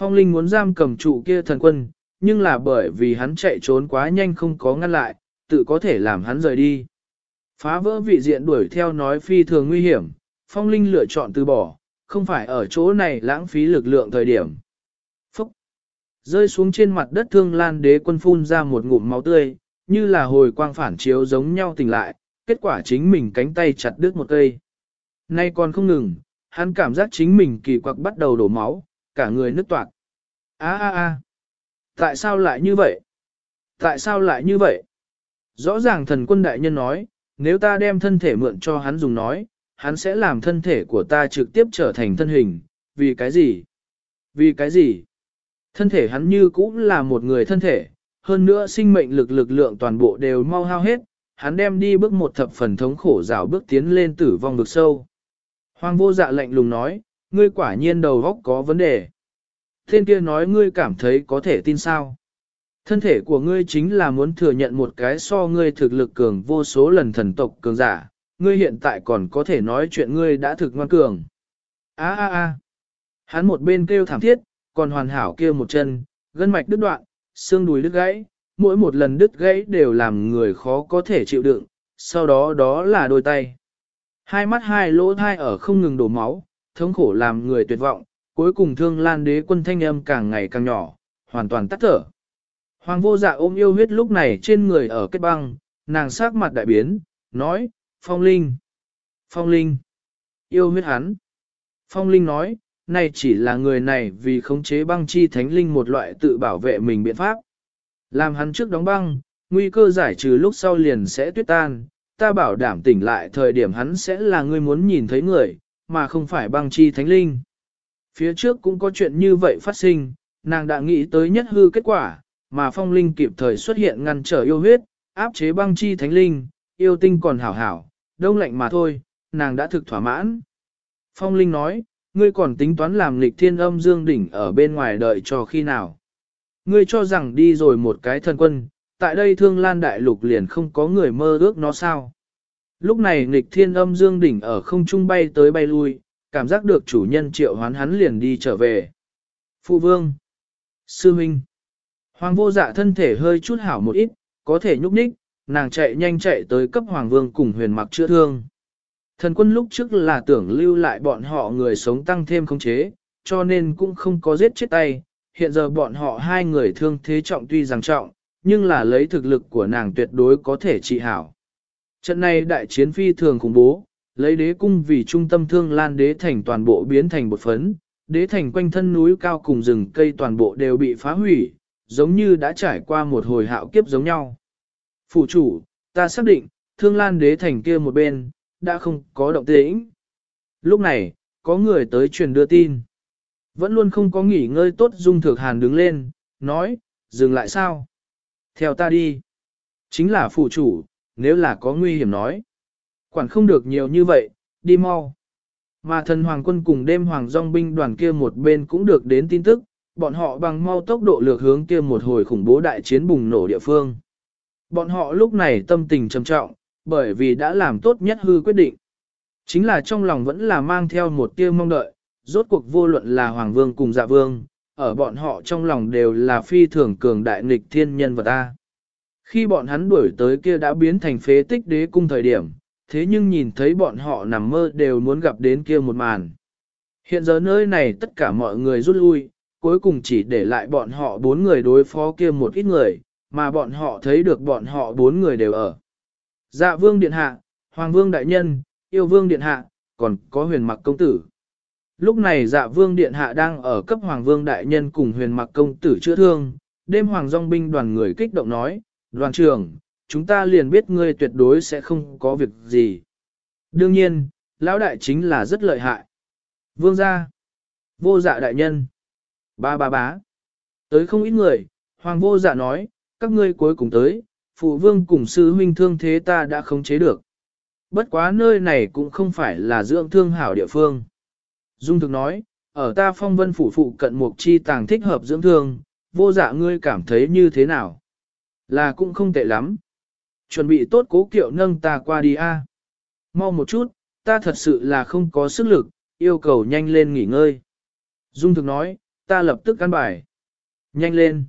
Phong Linh muốn giam cầm trụ kia thần quân, nhưng là bởi vì hắn chạy trốn quá nhanh không có ngăn lại, tự có thể làm hắn rời đi. Phá vỡ vị diện đuổi theo nói phi thường nguy hiểm, Phong Linh lựa chọn từ bỏ, không phải ở chỗ này lãng phí lực lượng thời điểm. Phúc! Rơi xuống trên mặt đất thương lan đế quân phun ra một ngụm máu tươi, như là hồi quang phản chiếu giống nhau tỉnh lại, kết quả chính mình cánh tay chặt đứt một cây. Nay còn không ngừng, hắn cảm giác chính mình kỳ quặc bắt đầu đổ máu, cả người nứt toạc. A a a! Tại sao lại như vậy? Tại sao lại như vậy? Rõ ràng thần quân đại nhân nói, nếu ta đem thân thể mượn cho hắn dùng nói, hắn sẽ làm thân thể của ta trực tiếp trở thành thân hình, vì cái gì? Vì cái gì? Thân thể hắn như cũng là một người thân thể, hơn nữa sinh mệnh lực lực lượng toàn bộ đều mau hao hết, hắn đem đi bước một thập phần thống khổ rào bước tiến lên tử vong vực sâu. Hoàng vô dạ lạnh lùng nói, ngươi quả nhiên đầu góc có vấn đề. Thiên kia nói ngươi cảm thấy có thể tin sao. Thân thể của ngươi chính là muốn thừa nhận một cái so ngươi thực lực cường vô số lần thần tộc cường giả, ngươi hiện tại còn có thể nói chuyện ngươi đã thực ngoan cường. A a a. Hắn một bên kêu thảm thiết, còn hoàn hảo kêu một chân, gân mạch đứt đoạn, xương đùi đứt gãy, mỗi một lần đứt gãy đều làm người khó có thể chịu đựng, sau đó đó là đôi tay. Hai mắt hai lỗ thai ở không ngừng đổ máu, thống khổ làm người tuyệt vọng, cuối cùng thương lan đế quân thanh âm càng ngày càng nhỏ, hoàn toàn tắt thở. Hoàng vô dạ ôm yêu huyết lúc này trên người ở kết băng, nàng sắc mặt đại biến, nói, Phong Linh, Phong Linh, yêu huyết hắn. Phong Linh nói, này chỉ là người này vì khống chế băng chi thánh linh một loại tự bảo vệ mình biện pháp. Làm hắn trước đóng băng, nguy cơ giải trừ lúc sau liền sẽ tuyết tan, ta bảo đảm tỉnh lại thời điểm hắn sẽ là người muốn nhìn thấy người, mà không phải băng chi thánh linh. Phía trước cũng có chuyện như vậy phát sinh, nàng đã nghĩ tới nhất hư kết quả, mà phong linh kịp thời xuất hiện ngăn trở yêu huyết, áp chế băng chi thánh linh, yêu tinh còn hảo hảo, đông lạnh mà thôi, nàng đã thực thỏa mãn. Phong linh nói, ngươi còn tính toán làm lịch thiên âm dương đỉnh ở bên ngoài đợi cho khi nào. Ngươi cho rằng đi rồi một cái thần quân, tại đây thương lan đại lục liền không có người mơ ước nó sao. Lúc này nghịch thiên âm dương đỉnh ở không trung bay tới bay lui, cảm giác được chủ nhân triệu hoán hắn liền đi trở về. Phụ vương, sư minh, hoàng vô dạ thân thể hơi chút hảo một ít, có thể nhúc nhích, nàng chạy nhanh chạy tới cấp hoàng vương cùng huyền mặc chữa thương. Thần quân lúc trước là tưởng lưu lại bọn họ người sống tăng thêm khống chế, cho nên cũng không có giết chết tay, hiện giờ bọn họ hai người thương thế trọng tuy rằng trọng, nhưng là lấy thực lực của nàng tuyệt đối có thể trị hảo. Trận này đại chiến phi thường khủng bố, lấy đế cung vì trung tâm thương lan đế thành toàn bộ biến thành bột phấn, đế thành quanh thân núi cao cùng rừng cây toàn bộ đều bị phá hủy, giống như đã trải qua một hồi hạo kiếp giống nhau. Phủ chủ, ta xác định, thương lan đế thành kia một bên, đã không có động tĩnh. Lúc này, có người tới truyền đưa tin. Vẫn luôn không có nghỉ ngơi tốt Dung Thược Hàn đứng lên, nói, dừng lại sao? Theo ta đi. Chính là phủ chủ, nếu là có nguy hiểm nói. Quản không được nhiều như vậy, đi mau. Mà thần hoàng quân cùng đêm hoàng dòng binh đoàn kia một bên cũng được đến tin tức, bọn họ bằng mau tốc độ lược hướng kia một hồi khủng bố đại chiến bùng nổ địa phương. Bọn họ lúc này tâm tình trầm trọng, bởi vì đã làm tốt nhất hư quyết định. Chính là trong lòng vẫn là mang theo một tia mong đợi, rốt cuộc vô luận là Hoàng Vương cùng Dạ Vương, ở bọn họ trong lòng đều là phi thường cường đại nghịch thiên nhân vật ta. Khi bọn hắn đuổi tới kia đã biến thành phế tích đế cung thời điểm, thế nhưng nhìn thấy bọn họ nằm mơ đều muốn gặp đến kia một màn. Hiện giờ nơi này tất cả mọi người rút lui, cuối cùng chỉ để lại bọn họ bốn người đối phó kia một ít người, mà bọn họ thấy được bọn họ bốn người đều ở. Dạ vương điện hạ, hoàng vương đại nhân, yêu vương điện hạ, còn có huyền mặc công tử. Lúc này dạ vương điện hạ đang ở cấp hoàng vương đại nhân cùng huyền mặc công tử chữa thương, đêm hoàng dòng binh đoàn người kích động nói, đoàn trưởng, chúng ta liền biết ngươi tuyệt đối sẽ không có việc gì. Đương nhiên, lão đại chính là rất lợi hại. Vương gia, vô dạ đại nhân, ba ba bá. Tới không ít người, hoàng vô dạ nói, các ngươi cuối cùng tới, phụ vương cùng sư huynh thương thế ta đã khống chế được. Bất quá nơi này cũng không phải là dưỡng thương hảo địa phương. Dung thực nói, ở ta phong vân phủ phụ cận mục chi tàng thích hợp dưỡng thương, vô dạ ngươi cảm thấy như thế nào? Là cũng không tệ lắm. Chuẩn bị tốt cố kiệu nâng ta qua đi a. Mau một chút, ta thật sự là không có sức lực, yêu cầu nhanh lên nghỉ ngơi. Dung thực nói, ta lập tức căn bài. Nhanh lên.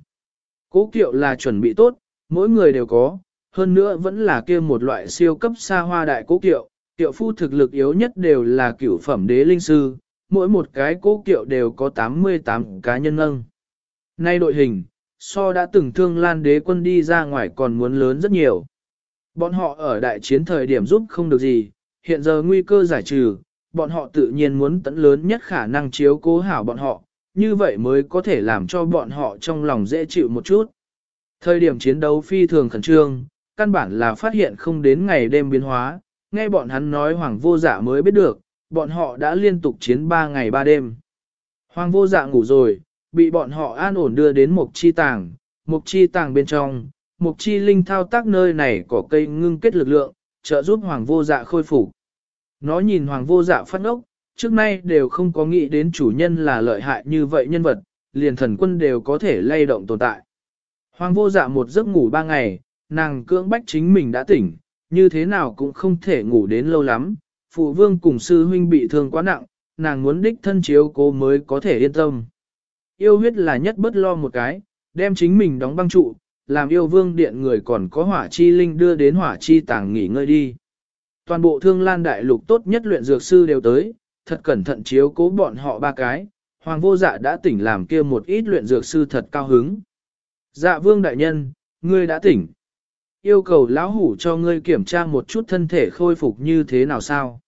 Cố kiệu là chuẩn bị tốt, mỗi người đều có, hơn nữa vẫn là kia một loại siêu cấp xa hoa đại cố kiệu, kiệu phu thực lực yếu nhất đều là cửu phẩm đế linh sư, mỗi một cái cố kiệu đều có 88 cá nhân nâng. Nay đội hình, so đã từng thương lan đế quân đi ra ngoài còn muốn lớn rất nhiều. Bọn họ ở đại chiến thời điểm giúp không được gì, hiện giờ nguy cơ giải trừ, bọn họ tự nhiên muốn tận lớn nhất khả năng chiếu cố hảo bọn họ, như vậy mới có thể làm cho bọn họ trong lòng dễ chịu một chút. Thời điểm chiến đấu phi thường khẩn trương, căn bản là phát hiện không đến ngày đêm biến hóa, nghe bọn hắn nói hoàng vô dạ mới biết được, bọn họ đã liên tục chiến 3 ngày 3 đêm. Hoàng vô dạ ngủ rồi, bị bọn họ an ổn đưa đến một chi tàng, một chi tàng bên trong, một chi linh thao tác nơi này có cây ngưng kết lực lượng, trợ giúp hoàng vô dạ khôi phục. Nó nhìn hoàng vô dạ phát ốc, trước nay đều không có nghĩ đến chủ nhân là lợi hại như vậy nhân vật, liền thần quân đều có thể lay động tồn tại. Hoàng vô dạ một giấc ngủ ba ngày, nàng cưỡng bách chính mình đã tỉnh, như thế nào cũng không thể ngủ đến lâu lắm, phụ vương cùng sư huynh bị thương quá nặng, nàng muốn đích thân chiếu cố mới có thể yên tâm. Yêu huyết là nhất bất lo một cái, đem chính mình đóng băng trụ, làm yêu vương điện người còn có hỏa chi linh đưa đến hỏa chi tàng nghỉ ngơi đi. Toàn bộ thương lan đại lục tốt nhất luyện dược sư đều tới, thật cẩn thận chiếu cố bọn họ ba cái, hoàng vô dạ đã tỉnh làm kia một ít luyện dược sư thật cao hứng. Dạ vương đại nhân, ngươi đã tỉnh. Yêu cầu lão hủ cho ngươi kiểm tra một chút thân thể khôi phục như thế nào sao.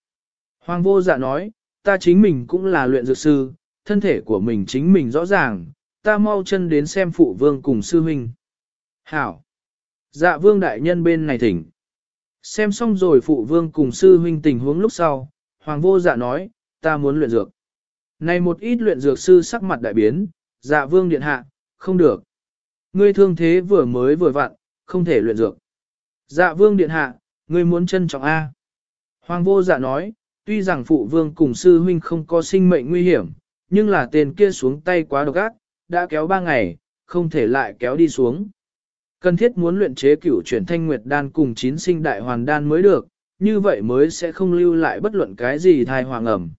Hoàng vô dạ nói, ta chính mình cũng là luyện dược sư, thân thể của mình chính mình rõ ràng, ta mau chân đến xem phụ vương cùng sư huynh. Hảo! Dạ vương đại nhân bên này thỉnh. Xem xong rồi phụ vương cùng sư huynh tình huống lúc sau, hoàng vô dạ nói, ta muốn luyện dược. Này một ít luyện dược sư sắc mặt đại biến, dạ vương điện hạ, không được. Ngươi thương thế vừa mới vừa vặn, không thể luyện dược. Dạ vương điện hạ, ngươi muốn trân trọng A. Hoàng vô dạ nói, tuy rằng phụ vương cùng sư huynh không có sinh mệnh nguy hiểm, nhưng là tên kia xuống tay quá độc ác, đã kéo ba ngày, không thể lại kéo đi xuống. Cần thiết muốn luyện chế cửu chuyển thanh nguyệt đan cùng chín sinh đại hoàn đan mới được, như vậy mới sẽ không lưu lại bất luận cái gì thai hoàng ẩm.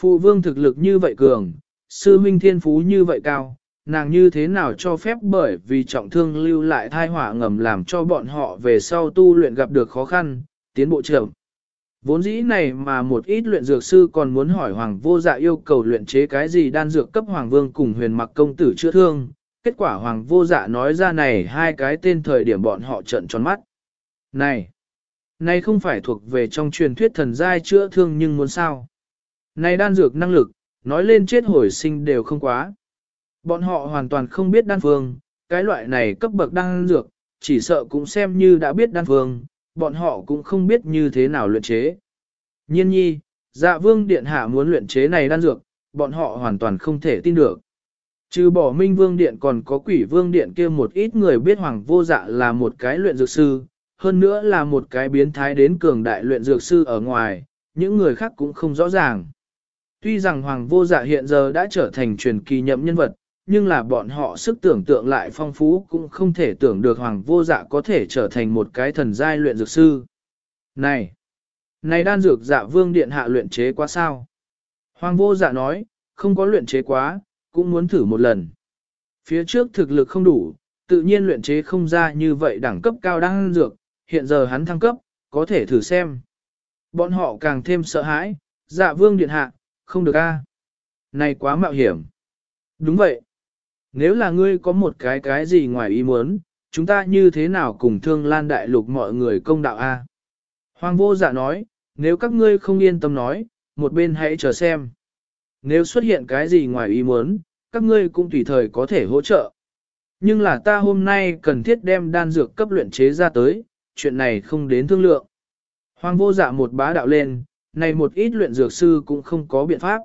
Phụ vương thực lực như vậy cường, sư huynh thiên phú như vậy cao, nàng như thế nào cho phép bởi vì trọng thương lưu lại thai hỏa ngầm làm cho bọn họ về sau tu luyện gặp được khó khăn, tiến bộ trưởng. Vốn dĩ này mà một ít luyện dược sư còn muốn hỏi Hoàng vô dạ yêu cầu luyện chế cái gì đan dược cấp Hoàng vương cùng huyền mặc công tử chữa thương. Kết quả Hoàng vô dạ nói ra này hai cái tên thời điểm bọn họ trận tròn mắt. Này! Này không phải thuộc về trong truyền thuyết thần giai chữa thương nhưng muốn sao? Này đan dược năng lực, nói lên chết hồi sinh đều không quá. Bọn họ hoàn toàn không biết đan phương, cái loại này cấp bậc đan dược, chỉ sợ cũng xem như đã biết đan phương, bọn họ cũng không biết như thế nào luyện chế. Nhiên nhi, dạ vương điện hạ muốn luyện chế này đan dược, bọn họ hoàn toàn không thể tin được. Trừ bỏ minh vương điện còn có quỷ vương điện kia một ít người biết hoàng vô dạ là một cái luyện dược sư, hơn nữa là một cái biến thái đến cường đại luyện dược sư ở ngoài, những người khác cũng không rõ ràng. Tuy rằng hoàng vô dạ hiện giờ đã trở thành truyền kỳ nhậm nhân vật, nhưng là bọn họ sức tưởng tượng lại phong phú cũng không thể tưởng được hoàng vô dạ có thể trở thành một cái thần giai luyện dược sư. Này! Này đan dược dạ vương điện hạ luyện chế quá sao? Hoàng vô dạ nói, không có luyện chế quá, cũng muốn thử một lần. Phía trước thực lực không đủ, tự nhiên luyện chế không ra như vậy đẳng cấp cao đan dược, hiện giờ hắn thăng cấp, có thể thử xem. Bọn họ càng thêm sợ hãi, dạ vương điện hạ, không được a, Này quá mạo hiểm. Đúng vậy. Nếu là ngươi có một cái cái gì ngoài ý muốn, chúng ta như thế nào cùng thương lan đại lục mọi người công đạo a? Hoàng vô dạ nói, nếu các ngươi không yên tâm nói, một bên hãy chờ xem. Nếu xuất hiện cái gì ngoài ý muốn, các ngươi cũng tùy thời có thể hỗ trợ. Nhưng là ta hôm nay cần thiết đem đan dược cấp luyện chế ra tới, chuyện này không đến thương lượng. Hoàng vô dạ một bá đạo lên, này một ít luyện dược sư cũng không có biện pháp.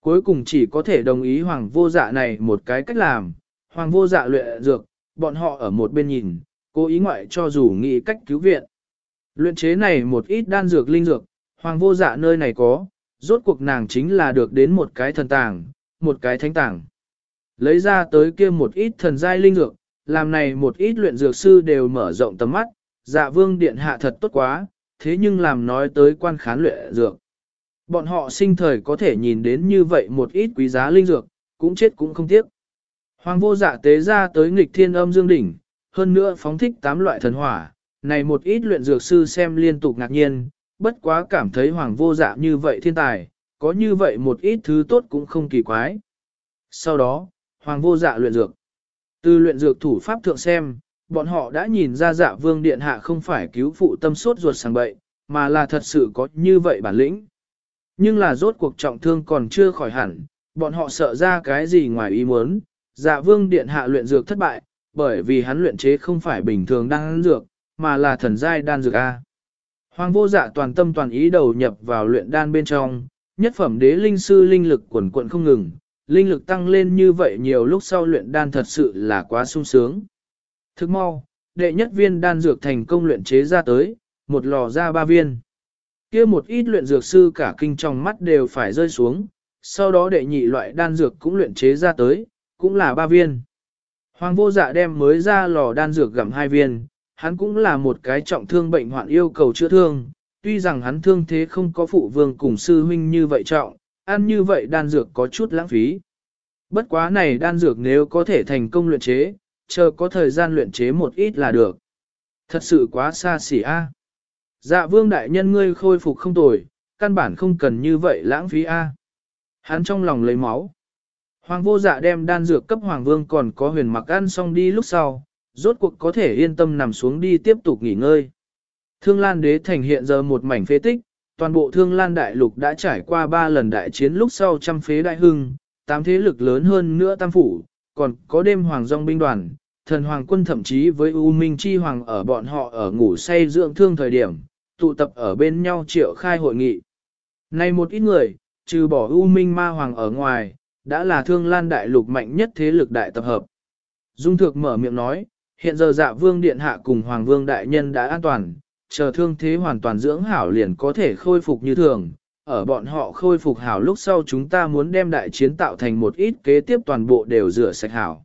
Cuối cùng chỉ có thể đồng ý hoàng vô dạ này một cái cách làm, hoàng vô dạ luyện dược, bọn họ ở một bên nhìn, cố ý ngoại cho dù nghĩ cách cứu viện. Luyện chế này một ít đan dược linh dược, hoàng vô dạ nơi này có, rốt cuộc nàng chính là được đến một cái thần tàng, một cái thánh tàng. Lấy ra tới kia một ít thần giai linh dược, làm này một ít luyện dược sư đều mở rộng tầm mắt, dạ vương điện hạ thật tốt quá, thế nhưng làm nói tới quan khán luyện dược. Bọn họ sinh thời có thể nhìn đến như vậy một ít quý giá linh dược, cũng chết cũng không tiếc. Hoàng vô dạ tế ra tới nghịch thiên âm dương đỉnh, hơn nữa phóng thích tám loại thần hỏa, này một ít luyện dược sư xem liên tục ngạc nhiên, bất quá cảm thấy hoàng vô dạ như vậy thiên tài, có như vậy một ít thứ tốt cũng không kỳ quái. Sau đó, hoàng vô dạ luyện dược. Từ luyện dược thủ pháp thượng xem, bọn họ đã nhìn ra dạ vương điện hạ không phải cứu phụ tâm sốt ruột sàng bậy, mà là thật sự có như vậy bản lĩnh. Nhưng là rốt cuộc trọng thương còn chưa khỏi hẳn, bọn họ sợ ra cái gì ngoài ý muốn, dạ vương điện hạ luyện dược thất bại, bởi vì hắn luyện chế không phải bình thường đan dược, mà là thần giai đan dược A. Hoàng vô dạ toàn tâm toàn ý đầu nhập vào luyện đan bên trong, nhất phẩm đế linh sư linh lực quần quận không ngừng, linh lực tăng lên như vậy nhiều lúc sau luyện đan thật sự là quá sung sướng. Thức mau, đệ nhất viên đan dược thành công luyện chế ra tới, một lò ra ba viên kia một ít luyện dược sư cả kinh trong mắt đều phải rơi xuống, sau đó đệ nhị loại đan dược cũng luyện chế ra tới, cũng là ba viên. Hoàng vô dạ đem mới ra lò đan dược gặm hai viên, hắn cũng là một cái trọng thương bệnh hoạn yêu cầu chữa thương, tuy rằng hắn thương thế không có phụ vương cùng sư huynh như vậy trọng, ăn như vậy đan dược có chút lãng phí. Bất quá này đan dược nếu có thể thành công luyện chế, chờ có thời gian luyện chế một ít là được. Thật sự quá xa xỉ a. Dạ vương đại nhân ngươi khôi phục không tồi, căn bản không cần như vậy lãng phí a. Hắn trong lòng lấy máu. Hoàng vô dạ đem đan dược cấp hoàng vương còn có huyền mặc ăn xong đi lúc sau, rốt cuộc có thể yên tâm nằm xuống đi tiếp tục nghỉ ngơi. Thương Lan đế thành hiện giờ một mảnh phế tích, toàn bộ Thương Lan đại lục đã trải qua ba lần đại chiến lúc sau trăm phế đại hưng, tám thế lực lớn hơn nữa tam phủ, còn có đêm hoàng dòng binh đoàn, thần hoàng quân thậm chí với U Minh Chi Hoàng ở bọn họ ở ngủ say dưỡng thương thời điểm, tụ tập ở bên nhau triệu khai hội nghị. Này một ít người, trừ bỏ U Minh Ma Hoàng ở ngoài, đã là thương lan đại lục mạnh nhất thế lực đại tập hợp. Dung Thược mở miệng nói, hiện giờ dạ vương điện hạ cùng Hoàng vương đại nhân đã an toàn, chờ thương thế hoàn toàn dưỡng hảo liền có thể khôi phục như thường. Ở bọn họ khôi phục hảo lúc sau chúng ta muốn đem đại chiến tạo thành một ít kế tiếp toàn bộ đều rửa sạch hảo.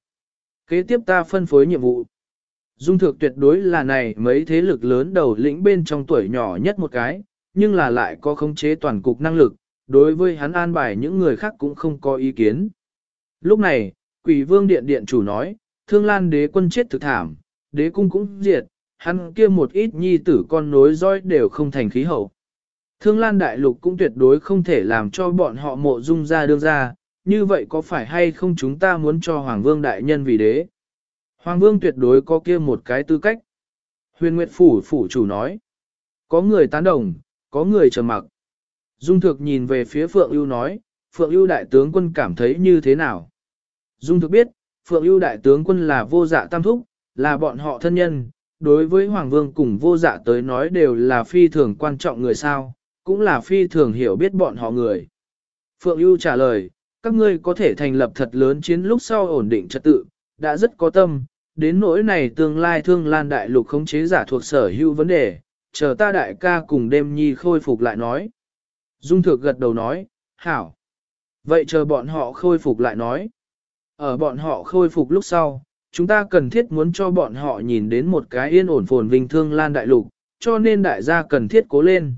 Kế tiếp ta phân phối nhiệm vụ. Dung Thược tuyệt đối là này mấy thế lực lớn đầu lĩnh bên trong tuổi nhỏ nhất một cái, nhưng là lại có khống chế toàn cục năng lực, đối với hắn an bài những người khác cũng không có ý kiến. Lúc này, quỷ vương điện điện chủ nói, thương lan đế quân chết thực thảm, đế cung cũng diệt, hắn kia một ít nhi tử con nối dõi đều không thành khí hậu. Thương lan đại lục cũng tuyệt đối không thể làm cho bọn họ mộ dung ra đương ra, như vậy có phải hay không chúng ta muốn cho Hoàng vương đại nhân vì đế? Hoàng vương tuyệt đối có kia một cái tư cách. Huyền Nguyệt Phủ Phủ chủ nói, có người tán đồng, có người trầm mặc. Dung Thược nhìn về phía Phượng Ưu nói, Phượng Ưu đại tướng quân cảm thấy như thế nào? Dung Thược biết, Phượng Ưu đại tướng quân là vô dạ tam thúc, là bọn họ thân nhân, đối với Hoàng Vương cùng vô dạ tới nói đều là phi thường quan trọng người sao, cũng là phi thường hiểu biết bọn họ người. Phượng Ưu trả lời, các ngươi có thể thành lập thật lớn chiến lúc sau ổn định trật tự, đã rất có tâm, đến nỗi này tương lai thương lan đại lục khống chế giả thuộc sở hữu vấn đề, chờ ta đại ca cùng đêm nhi khôi phục lại nói. Dung Thược gật đầu nói, hảo. Vậy chờ bọn họ khôi phục lại nói. Ở bọn họ khôi phục lúc sau, chúng ta cần thiết muốn cho bọn họ nhìn đến một cái yên ổn phồn vinh thương lan đại lục, cho nên đại gia cần thiết cố lên.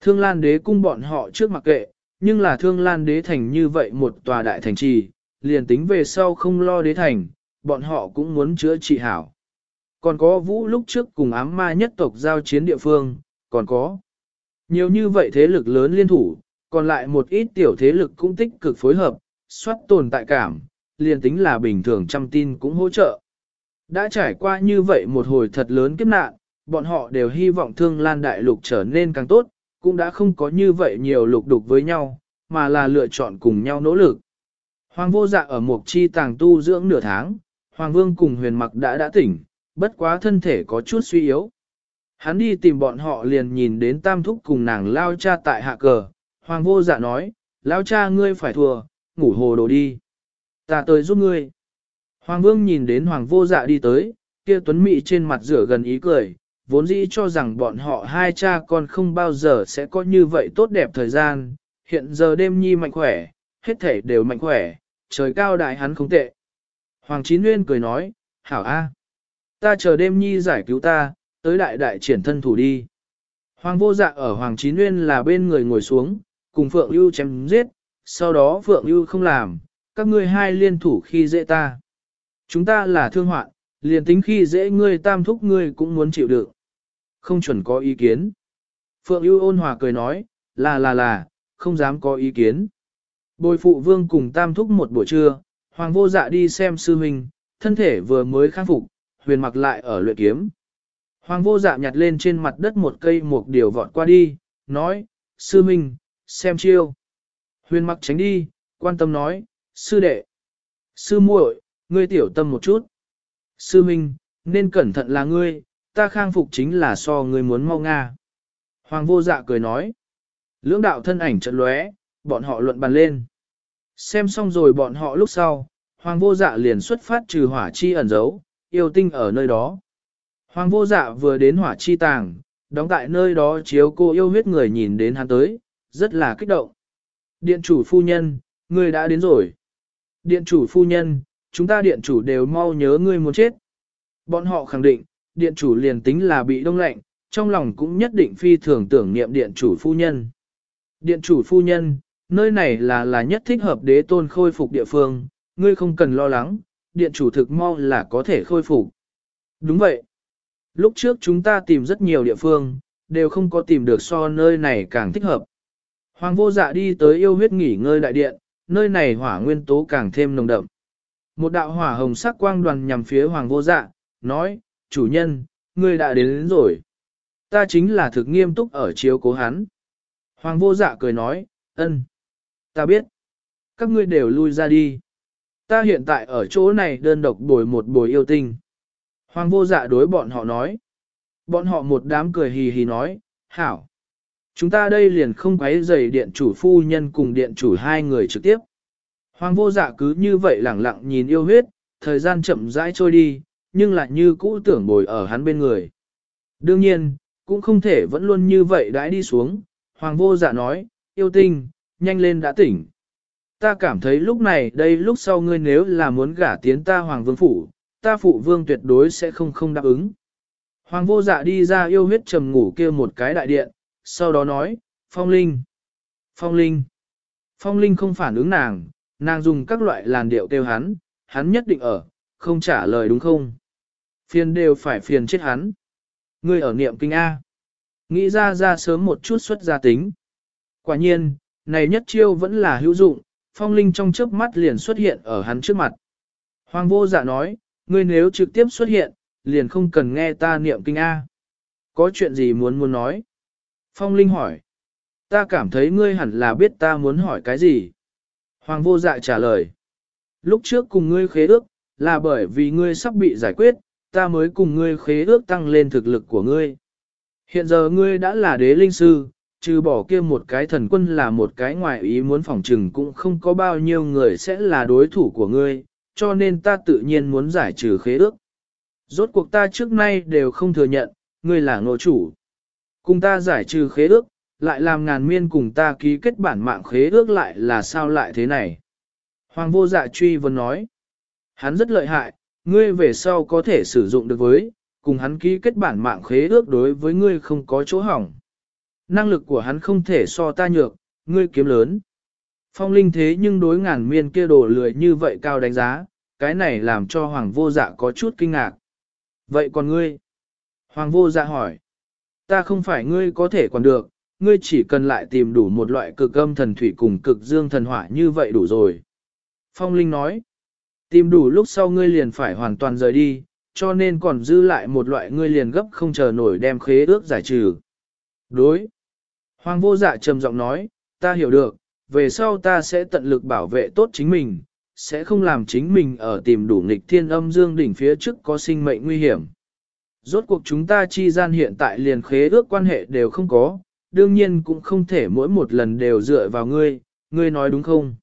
Thương lan đế cung bọn họ trước mặc kệ, nhưng là thương lan đế thành như vậy một tòa đại thành trì, liền tính về sau không lo đế thành, bọn họ cũng muốn chữa trị hảo. Còn có vũ lúc trước cùng ám ma nhất tộc giao chiến địa phương, còn có nhiều như vậy thế lực lớn liên thủ, còn lại một ít tiểu thế lực cũng tích cực phối hợp, soát tồn tại cảm, liền tính là bình thường trăm tin cũng hỗ trợ. Đã trải qua như vậy một hồi thật lớn kiếp nạn, bọn họ đều hy vọng thương lan đại lục trở nên càng tốt, cũng đã không có như vậy nhiều lục đục với nhau, mà là lựa chọn cùng nhau nỗ lực. Hoàng vô dạ ở một chi tàng tu dưỡng nửa tháng, Hoàng vương cùng huyền mặc đã đã tỉnh, bất quá thân thể có chút suy yếu. Hắn đi tìm bọn họ liền nhìn đến tam thúc cùng nàng lao cha tại hạ cờ, hoàng vô dạ nói, lao cha ngươi phải thua, ngủ hồ đồ đi. Ta tới giúp ngươi. Hoàng vương nhìn đến hoàng vô dạ đi tới, kia tuấn mị trên mặt rửa gần ý cười, vốn dĩ cho rằng bọn họ hai cha con không bao giờ sẽ có như vậy tốt đẹp thời gian, hiện giờ đêm nhi mạnh khỏe, hết thể đều mạnh khỏe, trời cao đại hắn không tệ. Hoàng Chín Nguyên cười nói, hảo a, ta chờ đêm nhi giải cứu ta, tới đại đại triển thân thủ đi. Hoàng vô dạ ở Hoàng Chín Nguyên là bên người ngồi xuống, cùng Phượng Ưu chém giết, sau đó Phượng Ưu không làm, các ngươi hai liên thủ khi dễ ta. Chúng ta là thương hoạn, liền tính khi dễ ngươi tam thúc ngươi cũng muốn chịu đựng. Không chuẩn có ý kiến. Phượng ưu ôn hòa cười nói, là là là, không dám có ý kiến. Bồi phụ vương cùng tam thúc một buổi trưa, hoàng vô dạ đi xem sư huynh, thân thể vừa mới khang phục, huyền mặc lại ở luyện kiếm. Hoàng vô dạ nhặt lên trên mặt đất một cây một điều vọt qua đi, nói, sư huynh, xem chiêu. Huyền mặc tránh đi, quan tâm nói, sư đệ, sư muội, ngươi tiểu tâm một chút. Sư huynh, nên cẩn thận là ngươi, ta khang phục chính là so ngươi muốn mau nga. Hoàng vô dạ cười nói, lưỡng đạo thân ảnh trận lóe, bọn họ luận bàn lên. Xem xong rồi bọn họ lúc sau, hoàng vô dạ liền xuất phát trừ hỏa chi ẩn giấu, yêu tinh ở nơi đó. Hoàng vô dạ vừa đến hỏa chi tàng, đóng tại nơi đó chiếu cô yêu huyết người nhìn đến hắn tới, rất là kích động. Điện chủ phu nhân, người đã đến rồi. Điện chủ phu nhân, chúng ta điện chủ đều mau nhớ ngươi muốn chết. Bọn họ khẳng định, điện chủ liền tính là bị đông lạnh, trong lòng cũng nhất định phi thường tưởng niệm điện chủ phu nhân. Điện chủ phu nhân, nơi này là là nhất thích hợp đế tôn khôi phục địa phương, ngươi không cần lo lắng, điện chủ thực mau là có thể khôi phục. Đúng vậy. Lúc trước chúng ta tìm rất nhiều địa phương, đều không có tìm được so nơi này càng thích hợp. Hoàng vô dạ đi tới yêu huyết nghỉ ngơi đại điện, nơi này hỏa nguyên tố càng thêm nồng đậm. Một đạo hỏa hồng sắc quang đoàn nhằm phía hoàng vô dạ, nói, chủ nhân, ngươi đã đến, đến rồi. Ta chính là thực nghiêm túc ở chiếu cố hắn. Hoàng vô dạ cười nói, ân, ta biết. Các ngươi đều lui ra đi. Ta hiện tại ở chỗ này đơn độc bồi một bồi yêu tinh. Hoàng vô dạ đối bọn họ nói. Bọn họ một đám cười hì hì nói, hảo. Chúng ta đây liền không quấy rầy điện chủ phu nhân cùng điện chủ hai người trực tiếp. Hoàng vô dạ cứ như vậy lẳng lặng nhìn yêu huyết, thời gian chậm rãi trôi đi, nhưng lại như cũ tưởng bồi ở hắn bên người. Đương nhiên, cũng không thể vẫn luôn như vậy đãi đi xuống. Hoàng vô dạ nói, yêu tinh, nhanh lên đã tỉnh. Ta cảm thấy lúc này đây lúc sau ngươi nếu là muốn gả tiến ta hoàng vương phủ, ta phụ vương tuyệt đối sẽ không không đáp ứng. Hoàng vô dạ đi ra yêu huyết trầm ngủ kia một cái đại điện, sau đó nói, Phong Linh, Phong Linh. Phong Linh không phản ứng nàng, nàng dùng các loại làn điệu kêu hắn, hắn nhất định ở, không trả lời đúng không? Phiền đều phải phiền chết hắn. Ngươi ở niệm kinh A. Nghĩ ra ra sớm một chút xuất gia tính. Quả nhiên, này nhất chiêu vẫn là hữu dụng, phong linh trong chớp mắt liền xuất hiện ở hắn trước mặt. Hoàng vô dạ nói, ngươi nếu trực tiếp xuất hiện, liền không cần nghe ta niệm kinh A. Có chuyện gì muốn muốn nói? Phong linh hỏi. Ta cảm thấy ngươi hẳn là biết ta muốn hỏi cái gì. Hoàng vô dạ trả lời. Lúc trước cùng ngươi khế ước, là bởi vì ngươi sắp bị giải quyết, ta mới cùng ngươi khế ước tăng lên thực lực của ngươi. Hiện giờ ngươi đã là đế linh sư, trừ bỏ kia một cái thần quân là một cái ngoại ý muốn phỏng trừng cũng không có bao nhiêu người sẽ là đối thủ của ngươi, cho nên ta tự nhiên muốn giải trừ khế ước. Rốt cuộc ta trước nay đều không thừa nhận, ngươi là ngộ chủ. Cùng ta giải trừ khế ước, lại làm ngàn miên cùng ta ký kết bản mạng khế ước lại là sao lại thế này. Hoàng vô dạ truy vấn nói, hắn rất lợi hại, ngươi về sau có thể sử dụng được với, cùng hắn ký kết bản mạng khế ước đối với ngươi không có chỗ hỏng. Năng lực của hắn không thể so ta nhược, ngươi kiếm lớn. Phong linh thế nhưng đối ngàn miên kia đổ lười như vậy cao đánh giá, cái này làm cho hoàng vô dạ có chút kinh ngạc. Vậy còn ngươi? Hoàng vô dạ hỏi. Ta không phải ngươi có thể còn được, ngươi chỉ cần lại tìm đủ một loại cực âm thần thủy cùng cực dương thần hỏa như vậy đủ rồi. Phong Linh nói, tìm đủ lúc sau ngươi liền phải hoàn toàn rời đi, cho nên còn dư lại một loại ngươi liền gấp không chờ nổi đem khế ước giải trừ. Đối. Hoàng vô dạ trầm giọng nói, ta hiểu được, về sau ta sẽ tận lực bảo vệ tốt chính mình, sẽ không làm chính mình ở tìm đủ nghịch thiên âm dương đỉnh phía trước có sinh mệnh nguy hiểm. Rốt cuộc chúng ta chi gian hiện tại liền khế ước quan hệ đều không có, đương nhiên cũng không thể mỗi một lần đều dựa vào ngươi, ngươi nói đúng không?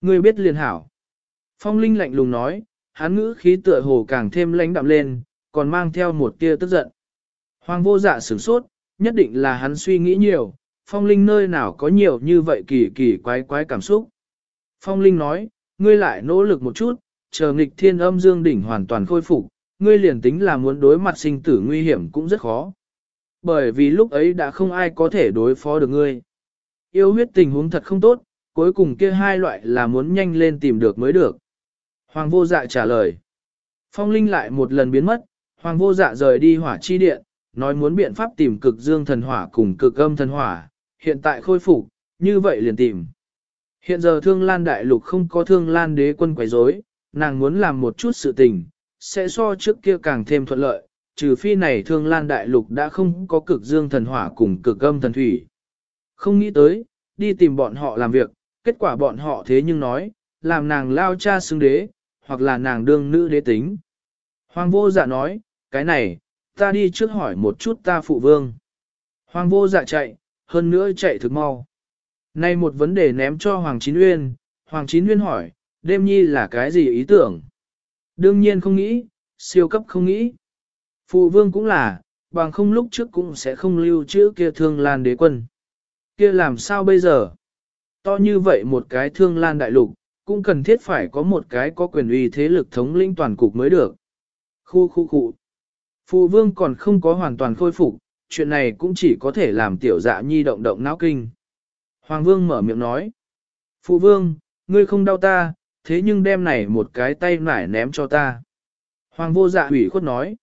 Ngươi biết liền hảo. Phong Linh lạnh lùng nói, hắn ngữ khí tựa hồ càng thêm lãnh đạm lên, còn mang theo một tia tức giận. Hoàng vô dạ sửng sốt, nhất định là hắn suy nghĩ nhiều, Phong Linh nơi nào có nhiều như vậy kỳ kỳ quái quái cảm xúc. Phong Linh nói, ngươi lại nỗ lực một chút, chờ nghịch thiên âm dương đỉnh hoàn toàn khôi phục, ngươi liền tính là muốn đối mặt sinh tử nguy hiểm cũng rất khó. Bởi vì lúc ấy đã không ai có thể đối phó được ngươi. Yêu huyết tình huống thật không tốt, cuối cùng kia hai loại là muốn nhanh lên tìm được mới được. Hoàng vô dạ trả lời. Phong linh lại một lần biến mất, hoàng vô dạ rời đi hỏa chi điện, nói muốn biện pháp tìm cực dương thần hỏa cùng cực âm thần hỏa, hiện tại khôi phục, như vậy liền tìm. Hiện giờ thương lan đại lục không có thương lan đế quân quấy rối, nàng muốn làm một chút sự tình, sẽ so trước kia càng thêm thuận lợi, trừ phi này thương lan đại lục đã không có cực dương thần hỏa cùng cực âm thần thủy. Không nghĩ tới, đi tìm bọn họ làm việc, kết quả bọn họ thế nhưng nói, làm nàng lao cha xứng đế, hoặc là nàng đương nữ đế tính. Hoàng vô dạ nói, cái này, ta đi trước hỏi một chút ta phụ vương. Hoàng vô dạ chạy, hơn nữa chạy thực mau. Nay một vấn đề ném cho Hoàng Chín Uyên, Hoàng Chín Uyên hỏi, đêm nhi là cái gì ý tưởng? Đương nhiên không nghĩ, siêu cấp không nghĩ. Phụ vương cũng là, bằng không lúc trước cũng sẽ không lưu trữ kia thương lan đế quân. Kia làm sao bây giờ? To như vậy một cái thương lan đại lục, cũng cần thiết phải có một cái có quyền uy thế lực thống lĩnh toàn cục mới được. Khu khu khu. Phụ vương còn không có hoàn toàn khôi phục, chuyện này cũng chỉ có thể làm tiểu dạ nhi động động não kinh. Hoàng vương mở miệng nói. Phụ vương, ngươi không đau ta, thế nhưng đem này một cái tay nải ném cho ta. Hoàng vô dạ ủy khuất nói.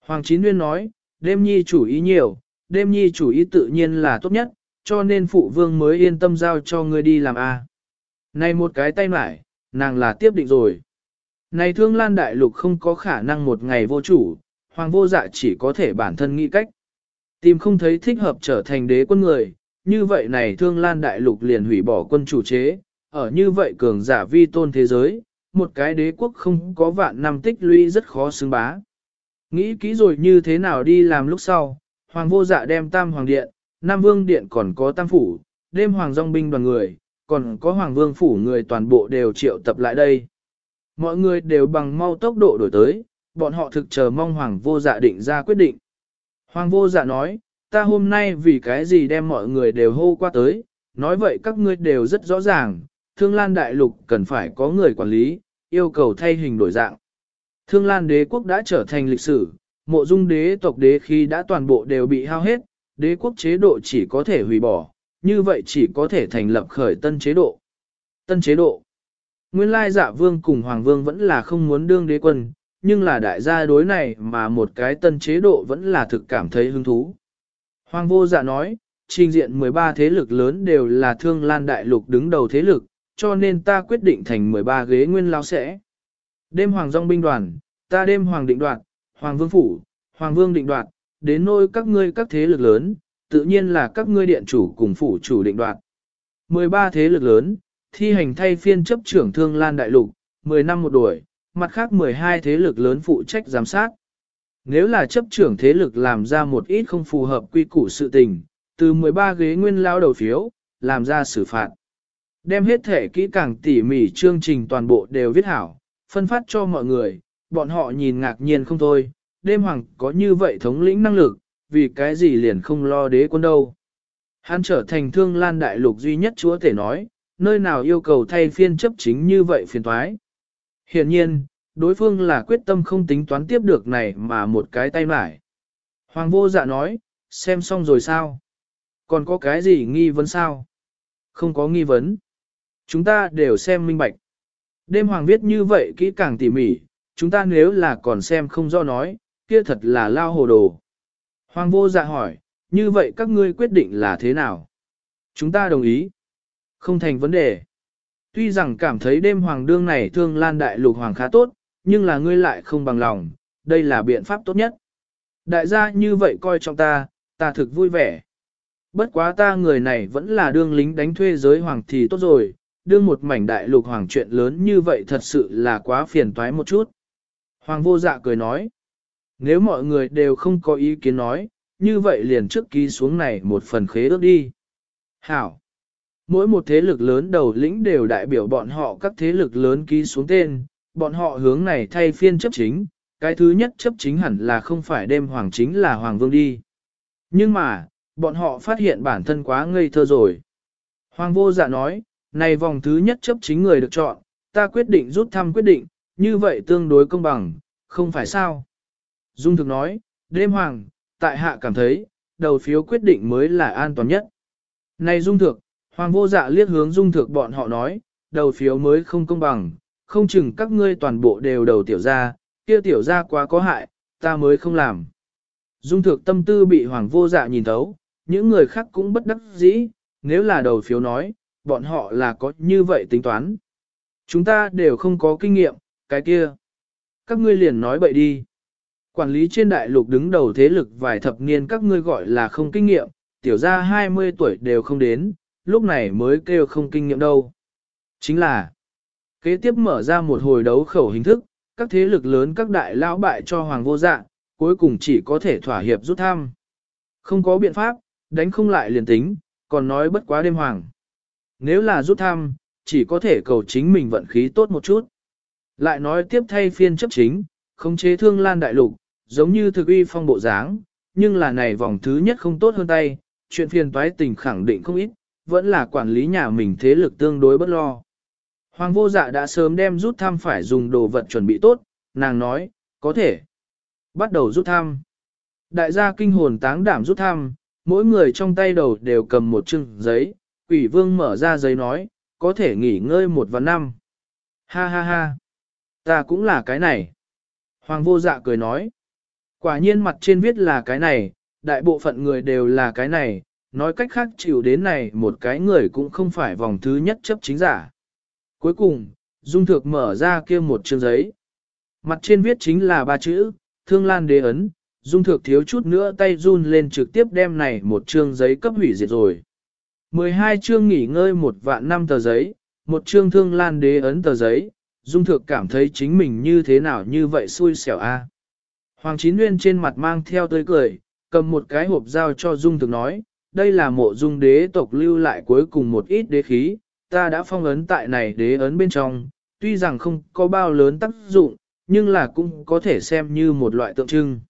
Hoàng chín nguyên nói, đêm nhi chủ ý nhiều, đêm nhi chủ ý tự nhiên là tốt nhất, cho nên phụ vương mới yên tâm giao cho ngươi đi làm a. Này một cái tay nải, nàng là tiếp định rồi. Này thương lan đại lục không có khả năng một ngày vô chủ, hoàng vô dạ chỉ có thể bản thân nghĩ cách. Tìm không thấy thích hợp trở thành đế quân người, như vậy này thương lan đại lục liền hủy bỏ quân chủ chế, ở như vậy cường giả vi tôn thế giới, một cái đế quốc không có vạn năm tích lũy rất khó xứng bá. Nghĩ kỹ rồi như thế nào đi làm lúc sau, hoàng vô dạ đem tam hoàng điện, nam vương điện còn có tam phủ, đêm hoàng dòng binh đoàn người, còn có hoàng vương phủ người toàn bộ đều triệu tập lại đây. Mọi người đều bằng mau tốc độ đổi tới, bọn họ thực chờ mong hoàng vô dạ định ra quyết định. Hoàng vô dạ nói, ta hôm nay vì cái gì đem mọi người đều hô qua tới, nói vậy các ngươi đều rất rõ ràng, thương lan đại lục cần phải có người quản lý, yêu cầu thay hình đổi dạng. Thương lan đế quốc đã trở thành lịch sử, mộ dung đế tộc đế khi đã toàn bộ đều bị hao hết, đế quốc chế độ chỉ có thể hủy bỏ, như vậy chỉ có thể thành lập khởi tân chế độ. Tân chế độ Nguyên lai dạ vương cùng hoàng vương vẫn là không muốn đương đế quân, nhưng là đại gia đối này mà một cái tân chế độ vẫn là thực cảm thấy hứng thú. Hoàng vô dạ nói, trình diện 13 thế lực lớn đều là thương lan đại lục đứng đầu thế lực, cho nên ta quyết định thành 13 ghế nguyên lao sẽ. Đêm hoàng dòng binh đoàn, ta đêm hoàng định đoạt, hoàng vương phủ, hoàng vương định đoạt, đến nôi các ngươi các thế lực lớn, tự nhiên là các ngươi điện chủ cùng phủ chủ định đoạt. 13 thế lực lớn, thi hành thay phiên chấp trưởng thương lan đại lục, 10 năm một đuổi, mặt khác 12 thế lực lớn phụ trách giám sát. Nếu là chấp trưởng thế lực làm ra một ít không phù hợp quy củ sự tình, từ 13 ghế nguyên lao đầu phiếu, làm ra xử phạt. Đem hết thể kỹ càng tỉ mỉ chương trình toàn bộ đều viết hảo, phân phát cho mọi người, bọn họ nhìn ngạc nhiên không thôi, đêm hoàng có như vậy thống lĩnh năng lực, vì cái gì liền không lo đế quân đâu. Hắn trở thành thương lan đại lục duy nhất chúa thể nói, nơi nào yêu cầu thay phiên chấp chính như vậy phiền thoái. Hiện nhiên, đối phương là quyết tâm không tính toán tiếp được này mà một cái tay mải. Hoàng vô dạ nói, xem xong rồi sao? Còn có cái gì nghi vấn sao? Không có nghi vấn. Chúng ta đều xem minh bạch. Đêm hoàng viết như vậy kỹ càng tỉ mỉ, chúng ta nếu là còn xem không do nói, kia thật là lao hồ đồ. Hoàng vô dạ hỏi, như vậy các ngươi quyết định là thế nào? Chúng ta đồng ý. Không thành vấn đề. Tuy rằng cảm thấy đêm hoàng đương này thương lan đại lục hoàng khá tốt, nhưng là ngươi lại không bằng lòng, đây là biện pháp tốt nhất. Đại gia như vậy coi trọng ta, ta thực vui vẻ. Bất quá ta người này vẫn là đương lính đánh thuê giới hoàng thì tốt rồi, đương một mảnh đại lục hoàng chuyện lớn như vậy thật sự là quá phiền toái một chút. Hoàng vô dạ cười nói, nếu mọi người đều không có ý kiến nói, như vậy liền trước ký xuống này một phần khế ước đi. Hảo! Mỗi một thế lực lớn đầu lĩnh đều đại biểu bọn họ các thế lực lớn ký xuống tên, bọn họ hướng này thay phiên chấp chính, cái thứ nhất chấp chính hẳn là không phải đêm hoàng chính là hoàng vương đi. Nhưng mà, bọn họ phát hiện bản thân quá ngây thơ rồi. Hoàng vô dạ nói, này vòng thứ nhất chấp chính người được chọn, ta quyết định rút thăm quyết định, như vậy tương đối công bằng, không phải sao. Dung thực nói, đêm hoàng, tại hạ cảm thấy, đầu phiếu quyết định mới là an toàn nhất. Này Dung thực, Hoàng vô dạ liếc hướng dung thực bọn họ nói, đầu phiếu mới không công bằng, không chừng các ngươi toàn bộ đều đầu tiểu ra, kia tiểu ra quá có hại, ta mới không làm. Dung thực tâm tư bị hoàng vô dạ nhìn thấu, những người khác cũng bất đắc dĩ, nếu là đầu phiếu nói, bọn họ là có như vậy tính toán. Chúng ta đều không có kinh nghiệm, cái kia. Các ngươi liền nói bậy đi. Quản lý trên đại lục đứng đầu thế lực vài thập niên các ngươi gọi là không kinh nghiệm, tiểu ra 20 tuổi đều không đến, lúc này mới kêu không kinh nghiệm đâu. Chính là, kế tiếp mở ra một hồi đấu khẩu hình thức, các thế lực lớn các đại lão bại cho hoàng vô dạ, cuối cùng chỉ có thể thỏa hiệp rút thăm. Không có biện pháp, đánh không lại liền tính, còn nói bất quá đêm hoàng. Nếu là rút thăm, chỉ có thể cầu chính mình vận khí tốt một chút. Lại nói tiếp thay phiên chấp chính, không chế thương lan đại lục, giống như thực uy phong bộ dáng, nhưng là này vòng thứ nhất không tốt hơn tay, chuyện phiền toái tình khẳng định không ít, vẫn là quản lý nhà mình thế lực tương đối bất lo. Hoàng vô dạ đã sớm đem rút thăm phải dùng đồ vật chuẩn bị tốt, nàng nói, có thể. Bắt đầu rút thăm. Đại gia kinh hồn táng đảm rút thăm, mỗi người trong tay đầu đều cầm một chừng giấy, quỷ vương mở ra giấy nói, có thể nghỉ ngơi một và năm. Ha ha ha, ta cũng là cái này. Hoàng vô dạ cười nói, quả nhiên mặt trên viết là cái này, đại bộ phận người đều là cái này, nói cách khác chịu đến này một cái người cũng không phải vòng thứ nhất chấp chính giả. Cuối cùng, Dung Thược mở ra kia một chương giấy. Mặt trên viết chính là ba chữ, Thương Lan Đế Ấn, Dung Thược thiếu chút nữa tay run lên trực tiếp đem này một chương giấy cấp hủy diệt rồi. 12 chương nghỉ ngơi một vạn năm tờ giấy, một chương Thương Lan Đế Ấn tờ giấy, Dung Thược cảm thấy chính mình như thế nào như vậy xui xẻo a. Hoàng Chín Nguyên trên mặt mang theo tươi cười, cầm một cái hộp dao cho Dung Thược nói, đây là mộ dung đế tộc lưu lại cuối cùng một ít đế khí, ta đã phong ấn tại này đế ấn bên trong, tuy rằng không có bao lớn tác dụng, nhưng là cũng có thể xem như một loại tượng trưng.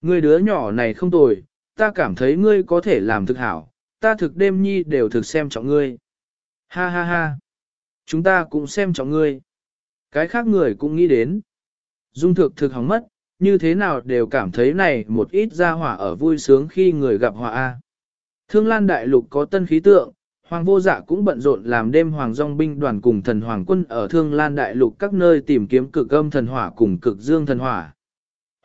Người đứa nhỏ này không tồi, ta cảm thấy ngươi có thể làm thực hảo, ta thực đêm nhi đều thực xem trọng ngươi. Ha ha ha, chúng ta cũng xem trọng ngươi. Cái khác người cũng nghĩ đến. Dung thực thực hóng mất, như thế nào đều cảm thấy này một ít ra hỏa ở vui sướng khi người gặp họa A. Thương Lan Đại Lục có tân khí tượng, Hoàng vô dạ cũng bận rộn làm đêm Hoàng Dòng binh đoàn cùng thần Hoàng quân ở Thương Lan Đại Lục các nơi tìm kiếm cực âm thần hỏa cùng cực dương thần hỏa.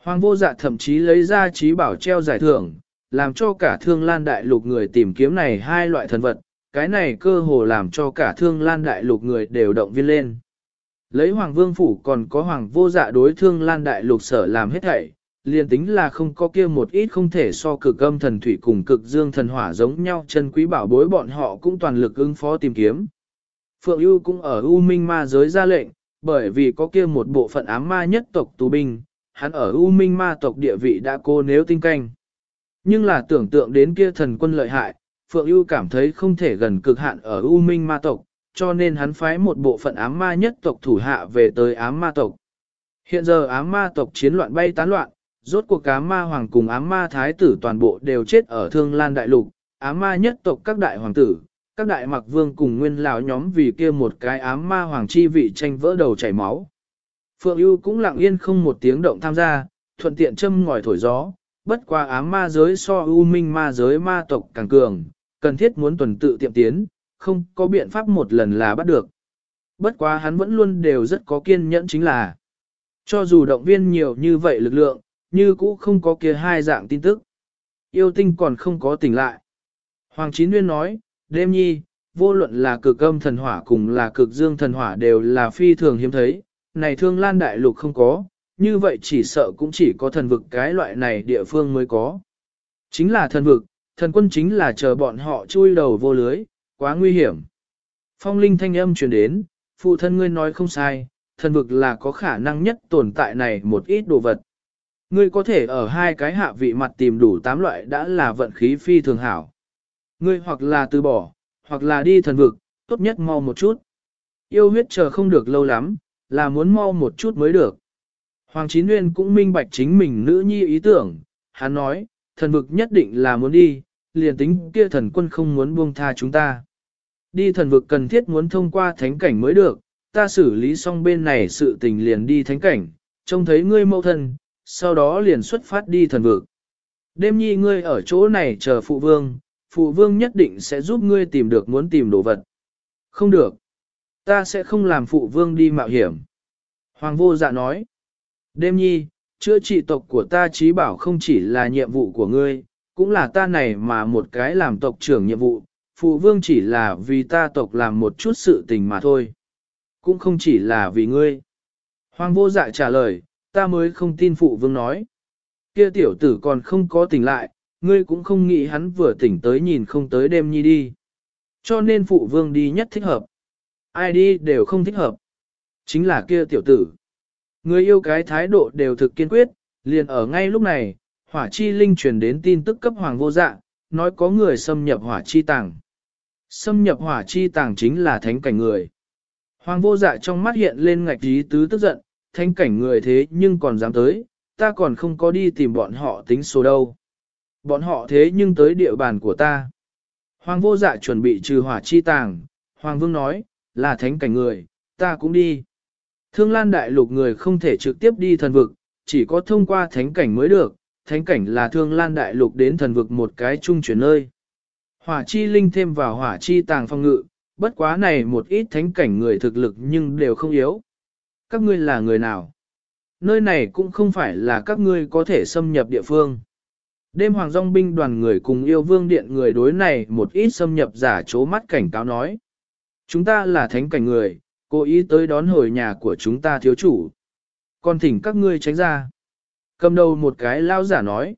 Hoàng vô dạ thậm chí lấy ra trí bảo treo giải thưởng, làm cho cả Thương Lan Đại Lục người tìm kiếm này hai loại thần vật, cái này cơ hồ làm cho cả Thương Lan Đại Lục người đều động viên lên. Lấy Hoàng Vương Phủ còn có Hoàng vô dạ đối Thương Lan Đại Lục sở làm hết thảy, liền tính là không có kia một ít không thể so cực âm thần thủy cùng cực dương thần hỏa giống nhau chân quý bảo bối bọn họ cũng toàn lực ứng phó tìm kiếm. Phượng ưu cũng ở U Minh Ma giới ra lệnh, bởi vì có kia một bộ phận ám ma nhất tộc tù binh, hắn ở U Minh Ma tộc địa vị đã cô nếu tinh canh. Nhưng là tưởng tượng đến kia thần quân lợi hại, Phượng ưu cảm thấy không thể gần cực hạn ở U Minh Ma tộc, cho nên hắn phái một bộ phận ám ma nhất tộc thủ hạ về tới ám ma tộc. Hiện giờ ám ma tộc chiến loạn bay tán loạn, rốt cuộc ám ma hoàng cùng ám ma thái tử toàn bộ đều chết ở thương lan đại lục, ám ma nhất tộc các đại hoàng tử, các đại mặc vương cùng nguyên lão nhóm vì kia một cái ám ma hoàng chi vị tranh vỡ đầu chảy máu. Phượng ưu cũng lặng yên không một tiếng động tham gia, thuận tiện châm ngòi thổi gió, bất qua ám ma giới so ưu minh ma giới ma tộc càng cường, cần thiết muốn tuần tự tiệm tiến, không có biện pháp một lần là bắt được. Bất quá hắn vẫn luôn đều rất có kiên nhẫn chính là, cho dù động viên nhiều như vậy lực lượng, như cũ không có kia hai dạng tin tức. Yêu tinh còn không có tỉnh lại. Hoàng Chín Nguyên nói, đêm nhi, vô luận là cực âm thần hỏa cùng là cực dương thần hỏa đều là phi thường hiếm thấy, này thương lan đại lục không có, như vậy chỉ sợ cũng chỉ có thần vực cái loại này địa phương mới có. Chính là thần vực, thần quân chính là chờ bọn họ chui đầu vô lưới, quá nguy hiểm. Phong linh thanh âm truyền đến, phụ thân ngươi nói không sai, thần vực là có khả năng nhất tồn tại này một ít đồ vật. Ngươi có thể ở hai cái hạ vị mặt tìm đủ tám loại đã là vận khí phi thường hảo. Ngươi hoặc là từ bỏ, hoặc là đi thần vực, tốt nhất mau một chút. Yêu huyết chờ không được lâu lắm, là muốn mau một chút mới được. Hoàng Chí Nguyên cũng minh bạch chính mình nữ nhi ý tưởng, hắn nói, thần vực nhất định là muốn đi, liền tính kia thần quân không muốn buông tha chúng ta. Đi thần vực cần thiết muốn thông qua thánh cảnh mới được, ta xử lý xong bên này sự tình liền đi thánh cảnh, trông thấy ngươi mẫu thân, sau đó liền xuất phát đi thần vực. Đêm nhi ngươi ở chỗ này chờ phụ vương, phụ vương nhất định sẽ giúp ngươi tìm được muốn tìm đồ vật. Không được. Ta sẽ không làm phụ vương đi mạo hiểm. Hoàng vô dạ nói. Đêm nhi, chữa trị tộc của ta trí bảo không chỉ là nhiệm vụ của ngươi, cũng là ta này mà một cái làm tộc trưởng nhiệm vụ, phụ vương chỉ là vì ta tộc làm một chút sự tình mà thôi. Cũng không chỉ là vì ngươi. Hoàng vô dạ trả lời, ta mới không tin phụ vương nói. Kia tiểu tử còn không có tỉnh lại, ngươi cũng không nghĩ hắn vừa tỉnh tới nhìn không tới đêm nhi đi. Cho nên phụ vương đi nhất thích hợp. Ai đi đều không thích hợp. Chính là kia tiểu tử. Người yêu cái thái độ đều thực kiên quyết, liền ở ngay lúc này, hỏa chi linh truyền đến tin tức cấp hoàng vô dạ, nói có người xâm nhập hỏa chi tàng. Xâm nhập hỏa chi tàng chính là thánh cảnh người. Hoàng vô dạ trong mắt hiện lên ngạch ý tứ tức giận, thánh cảnh người thế nhưng còn dám tới, ta còn không có đi tìm bọn họ tính số đâu. Bọn họ thế nhưng tới địa bàn của ta. Hoàng vô dạ chuẩn bị trừ hỏa chi tàng, Hoàng vương nói, là thánh cảnh người, ta cũng đi. Thương lan đại lục người không thể trực tiếp đi thần vực, chỉ có thông qua thánh cảnh mới được, thánh cảnh là thương lan đại lục đến thần vực một cái chung chuyển nơi. Hỏa chi linh thêm vào hỏa chi tàng phong ngự, bất quá này một ít thánh cảnh người thực lực nhưng đều không yếu. Các ngươi là người nào? Nơi này cũng không phải là các ngươi có thể xâm nhập địa phương. Đêm hoàng dòng binh đoàn người cùng yêu vương điện người đối này một ít xâm nhập giả chố mắt cảnh cáo nói. Chúng ta là thánh cảnh người, cố ý tới đón hồi nhà của chúng ta thiếu chủ. Còn thỉnh các ngươi tránh ra. Cầm đầu một cái lao giả nói.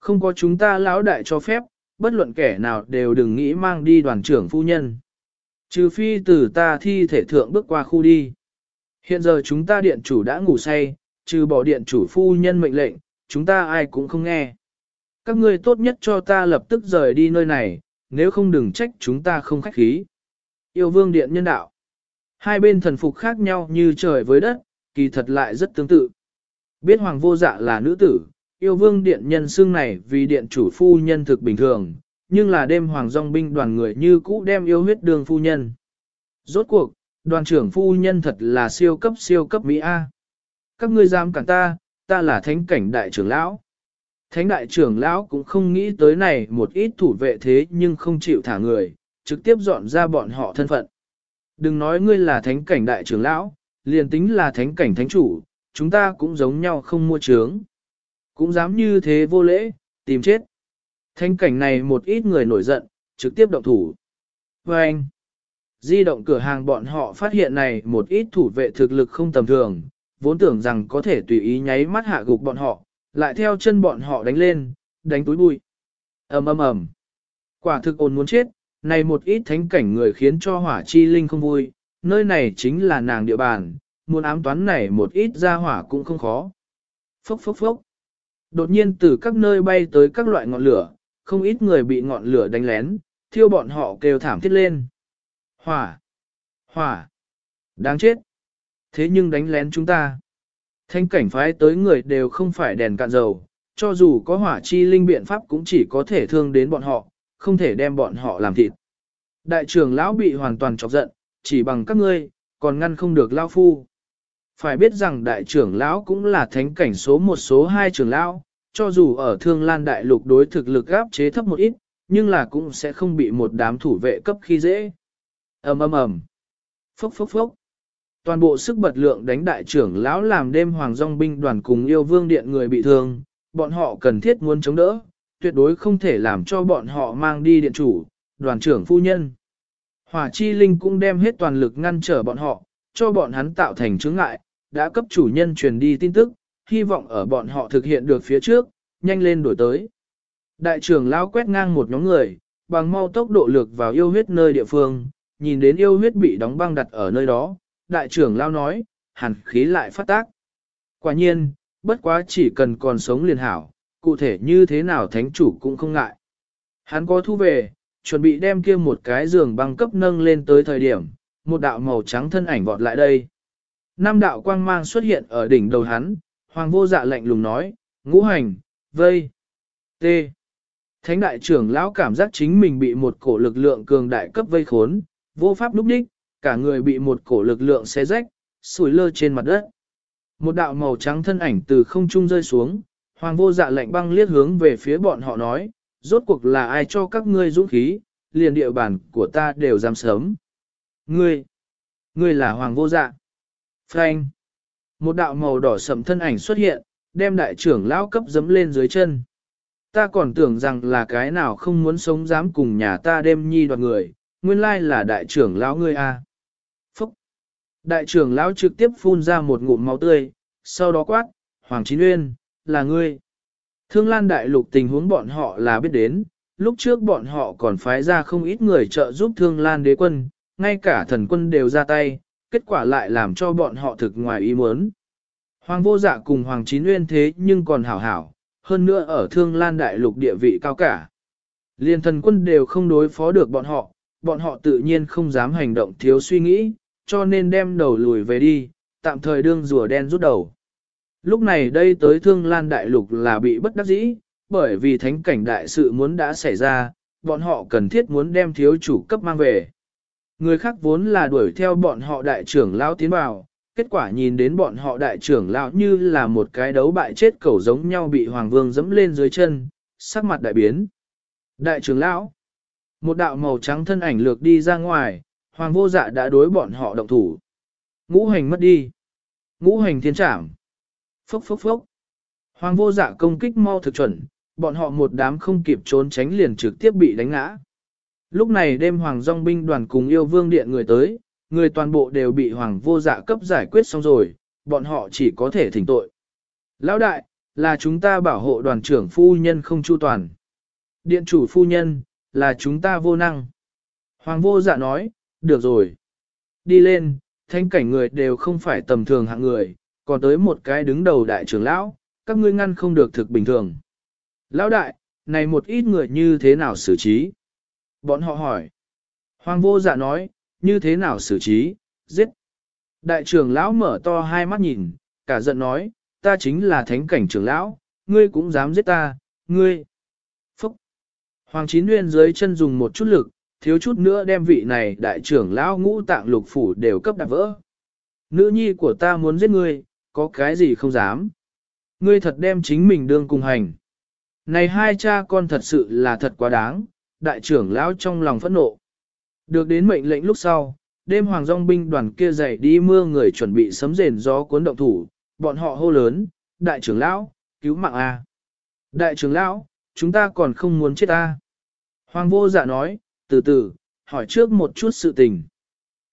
Không có chúng ta lão đại cho phép, bất luận kẻ nào đều đừng nghĩ mang đi đoàn trưởng phu nhân. Trừ phi từ ta thi thể thượng bước qua khu đi. Hiện giờ chúng ta điện chủ đã ngủ say, trừ bỏ điện chủ phu nhân mệnh lệnh, chúng ta ai cũng không nghe. Các ngươi tốt nhất cho ta lập tức rời đi nơi này, nếu không đừng trách chúng ta không khách khí. Yêu vương điện nhân đạo. Hai bên thần phục khác nhau như trời với đất, kỳ thật lại rất tương tự. Biết hoàng vô dạ là nữ tử, yêu vương điện nhân xương này vì điện chủ phu nhân thực bình thường, nhưng là đêm hoàng dòng binh đoàn người như cũ đem yêu huyết đường phu nhân. Rốt cuộc, đoàn trưởng phu nhân thật là siêu cấp siêu cấp Mỹ A. Các ngươi dám cản ta, ta là thánh cảnh đại trưởng lão. Thánh đại trưởng lão cũng không nghĩ tới này một ít thủ vệ thế nhưng không chịu thả người, trực tiếp dọn ra bọn họ thân phận. Đừng nói ngươi là thánh cảnh đại trưởng lão, liền tính là thánh cảnh thánh chủ, chúng ta cũng giống nhau không mua trướng. Cũng dám như thế vô lễ, tìm chết. Thánh cảnh này một ít người nổi giận, trực tiếp động thủ. Và anh, di động cửa hàng bọn họ phát hiện này một ít thủ vệ thực lực không tầm thường, vốn tưởng rằng có thể tùy ý nháy mắt hạ gục bọn họ, lại theo chân bọn họ đánh lên, đánh túi bụi. ầm ầm ầm. Quả thực ồn muốn chết, này một ít thánh cảnh người khiến cho hỏa chi linh không vui, nơi này chính là nàng địa bàn, muốn ám toán này một ít ra hỏa cũng không khó. Phốc phốc phốc. Đột nhiên từ các nơi bay tới các loại ngọn lửa, không ít người bị ngọn lửa đánh lén, thiêu bọn họ kêu thảm thiết lên. Hỏa! Hỏa! Đáng chết! Thế nhưng đánh lén chúng ta. Thanh cảnh phái tới người đều không phải đèn cạn dầu, cho dù có hỏa chi linh biện pháp cũng chỉ có thể thương đến bọn họ, không thể đem bọn họ làm thịt. Đại trưởng lão bị hoàn toàn chọc giận, chỉ bằng các ngươi, còn ngăn không được lão phu. Phải biết rằng đại trưởng lão cũng là thánh cảnh số một số hai trưởng lão, cho dù ở thương lan đại lục đối thực lực gáp chế thấp một ít, nhưng là cũng sẽ không bị một đám thủ vệ cấp khi dễ ầm ầm ầm, phốc phốc phốc. Toàn bộ sức bật lượng đánh đại trưởng lão làm đêm hoàng dòng binh đoàn cùng yêu vương điện người bị thương, bọn họ cần thiết muốn chống đỡ, tuyệt đối không thể làm cho bọn họ mang đi điện chủ, đoàn trưởng phu nhân. Hỏa chi linh cũng đem hết toàn lực ngăn trở bọn họ, cho bọn hắn tạo thành chướng ngại, đã cấp chủ nhân truyền đi tin tức, hy vọng ở bọn họ thực hiện được phía trước, nhanh lên đổi tới. Đại trưởng lão quét ngang một nhóm người, bằng mau tốc độ lược vào yêu huyết nơi địa phương, nhìn đến yêu huyết bị đóng băng đặt ở nơi đó, đại trưởng lao nói, hàn khí lại phát tác. Quả nhiên, bất quá chỉ cần còn sống liền hảo, cụ thể như thế nào thánh chủ cũng không ngại. Hắn có thu về, chuẩn bị đem kia một cái giường băng cấp nâng lên tới thời điểm, một đạo màu trắng thân ảnh vọt lại đây. Năm đạo quang mang xuất hiện ở đỉnh đầu hắn, hoàng vô dạ lạnh lùng nói, ngũ hành, vây, t. Thánh đại trưởng lão cảm giác chính mình bị một cổ lực lượng cường đại cấp vây khốn, vô pháp lúc đích, cả người bị một cổ lực lượng xé rách, sủi lơ trên mặt đất. Một đạo màu trắng thân ảnh từ không trung rơi xuống, hoàng vô dạ lạnh băng liếc hướng về phía bọn họ nói, rốt cuộc là ai cho các ngươi dũng khí, liền địa bàn của ta đều dám sớm. Ngươi, ngươi là hoàng vô dạ. Frank. Một đạo màu đỏ sậm thân ảnh xuất hiện, đem đại trưởng lão cấp dấm lên dưới chân. Ta còn tưởng rằng là cái nào không muốn sống dám cùng nhà ta đêm nhi đoạt người, nguyên lai là đại trưởng lão ngươi a. Phúc! Đại trưởng lão trực tiếp phun ra một ngụm máu tươi, sau đó quát, Hoàng Chín Uyên, là ngươi. Thương Lan Đại Lục tình huống bọn họ là biết đến, lúc trước bọn họ còn phái ra không ít người trợ giúp Thương Lan đế quân, ngay cả thần quân đều ra tay, kết quả lại làm cho bọn họ thực ngoài ý muốn. Hoàng vô dạ cùng Hoàng Chín Uyên thế nhưng còn hảo hảo, hơn nữa ở Thương Lan Đại Lục địa vị cao cả. Liên thần quân đều không đối phó được bọn họ, bọn họ tự nhiên không dám hành động thiếu suy nghĩ, cho nên đem đầu lùi về đi, tạm thời đương rùa đen rút đầu. Lúc này đây tới Thương Lan Đại Lục là bị bất đắc dĩ, bởi vì thánh cảnh đại sự muốn đã xảy ra, bọn họ cần thiết muốn đem thiếu chủ cấp mang về. Người khác vốn là đuổi theo bọn họ đại trưởng lão tiến vào, kết quả nhìn đến bọn họ đại trưởng lão như là một cái đấu bại chết cẩu giống nhau bị Hoàng Vương dẫm lên dưới chân, sắc mặt đại biến. Đại trưởng lão, một đạo màu trắng thân ảnh lược đi ra ngoài, Hoàng vô dạ đã đối bọn họ động thủ. Ngũ hành mất đi. Ngũ hành thiên trảm. Phốc phốc phốc. Hoàng vô dạ công kích mau thực chuẩn, bọn họ một đám không kịp trốn tránh liền trực tiếp bị đánh ngã. Lúc này đêm Hoàng Dòng binh đoàn cùng yêu vương điện người tới, người toàn bộ đều bị Hoàng vô dạ cấp giải quyết xong rồi, bọn họ chỉ có thể thỉnh tội. Lão đại, là chúng ta bảo hộ đoàn trưởng phu nhân không chu toàn. Điện chủ phu nhân, là chúng ta vô năng. Hoàng vô dạ nói, được rồi. Đi lên, thanh cảnh người đều không phải tầm thường hạng người, còn tới một cái đứng đầu đại trưởng lão, các ngươi ngăn không được thực bình thường. Lão đại, này một ít người như thế nào xử trí? Bọn họ hỏi. Hoàng vô dạ nói, như thế nào xử trí, giết. Đại trưởng lão mở to hai mắt nhìn, cả giận nói, ta chính là thánh cảnh trưởng lão, ngươi cũng dám giết ta, ngươi. Hoàng chín nguyên dưới chân dùng một chút lực, thiếu chút nữa đem vị này đại trưởng lão ngũ tạng lục phủ đều cấp đạp vỡ. Nữ nhi của ta muốn giết ngươi, có cái gì không dám. Ngươi thật đem chính mình đương cùng hành. Này hai cha con thật sự là thật quá đáng, đại trưởng lão trong lòng phẫn nộ. Được đến mệnh lệnh lúc sau, đêm hoàng dòng binh đoàn kia dậy đi mưa người chuẩn bị sấm rền gió cuốn động thủ, bọn họ hô lớn, đại trưởng lão, cứu mạng A. Đại trưởng lão, chúng ta còn không muốn chết A. Hoàng vô dạ nói, từ từ, hỏi trước một chút sự tình.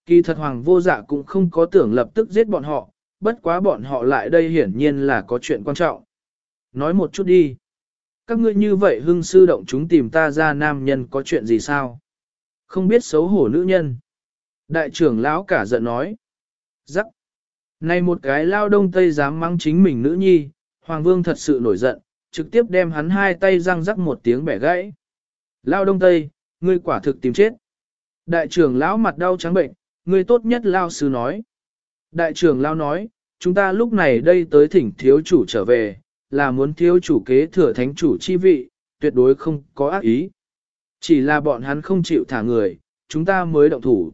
Kỳ thật hoàng vô dạ cũng không có tưởng lập tức giết bọn họ, bất quá bọn họ lại đây hiển nhiên là có chuyện quan trọng. Nói một chút đi. Các ngươi như vậy hưng sư động chúng tìm ta ra nam nhân có chuyện gì sao? Không biết xấu hổ nữ nhân. Đại trưởng lão cả giận nói. Giắc. Này một cái lao đông tây dám mắng chính mình nữ nhi, Hoàng Vương thật sự nổi giận, trực tiếp đem hắn hai tay răng rắc một tiếng bẻ gãy. Lao đông tây, ngươi quả thực tìm chết. Đại trưởng lão mặt đau trắng bệnh, ngươi tốt nhất lao sư nói. Đại trưởng lão nói, chúng ta lúc này đây tới thỉnh thiếu chủ trở về, là muốn thiếu chủ kế thừa thánh chủ chi vị, tuyệt đối không có ác ý. Chỉ là bọn hắn không chịu thả người, chúng ta mới động thủ.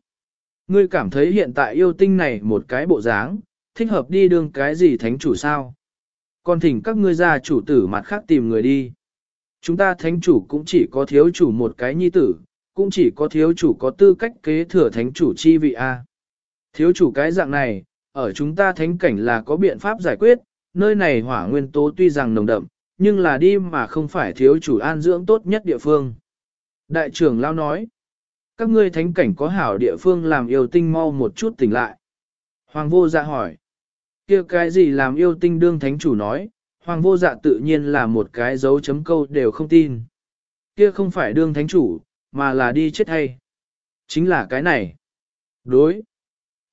Ngươi cảm thấy hiện tại yêu tinh này một cái bộ dáng, thích hợp đi đương cái gì thánh chủ sao? Còn thỉnh các ngươi ra chủ tử mặt khác tìm người đi. Chúng ta thánh chủ cũng chỉ có thiếu chủ một cái nhi tử, cũng chỉ có thiếu chủ có tư cách kế thừa thánh chủ chi vị A. Thiếu chủ cái dạng này, ở chúng ta thánh cảnh là có biện pháp giải quyết, nơi này hỏa nguyên tố tuy rằng nồng đậm, nhưng là đi mà không phải thiếu chủ an dưỡng tốt nhất địa phương. Đại trưởng Lao nói, các ngươi thánh cảnh có hảo địa phương làm yêu tinh mau một chút tỉnh lại. Hoàng vô dạ hỏi, kia cái gì làm yêu tinh đương thánh chủ nói, hoàng vô dạ tự nhiên là một cái dấu chấm câu đều không tin. Kia không phải đương thánh chủ, mà là đi chết hay. Chính là cái này. Đối.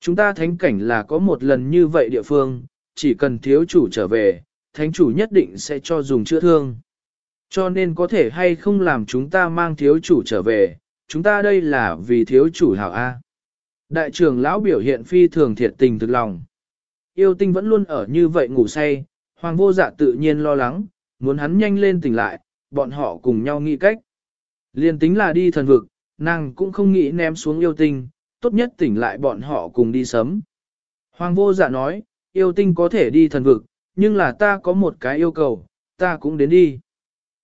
Chúng ta thánh cảnh là có một lần như vậy địa phương, chỉ cần thiếu chủ trở về, thánh chủ nhất định sẽ cho dùng chữa thương. Cho nên có thể hay không làm chúng ta mang thiếu chủ trở về, chúng ta đây là vì thiếu chủ hảo A. Đại trưởng lão biểu hiện phi thường thiệt tình thực lòng. Yêu tinh vẫn luôn ở như vậy ngủ say, hoàng vô dạ tự nhiên lo lắng, muốn hắn nhanh lên tỉnh lại, bọn họ cùng nhau nghĩ cách. Liên tính là đi thần vực, nàng cũng không nghĩ ném xuống yêu tinh, tốt nhất tỉnh lại bọn họ cùng đi sớm. Hoàng vô dạ nói, yêu tinh có thể đi thần vực, nhưng là ta có một cái yêu cầu, ta cũng đến đi.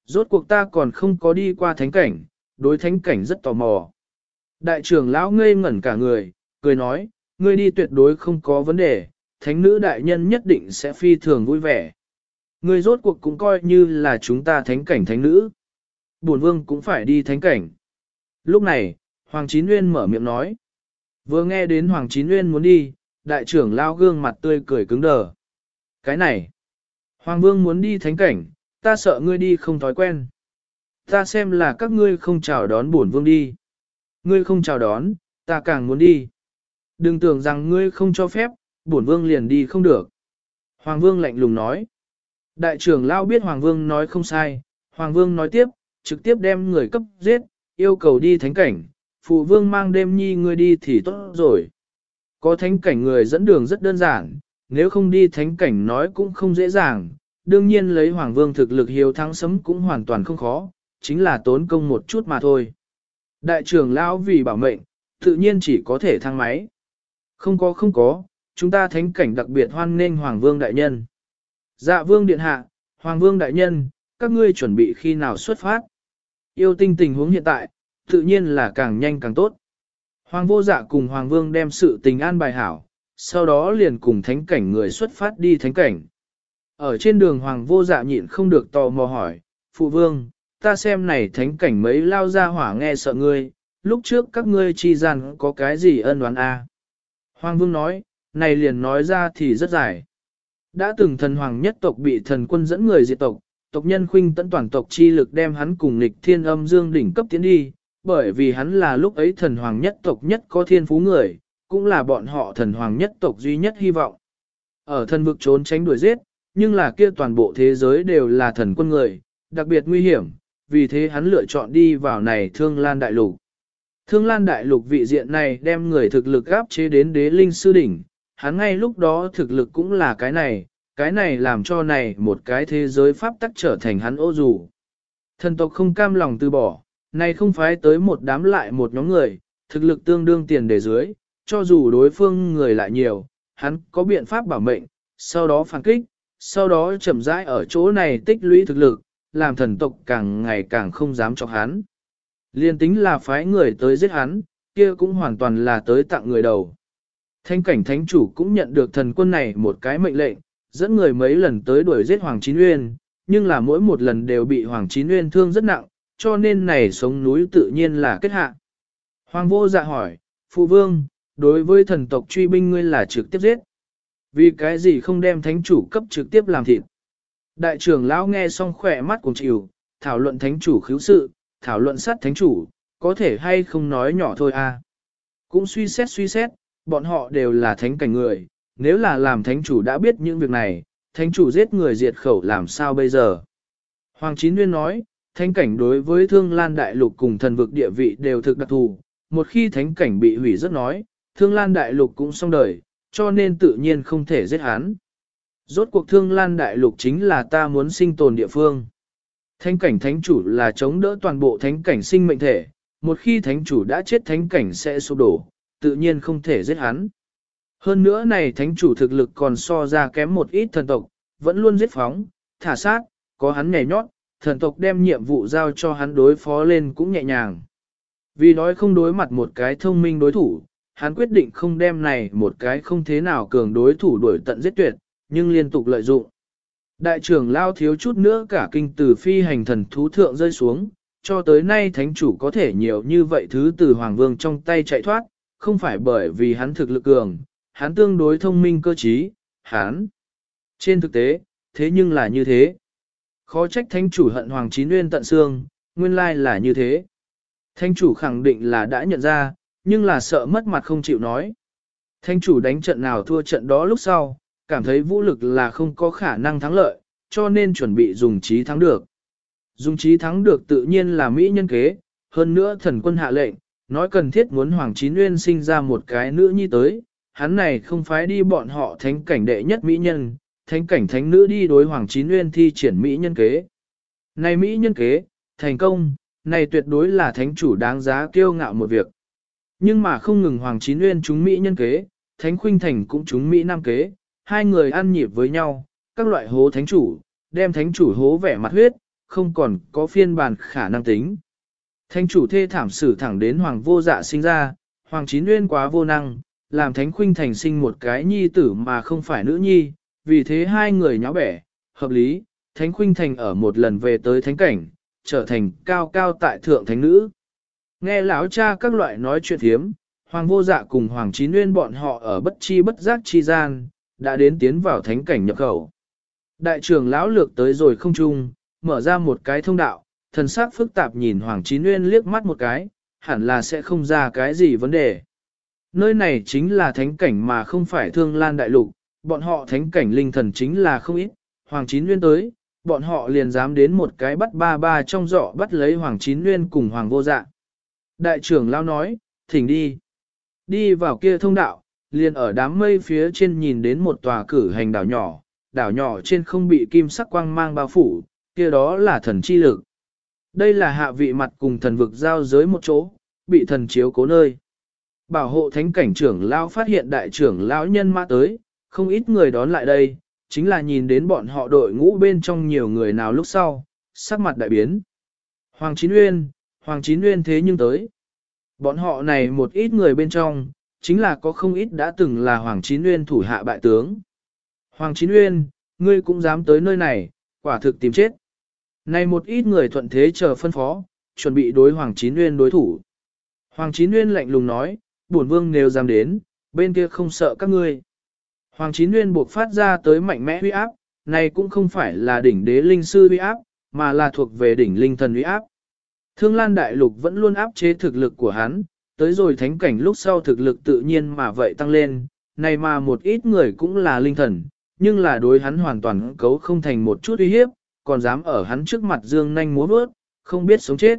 Rốt cuộc ta còn không có đi qua thánh cảnh, đối thánh cảnh rất tò mò. Đại trưởng lão ngây ngẩn cả người, cười nói, ngươi đi tuyệt đối không có vấn đề, thánh nữ đại nhân nhất định sẽ phi thường vui vẻ. Ngươi rốt cuộc cũng coi như là chúng ta thánh cảnh thánh nữ. Bổn vương cũng phải đi thánh cảnh. Lúc này, Hoàng Chín Nguyên mở miệng nói. Vừa nghe đến Hoàng Chín Nguyên muốn đi, đại trưởng lao gương mặt tươi cười cứng đờ. Cái này, Hoàng Vương muốn đi thánh cảnh, ta sợ ngươi đi không thói quen. Ta xem là các ngươi không chào đón bổn vương đi. Ngươi không chào đón, ta càng muốn đi. Đừng tưởng rằng ngươi không cho phép, bổn vương liền đi không được. Hoàng vương lạnh lùng nói. Đại trưởng lao biết Hoàng vương nói không sai, Hoàng vương nói tiếp, trực tiếp đem người cấp giết, yêu cầu đi thánh cảnh, phụ vương mang đêm nhi ngươi đi thì tốt rồi. Có thánh cảnh người dẫn đường rất đơn giản, nếu không đi thánh cảnh nói cũng không dễ dàng, đương nhiên lấy Hoàng vương thực lực hiếu thắng sấm cũng hoàn toàn không khó, chính là tốn công một chút mà thôi. Đại trưởng lão vì bảo mệnh, tự nhiên chỉ có thể thang máy. Không có không có, chúng ta thánh cảnh đặc biệt hoan nghênh Hoàng Vương Đại Nhân. Dạ Vương Điện Hạ, Hoàng Vương Đại Nhân, các ngươi chuẩn bị khi nào xuất phát. Yêu tinh tình huống hiện tại, tự nhiên là càng nhanh càng tốt. Hoàng vô dạ cùng Hoàng Vương đem sự tình an bài hảo, sau đó liền cùng thánh cảnh người xuất phát đi thánh cảnh. Ở trên đường Hoàng vô dạ nhịn không được tò mò hỏi, Phụ Vương, ta xem này thánh cảnh mấy lao ra hỏa nghe sợ ngươi, lúc trước các ngươi chi rằng có cái gì ân oán a? À? Hoàng vương nói, này liền nói ra thì rất dài. Đã từng thần hoàng nhất tộc bị thần quân dẫn người diệt tộc, tộc nhân khuynh tận toàn tộc chi lực đem hắn cùng nghịch thiên âm dương đỉnh cấp tiến đi, bởi vì hắn là lúc ấy thần hoàng nhất tộc nhất có thiên phú người, cũng là bọn họ thần hoàng nhất tộc duy nhất hy vọng. Ở thần vực trốn tránh đuổi giết, nhưng là kia toàn bộ thế giới đều là thần quân người, đặc biệt nguy hiểm, vì thế hắn lựa chọn đi vào này thương lan đại lục. Thương lan đại lục vị diện này đem người thực lực gáp chế đến đế linh sư đỉnh, hắn ngay lúc đó thực lực cũng là cái này, cái này làm cho này một cái thế giới pháp tắc trở thành hắn ô dù. Thần tộc không cam lòng từ bỏ, này không phải tới một đám lại một nhóm người, thực lực tương đương tiền để dưới, cho dù đối phương người lại nhiều, hắn có biện pháp bảo mệnh, sau đó phản kích, sau đó chậm rãi ở chỗ này tích lũy thực lực, làm thần tộc càng ngày càng không dám cho hắn. Liên tính là phái người tới giết hắn, kia cũng hoàn toàn là tới tặng người đầu. Thanh cảnh thánh chủ cũng nhận được thần quân này một cái mệnh lệnh, dẫn người mấy lần tới đuổi giết Hoàng Chín Uyên, nhưng là mỗi một lần đều bị Hoàng Chín Uyên thương rất nặng, cho nên này sống núi tự nhiên là kết hạ. Hoàng vô dạ hỏi, Phụ Vương, đối với thần tộc truy binh ngươi là trực tiếp giết. Vì cái gì không đem thánh chủ cấp trực tiếp làm thịt? Đại trưởng lão nghe xong khỏe mắt cùng chịu, thảo luận thánh chủ khiếu sự, thảo luận sát thánh chủ, có thể hay không nói nhỏ thôi à. Cũng suy xét suy xét, bọn họ đều là thánh cảnh người, nếu là làm thánh chủ đã biết những việc này, thánh chủ giết người diệt khẩu làm sao bây giờ. Hoàng Chín Nguyên nói, thánh cảnh đối với thương lan đại lục cùng thần vực địa vị đều thực đặc thù, một khi thánh cảnh bị hủy rất nói, thương lan đại lục cũng xong đời, cho nên tự nhiên không thể giết hắn. Rốt cuộc thương lan đại lục chính là ta muốn sinh tồn địa phương. Thánh cảnh thánh chủ là chống đỡ toàn bộ thánh cảnh sinh mệnh thể, một khi thánh chủ đã chết thánh cảnh sẽ sụp đổ, tự nhiên không thể giết hắn. Hơn nữa này thánh chủ thực lực còn so ra kém một ít thần tộc, vẫn luôn giết phóng, thả sát, có hắn nhảy nhót, thần tộc đem nhiệm vụ giao cho hắn đối phó lên cũng nhẹ nhàng. Vì nói không đối mặt một cái thông minh đối thủ, hắn quyết định không đem này một cái không thế nào cường đối thủ đuổi tận giết tuyệt, nhưng liên tục lợi dụng. Đại trưởng lao thiếu chút nữa cả kinh từ phi hành thần thú thượng rơi xuống, cho tới nay thánh chủ có thể nhiều như vậy thứ từ Hoàng Vương trong tay chạy thoát, không phải bởi vì hắn thực lực cường, hắn tương đối thông minh cơ trí, hắn. Trên thực tế, thế nhưng là như thế. Khó trách thánh chủ hận Hoàng Chín Nguyên tận xương, nguyên lai là như thế. Thánh chủ khẳng định là đã nhận ra, nhưng là sợ mất mặt không chịu nói. Thánh chủ đánh trận nào thua trận đó lúc sau, cảm thấy vũ lực là không có khả năng thắng lợi, cho nên chuẩn bị dùng trí thắng được. Dùng trí thắng được tự nhiên là Mỹ nhân kế, hơn nữa thần quân hạ lệnh, nói cần thiết muốn Hoàng Chín Nguyên sinh ra một cái nữ nhi tới, hắn này không phải đi bọn họ thánh cảnh đệ nhất Mỹ nhân, thánh cảnh thánh nữ đi đối Hoàng Chín Nguyên thi triển Mỹ nhân kế. Này Mỹ nhân kế, thành công, này tuyệt đối là thánh chủ đáng giá kiêu ngạo một việc. Nhưng mà không ngừng Hoàng Chín Nguyên chúng Mỹ nhân kế, thánh khuynh thành cũng chúng Mỹ nam kế, hai người ăn nhịp với nhau, các loại hố thánh chủ, đem thánh chủ hố vẻ mặt huyết, không còn có phiên bản khả năng tính. Thánh chủ thê thảm xử thẳng đến hoàng vô dạ sinh ra, hoàng chín nguyên quá vô năng, làm thánh khuynh thành sinh một cái nhi tử mà không phải nữ nhi, vì thế hai người nháo bẻ, hợp lý, thánh khuynh thành ở một lần về tới thánh cảnh, trở thành cao cao tại thượng thánh nữ. Nghe lão cha các loại nói chuyện thiếm, hoàng vô dạ cùng hoàng chín nguyên bọn họ ở bất chi bất giác chi gian, đã đến tiến vào thánh cảnh nhập khẩu. Đại trưởng lão lược tới rồi không chung, mở ra một cái thông đạo, thần sắc phức tạp nhìn Hoàng Chín Nguyên liếc mắt một cái, hẳn là sẽ không ra cái gì vấn đề. Nơi này chính là thánh cảnh mà không phải thương lan đại lục, bọn họ thánh cảnh linh thần chính là không ít, Hoàng Chín Nguyên tới, bọn họ liền dám đến một cái bắt ba ba trong giỏ bắt lấy Hoàng Chín Nguyên cùng Hoàng vô dạ. Đại trưởng lao nói, thỉnh đi. Đi vào kia thông đạo, liền ở đám mây phía trên nhìn đến một tòa cử hành đảo nhỏ, đảo nhỏ trên không bị kim sắc quang mang bao phủ, kia đó là thần chi lực. Đây là hạ vị mặt cùng thần vực giao giới một chỗ, bị thần chiếu cố nơi. Bảo hộ thánh cảnh trưởng lão phát hiện đại trưởng lão nhân mã tới, không ít người đón lại đây, chính là nhìn đến bọn họ đội ngũ bên trong nhiều người nào lúc sau, sắc mặt đại biến. Hoàng Chín Uyên, Hoàng Chín Uyên thế nhưng tới. Bọn họ này một ít người bên trong, chính là có không ít đã từng là Hoàng Chín Uyên thủ hạ bại tướng. Hoàng Chín Uyên, ngươi cũng dám tới nơi này, quả thực tìm chết. Này một ít người thuận thế chờ phân phó, chuẩn bị đối Hoàng Chín Nguyên đối thủ. Hoàng Chín Nguyên lạnh lùng nói, bổn vương nếu dám đến, bên kia không sợ các ngươi. Hoàng Chín Nguyên buộc phát ra tới mạnh mẽ huy áp, này cũng không phải là đỉnh đế linh sư huy áp, mà là thuộc về đỉnh linh thần huy áp. Thương Lan Đại Lục vẫn luôn áp chế thực lực của hắn, tới rồi thánh cảnh lúc sau thực lực tự nhiên mà vậy tăng lên, này mà một ít người cũng là linh thần, nhưng là đối hắn hoàn toàn cấu không thành một chút uy hiếp, còn dám ở hắn trước mặt dương nhanh múa bước, không biết sống chết.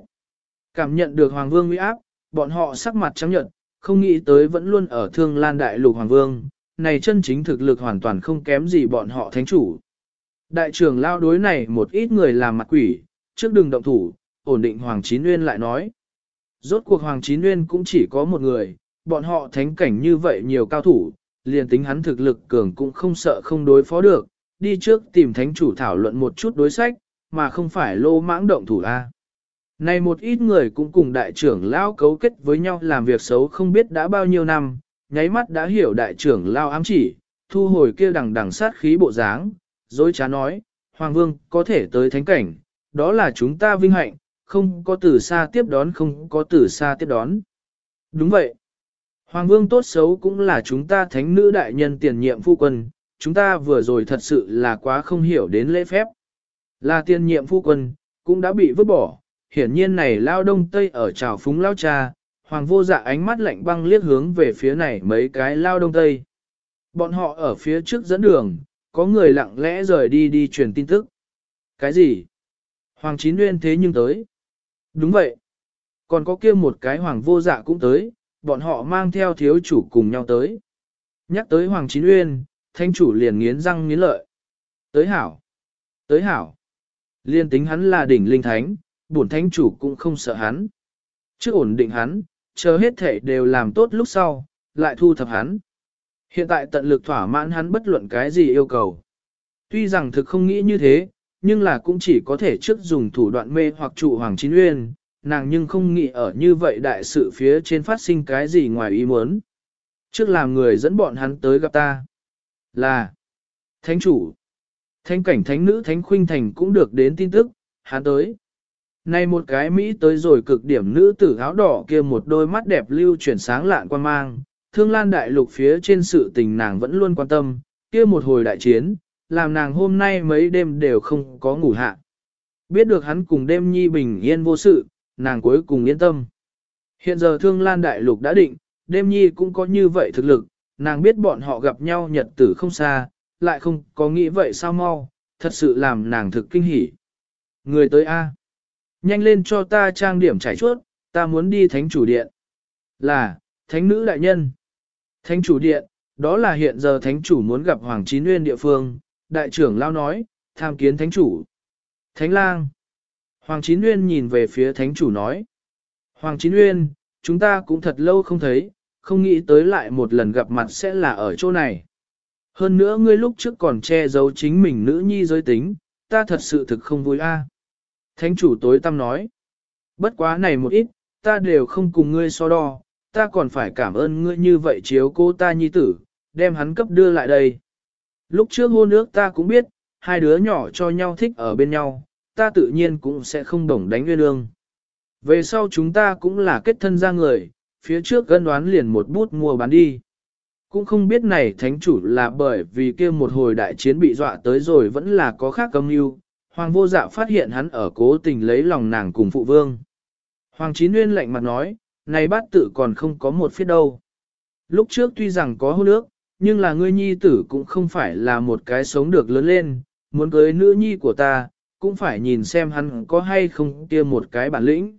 Cảm nhận được Hoàng Vương uy áp, bọn họ sắc mặt trắng nhận, không nghĩ tới vẫn luôn ở thương lan đại lục Hoàng Vương, này chân chính thực lực hoàn toàn không kém gì bọn họ thánh chủ. Đại trưởng lao đối này một ít người làm mặt quỷ, trước đừng động thủ, ổn định Hoàng Chín Nguyên lại nói. Rốt cuộc Hoàng Chín Nguyên cũng chỉ có một người, bọn họ thánh cảnh như vậy nhiều cao thủ, liền tính hắn thực lực cường cũng không sợ không đối phó được, đi trước tìm thánh chủ thảo luận một chút đối sách, mà không phải lô mãng động thủ A. Này một ít người cũng cùng đại trưởng lao cấu kết với nhau làm việc xấu không biết đã bao nhiêu năm, nháy mắt đã hiểu đại trưởng lao ám chỉ, thu hồi kia đằng đằng sát khí bộ dáng, dối trá nói, Hoàng Vương có thể tới thánh cảnh, đó là chúng ta vinh hạnh, không có từ xa tiếp đón không có từ xa tiếp đón. Đúng vậy. Hoàng Vương tốt xấu cũng là chúng ta thánh nữ đại nhân tiền nhiệm phu quân, chúng ta vừa rồi thật sự là quá không hiểu đến lễ phép. Là tiên nhiệm phu quân, cũng đã bị vứt bỏ, hiển nhiên này lao đông tây ở trào phúng lao cha, hoàng vô dạ ánh mắt lạnh băng liếc hướng về phía này mấy cái lao đông tây. Bọn họ ở phía trước dẫn đường, có người lặng lẽ rời đi đi truyền tin tức. Cái gì? Hoàng chín nguyên thế nhưng tới. Đúng vậy. Còn có kia một cái hoàng vô dạ cũng tới, bọn họ mang theo thiếu chủ cùng nhau tới. Nhắc tới hoàng chín Uyên thanh chủ liền nghiến răng nghiến lợi. Tới hảo, tới hảo. Liên tính hắn là đỉnh linh thánh, bổn thánh chủ cũng không sợ hắn. Trước ổn định hắn, chờ hết thể đều làm tốt lúc sau, lại thu thập hắn. Hiện tại tận lực thỏa mãn hắn bất luận cái gì yêu cầu. Tuy rằng thực không nghĩ như thế, nhưng là cũng chỉ có thể trước dùng thủ đoạn mê hoặc trụ Hoàng Chín Uyên, nàng nhưng không nghĩ ở như vậy đại sự phía trên phát sinh cái gì ngoài ý muốn. Trước làm người dẫn bọn hắn tới gặp ta. Là Thánh chủ Thánh cảnh thánh nữ thánh khuynh thành cũng được đến tin tức, hắn tới. Này một cái Mỹ tới rồi cực điểm nữ tử áo đỏ kia một đôi mắt đẹp lưu chuyển sáng lạn quan mang, thương lan đại lục phía trên sự tình nàng vẫn luôn quan tâm, kia một hồi đại chiến, làm nàng hôm nay mấy đêm đều không có ngủ hạ. Biết được hắn cùng đêm nhi bình yên vô sự, nàng cuối cùng yên tâm. Hiện giờ thương lan đại lục đã định, đêm nhi cũng có như vậy thực lực, nàng biết bọn họ gặp nhau nhật tử không xa, lại không có nghĩ vậy sao mau, thật sự làm nàng thực kinh hỉ. Người tới A. Nhanh lên cho ta trang điểm trải chuốt, ta muốn đi thánh chủ điện. Là, thánh nữ đại nhân. Thánh chủ điện, đó là hiện giờ thánh chủ muốn gặp Hoàng Chín Nguyên địa phương, đại trưởng lao nói, tham kiến thánh chủ. Thánh lang. Hoàng Chín Nguyên nhìn về phía thánh chủ nói. Hoàng Chín Nguyên, chúng ta cũng thật lâu không thấy, không nghĩ tới lại một lần gặp mặt sẽ là ở chỗ này. Hơn nữa ngươi lúc trước còn che giấu chính mình nữ nhi giới tính, ta thật sự thực không vui a. Thánh chủ tối tâm nói, bất quá này một ít, ta đều không cùng ngươi so đo, ta còn phải cảm ơn ngươi như vậy chiếu cô ta nhi tử, đem hắn cấp đưa lại đây. Lúc trước hôn ước ta cũng biết, hai đứa nhỏ cho nhau thích ở bên nhau, ta tự nhiên cũng sẽ không đồng đánh nguyên ương. Về sau chúng ta cũng là kết thân ra người, phía trước gân đoán liền một bút mua bán đi. Cũng không biết này thánh chủ là bởi vì kia một hồi đại chiến bị dọa tới rồi vẫn là có khác công mưu. Hoàng vô dạ phát hiện hắn ở cố tình lấy lòng nàng cùng phụ vương. Hoàng Chí Nguyên lạnh mặt nói, này bát tử còn không có một phía đâu. Lúc trước tuy rằng có hôn ước, nhưng là ngươi nhi tử cũng không phải là một cái sống được lớn lên, muốn cưới nữ nhi của ta, cũng phải nhìn xem hắn có hay không kia một cái bản lĩnh.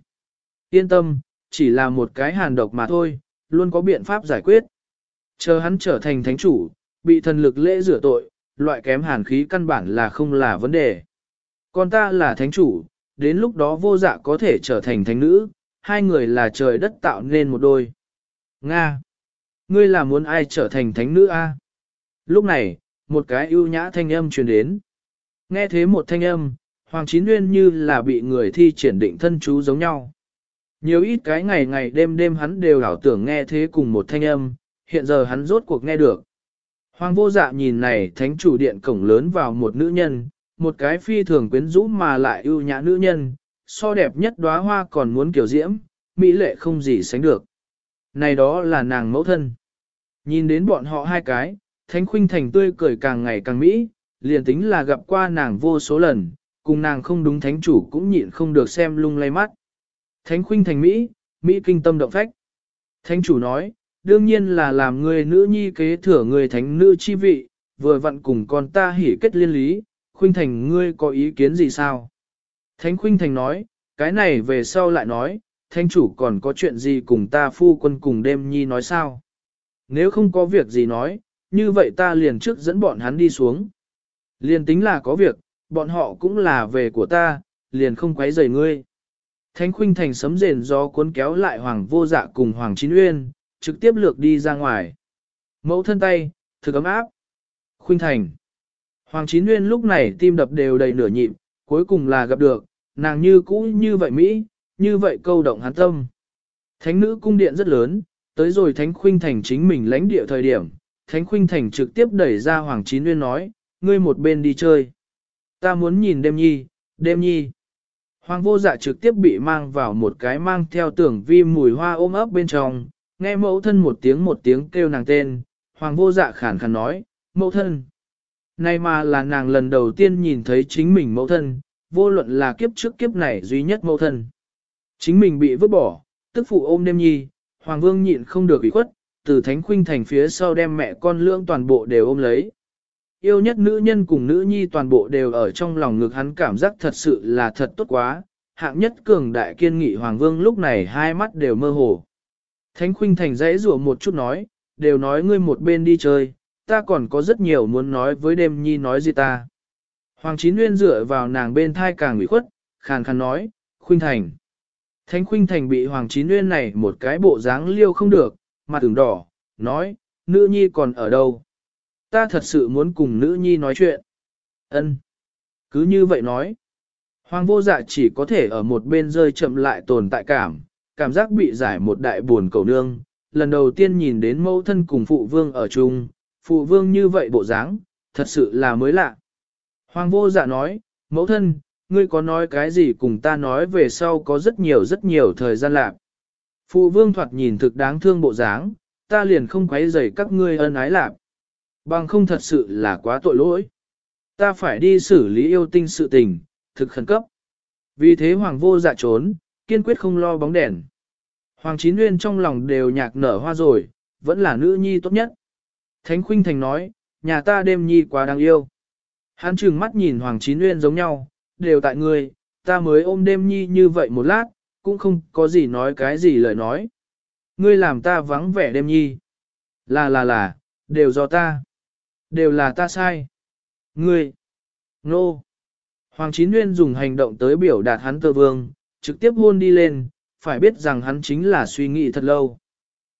Yên tâm, chỉ là một cái hàn độc mà thôi, luôn có biện pháp giải quyết. Chờ hắn trở thành thánh chủ, bị thần lực lễ rửa tội, loại kém hàn khí căn bản là không là vấn đề. Còn ta là thánh chủ, đến lúc đó vô dạ có thể trở thành thánh nữ, hai người là trời đất tạo nên một đôi. Nga! Ngươi là muốn ai trở thành thánh nữ a? Lúc này, một cái ưu nhã thanh âm truyền đến. Nghe thế một thanh âm, Hoàng Chín Nguyên như là bị người thi triển định thân chú giống nhau. Nhiều ít cái ngày ngày đêm đêm hắn đều ảo tưởng nghe thế cùng một thanh âm, hiện giờ hắn rốt cuộc nghe được. Hoàng vô dạ nhìn này thánh chủ điện cổng lớn vào một nữ nhân, một cái phi thường quyến rũ mà lại ưu nhã nữ nhân, so đẹp nhất đóa hoa còn muốn kiểu diễm, mỹ lệ không gì sánh được. Này đó là nàng mẫu thân. Nhìn đến bọn họ hai cái, thánh khuynh thành tươi cười càng ngày càng mỹ, liền tính là gặp qua nàng vô số lần, cùng nàng không đúng thánh chủ cũng nhịn không được xem lung lay mắt. Thánh khuynh thành Mỹ, Mỹ kinh tâm động phách. Thánh chủ nói, đương nhiên là làm người nữ nhi kế thừa người thánh nữ chi vị, vừa vặn cùng con ta hỉ kết liên lý, khuynh thành ngươi có ý kiến gì sao? Thánh khuynh thành nói, cái này về sau lại nói, thánh chủ còn có chuyện gì cùng ta phu quân cùng đêm nhi nói sao? Nếu không có việc gì nói, như vậy ta liền trước dẫn bọn hắn đi xuống. Liền tính là có việc, bọn họ cũng là về của ta, liền không quấy rầy ngươi. Thánh khuynh thành sấm rền do cuốn kéo lại hoàng vô dạ cùng hoàng chín uyên, trực tiếp lược đi ra ngoài. Mẫu thân tay, thực ấm áp. Khuynh thành. Hoàng chín uyên lúc này tim đập đều đầy nửa nhịp, cuối cùng là gặp được, nàng như cũ như vậy Mỹ, như vậy câu động hắn tâm. Thánh nữ cung điện rất lớn, tới rồi thánh khuynh thành chính mình lãnh địa thời điểm, thánh khuynh thành trực tiếp đẩy ra hoàng chín uyên nói, ngươi một bên đi chơi. Ta muốn nhìn đêm nhi, đêm nhi. Hoàng vô dạ trực tiếp bị mang vào một cái mang theo tưởng vi mùi hoa ôm ấp bên trong, nghe mẫu thân một tiếng một tiếng kêu nàng tên, hoàng vô dạ khản khàn nói, mẫu thân. Này mà là nàng lần đầu tiên nhìn thấy chính mình mẫu thân, vô luận là kiếp trước kiếp này duy nhất mẫu thân. Chính mình bị vứt bỏ, tức phụ ôm đêm nhi, hoàng vương nhịn không được ủy khuất, từ thánh khuynh thành phía sau đem mẹ con lưỡng toàn bộ đều ôm lấy yêu nhất nữ nhân cùng nữ nhi toàn bộ đều ở trong lòng ngực hắn cảm giác thật sự là thật tốt quá, hạng nhất cường đại kiên nghị Hoàng Vương lúc này hai mắt đều mơ hồ. Thánh Khuynh Thành dãy rủa một chút nói, đều nói ngươi một bên đi chơi, ta còn có rất nhiều muốn nói với đêm nhi nói gì ta. Hoàng Chín Nguyên dựa vào nàng bên thai càng ủy khuất, khàn khàn nói, Khuynh Thành. Thánh Khuynh Thành bị Hoàng Chín Nguyên này một cái bộ dáng liêu không được, mặt tưởng đỏ, nói, nữ nhi còn ở đâu? Ta thật sự muốn cùng nữ nhi nói chuyện. Ân, Cứ như vậy nói. Hoàng vô dạ chỉ có thể ở một bên rơi chậm lại tồn tại cảm, cảm giác bị giải một đại buồn cầu nương. Lần đầu tiên nhìn đến mẫu thân cùng phụ vương ở chung, phụ vương như vậy bộ dáng, thật sự là mới lạ. Hoàng vô dạ nói, mẫu thân, ngươi có nói cái gì cùng ta nói về sau có rất nhiều rất nhiều thời gian lạc. Phụ vương thoạt nhìn thực đáng thương bộ dáng, ta liền không quấy rầy các ngươi ân ái lạc. Bằng không thật sự là quá tội lỗi. Ta phải đi xử lý yêu tinh sự tình, thực khẩn cấp. Vì thế hoàng vô dạ trốn, kiên quyết không lo bóng đèn. Hoàng chín nguyên trong lòng đều nhạc nở hoa rồi, vẫn là nữ nhi tốt nhất. Thánh khuynh thành nói, nhà ta đêm nhi quá đáng yêu. Hắn trừng mắt nhìn Hoàng Chín Nguyên giống nhau, đều tại ngươi, ta mới ôm đêm nhi như vậy một lát, cũng không có gì nói cái gì lời nói. Ngươi làm ta vắng vẻ đêm nhi. Là là là, đều do ta. Đều là ta sai. Ngươi. Nô. Hoàng Chín Nguyên dùng hành động tới biểu đạt hắn tơ vương, trực tiếp hôn đi lên, phải biết rằng hắn chính là suy nghĩ thật lâu.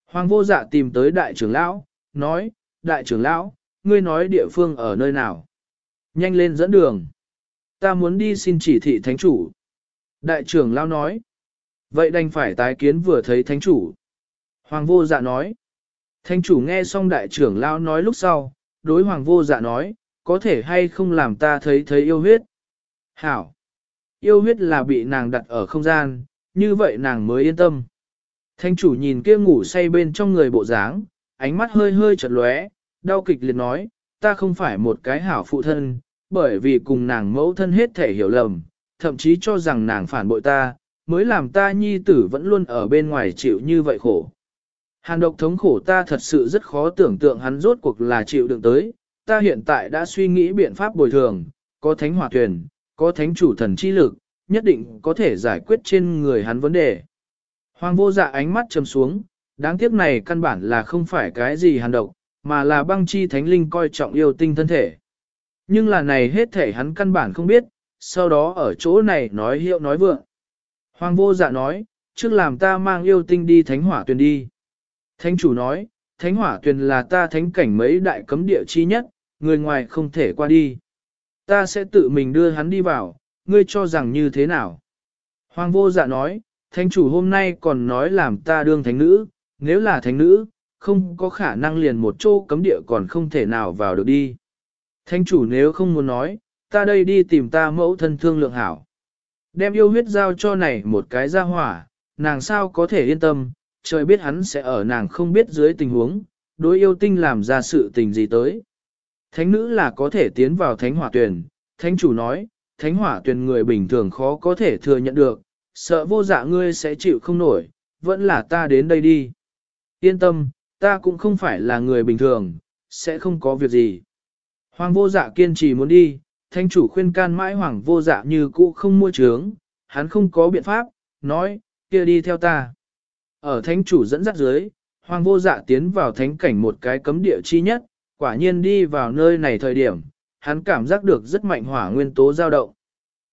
Hoàng vô dạ tìm tới đại trưởng lão, nói, đại trưởng lão, ngươi nói địa phương ở nơi nào. Nhanh lên dẫn đường. Ta muốn đi xin chỉ thị thánh chủ. Đại trưởng lão nói. Vậy đành phải tái kiến vừa thấy thánh chủ. Hoàng vô dạ nói. Thánh chủ nghe xong đại trưởng lão nói lúc sau, đối hoàng vô dạ nói, có thể hay không làm ta thấy thấy yêu huyết. Hảo. Yêu huyết là bị nàng đặt ở không gian, như vậy nàng mới yên tâm. Thánh chủ nhìn kia ngủ say bên trong người bộ dáng, ánh mắt hơi hơi chật lóe, đau kịch liệt nói, ta không phải một cái hảo phụ thân, bởi vì cùng nàng mẫu thân hết thể hiểu lầm, thậm chí cho rằng nàng phản bội ta, mới làm ta nhi tử vẫn luôn ở bên ngoài chịu như vậy khổ. Hàn độc thống khổ ta thật sự rất khó tưởng tượng hắn rốt cuộc là chịu đựng tới, ta hiện tại đã suy nghĩ biện pháp bồi thường, có thánh hỏa thuyền, có thánh chủ thần chi lực, nhất định có thể giải quyết trên người hắn vấn đề. Hoàng vô dạ ánh mắt trầm xuống, đáng tiếc này căn bản là không phải cái gì hàn độc, mà là băng chi thánh linh coi trọng yêu tinh thân thể. Nhưng là này hết thể hắn căn bản không biết, sau đó ở chỗ này nói hiệu nói vượng. Hoàng vô dạ nói, trước làm ta mang yêu tinh đi thánh hỏa tuyền đi. Thánh chủ nói, thánh hỏa tuyền là ta thánh cảnh mấy đại cấm địa chi nhất, người ngoài không thể qua đi. Ta sẽ tự mình đưa hắn đi vào, ngươi cho rằng như thế nào? Hoàng vô dạ nói, thánh chủ hôm nay còn nói làm ta đương thánh nữ, nếu là thánh nữ, không có khả năng liền một chỗ cấm địa còn không thể nào vào được đi. Thánh chủ nếu không muốn nói, ta đây đi tìm ta mẫu thân thương lượng hảo. Đem yêu huyết giao cho này một cái ra hỏa, nàng sao có thể yên tâm, trời biết hắn sẽ ở nàng không biết dưới tình huống, đối yêu tinh làm ra sự tình gì tới. Thánh nữ là có thể tiến vào thánh hỏa tuyển, thánh chủ nói, thánh hỏa tuyển người bình thường khó có thể thừa nhận được, sợ vô dạ ngươi sẽ chịu không nổi, vẫn là ta đến đây đi. Yên tâm, ta cũng không phải là người bình thường, sẽ không có việc gì. Hoàng vô dạ kiên trì muốn đi, thánh chủ khuyên can mãi hoàng vô dạ như cũ không mua trướng, hắn không có biện pháp, nói, kia đi theo ta. Ở thánh chủ dẫn dắt dưới, hoàng vô dạ tiến vào thánh cảnh một cái cấm địa chi nhất, quả nhiên đi vào nơi này thời điểm, hắn cảm giác được rất mạnh hỏa nguyên tố dao động.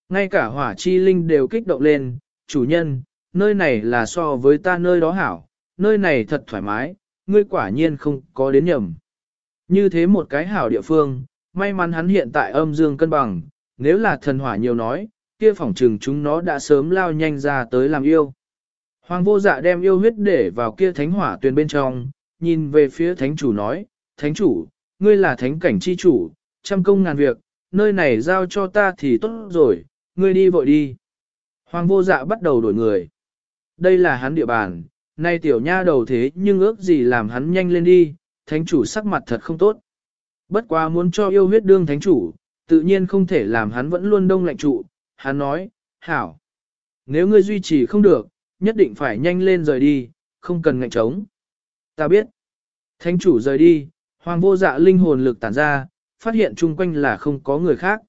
Ngay cả hỏa chi linh đều kích động lên, chủ nhân, nơi này là so với ta nơi đó hảo, nơi này thật thoải mái, ngươi quả nhiên không có đến nhầm. Như thế một cái hảo địa phương, may mắn hắn hiện tại âm dương cân bằng, nếu là thần hỏa nhiều nói, kia phỏng trừng chúng nó đã sớm lao nhanh ra tới làm yêu. Hoàng vô dạ đem yêu huyết để vào kia thánh hỏa tuyền bên trong, nhìn về phía thánh chủ nói, thánh chủ, ngươi là thánh cảnh chi chủ, trăm công ngàn việc, nơi này giao cho ta thì tốt rồi, ngươi đi vội đi. Hoàng vô dạ bắt đầu đổi người. Đây là hắn địa bàn, nay tiểu nha đầu thế nhưng ước gì làm hắn nhanh lên đi, thánh chủ sắc mặt thật không tốt. Bất quá muốn cho yêu huyết đương thánh chủ, tự nhiên không thể làm hắn vẫn luôn đông lạnh trụ, hắn nói, hảo. Nếu ngươi duy trì không được, nhất định phải nhanh lên rời đi, không cần ngạnh trống. Ta biết. Thánh chủ rời đi, hoàng vô dạ linh hồn lực tản ra, phát hiện chung quanh là không có người khác.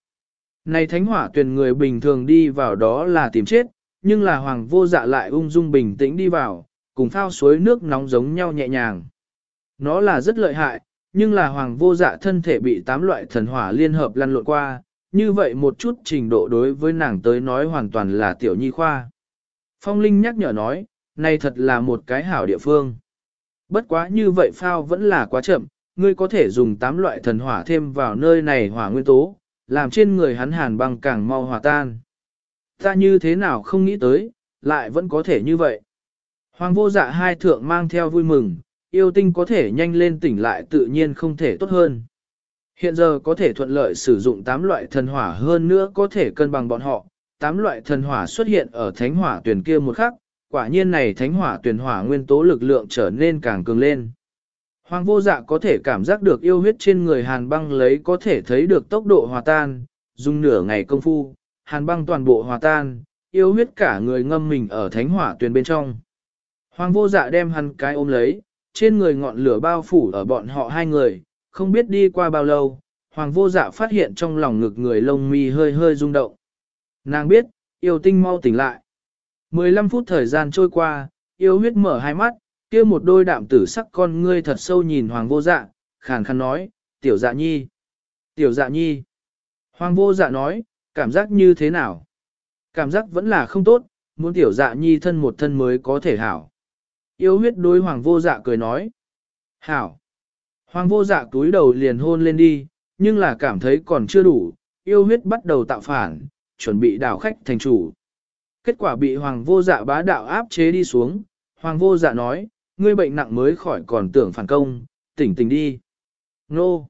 Này thánh hỏa tuyển người bình thường đi vào đó là tìm chết, nhưng là hoàng vô dạ lại ung dung bình tĩnh đi vào, cùng phao suối nước nóng giống nhau nhẹ nhàng. Nó là rất lợi hại, nhưng là hoàng vô dạ thân thể bị tám loại thần hỏa liên hợp lăn lộn qua, như vậy một chút trình độ đối với nàng tới nói hoàn toàn là tiểu nhi khoa. Phong Linh nhắc nhở nói, này thật là một cái hảo địa phương. Bất quá như vậy phao vẫn là quá chậm, ngươi có thể dùng tám loại thần hỏa thêm vào nơi này hỏa nguyên tố, làm trên người hắn hàn băng càng mau hòa tan. Ta như thế nào không nghĩ tới, lại vẫn có thể như vậy. Hoàng vô dạ hai thượng mang theo vui mừng, yêu tinh có thể nhanh lên tỉnh lại tự nhiên không thể tốt hơn. Hiện giờ có thể thuận lợi sử dụng 8 loại thần hỏa hơn nữa có thể cân bằng bọn họ, Tám loại thần hỏa xuất hiện ở thánh hỏa tuyển kia một khắc, quả nhiên này thánh hỏa tuyển hỏa nguyên tố lực lượng trở nên càng cường lên. Hoàng vô dạ có thể cảm giác được yêu huyết trên người hàn băng lấy có thể thấy được tốc độ hòa tan, dùng nửa ngày công phu, hàn băng toàn bộ hòa tan, yêu huyết cả người ngâm mình ở thánh hỏa tuyển bên trong. Hoàng vô dạ đem hắn cái ôm lấy, trên người ngọn lửa bao phủ ở bọn họ hai người, không biết đi qua bao lâu, hoàng vô dạ phát hiện trong lòng ngực người lông mi hơi hơi rung động. Nàng biết, yêu tinh mau tỉnh lại. 15 phút thời gian trôi qua, yêu huyết mở hai mắt, kia một đôi đạm tử sắc con ngươi thật sâu nhìn hoàng vô dạ, khàn khàn nói, tiểu dạ nhi. Tiểu dạ nhi. Hoàng vô dạ nói, cảm giác như thế nào? Cảm giác vẫn là không tốt, muốn tiểu dạ nhi thân một thân mới có thể hảo. Yêu huyết đối hoàng vô dạ cười nói. Hảo. Hoàng vô dạ túi đầu liền hôn lên đi, nhưng là cảm thấy còn chưa đủ, yêu huyết bắt đầu tạo phản, chuẩn bị đảo khách thành chủ. Kết quả bị hoàng vô dạ bá đạo áp chế đi xuống, hoàng vô dạ nói, ngươi bệnh nặng mới khỏi còn tưởng phản công, tỉnh tỉnh đi. Nô!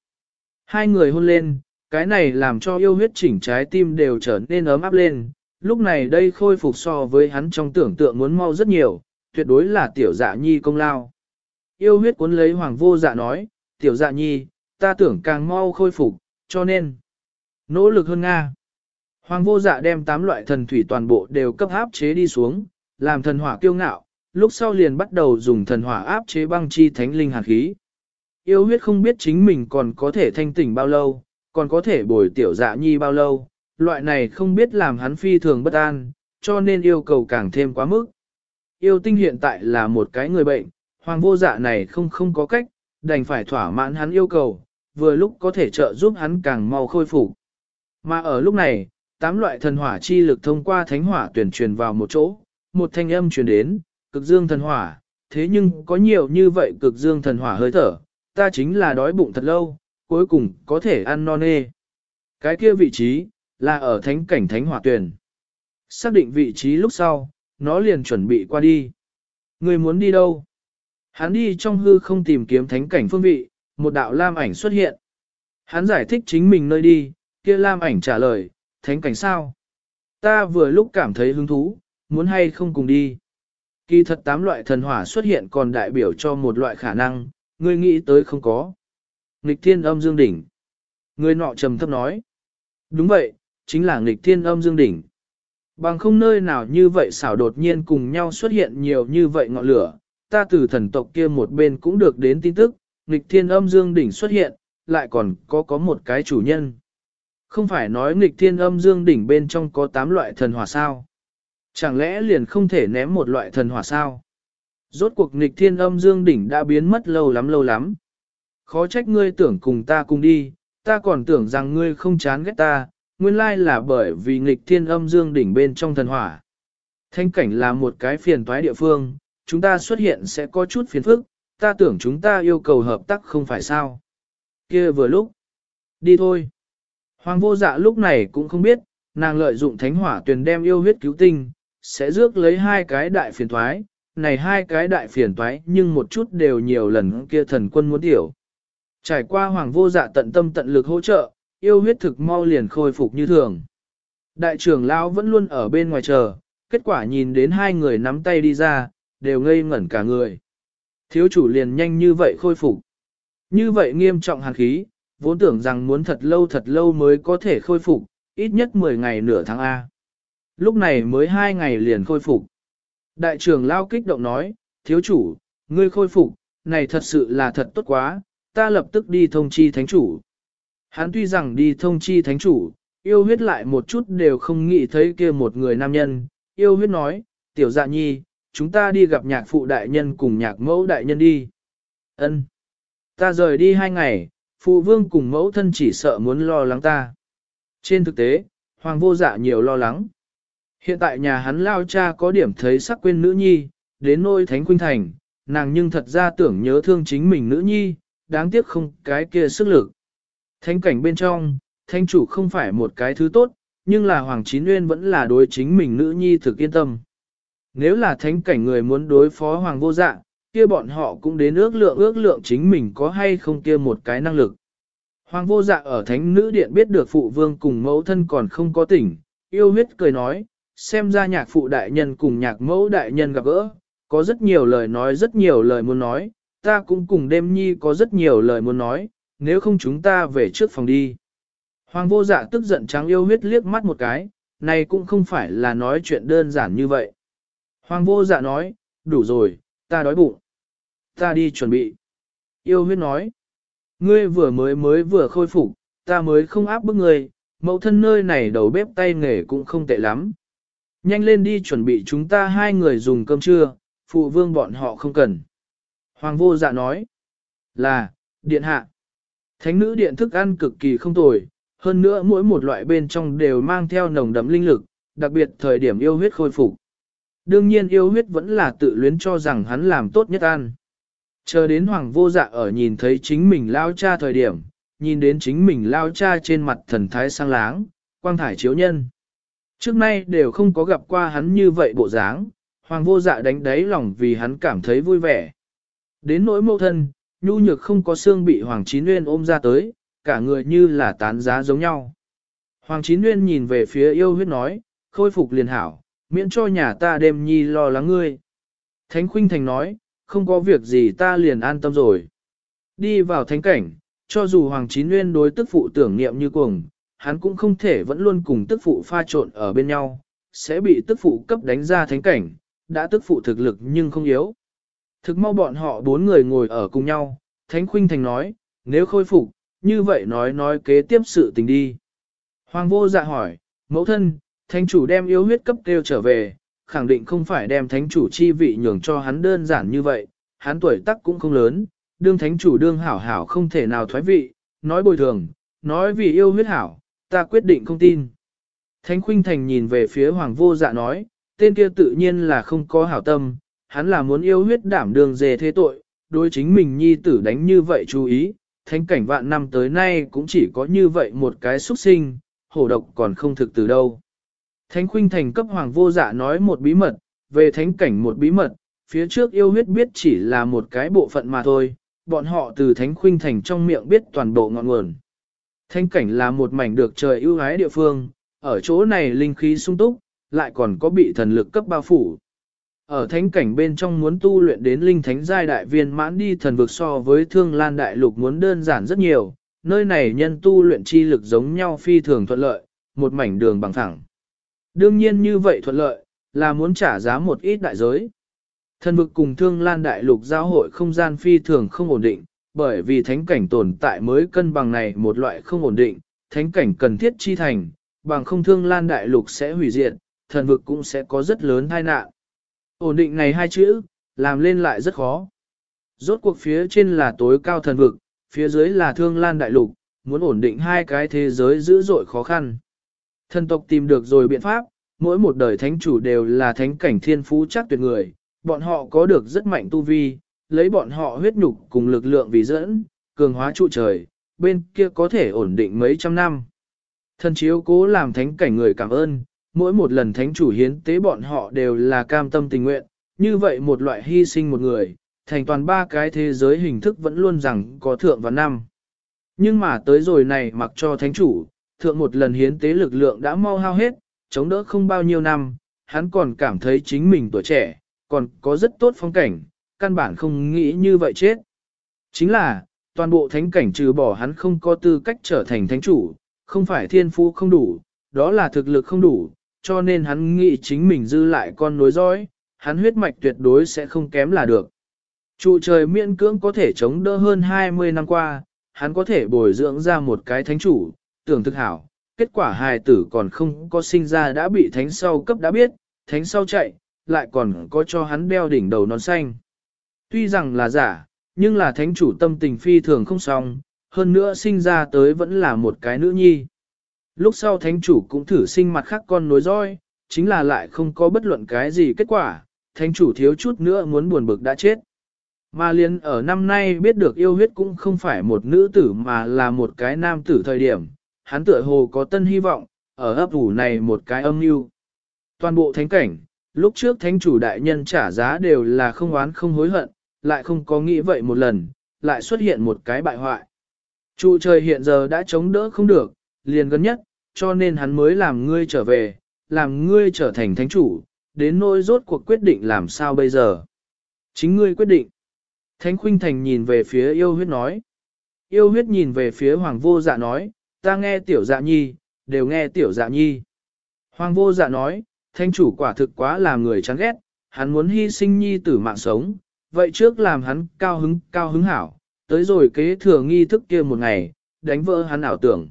Hai người hôn lên, cái này làm cho yêu huyết chỉnh trái tim đều trở nên ấm áp lên, lúc này đây khôi phục so với hắn trong tưởng tượng muốn mau rất nhiều, tuyệt đối là tiểu dạ nhi công lao. Yêu huyết cuốn lấy hoàng vô dạ nói, tiểu dạ nhi, ta tưởng càng mau khôi phục, cho nên nỗ lực hơn Nga. Hoàng vô dạ đem tám loại thần thủy toàn bộ đều cấp áp chế đi xuống, làm thần hỏa kiêu ngạo, lúc sau liền bắt đầu dùng thần hỏa áp chế băng chi thánh linh hạt khí. Yêu huyết không biết chính mình còn có thể thanh tỉnh bao lâu, còn có thể bồi tiểu dạ nhi bao lâu, loại này không biết làm hắn phi thường bất an, cho nên yêu cầu càng thêm quá mức. Yêu tinh hiện tại là một cái người bệnh, hoàng vô dạ này không không có cách, đành phải thỏa mãn hắn yêu cầu, vừa lúc có thể trợ giúp hắn càng mau khôi phục. Mà ở lúc này, tám loại thần hỏa chi lực thông qua thánh hỏa tuyển truyền vào một chỗ, một thanh âm truyền đến, cực dương thần hỏa, thế nhưng có nhiều như vậy cực dương thần hỏa hơi thở, ta chính là đói bụng thật lâu, cuối cùng có thể ăn non nê. Cái kia vị trí, là ở thánh cảnh thánh hỏa tuyển. Xác định vị trí lúc sau, nó liền chuẩn bị qua đi. Người muốn đi đâu? Hắn đi trong hư không tìm kiếm thánh cảnh phương vị, một đạo lam ảnh xuất hiện. Hắn giải thích chính mình nơi đi, kia lam ảnh trả lời, thánh cảnh sao? Ta vừa lúc cảm thấy hứng thú, muốn hay không cùng đi. Kỳ thật tám loại thần hỏa xuất hiện còn đại biểu cho một loại khả năng, ngươi nghĩ tới không có. Nghịch thiên âm dương đỉnh. Người nọ trầm thấp nói. Đúng vậy, chính là nghịch thiên âm dương đỉnh. Bằng không nơi nào như vậy xảo đột nhiên cùng nhau xuất hiện nhiều như vậy ngọn lửa, ta từ thần tộc kia một bên cũng được đến tin tức, nghịch thiên âm dương đỉnh xuất hiện, lại còn có có một cái chủ nhân. Không phải nói nghịch thiên âm dương đỉnh bên trong có 8 loại thần hỏa sao? Chẳng lẽ liền không thể ném một loại thần hỏa sao? Rốt cuộc nghịch thiên âm dương đỉnh đã biến mất lâu lắm lâu lắm. Khó trách ngươi tưởng cùng ta cùng đi, ta còn tưởng rằng ngươi không chán ghét ta, nguyên lai là bởi vì nghịch thiên âm dương đỉnh bên trong thần hỏa. Thanh cảnh là một cái phiền toái địa phương, chúng ta xuất hiện sẽ có chút phiền phức, ta tưởng chúng ta yêu cầu hợp tác không phải sao. kia vừa lúc, đi thôi. Hoàng vô dạ lúc này cũng không biết, nàng lợi dụng thánh hỏa tuyền đem yêu huyết cứu tinh, sẽ rước lấy hai cái đại phiền toái, này hai cái đại phiền toái nhưng một chút đều nhiều lần kia thần quân muốn tiểu. Trải qua hoàng vô dạ tận tâm tận lực hỗ trợ, yêu huyết thực mau liền khôi phục như thường. Đại trưởng lão vẫn luôn ở bên ngoài chờ, kết quả nhìn đến hai người nắm tay đi ra, đều ngây ngẩn cả người. Thiếu chủ liền nhanh như vậy khôi phục. Như vậy nghiêm trọng hàn khí, vốn tưởng rằng muốn thật lâu thật lâu mới có thể khôi phục, ít nhất 10 ngày nửa tháng A. Lúc này mới 2 ngày liền khôi phục. Đại trưởng lao kích động nói, thiếu chủ, ngươi khôi phục, này thật sự là thật tốt quá, ta lập tức đi thông chi thánh chủ. Hắn tuy rằng đi thông chi thánh chủ, yêu huyết lại một chút đều không nghĩ thấy kia một người nam nhân, yêu huyết nói, tiểu dạ nhi, chúng ta đi gặp nhạc phụ đại nhân cùng nhạc mẫu đại nhân đi. Ân, Ta rời đi hai ngày, phụ vương cùng mẫu thân chỉ sợ muốn lo lắng ta. Trên thực tế, hoàng vô dạ nhiều lo lắng. Hiện tại nhà hắn lao cha có điểm thấy sắc quên nữ nhi, đến nôi thánh khuynh thành, nàng nhưng thật ra tưởng nhớ thương chính mình nữ nhi, đáng tiếc không cái kia sức lực. Thánh cảnh bên trong, thánh chủ không phải một cái thứ tốt, nhưng là Hoàng Chín Nguyên vẫn là đối chính mình nữ nhi thực yên tâm. Nếu là thánh cảnh người muốn đối phó Hoàng vô dạ, kia bọn họ cũng đến ước lượng ước lượng chính mình có hay không kia một cái năng lực. Hoàng vô dạ ở thánh nữ điện biết được phụ vương cùng mẫu thân còn không có tỉnh, yêu huyết cười nói, xem ra nhạc phụ đại nhân cùng nhạc mẫu đại nhân gặp gỡ, có rất nhiều lời nói rất nhiều lời muốn nói, ta cũng cùng đêm nhi có rất nhiều lời muốn nói, nếu không chúng ta về trước phòng đi. Hoàng vô dạ tức giận trắng yêu huyết liếc mắt một cái, này cũng không phải là nói chuyện đơn giản như vậy. Hoàng vô dạ nói, đủ rồi, ta đói bụng. Ta đi chuẩn bị. Yêu huyết nói, ngươi vừa mới mới vừa khôi phục, ta mới không áp bức ngươi, mẫu thân nơi này đầu bếp tay nghề cũng không tệ lắm. Nhanh lên đi chuẩn bị chúng ta hai người dùng cơm trưa, phụ vương bọn họ không cần. Hoàng vô dạ nói, là, điện hạ. Thánh nữ điện thức ăn cực kỳ không tồi, hơn nữa mỗi một loại bên trong đều mang theo nồng đậm linh lực, đặc biệt thời điểm yêu huyết khôi phục. Đương nhiên yêu huyết vẫn là tự luyến cho rằng hắn làm tốt nhất ăn. Chờ đến hoàng vô dạ ở nhìn thấy chính mình lao cha thời điểm, nhìn đến chính mình lao cha trên mặt thần thái sang láng, quang thải chiếu nhân. Trước nay đều không có gặp qua hắn như vậy bộ dáng, hoàng vô dạ đánh đáy lòng vì hắn cảm thấy vui vẻ. Đến nỗi mẫu thân, nhu nhược không có xương bị Hoàng Chín Nguyên ôm ra tới, cả người như là tán giá giống nhau. Hoàng Chín Nguyên nhìn về phía yêu huyết nói, khôi phục liền hảo, miễn cho nhà ta đêm nhi lo lắng ngươi. Thánh Khuynh Thành nói, không có việc gì ta liền an tâm rồi. Đi vào thánh cảnh, cho dù Hoàng Chín Nguyên đối tức phụ tưởng niệm như cuồng, hắn cũng không thể vẫn luôn cùng tức phụ pha trộn ở bên nhau, sẽ bị tức phụ cấp đánh ra thánh cảnh, đã tức phụ thực lực nhưng không yếu. Thực mau bọn họ bốn người ngồi ở cùng nhau, Thánh Khuynh Thành nói, nếu khôi phục, như vậy nói nói kế tiếp sự tình đi. Hoàng vô dạ hỏi, mẫu thân, thánh chủ đem yếu huyết cấp kêu trở về, khẳng định không phải đem thánh chủ chi vị nhường cho hắn đơn giản như vậy, hắn tuổi tác cũng không lớn, đương thánh chủ đương hảo hảo không thể nào thoái vị, nói bồi thường, nói vì yêu huyết hảo, ta quyết định không tin. Thánh Khuynh Thành nhìn về phía Hoàng vô dạ nói, tên kia tự nhiên là không có hảo tâm, hắn là muốn yêu huyết đảm đường dề thế tội, đối chính mình nhi tử đánh như vậy chú ý, thánh cảnh vạn năm tới nay cũng chỉ có như vậy một cái xuất sinh, hổ độc còn không thực từ đâu. Thánh khuynh thành cấp hoàng vô dạ nói một bí mật, về thánh cảnh một bí mật, phía trước yêu huyết biết chỉ là một cái bộ phận mà thôi, bọn họ từ thánh khuynh thành trong miệng biết toàn bộ ngọn nguồn. Thánh cảnh là một mảnh được trời ưu ái địa phương, ở chỗ này linh khí sung túc, lại còn có bị thần lực cấp bao phủ. Ở thánh cảnh bên trong muốn tu luyện đến linh thánh giai đại viên mãn đi thần vực so với thương lan đại lục muốn đơn giản rất nhiều, nơi này nhân tu luyện chi lực giống nhau phi thường thuận lợi, một mảnh đường bằng thẳng. Đương nhiên như vậy thuận lợi, là muốn trả giá một ít đại giới. Thần vực cùng thương lan đại lục giao hội không gian phi thường không ổn định, bởi vì thánh cảnh tồn tại mới cân bằng này một loại không ổn định, thánh cảnh cần thiết chi thành, bằng không thương lan đại lục sẽ hủy diệt, thần vực cũng sẽ có rất lớn tai nạn. Ổn định này hai chữ, làm lên lại rất khó. Rốt cuộc phía trên là tối cao thần vực, phía dưới là thương lan đại lục, muốn ổn định hai cái thế giới dữ dội khó khăn. Thần tộc tìm được rồi biện pháp, mỗi một đời thánh chủ đều là thánh cảnh thiên phú chắc tuyệt người, bọn họ có được rất mạnh tu vi, lấy bọn họ huyết nhục cùng lực lượng vì dẫn, cường hóa trụ trời, bên kia có thể ổn định mấy trăm năm. Thần chiếu cố làm thánh cảnh người cảm ơn, mỗi một lần thánh chủ hiến tế bọn họ đều là cam tâm tình nguyện, như vậy một loại hy sinh một người, thành toàn ba cái thế giới hình thức vẫn luôn rằng có thượng và năm. Nhưng mà tới rồi này mặc cho thánh chủ, thượng một lần hiến tế lực lượng đã mau hao hết, chống đỡ không bao nhiêu năm, hắn còn cảm thấy chính mình tuổi trẻ, còn có rất tốt phong cảnh, căn bản không nghĩ như vậy chết. Chính là, toàn bộ thánh cảnh trừ bỏ hắn không có tư cách trở thành thánh chủ, không phải thiên phú không đủ, đó là thực lực không đủ, cho nên hắn nghĩ chính mình dư lại con nối dõi, hắn huyết mạch tuyệt đối sẽ không kém là được. Trụ trời miễn cưỡng có thể chống đỡ hơn 20 năm qua, hắn có thể bồi dưỡng ra một cái thánh chủ, tưởng thực hảo, kết quả hài tử còn không có sinh ra đã bị thánh sau cấp đã biết, thánh sau chạy, lại còn có cho hắn đeo đỉnh đầu nón xanh. Tuy rằng là giả, nhưng là thánh chủ tâm tình phi thường không xong, hơn nữa sinh ra tới vẫn là một cái nữ nhi. Lúc sau thánh chủ cũng thử sinh mặt khác con nối roi, chính là lại không có bất luận cái gì kết quả, thánh chủ thiếu chút nữa muốn buồn bực đã chết. Mà liên ở năm nay biết được yêu huyết cũng không phải một nữ tử mà là một cái nam tử thời điểm, hắn tựa hồ có tân hy vọng, ở ấp ủ này một cái âm mưu. Toàn bộ thánh cảnh, lúc trước thánh chủ đại nhân trả giá đều là không oán không hối hận, lại không có nghĩ vậy một lần, lại xuất hiện một cái bại hoại. Trụ trời hiện giờ đã chống đỡ không được, liền gần nhất, cho nên hắn mới làm ngươi trở về, làm ngươi trở thành thánh chủ, đến nỗi rốt cuộc quyết định làm sao bây giờ. Chính ngươi quyết định. Thánh Khuynh Thành nhìn về phía yêu huyết nói. Yêu huyết nhìn về phía Hoàng vô dạ nói, ta nghe tiểu dạ nhi, đều nghe tiểu dạ nhi. Hoàng vô dạ nói, thanh chủ quả thực quá làm người chán ghét, hắn muốn hy sinh nhi tử mạng sống, vậy trước làm hắn cao hứng cao hứng hảo, tới rồi kế thừa nghi thức kia một ngày, đánh vỡ hắn ảo tưởng.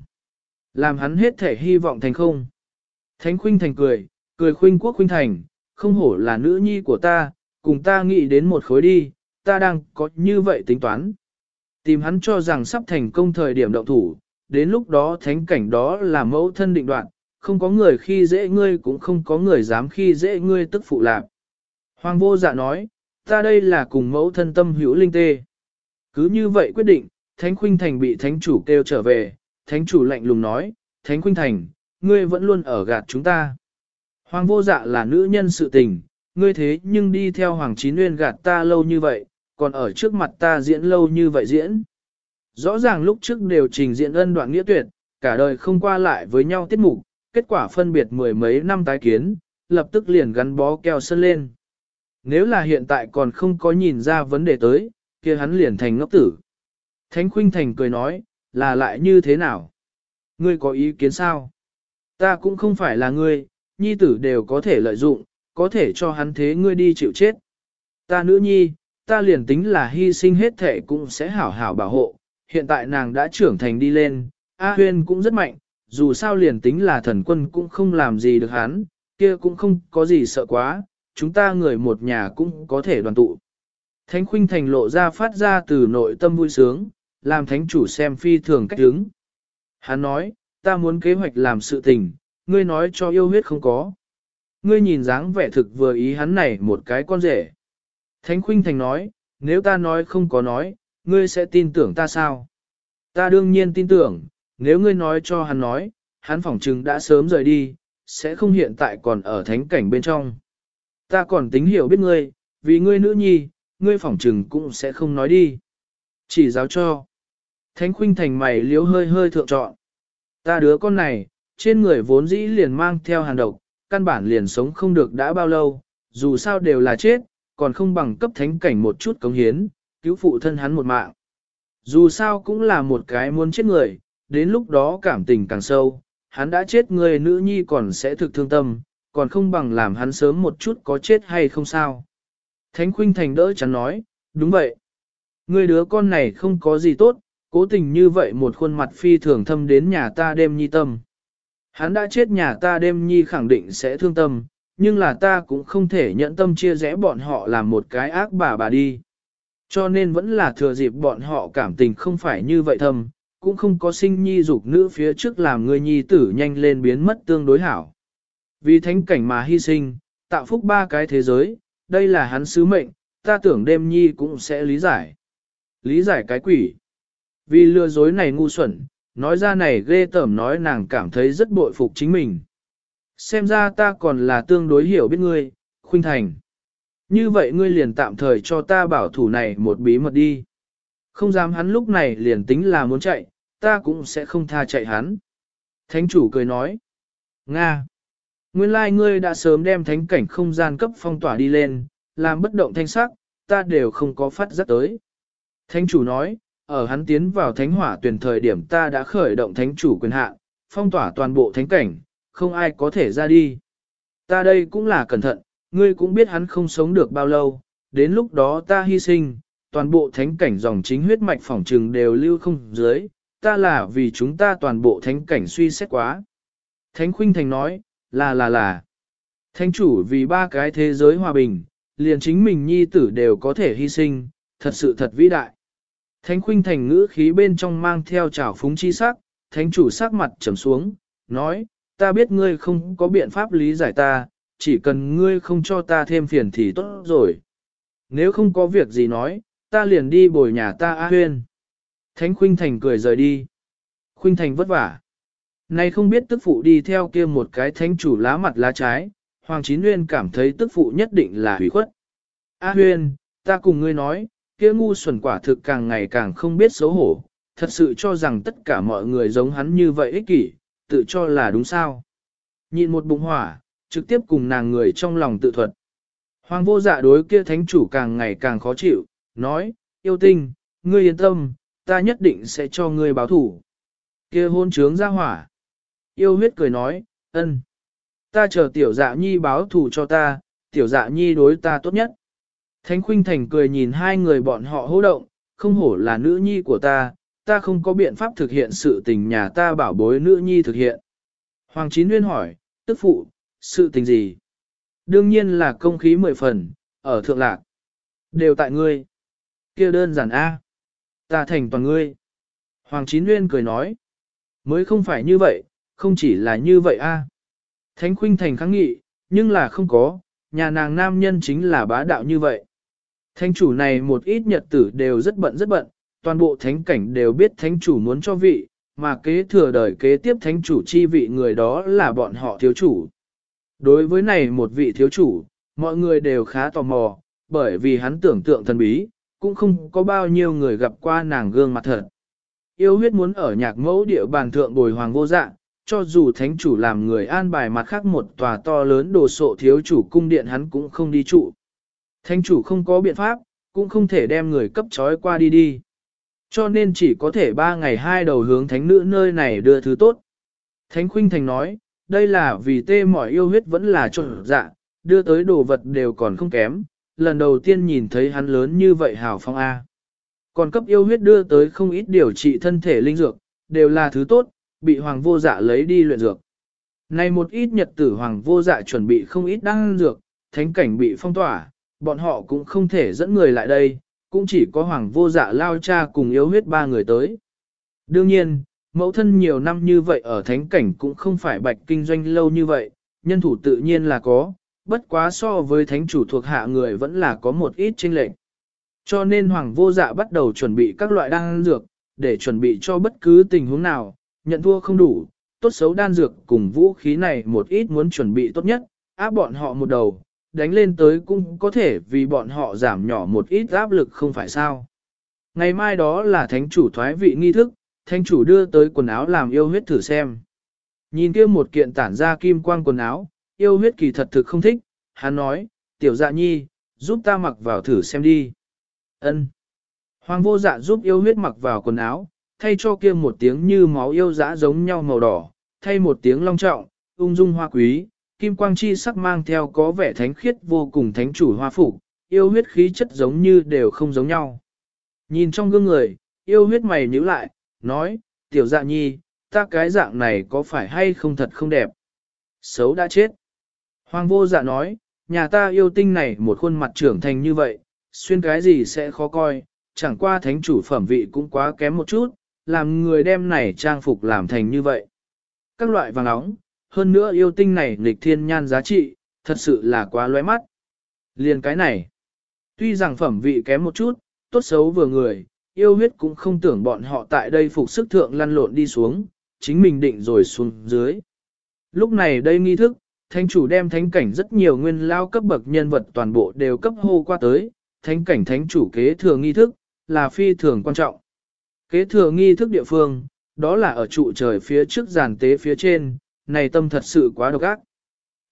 Làm hắn hết thể hy vọng thành không. Thánh khuynh thành cười, cười khuynh quốc khuynh thành, không hổ là nữ nhi của ta, cùng ta nghĩ đến một khối đi, ta đang có như vậy tính toán. Tìm hắn cho rằng sắp thành công thời điểm động thủ, đến lúc đó thánh cảnh đó là mẫu thân định đoạn, không có người khi dễ ngươi cũng không có người dám khi dễ ngươi tức phụ lạc. Hoàng vô dạ nói, ta đây là cùng mẫu thân tâm hữu linh tê. Cứ như vậy quyết định, thánh khuynh thành bị thánh chủ kêu trở về, thánh chủ lạnh lùng nói, thánh khuynh thành, ngươi vẫn luôn ở gạt chúng ta. Hoàng vô dạ là nữ nhân sự tình, ngươi thế nhưng đi theo Hoàng Chín Nguyên gạt ta lâu như vậy, còn ở trước mặt ta diễn lâu như vậy diễn. Rõ ràng lúc trước đều trình diễn ân đoạn nghĩa tuyệt, cả đời không qua lại với nhau tiết mục, kết quả phân biệt mười mấy năm tái kiến, lập tức liền gắn bó keo sơn lên. Nếu là hiện tại còn không có nhìn ra vấn đề tới, kia hắn liền thành ngốc tử. Thánh Khuynh Thành cười nói, là lại như thế nào? Ngươi có ý kiến sao? Ta cũng không phải là ngươi, nhi tử đều có thể lợi dụng, có thể cho hắn thế ngươi đi chịu chết. Ta nữ nhi, ta liền tính là hy sinh hết thể cũng sẽ hảo hảo bảo hộ, hiện tại nàng đã trưởng thành đi lên, A Huyên cũng rất mạnh, dù sao liền tính là thần quân cũng không làm gì được hắn, kia cũng không có gì sợ quá, chúng ta người một nhà cũng có thể đoàn tụ. Thánh Khuynh Thành lộ ra phát ra từ nội tâm vui sướng, làm thánh chủ xem phi thường cách đứng. Hắn nói, ta muốn kế hoạch làm sự tình, ngươi nói cho yêu huyết không có. Ngươi nhìn dáng vẻ thực vừa ý hắn này một cái con rể. Thánh Khuynh Thành nói, nếu ta nói không có nói, ngươi sẽ tin tưởng ta sao? Ta đương nhiên tin tưởng, nếu ngươi nói cho hắn nói, hắn phỏng chừng đã sớm rời đi, sẽ không hiện tại còn ở thánh cảnh bên trong. Ta còn tính hiểu biết ngươi, vì ngươi nữ nhi, ngươi phỏng chừng cũng sẽ không nói đi. Chỉ giáo cho. Thánh khuynh thành mày liếu hơi hơi thượng trọn. Ta đứa con này, trên người vốn dĩ liền mang theo hàn độc, căn bản liền sống không được đã bao lâu, dù sao đều là chết, còn không bằng cấp thánh cảnh một chút cống hiến, cứu phụ thân hắn một mạng. Dù sao cũng là một cái muốn chết người, đến lúc đó cảm tình càng sâu, hắn đã chết người nữ nhi còn sẽ thực thương tâm, còn không bằng làm hắn sớm một chút có chết hay không sao. Thánh Khuynh Thành đỡ chắn nói, đúng vậy. Người đứa con này không có gì tốt, cố tình như vậy một khuôn mặt phi thường thâm đến nhà ta đêm nhi tâm. Hắn đã chết nhà ta đêm nhi khẳng định sẽ thương tâm, nhưng là ta cũng không thể nhận tâm chia rẽ bọn họ làm một cái ác bà bà đi. Cho nên vẫn là thừa dịp bọn họ cảm tình không phải như vậy thâm, cũng không có sinh nhi dục nữ phía trước làm người nhi tử nhanh lên biến mất tương đối hảo. Vì thánh cảnh mà hy sinh, tạo phúc ba cái thế giới, đây là hắn sứ mệnh, ta tưởng đêm nhi cũng sẽ lý giải. Lý giải cái quỷ. Vì lừa dối này ngu xuẩn, nói ra này ghê tởm nói nàng cảm thấy rất bội phục chính mình. Xem ra ta còn là tương đối hiểu biết ngươi, khuynh thành. Như vậy ngươi liền tạm thời cho ta bảo thủ này một bí mật đi. Không dám hắn lúc này liền tính là muốn chạy, ta cũng sẽ không tha chạy hắn. Thánh chủ cười nói. Nga. Nguyên lai ngươi đã sớm đem thánh cảnh không gian cấp phong tỏa đi lên, làm bất động thanh sắc, ta đều không có phát giác tới. Thánh chủ nói, ở hắn tiến vào thánh hỏa tuyển thời điểm ta đã khởi động thánh chủ quyền hạn, phong tỏa toàn bộ thánh cảnh, không ai có thể ra đi. Ta đây cũng là cẩn thận, ngươi cũng biết hắn không sống được bao lâu, đến lúc đó ta hy sinh, toàn bộ thánh cảnh dòng chính huyết mạch phỏng trừng đều lưu không dưới, ta là vì chúng ta toàn bộ thánh cảnh suy xét quá. Thánh Khuynh Thành nói, là là là. Thánh chủ vì ba cái thế giới hòa bình, liền chính mình nhi tử đều có thể hy sinh, thật sự thật vĩ đại. Thánh Khuynh Thành ngữ khí bên trong mang theo trào phúng chi sắc, thánh chủ sắc mặt trầm xuống, nói, ta biết ngươi không có biện pháp lý giải ta, chỉ cần ngươi không cho ta thêm phiền thì tốt rồi. Nếu không có việc gì nói, ta liền đi bồi nhà ta A Huyên. Thánh Khuynh Thành cười rời đi. Khuynh Thành vất vả. Nay không biết tức phụ đi theo kia một cái thánh chủ lá mặt lá trái, Hoàng Chín Nguyên cảm thấy tức phụ nhất định là hủy khuất. A Huyên, ta cùng ngươi nói, kia ngu xuẩn quả thực càng ngày càng không biết xấu hổ, thật sự cho rằng tất cả mọi người giống hắn như vậy ích kỷ, tự cho là đúng sao. Nhìn một bụng hỏa, trực tiếp cùng nàng người trong lòng tự thuật. Hoàng vô dạ đối kia thánh chủ càng ngày càng khó chịu, nói, yêu tinh, ngươi yên tâm, ta nhất định sẽ cho ngươi báo thủ. Kia hôn trướng ra hỏa. Yêu huyết cười nói, ân, Ta chờ tiểu dạ nhi báo thủ cho ta, tiểu dạ nhi đối ta tốt nhất. Thánh khuynh thành cười nhìn hai người bọn họ hô động, không hổ là nữ nhi của ta, ta không có biện pháp thực hiện sự tình nhà ta bảo bối nữ nhi thực hiện. Hoàng Chín Nguyên hỏi, tức phụ, sự tình gì? Đương nhiên là công khí mười phần, ở thượng lạc. Đều tại ngươi. kia đơn giản A. Ta thành toàn ngươi. Hoàng Chín Nguyên cười nói. Mới không phải như vậy, không chỉ là như vậy A. Thánh Khuynh Thành kháng nghị, nhưng là không có, nhà nàng nam nhân chính là bá đạo như vậy. Thánh chủ này một ít nhật tử đều rất bận rất bận, toàn bộ thánh cảnh đều biết thánh chủ muốn cho vị, mà kế thừa đời kế tiếp thánh chủ chi vị người đó là bọn họ thiếu chủ. Đối với này một vị thiếu chủ, mọi người đều khá tò mò, bởi vì hắn tưởng tượng thần bí, cũng không có bao nhiêu người gặp qua nàng gương mặt thật. Yêu huyết muốn ở nhạc mẫu địa bàn thượng bồi hoàng vô dạng, cho dù thánh chủ làm người an bài mặt khác một tòa to lớn đồ sộ thiếu chủ cung điện hắn cũng không đi trụ. Thánh chủ không có biện pháp, cũng không thể đem người cấp trói qua đi đi. Cho nên chỉ có thể ba ngày hai đầu hướng thánh nữ nơi này đưa thứ tốt. Thánh Khuynh Thành nói, đây là vì tê mỏi yêu huyết vẫn là trộn dạ, đưa tới đồ vật đều còn không kém, lần đầu tiên nhìn thấy hắn lớn như vậy hào phong A. Còn cấp yêu huyết đưa tới không ít điều trị thân thể linh dược, đều là thứ tốt, bị hoàng vô dạ lấy đi luyện dược. Này một ít nhật tử hoàng vô dạ chuẩn bị không ít đăng dược, thánh cảnh bị phong tỏa, bọn họ cũng không thể dẫn người lại đây, cũng chỉ có hoàng vô dạ lao cha cùng yêu huyết ba người tới. Đương nhiên, mẫu thân nhiều năm như vậy ở thánh cảnh cũng không phải bạch kinh doanh lâu như vậy, nhân thủ tự nhiên là có, bất quá so với thánh chủ thuộc hạ người vẫn là có một ít chênh lệch. Cho nên hoàng vô dạ bắt đầu chuẩn bị các loại đan dược, để chuẩn bị cho bất cứ tình huống nào, nhận thua không đủ, tốt xấu đan dược cùng vũ khí này một ít muốn chuẩn bị tốt nhất, áp bọn họ một đầu, đánh lên tới cũng có thể vì bọn họ giảm nhỏ một ít áp lực không phải sao. Ngày mai đó là thánh chủ thoái vị nghi thức, Thanh chủ đưa tới quần áo làm yêu huyết thử xem. Nhìn kia một kiện tản ra kim quang quần áo, yêu huyết kỳ thật thực không thích, hắn nói, tiểu dạ nhi, giúp ta mặc vào thử xem đi. ân Hoàng vô dạ giúp yêu huyết mặc vào quần áo, thay cho kia một tiếng như máu yêu dã giống nhau màu đỏ, thay một tiếng long trọng, ung dung hoa quý, kim quang chi sắc mang theo có vẻ thánh khiết vô cùng thánh chủ hoa phủ, yêu huyết khí chất giống như đều không giống nhau. Nhìn trong gương người, yêu huyết mày nhíu lại, nói, tiểu dạ nhi, ta cái dạng này có phải hay không thật không đẹp? Xấu đã chết. Hoàng vô dạ nói, nhà ta yêu tinh này một khuôn mặt trưởng thành như vậy, xuyên cái gì sẽ khó coi, chẳng qua thánh chủ phẩm vị cũng quá kém một chút, làm người đem này trang phục làm thành như vậy. Các loại vàng óng, hơn nữa yêu tinh này nghịch thiên nhan giá trị, thật sự là quá lóe mắt. Liền cái này, tuy rằng phẩm vị kém một chút, tốt xấu vừa người, yêu huyết cũng không tưởng bọn họ tại đây phục sức thượng lăn lộn đi xuống, chính mình định rồi xuống dưới. Lúc này đây nghi thức, thánh chủ đem thánh cảnh rất nhiều nguyên lao cấp bậc nhân vật toàn bộ đều cấp hô qua tới, thánh cảnh thánh chủ kế thừa nghi thức, là phi thường quan trọng. Kế thừa nghi thức địa phương, đó là ở trụ trời phía trước giàn tế phía trên, này tâm thật sự quá độc ác.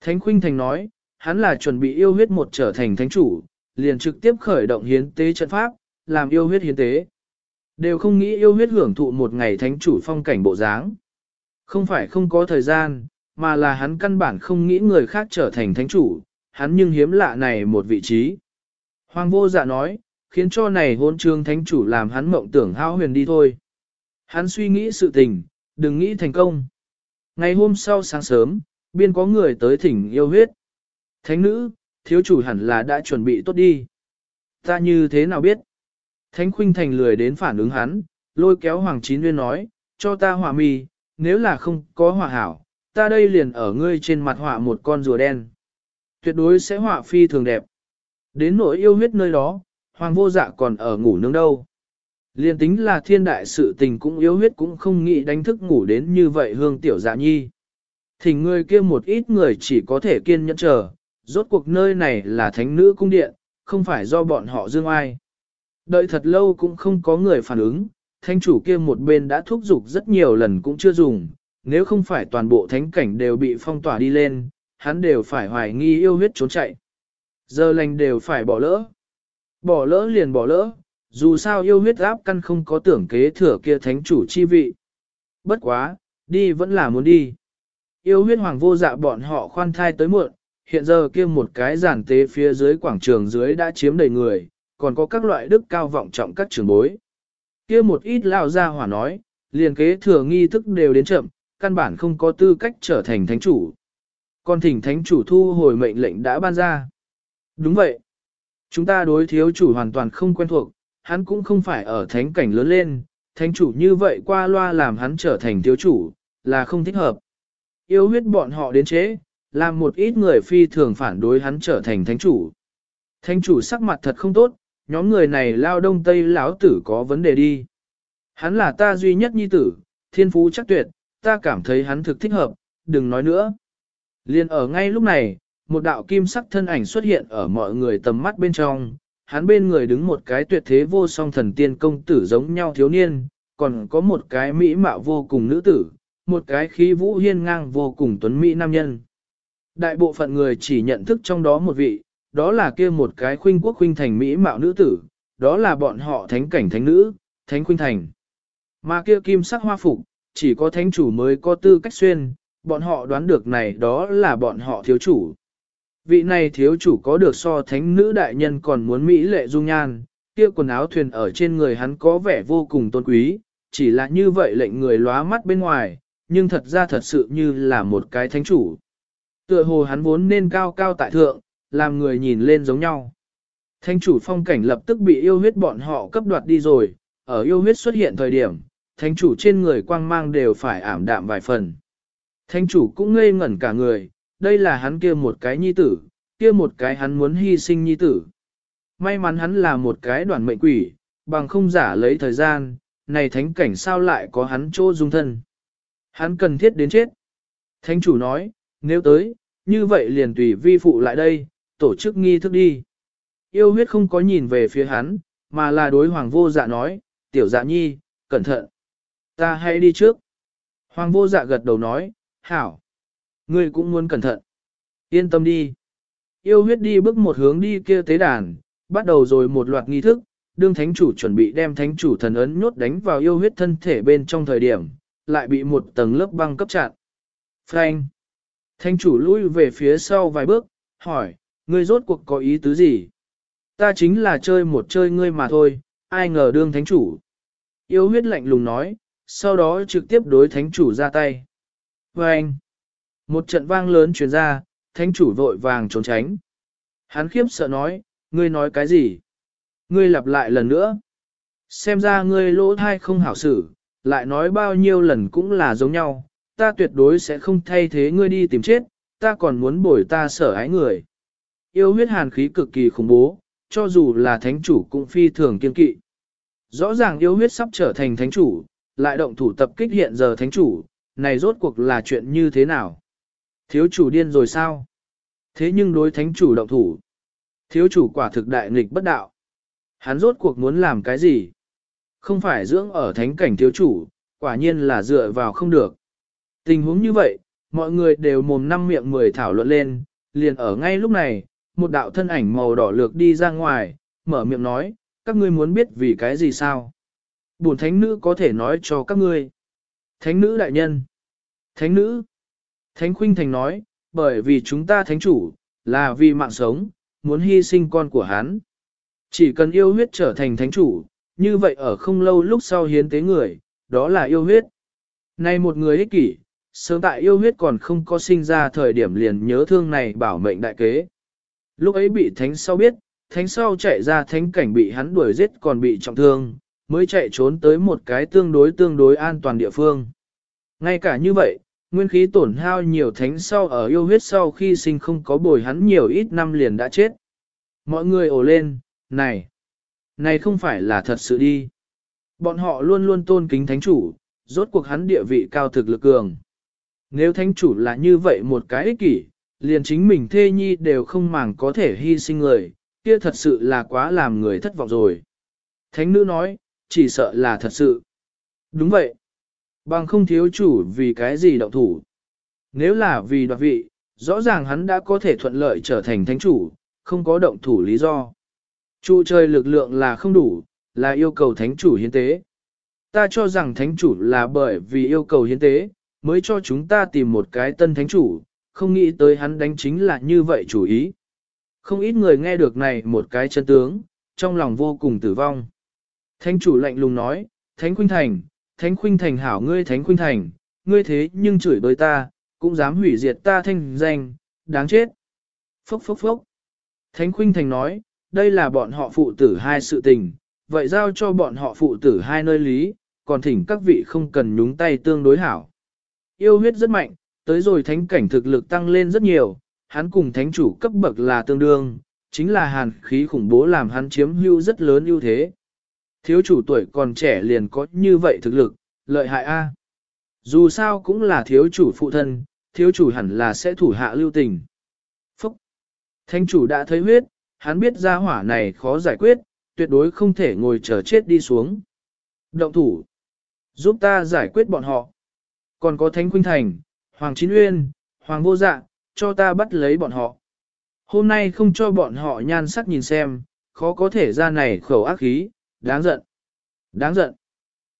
Thánh Khuynh Thành nói, hắn là chuẩn bị yêu huyết một trở thành thánh chủ, liền trực tiếp khởi động hiến tế trận pháp, làm yêu huyết hiến tế. Đều không nghĩ yêu huyết hưởng thụ một ngày thánh chủ phong cảnh bộ dáng. Không phải không có thời gian, mà là hắn căn bản không nghĩ người khác trở thành thánh chủ, hắn nhưng hiếm lạ này một vị trí. Hoàng vô dạ nói, khiến cho này hôn trương thánh chủ làm hắn mộng tưởng hao huyền đi thôi. Hắn suy nghĩ sự tình, đừng nghĩ thành công. Ngày hôm sau sáng sớm, biên có người tới thỉnh yêu huyết. Thánh nữ, thiếu chủ hẳn là đã chuẩn bị tốt đi. Ta như thế nào biết? Thánh khuynh thành lười đến phản ứng hắn, lôi kéo Hoàng Chín Nguyên nói, cho ta hỏa mì, nếu là không có hỏa hảo, ta đây liền ở ngươi trên mặt họa một con rùa đen. Tuyệt đối sẽ họa phi thường đẹp. Đến nỗi yêu huyết nơi đó, hoàng vô dạ còn ở ngủ nướng đâu. Liên tính là thiên đại sự tình cũng yếu huyết cũng không nghĩ đánh thức ngủ đến như vậy hương tiểu dạ nhi. Thỉnh người kia một ít người chỉ có thể kiên nhẫn chờ, rốt cuộc nơi này là thánh nữ cung điện, không phải do bọn họ dương ai. Đợi thật lâu cũng không có người phản ứng, thanh chủ kia một bên đã thúc giục rất nhiều lần cũng chưa dùng, nếu không phải toàn bộ thánh cảnh đều bị phong tỏa đi lên, hắn đều phải hoài nghi yêu huyết trốn chạy. Giờ lành đều phải bỏ lỡ. Bỏ lỡ liền bỏ lỡ, dù sao yêu huyết áp căn không có tưởng kế thừa kia thánh chủ chi vị. Bất quá, đi vẫn là muốn đi. Yêu huyết hoàng vô dạ bọn họ khoan thai tới muộn, hiện giờ kia một cái giản tế phía dưới quảng trường dưới đã chiếm đầy người, còn có các loại đức cao vọng trọng các trường bối. Kia một ít lao ra hỏa nói, liền kế thừa nghi thức đều đến chậm, căn bản không có tư cách trở thành thánh chủ. Còn thỉnh thánh chủ thu hồi mệnh lệnh đã ban ra. Đúng vậy. Chúng ta đối thiếu chủ hoàn toàn không quen thuộc, hắn cũng không phải ở thánh cảnh lớn lên, thánh chủ như vậy qua loa làm hắn trở thành thiếu chủ, là không thích hợp. Yêu huyết bọn họ đến chế, làm một ít người phi thường phản đối hắn trở thành thánh chủ. Thánh chủ sắc mặt thật không tốt, nhóm người này lao đông tây lão tử có vấn đề đi. Hắn là ta duy nhất nhi tử, thiên phú chắc tuyệt, ta cảm thấy hắn thực thích hợp, đừng nói nữa. Liên ở ngay lúc này, một đạo kim sắc thân ảnh xuất hiện ở mọi người tầm mắt bên trong, hắn bên người đứng một cái tuyệt thế vô song thần tiên công tử giống nhau thiếu niên, còn có một cái mỹ mạo vô cùng nữ tử, một cái khí vũ hiên ngang vô cùng tuấn mỹ nam nhân. Đại bộ phận người chỉ nhận thức trong đó một vị, đó là kia một cái khuynh quốc khuynh thành mỹ mạo nữ tử, đó là bọn họ thánh cảnh thánh nữ, thánh khuynh thành. Mà kia kim sắc hoa phục, chỉ có thánh chủ mới có tư cách xuyên, bọn họ đoán được này đó là bọn họ thiếu chủ. Vị này thiếu chủ có được so thánh nữ đại nhân còn muốn mỹ lệ dung nhan, kia quần áo thuyền ở trên người hắn có vẻ vô cùng tôn quý, chỉ là như vậy lệnh người lóa mắt bên ngoài, nhưng thật ra thật sự như là một cái thánh chủ. Tựa hồ hắn vốn nên cao cao tại thượng, làm người nhìn lên giống nhau. Thánh chủ phong cảnh lập tức bị yêu huyết bọn họ cấp đoạt đi rồi, ở yêu huyết xuất hiện thời điểm, thánh chủ trên người quang mang đều phải ảm đạm vài phần. Thánh chủ cũng ngây ngẩn cả người, đây là hắn kia một cái nhi tử, kia một cái hắn muốn hy sinh nhi tử. May mắn hắn là một cái đoàn mệnh quỷ, bằng không giả lấy thời gian, này thánh cảnh sao lại có hắn chỗ dung thân. Hắn cần thiết đến chết. Thánh chủ nói, nếu tới, như vậy liền tùy vi phụ lại đây, tổ chức nghi thức đi. Yêu huyết không có nhìn về phía hắn, mà là đối hoàng vô dạ nói, tiểu dạ nhi, cẩn thận. Ta hãy đi trước. Hoàng vô dạ gật đầu nói, hảo. Ngươi cũng muốn cẩn thận. Yên tâm đi. Yêu huyết đi bước một hướng đi kia tế đàn, bắt đầu rồi một loạt nghi thức, đương thánh chủ chuẩn bị đem thánh chủ thần ấn nhốt đánh vào yêu huyết thân thể bên trong thời điểm, lại bị một tầng lớp băng cấp chặn. Frank. Thánh chủ lui về phía sau vài bước, hỏi, ngươi rốt cuộc có ý tứ gì? Ta chính là chơi một chơi ngươi mà thôi, ai ngờ đương thánh chủ. Yêu huyết lạnh lùng nói, sau đó trực tiếp đối thánh chủ ra tay. Anh, Một trận vang lớn truyền ra, thánh chủ vội vàng trốn tránh. Hắn khiếp sợ nói, ngươi nói cái gì? Ngươi lặp lại lần nữa. Xem ra ngươi lỗ thai không hảo xử, lại nói bao nhiêu lần cũng là giống nhau, ta tuyệt đối sẽ không thay thế ngươi đi tìm chết, ta còn muốn bồi ta sở ái người. Yêu huyết hàn khí cực kỳ khủng bố, cho dù là thánh chủ cũng phi thường kiên kỵ. Rõ ràng yêu huyết sắp trở thành thánh chủ, lại động thủ tập kích hiện giờ thánh chủ, này rốt cuộc là chuyện như thế nào? Thiếu chủ điên rồi sao? Thế nhưng đối thánh chủ động thủ. Thiếu chủ quả thực đại nghịch bất đạo. Hắn rốt cuộc muốn làm cái gì? Không phải dưỡng ở thánh cảnh thiếu chủ, quả nhiên là dựa vào không được. Tình huống như vậy, mọi người đều mồm năm miệng mười thảo luận lên, liền ở ngay lúc này, một đạo thân ảnh màu đỏ lược đi ra ngoài, mở miệng nói, các ngươi muốn biết vì cái gì sao? Bổn thánh nữ có thể nói cho các ngươi. Thánh nữ đại nhân. Thánh nữ. Thánh khuynh thành nói, bởi vì chúng ta thánh chủ, là vì mạng sống, muốn hy sinh con của hắn. Chỉ cần yêu huyết trở thành thánh chủ, như vậy ở không lâu lúc sau hiến tế người, đó là yêu huyết. Nay một người ích kỷ, sớm tại yêu huyết còn không có sinh ra thời điểm liền nhớ thương này bảo mệnh đại kế. Lúc ấy bị thánh sau biết, thánh sau chạy ra thánh cảnh bị hắn đuổi giết còn bị trọng thương, mới chạy trốn tới một cái tương đối tương đối an toàn địa phương. Ngay cả như vậy, nguyên khí tổn hao nhiều thánh sau ở yêu huyết sau khi sinh không có bồi hắn nhiều ít năm liền đã chết. Mọi người ồ lên, này, này không phải là thật sự đi. Bọn họ luôn luôn tôn kính thánh chủ, rốt cuộc hắn địa vị cao thực lực cường. Nếu thánh chủ là như vậy một cái ích kỷ, liền chính mình thê nhi đều không màng có thể hy sinh người, kia thật sự là quá làm người thất vọng rồi. Thánh nữ nói, chỉ sợ là thật sự. Đúng vậy. Bằng không thiếu chủ vì cái gì động thủ. Nếu là vì đoạt vị, rõ ràng hắn đã có thể thuận lợi trở thành thánh chủ, không có động thủ lý do. Trụ trời lực lượng là không đủ, là yêu cầu thánh chủ hiến tế. Ta cho rằng thánh chủ là bởi vì yêu cầu hiến tế, mới cho chúng ta tìm một cái tân thánh chủ, không nghĩ tới hắn đánh chính là như vậy chủ ý. Không ít người nghe được này một cái chân tướng, trong lòng vô cùng tử vong. Thánh chủ lạnh lùng nói, Thánh Khuynh Thành, Thánh Khuynh Thành hảo ngươi Thánh Khuynh Thành, ngươi thế nhưng chửi bới ta, cũng dám hủy diệt ta thanh danh, đáng chết. Phốc phốc phốc. Thánh Khuynh Thành nói, đây là bọn họ phụ tử hai sự tình, vậy giao cho bọn họ phụ tử hai nơi lý, còn thỉnh các vị không cần nhúng tay tương đối hảo. Yêu huyết rất mạnh, tới rồi thánh cảnh thực lực tăng lên rất nhiều, hắn cùng thánh chủ cấp bậc là tương đương, chính là hàn khí khủng bố làm hắn chiếm hưu rất lớn ưu thế. Thiếu chủ tuổi còn trẻ liền có như vậy thực lực, lợi hại a. Dù sao cũng là thiếu chủ phụ thân, thiếu chủ hẳn là sẽ thủ hạ lưu tình. Phúc! Thánh chủ đã thấy huyết, hắn biết ra hỏa này khó giải quyết, tuyệt đối không thể ngồi chờ chết đi xuống. Động thủ! Giúp ta giải quyết bọn họ. Còn có Thánh Khuynh Thành, Hoàng Chín Uyên, Hoàng Vô Dạ, cho ta bắt lấy bọn họ. Hôm nay không cho bọn họ nhan sắc nhìn xem, khó có thể ra này khẩu ác khí, đáng giận. Đáng giận.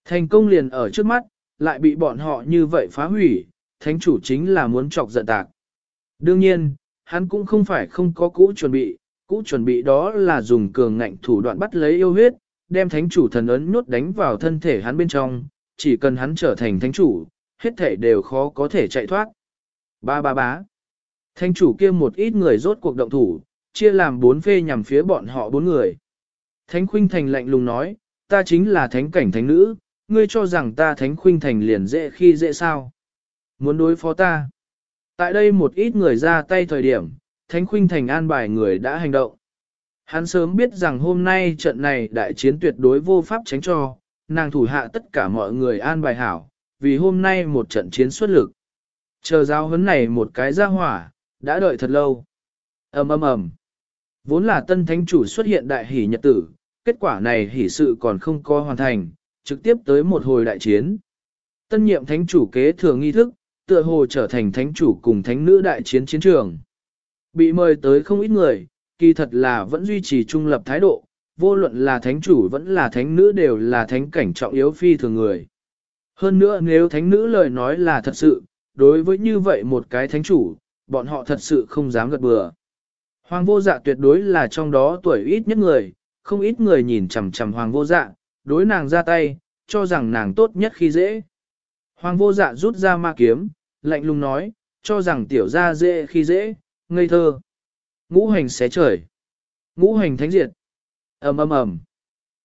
Thành công liền ở trước mắt, lại bị bọn họ như vậy phá hủy, thánh chủ chính là muốn chọc giận tạc. Đương nhiên, hắn cũng không phải không có cũ chuẩn bị, cũ chuẩn bị đó là dùng cường ngạnh thủ đoạn bắt lấy yêu huyết, đem thánh chủ thần ấn nhốt đánh vào thân thể hắn bên trong, chỉ cần hắn trở thành thánh chủ, hết thể đều khó có thể chạy thoát. Ba ba bá. Thánh chủ kia một ít người rốt cuộc động thủ, chia làm bốn phê nhằm phía bọn họ bốn người. Thánh khuynh thành lạnh lùng nói, ta chính là thánh cảnh thánh nữ, ngươi cho rằng ta thánh khuynh thành liền dễ khi dễ sao. Muốn đối phó ta. Tại đây một ít người ra tay thời điểm, thánh khuynh thành an bài người đã hành động. Hắn sớm biết rằng hôm nay trận này đại chiến tuyệt đối vô pháp tránh cho, nàng thủ hạ tất cả mọi người an bài hảo, vì hôm nay một trận chiến xuất lực. Chờ giao hấn này một cái ra hỏa, đã đợi thật lâu. ầm ầm ầm. Vốn là tân thánh chủ xuất hiện đại hỷ nhật tử, kết quả này hỷ sự còn không có hoàn thành, trực tiếp tới một hồi đại chiến. Tân nhiệm thánh chủ kế thừa nghi thức, tựa hồ trở thành thánh chủ cùng thánh nữ đại chiến chiến trường. Bị mời tới không ít người, kỳ thật là vẫn duy trì trung lập thái độ, vô luận là thánh chủ vẫn là thánh nữ đều là thánh cảnh trọng yếu phi thường người. Hơn nữa nếu thánh nữ lời nói là thật sự, đối với như vậy một cái thánh chủ, bọn họ thật sự không dám gật bừa. Hoàng vô dạ tuyệt đối là trong đó tuổi ít nhất người, không ít người nhìn chằm chằm hoàng vô dạ, đối nàng ra tay, cho rằng nàng tốt nhất khi dễ. Hoàng vô dạ rút ra ma kiếm, lạnh lùng nói, cho rằng tiểu ra dễ khi dễ, ngây thơ. Ngũ hành xé trời. Ngũ hành thánh diệt. ầm ầm ầm.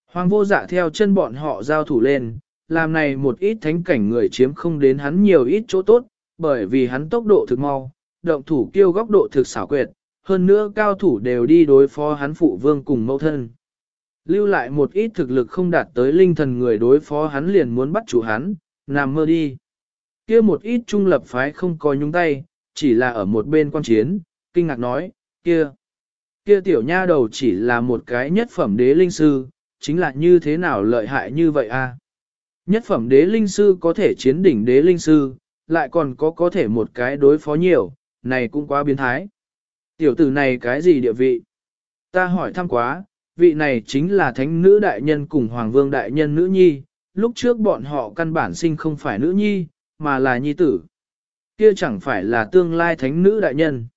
Hoàng vô dạ theo chân bọn họ giao thủ lên, làm này một ít thánh cảnh người chiếm không đến hắn nhiều ít chỗ tốt, bởi vì hắn tốc độ thực mau, động thủ kêu góc độ thực xảo quyệt, hơn nữa cao thủ đều đi đối phó hắn phụ vương cùng mẫu thân. Lưu lại một ít thực lực không đạt tới linh thần người đối phó hắn liền muốn bắt chủ hắn, nằm mơ đi. Kia một ít trung lập phái không coi nhúng tay, chỉ là ở một bên quan chiến, kinh ngạc nói, kia. Kia tiểu nha đầu chỉ là một cái nhất phẩm đế linh sư, chính là như thế nào lợi hại như vậy a? Nhất phẩm đế linh sư có thể chiến đỉnh đế linh sư, lại còn có có thể một cái đối phó nhiều, này cũng quá biến thái. Tiểu tử này cái gì địa vị? Ta hỏi thăm quá, vị này chính là thánh nữ đại nhân cùng hoàng vương đại nhân nữ nhi, lúc trước bọn họ căn bản sinh không phải nữ nhi, mà là nhi tử. Kia chẳng phải là tương lai thánh nữ đại nhân.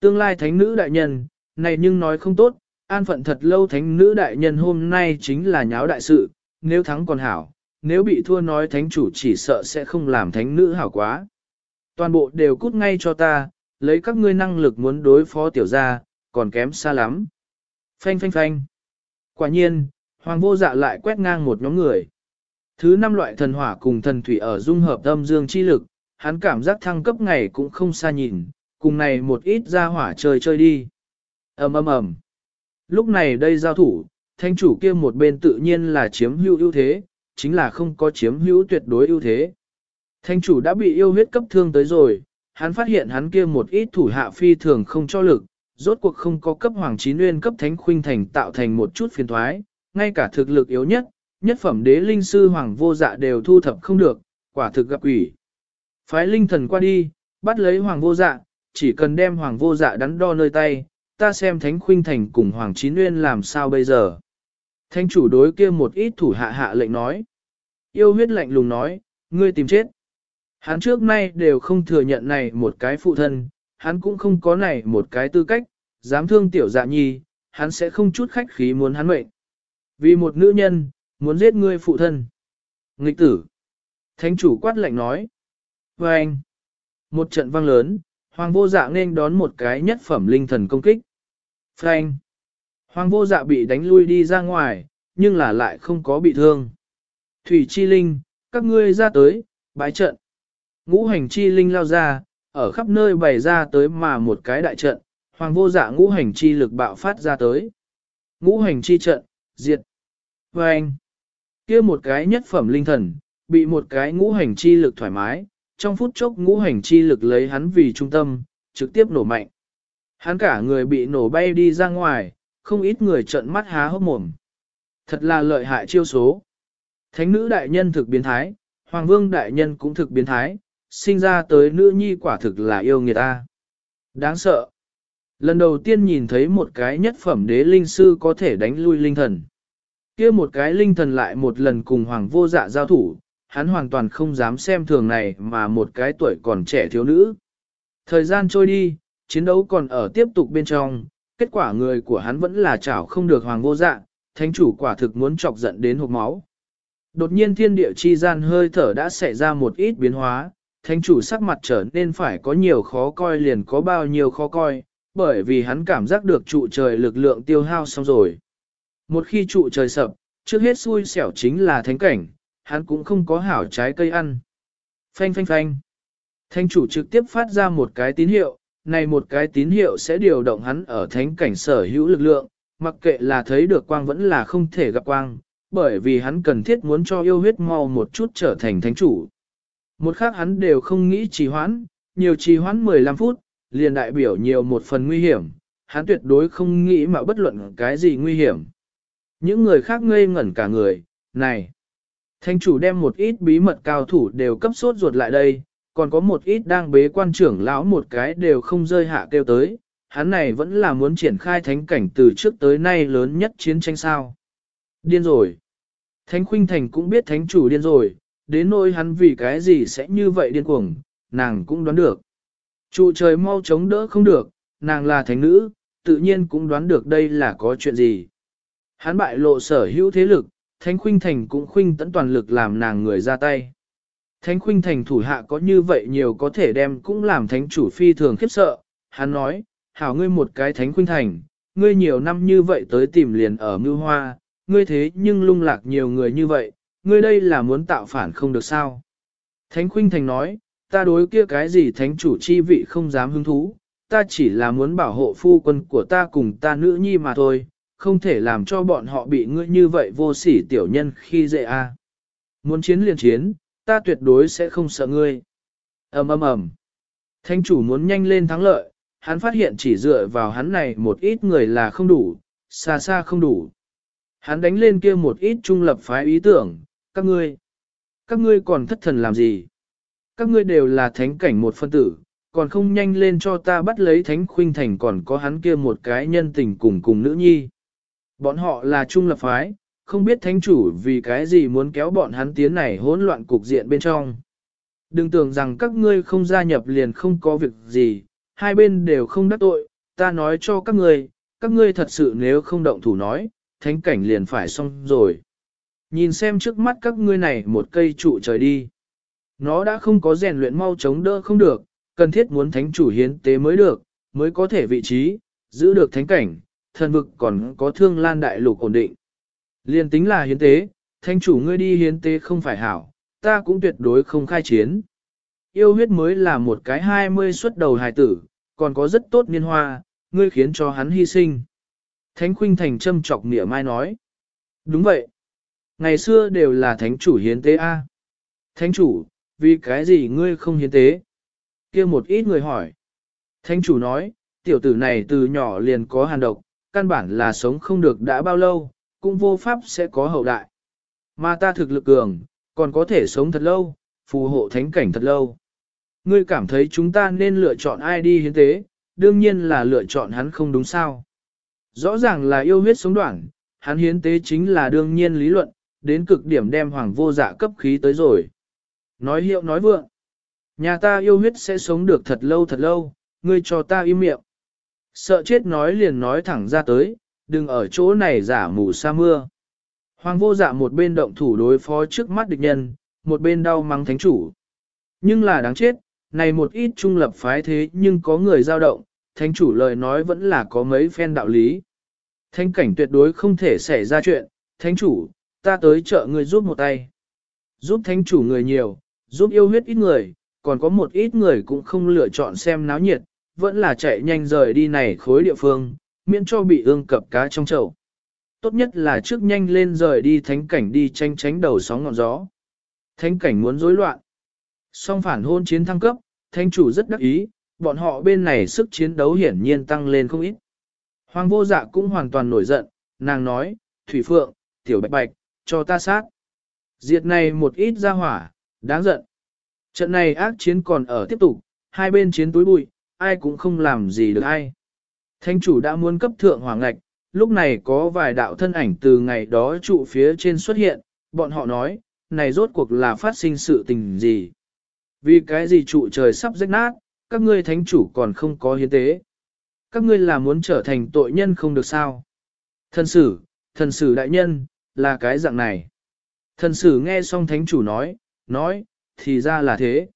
Tương lai thánh nữ đại nhân, này nhưng nói không tốt, an phận thật lâu thánh nữ đại nhân hôm nay chính là nháo đại sự, nếu thắng còn hảo, nếu bị thua nói thánh chủ chỉ sợ sẽ không làm thánh nữ hảo quá. Toàn bộ đều cút ngay cho ta, lấy các ngươi năng lực muốn đối phó tiểu gia, còn kém xa lắm. Phanh phanh phanh. Quả nhiên, hoàng vô dạ lại quét ngang một nhóm người. Thứ năm loại thần hỏa cùng thần thủy ở dung hợp âm dương chi lực, hắn cảm giác thăng cấp ngày cũng không xa nhìn, cùng này một ít ra hỏa chơi chơi đi. ầm ầm ầm. Lúc này đây giao thủ, thanh chủ kia một bên tự nhiên là chiếm hữu ưu thế, chính là không có chiếm hữu tuyệt đối ưu thế. Thanh chủ đã bị yêu huyết cấp thương tới rồi, hắn phát hiện hắn kia một ít thủ hạ phi thường không cho lực, rốt cuộc không có cấp hoàng chín nguyên cấp thánh khuynh thành tạo thành một chút phiền thoái, ngay cả thực lực yếu nhất, nhất phẩm đế linh sư hoàng vô dạ đều thu thập không được, quả thực gặp quỷ. Phái linh thần qua đi, bắt lấy hoàng vô dạ, chỉ cần đem hoàng vô dạ đắn đo nơi tay, ta xem thánh khuynh thành cùng hoàng chín nguyên làm sao bây giờ. Thanh chủ đối kia một ít thủ hạ hạ lệnh nói. Yêu huyết lạnh lùng nói, ngươi tìm chết. Hắn trước nay đều không thừa nhận này một cái phụ thân, hắn cũng không có này một cái tư cách, dám thương tiểu dạ nhi, hắn sẽ không chút khách khí muốn hắn mệnh. Vì một nữ nhân, muốn giết ngươi phụ thân. Nghịch tử. Thánh chủ quát lệnh nói. Và anh. Một trận vang lớn, hoàng vô dạ nên đón một cái nhất phẩm linh thần công kích. Frank. Hoàng vô dạ bị đánh lui đi ra ngoài, nhưng là lại không có bị thương. Thủy chi linh, các ngươi ra tới, bái trận. Ngũ hành chi linh lao ra, ở khắp nơi bày ra tới mà một cái đại trận, hoàng vô dạ ngũ hành chi lực bạo phát ra tới. Ngũ hành chi trận, diệt. Và anh, kia một cái nhất phẩm linh thần, bị một cái ngũ hành chi lực thoải mái, trong phút chốc ngũ hành chi lực lấy hắn vì trung tâm, trực tiếp nổ mạnh. Hắn cả người bị nổ bay đi ra ngoài, không ít người trợn mắt há hốc mồm. Thật là lợi hại chiêu số. Thánh nữ đại nhân thực biến thái, hoàng vương đại nhân cũng thực biến thái, sinh ra tới nữ nhi quả thực là yêu người ta. Đáng sợ. Lần đầu tiên nhìn thấy một cái nhất phẩm đế linh sư có thể đánh lui linh thần. kia một cái linh thần lại một lần cùng hoàng vô dạ giao thủ, hắn hoàn toàn không dám xem thường này mà một cái tuổi còn trẻ thiếu nữ. Thời gian trôi đi, chiến đấu còn ở tiếp tục bên trong, kết quả người của hắn vẫn là chảo không được hoàng vô dạ, thánh chủ quả thực muốn chọc giận đến hộp máu. Đột nhiên thiên địa chi gian hơi thở đã xảy ra một ít biến hóa, thánh chủ sắc mặt trở nên phải có nhiều khó coi liền có bao nhiêu khó coi, bởi vì hắn cảm giác được trụ trời lực lượng tiêu hao xong rồi. Một khi trụ trời sập, trước hết xui xẻo chính là thánh cảnh, hắn cũng không có hảo trái cây ăn. Phanh phanh phanh. Thánh chủ trực tiếp phát ra một cái tín hiệu, này một cái tín hiệu sẽ điều động hắn ở thánh cảnh sở hữu lực lượng, mặc kệ là thấy được quang vẫn là không thể gặp quang, bởi vì hắn cần thiết muốn cho yêu huyết mau một chút trở thành thánh chủ. Một khác hắn đều không nghĩ trì hoãn, nhiều trì hoãn 15 phút, liền đại biểu nhiều một phần nguy hiểm, hắn tuyệt đối không nghĩ mà bất luận cái gì nguy hiểm. Những người khác ngây ngẩn cả người, này, thánh chủ đem một ít bí mật cao thủ đều cấp sốt ruột lại đây, còn có một ít đang bế quan trưởng lão một cái đều không rơi hạ kêu tới, hắn này vẫn là muốn triển khai thánh cảnh từ trước tới nay lớn nhất chiến tranh sao. Điên rồi. Thánh Khuynh Thành cũng biết thánh chủ điên rồi, đến nỗi hắn vì cái gì sẽ như vậy điên cuồng, nàng cũng đoán được. Trụ trời mau chống đỡ không được, nàng là thánh nữ, tự nhiên cũng đoán được đây là có chuyện gì. Hắn bại lộ sở hữu thế lực, Thánh Khuynh Thành cũng khuynh tận toàn lực làm nàng người ra tay. Thánh Khuynh Thành thủ hạ có như vậy nhiều có thể đem cũng làm thánh chủ phi thường khiếp sợ. Hắn nói, hảo ngươi một cái Thánh Khuynh Thành, ngươi nhiều năm như vậy tới tìm liền ở mưu hoa, ngươi thế nhưng lung lạc nhiều người như vậy, ngươi đây là muốn tạo phản không được sao. Thánh Khuynh Thành nói, ta đối kia cái gì thánh chủ chi vị không dám hứng thú, ta chỉ là muốn bảo hộ phu quân của ta cùng ta nữ nhi mà thôi, không thể làm cho bọn họ bị ngươi như vậy vô sỉ tiểu nhân khi dễ a. Muốn chiến liền chiến, ta tuyệt đối sẽ không sợ ngươi. ầm ầm ầm. Thánh chủ muốn nhanh lên thắng lợi, hắn phát hiện chỉ dựa vào hắn này một ít người là không đủ, xa xa không đủ. Hắn đánh lên kia một ít trung lập phái ý tưởng, các ngươi, các ngươi còn thất thần làm gì? Các ngươi đều là thánh cảnh một phân tử, còn không nhanh lên cho ta bắt lấy thánh khuynh thành còn có hắn kia một cái nhân tình cùng cùng nữ nhi. Bọn họ là trung lập phái, không biết thánh chủ vì cái gì muốn kéo bọn hắn tiến này hỗn loạn cục diện bên trong. Đừng tưởng rằng các ngươi không gia nhập liền không có việc gì, hai bên đều không đắc tội, ta nói cho các ngươi, các ngươi thật sự nếu không động thủ nói, thánh cảnh liền phải xong rồi. Nhìn xem trước mắt các ngươi này một cây trụ trời đi. Nó đã không có rèn luyện mau chống đỡ không được, cần thiết muốn thánh chủ hiến tế mới được, mới có thể vị trí, giữ được thánh cảnh, thần vực còn có thương lan đại lục ổn định. Liên tính là hiến tế, thánh chủ ngươi đi hiến tế không phải hảo, ta cũng tuyệt đối không khai chiến. Yêu huyết mới là một cái hai mươi xuất đầu hài tử, còn có rất tốt niên hoa, ngươi khiến cho hắn hy sinh. Thánh khuynh thành châm chọc nỉa mai nói. Đúng vậy. Ngày xưa đều là thánh chủ hiến tế A. Thánh chủ, vì cái gì ngươi không hiến tế? kia một ít người hỏi. Thánh chủ nói, tiểu tử này từ nhỏ liền có hàn độc, căn bản là sống không được đã bao lâu, cũng vô pháp sẽ có hậu đại. Mà ta thực lực cường, còn có thể sống thật lâu, phù hộ thánh cảnh thật lâu. Ngươi cảm thấy chúng ta nên lựa chọn ai đi hiến tế, đương nhiên là lựa chọn hắn không đúng sao. Rõ ràng là yêu huyết sống đoạn, hắn hiến tế chính là đương nhiên lý luận, đến cực điểm đem hoàng vô dạ cấp khí tới rồi. Nói hiệu nói vượng. Nhà ta yêu huyết sẽ sống được thật lâu thật lâu, ngươi cho ta im miệng. Sợ chết nói liền nói thẳng ra tới, đừng ở chỗ này giả mù sa mưa. Hoàng vô dạ một bên động thủ đối phó trước mắt địch nhân, một bên đau mắng thánh chủ. Nhưng là đáng chết, này một ít trung lập phái thế nhưng có người dao động, thánh chủ lời nói vẫn là có mấy phen đạo lý. Thánh cảnh tuyệt đối không thể xảy ra chuyện, thánh chủ, ta tới chợ người giúp một tay. Giúp thánh chủ người nhiều, giúp yêu huyết ít người, còn có một ít người cũng không lựa chọn xem náo nhiệt, vẫn là chạy nhanh rời đi này khối địa phương, miễn cho bị ương cập cá trong chậu. Tốt nhất là trước nhanh lên rời đi thánh cảnh đi tranh tránh đầu sóng ngọn gió. Thánh cảnh muốn rối loạn. Song phản hôn chiến thăng cấp, thánh chủ rất đắc ý, bọn họ bên này sức chiến đấu hiển nhiên tăng lên không ít. Hoàng vô dạ cũng hoàn toàn nổi giận, nàng nói, Thủy Phượng, Tiểu Bạch Bạch, cho ta sát. Diệt này một ít ra hỏa, đáng giận. Trận này ác chiến còn ở tiếp tục, hai bên chiến túi bụi, ai cũng không làm gì được ai. Thánh chủ đã muốn cấp thượng hoàng ngạch, lúc này có vài đạo thân ảnh từ ngày đó trụ phía trên xuất hiện, bọn họ nói, này rốt cuộc là phát sinh sự tình gì. Vì cái gì trụ trời sắp rách nát, các ngươi thánh chủ còn không có hiến tế. Các ngươi là muốn trở thành tội nhân không được sao. Thần sử, thần sử đại nhân, là cái dạng này. Thần sử nghe xong thánh chủ nói, nói, thì ra là thế.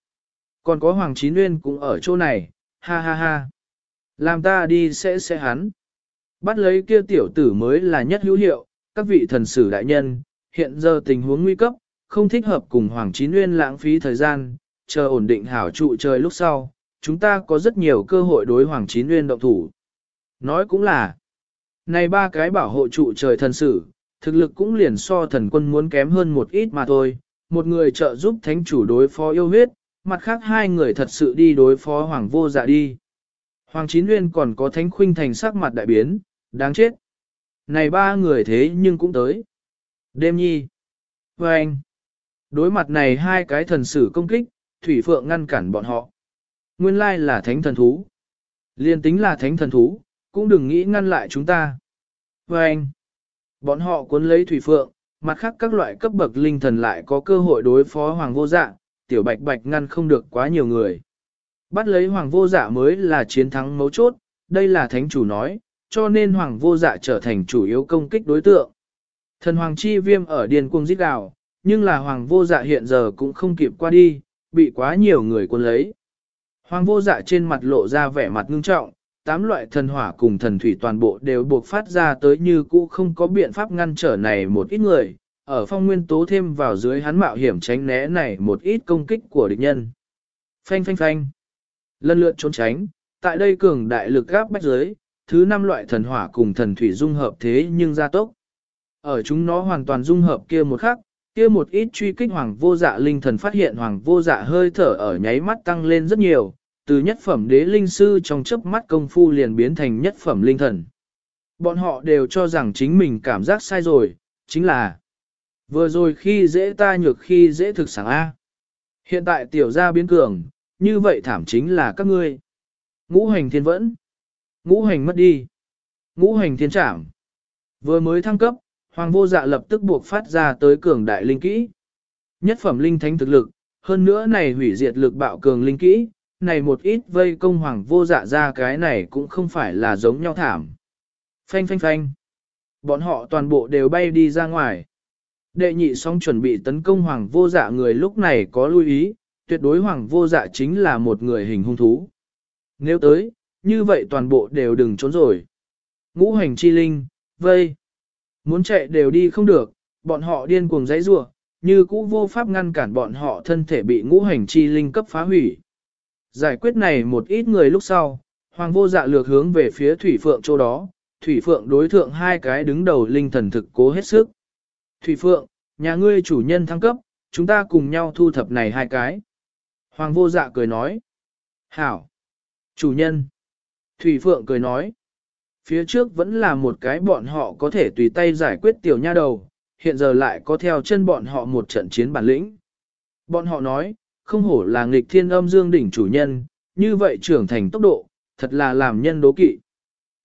Còn có Hoàng Chín Nguyên cũng ở chỗ này, ha ha ha. Làm ta đi sẽ sẽ hắn. Bắt lấy kia tiểu tử mới là nhất hữu hiệu, các vị thần sử đại nhân, hiện giờ tình huống nguy cấp, không thích hợp cùng Hoàng Chín Nguyên lãng phí thời gian, chờ ổn định hảo trụ trời lúc sau, chúng ta có rất nhiều cơ hội đối Hoàng Chín Nguyên động thủ. Nói cũng là, này ba cái bảo hộ trụ trời thần sử, thực lực cũng liền so thần quân muốn kém hơn một ít mà thôi, một người trợ giúp thánh chủ đối phó yêu huyết, mặt khác hai người thật sự đi đối phó Hoàng vô dạ đi. Hoàng Chín Nguyên còn có thánh khuynh thành sắc mặt đại biến, đáng chết. Này ba người thế nhưng cũng tới. Đêm nhi. Và anh. Đối mặt này hai cái thần sử công kích, Thủy Phượng ngăn cản bọn họ. Nguyên lai là thánh thần thú. Liên tính là thánh thần thú, cũng đừng nghĩ ngăn lại chúng ta. Và anh. Bọn họ cuốn lấy Thủy Phượng, mặt khác các loại cấp bậc linh thần lại có cơ hội đối phó Hoàng vô dạ, tiểu bạch bạch ngăn không được quá nhiều người. Bắt lấy Hoàng vô dạ mới là chiến thắng mấu chốt, đây là thánh chủ nói, cho nên Hoàng vô dạ trở thành chủ yếu công kích đối tượng. Thần Hoàng chi viêm ở điền cung giết gào, nhưng là Hoàng vô dạ hiện giờ cũng không kịp qua đi, bị quá nhiều người quân lấy. Hoàng vô dạ trên mặt lộ ra vẻ mặt ngưng trọng, tám loại thần hỏa cùng thần thủy toàn bộ đều buộc phát ra tới như cũ không có biện pháp ngăn trở này một ít người, ở phong nguyên tố thêm vào dưới hắn mạo hiểm tránh né này một ít công kích của địch nhân. Phanh phanh phanh. Lần lượt trốn tránh, tại đây cường đại lực gáp bách giới, thứ năm loại thần hỏa cùng thần thủy dung hợp thế nhưng gia tốc. Ở chúng nó hoàn toàn dung hợp kia một khắc, kia một ít truy kích hoàng vô dạ linh thần phát hiện hoàng vô dạ hơi thở ở nháy mắt tăng lên rất nhiều, từ nhất phẩm đế linh sư trong chớp mắt công phu liền biến thành nhất phẩm linh thần. Bọn họ đều cho rằng chính mình cảm giác sai rồi, chính là vừa rồi khi dễ ta nhược khi dễ thực sáng A. Hiện tại tiểu gia biến cường, như vậy thảm chính là các ngươi. Ngũ hành thiên vẫn, ngũ hành mất đi, ngũ hành thiên trảm. Vừa mới thăng cấp, hoàng vô dạ lập tức buộc phát ra tới cường đại linh kỹ. Nhất phẩm linh thánh thực lực, hơn nữa này hủy diệt lực bạo cường linh kỹ, này một ít vây công hoàng vô dạ ra cái này cũng không phải là giống nhau thảm. Phanh phanh phanh. Bọn họ toàn bộ đều bay đi ra ngoài. Đệ nhị song chuẩn bị tấn công hoàng vô dạ người lúc này có lưu ý, tuyệt đối hoàng vô dạ chính là một người hình hung thú. Nếu tới, như vậy toàn bộ đều đừng trốn rồi. Ngũ hành chi linh, vây. Muốn chạy đều đi không được, bọn họ điên cuồng dãy rủa, như cũ vô pháp ngăn cản bọn họ thân thể bị ngũ hành chi linh cấp phá hủy. Giải quyết này một ít người lúc sau, hoàng vô dạ lược hướng về phía thủy phượng chỗ đó, thủy phượng đối thượng hai cái đứng đầu linh thần thực cố hết sức. Thủy phượng, nhà ngươi chủ nhân thăng cấp, chúng ta cùng nhau thu thập này hai cái. Hoàng vô dạ cười nói. Hảo. Chủ nhân. Thủy Phượng cười nói. Phía trước vẫn là một cái bọn họ có thể tùy tay giải quyết tiểu nha đầu, hiện giờ lại có theo chân bọn họ một trận chiến bản lĩnh. Bọn họ nói, không hổ là nghịch thiên âm dương đỉnh chủ nhân, như vậy trưởng thành tốc độ, thật là làm nhân đố kỵ.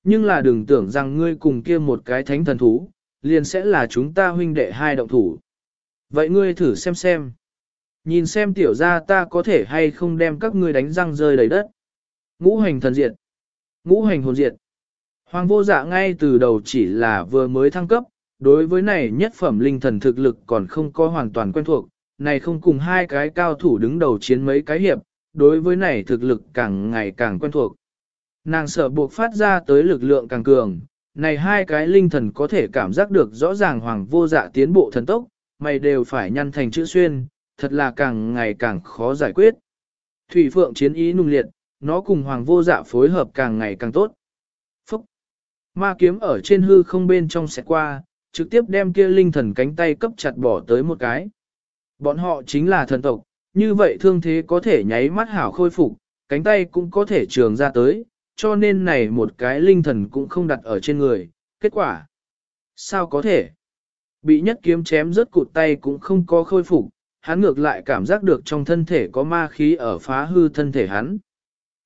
Nhưng là đừng tưởng rằng ngươi cùng kia một cái thánh thần thú, liền sẽ là chúng ta huynh đệ hai động thủ. Vậy ngươi thử xem xem. Nhìn xem tiểu ra ta có thể hay không đem các ngươi đánh răng rơi đầy đất. Ngũ hành thần diệt. Ngũ hành hồn diệt. Hoàng vô dạ ngay từ đầu chỉ là vừa mới thăng cấp, đối với này nhất phẩm linh thần thực lực còn không có hoàn toàn quen thuộc, này không cùng hai cái cao thủ đứng đầu chiến mấy cái hiệp, đối với này thực lực càng ngày càng quen thuộc. Nàng sợ buộc phát ra tới lực lượng càng cường, này hai cái linh thần có thể cảm giác được rõ ràng hoàng vô dạ tiến bộ thần tốc, mày đều phải nhăn thành chữ xuyên, thật là càng ngày càng khó giải quyết. Thủy Phượng chiến ý nung liệt, nó cùng hoàng vô dạ phối hợp càng ngày càng tốt. Phúc! Ma kiếm ở trên hư không bên trong sẽ qua, trực tiếp đem kia linh thần cánh tay cấp chặt bỏ tới một cái. Bọn họ chính là thần tộc, như vậy thương thế có thể nháy mắt hảo khôi phục, cánh tay cũng có thể trường ra tới, cho nên này một cái linh thần cũng không đặt ở trên người. Kết quả? Sao có thể? Bị nhất kiếm chém rớt cụt tay cũng không có khôi phục, hắn ngược lại cảm giác được trong thân thể có ma khí ở phá hư thân thể hắn.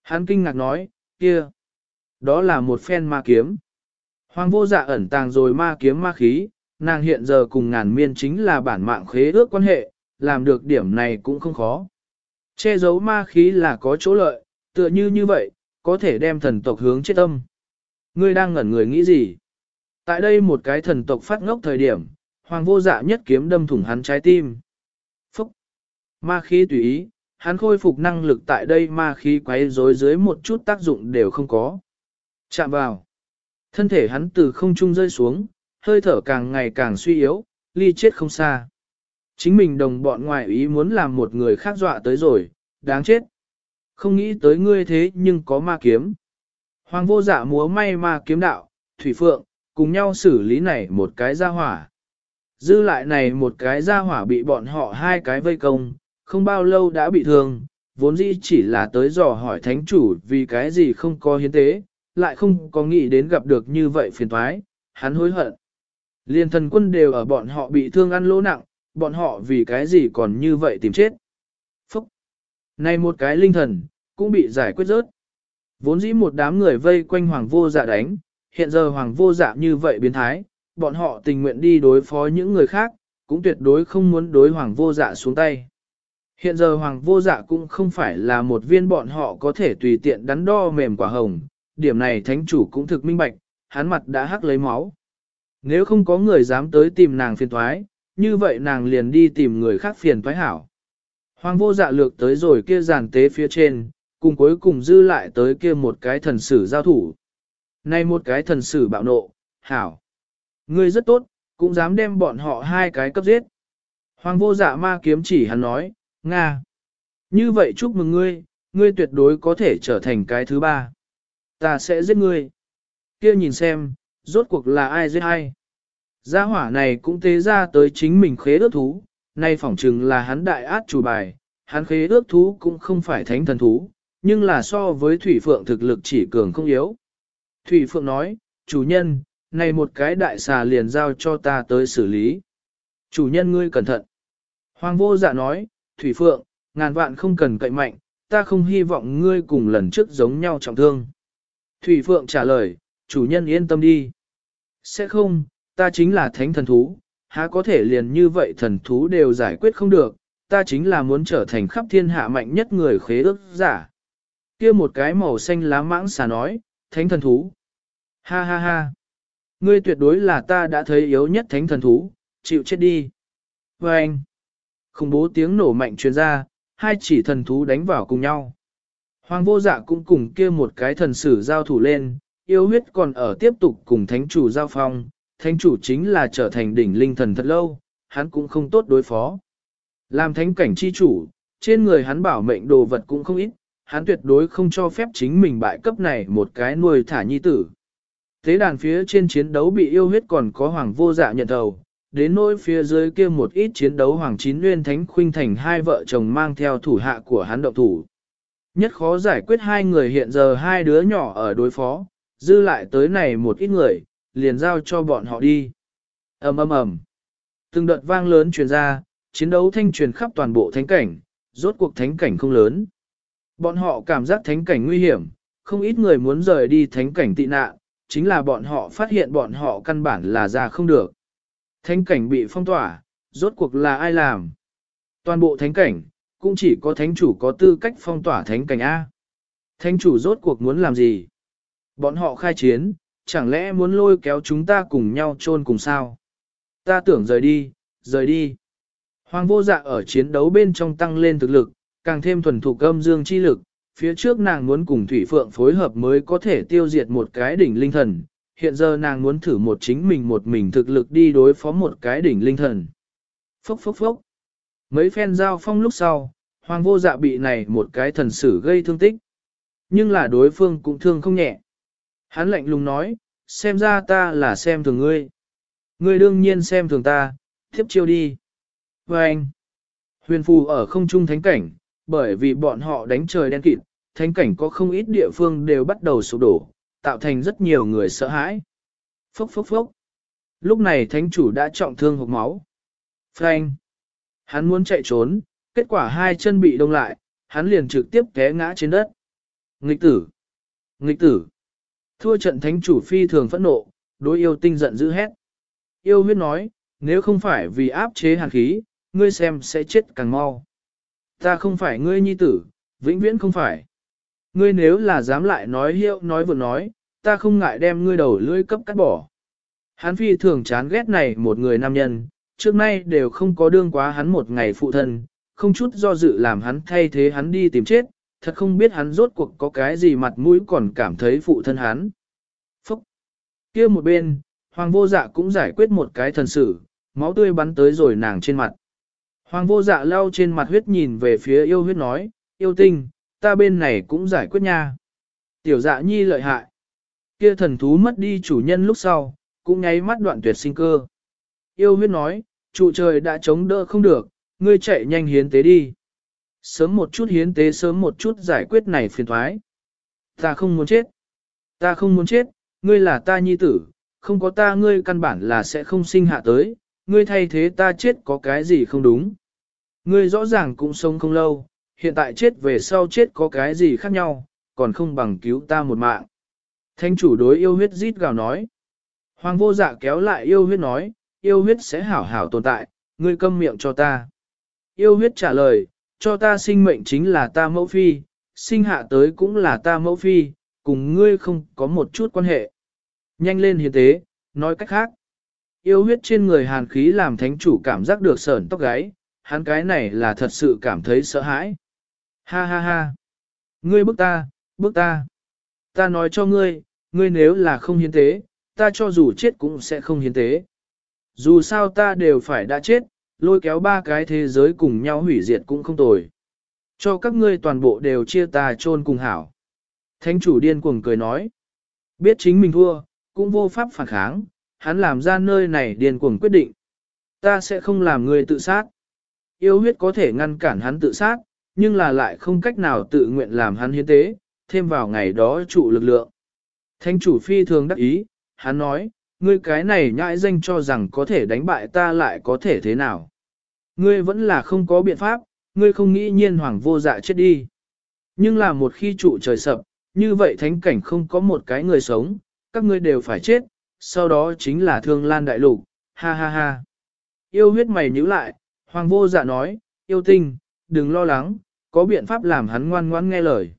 Hắn kinh ngạc nói, kia, đó là một phen ma kiếm. Hoàng vô dạ ẩn tàng rồi ma kiếm ma khí, nàng hiện giờ cùng ngàn miên chính là bản mạng khế ước quan hệ, làm được điểm này cũng không khó. Che giấu ma khí là có chỗ lợi, tựa như như vậy, có thể đem thần tộc hướng chết âm. Ngươi đang ngẩn người nghĩ gì? Tại đây một cái thần tộc phát ngốc thời điểm, hoàng vô dạ nhất kiếm đâm thủng hắn trái tim. Ma khí tùy ý, hắn khôi phục năng lực tại đây ma khí quấy rối dưới một chút tác dụng đều không có. Chạm vào. Thân thể hắn từ không trung rơi xuống, hơi thở càng ngày càng suy yếu, ly chết không xa. Chính mình đồng bọn ngoại ý muốn làm một người khác dọa tới rồi, đáng chết. Không nghĩ tới ngươi thế nhưng có ma kiếm. Hoàng vô dạ múa may ma kiếm đạo, thủy phượng, cùng nhau xử lý này một cái gia hỏa. Dư lại này một cái gia hỏa bị bọn họ hai cái vây công, không bao lâu đã bị thương, vốn dĩ chỉ là tới dò hỏi thánh chủ vì cái gì không có hiến tế, lại không có nghĩ đến gặp được như vậy phiền thoái, hắn hối hận. Liên thần quân đều ở bọn họ bị thương ăn lỗ nặng, bọn họ vì cái gì còn như vậy tìm chết. Phúc! Này một cái linh thần, cũng bị giải quyết rớt. Vốn dĩ một đám người vây quanh hoàng vô dạ đánh, hiện giờ hoàng vô dạ như vậy biến thái, bọn họ tình nguyện đi đối phó những người khác, cũng tuyệt đối không muốn đối hoàng vô dạ xuống tay. Hiện giờ hoàng vô dạ cũng không phải là một viên bọn họ có thể tùy tiện đắn đo mềm quả hồng, điểm này thánh chủ cũng thực minh bạch, hắn mặt đã hắc lấy máu. Nếu không có người dám tới tìm nàng phiền thoái, như vậy nàng liền đi tìm người khác phiền thoái hảo. Hoàng vô dạ lược tới rồi kia giàn tế phía trên, cùng cuối cùng dư lại tới kia một cái thần sử giao thủ. Này một cái thần sử bạo nộ, hảo. Ngươi rất tốt, cũng dám đem bọn họ hai cái cấp giết. Hoàng vô dạ ma kiếm chỉ hắn nói, Nga. Như vậy chúc mừng ngươi, ngươi tuyệt đối có thể trở thành cái thứ ba. Ta sẽ giết ngươi. kia nhìn xem, rốt cuộc là ai giết ai. Gia hỏa này cũng tế ra tới chính mình khế ước thú, nay phỏng chừng là hắn đại át chủ bài, hắn khế ước thú cũng không phải thánh thần thú, nhưng là so với Thủy Phượng thực lực chỉ cường không yếu. Thủy Phượng nói, chủ nhân, này một cái đại xà liền giao cho ta tới xử lý. Chủ nhân ngươi cẩn thận. Hoàng vô dạ nói, Thủy Phượng, ngàn vạn không cần cậy mạnh, ta không hy vọng ngươi cùng lần trước giống nhau trọng thương. Thủy Phượng trả lời, chủ nhân yên tâm đi. Sẽ không, ta chính là thánh thần thú, há có thể liền như vậy thần thú đều giải quyết không được, ta chính là muốn trở thành khắp thiên hạ mạnh nhất người khế ước giả. kia một cái màu xanh lá mãng xà nói, thánh thần thú. Ha ha ha. Ngươi tuyệt đối là ta đã thấy yếu nhất thánh thần thú, chịu chết đi. Và anh. Khủng bố tiếng nổ mạnh truyền ra, hai chỉ thần thú đánh vào cùng nhau. Hoàng vô dạ cũng cùng kia một cái thần sử giao thủ lên, yêu huyết còn ở tiếp tục cùng thánh chủ giao phong, thánh chủ chính là trở thành đỉnh linh thần thật lâu, hắn cũng không tốt đối phó. Làm thánh cảnh chi chủ, trên người hắn bảo mệnh đồ vật cũng không ít, hắn tuyệt đối không cho phép chính mình bại cấp này một cái nuôi thả nhi tử. Thế đàn phía trên chiến đấu bị yêu huyết còn có hoàng vô dạ nhận đầu, đến nỗi phía dưới kia một ít chiến đấu hoàng chín nguyên thánh khuynh thành hai vợ chồng mang theo thủ hạ của hắn động thủ. Nhất khó giải quyết hai người hiện giờ hai đứa nhỏ ở đối phó, dư lại tới này một ít người, liền giao cho bọn họ đi. ầm ầm ầm, Từng đợt vang lớn truyền ra, chiến đấu thanh truyền khắp toàn bộ thánh cảnh, rốt cuộc thánh cảnh không lớn. Bọn họ cảm giác thánh cảnh nguy hiểm, không ít người muốn rời đi thánh cảnh tị nạn, chính là bọn họ phát hiện bọn họ căn bản là ra không được. Thánh cảnh bị phong tỏa, rốt cuộc là ai làm? Toàn bộ thánh cảnh, cũng chỉ có thánh chủ có tư cách phong tỏa thánh cảnh A. Thánh chủ rốt cuộc muốn làm gì? Bọn họ khai chiến, chẳng lẽ muốn lôi kéo chúng ta cùng nhau chôn cùng sao? Ta tưởng rời đi, rời đi. Hoàng vô dạ ở chiến đấu bên trong tăng lên thực lực, càng thêm thuần thủ âm dương chi lực, phía trước nàng muốn cùng Thủy Phượng phối hợp mới có thể tiêu diệt một cái đỉnh linh thần, hiện giờ nàng muốn thử một chính mình một mình thực lực đi đối phó một cái đỉnh linh thần. Phốc phốc phốc. Mấy phen giao phong lúc sau, hoàng vô dạ bị này một cái thần sử gây thương tích. Nhưng là đối phương cũng thương không nhẹ. Hắn lạnh lùng nói, xem ra ta là xem thường ngươi. Ngươi đương nhiên xem thường ta, tiếp chiêu đi. Và anh, Huyền phù ở không trung thánh cảnh, bởi vì bọn họ đánh trời đen kịt, thánh cảnh có không ít địa phương đều bắt đầu sụp đổ, tạo thành rất nhiều người sợ hãi. Phốc phốc phốc. Lúc này thánh chủ đã trọng thương hộc máu. Frank. Hắn muốn chạy trốn, kết quả hai chân bị đông lại, hắn liền trực tiếp té ngã trên đất. Nghịch tử. Nghịch tử. Thua trận thánh chủ phi thường phẫn nộ, đối yêu tinh giận dữ hét. Yêu huyết nói, nếu không phải vì áp chế hàn khí, ngươi xem sẽ chết càng mau. Ta không phải ngươi nhi tử, vĩnh viễn không phải. Ngươi nếu là dám lại nói hiệu nói vừa nói, ta không ngại đem ngươi đầu lưỡi cấp cắt bỏ. Hắn phi thường chán ghét này một người nam nhân, trước nay đều không có đương quá hắn một ngày phụ thân, không chút do dự làm hắn thay thế hắn đi tìm chết, thật không biết hắn rốt cuộc có cái gì mặt mũi còn cảm thấy phụ thân hắn. Phúc! kia một bên, hoàng vô dạ cũng giải quyết một cái thần sự, máu tươi bắn tới rồi nàng trên mặt. Hoàng vô dạ lau trên mặt huyết nhìn về phía yêu huyết nói, yêu tinh, ta bên này cũng giải quyết nha. Tiểu dạ nhi lợi hại. Kia thần thú mất đi chủ nhân lúc sau, cũng nháy mắt đoạn tuyệt sinh cơ. Yêu huyết nói, trụ trời đã chống đỡ không được, ngươi chạy nhanh hiến tế đi. Sớm một chút hiến tế sớm một chút giải quyết này phiền thoái. Ta không muốn chết. Ta không muốn chết, ngươi là ta nhi tử, không có ta ngươi căn bản là sẽ không sinh hạ tới, ngươi thay thế ta chết có cái gì không đúng. Ngươi rõ ràng cũng sống không lâu, hiện tại chết về sau chết có cái gì khác nhau, còn không bằng cứu ta một mạng. Thanh chủ đối yêu huyết rít gào nói. Hoàng vô dạ kéo lại yêu huyết nói, yêu huyết sẽ hảo hảo tồn tại, ngươi câm miệng cho ta. Yêu huyết trả lời, cho ta sinh mệnh chính là ta mẫu phi, sinh hạ tới cũng là ta mẫu phi, cùng ngươi không có một chút quan hệ. Nhanh lên hiến tế, nói cách khác. Yêu huyết trên người hàn khí làm thánh chủ cảm giác được sởn tóc gáy, hắn cái này là thật sự cảm thấy sợ hãi. Ha ha ha. Ngươi bức ta, bức ta. Ta nói cho ngươi, ngươi nếu là không hiến tế, ta cho dù chết cũng sẽ không hiến tế. Dù sao ta đều phải đã chết, lôi kéo ba cái thế giới cùng nhau hủy diệt cũng không tồi. Cho các ngươi toàn bộ đều chia ta chôn cùng hảo. Thánh chủ điên cuồng cười nói. Biết chính mình thua, cũng vô pháp phản kháng, hắn làm ra nơi này điên cuồng quyết định. Ta sẽ không làm người tự sát. Yêu huyết có thể ngăn cản hắn tự sát, nhưng là lại không cách nào tự nguyện làm hắn hiến tế, thêm vào ngày đó trụ lực lượng. Thánh chủ phi thường đắc ý, hắn nói, ngươi cái này nhãi danh cho rằng có thể đánh bại ta lại có thể thế nào. Ngươi vẫn là không có biện pháp, ngươi không nghĩ nhiên hoàng vô dạ chết đi. Nhưng là một khi trụ trời sập, như vậy thánh cảnh không có một cái người sống, các ngươi đều phải chết, sau đó chính là thương lan đại lục, ha ha ha. Yêu huyết mày nhíu lại, hoàng vô dạ nói, yêu tinh, đừng lo lắng, có biện pháp làm hắn ngoan ngoãn nghe lời.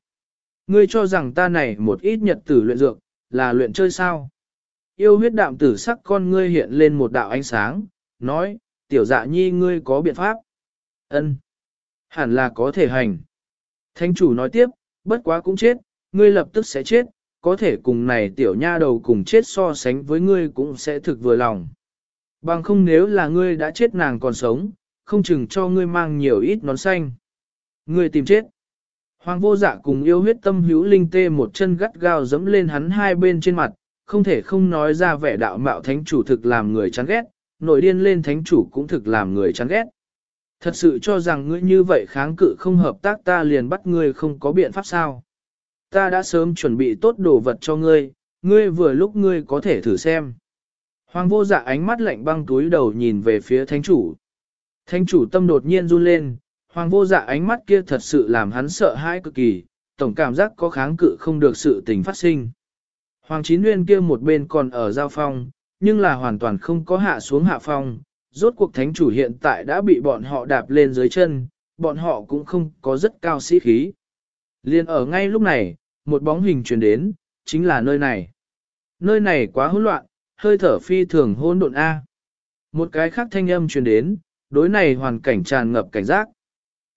Ngươi cho rằng ta này một ít nhật tử luyện dược, là luyện chơi sao? Yêu huyết đạm tử sắc con ngươi hiện lên một đạo ánh sáng, nói, tiểu dạ nhi ngươi có biện pháp. Ân, Hẳn là có thể hành. Thánh chủ nói tiếp, bất quá cũng chết, ngươi lập tức sẽ chết, có thể cùng này tiểu nha đầu cùng chết so sánh với ngươi cũng sẽ thực vừa lòng. Bằng không nếu là ngươi đã chết nàng còn sống, không chừng cho ngươi mang nhiều ít nón xanh. Ngươi tìm chết. Hoàng vô dạ cùng yêu huyết tâm hữu linh tê một chân gắt gao dẫm lên hắn hai bên trên mặt, không thể không nói ra vẻ đạo mạo thánh chủ thực làm người chán ghét, nội điên lên thánh chủ cũng thực làm người chán ghét. Thật sự cho rằng ngươi như vậy kháng cự không hợp tác ta liền bắt ngươi không có biện pháp sao. Ta đã sớm chuẩn bị tốt đồ vật cho ngươi, ngươi vừa lúc ngươi có thể thử xem. Hoàng vô dạ ánh mắt lạnh băng túi đầu nhìn về phía thánh chủ. Thánh chủ tâm đột nhiên run lên, hoàng vô dạ ánh mắt kia thật sự làm hắn sợ hãi cực kỳ, tổng cảm giác có kháng cự không được sự tình phát sinh. Hoàng chín nguyên kia một bên còn ở giao phong, nhưng là hoàn toàn không có hạ xuống hạ phong, rốt cuộc thánh chủ hiện tại đã bị bọn họ đạp lên dưới chân, bọn họ cũng không có rất cao sĩ khí. Liên ở ngay lúc này, một bóng hình truyền đến, chính là nơi này. Nơi này quá hỗn loạn, hơi thở phi thường hỗn độn A. Một cái khác thanh âm truyền đến, đối này hoàn cảnh tràn ngập cảnh giác.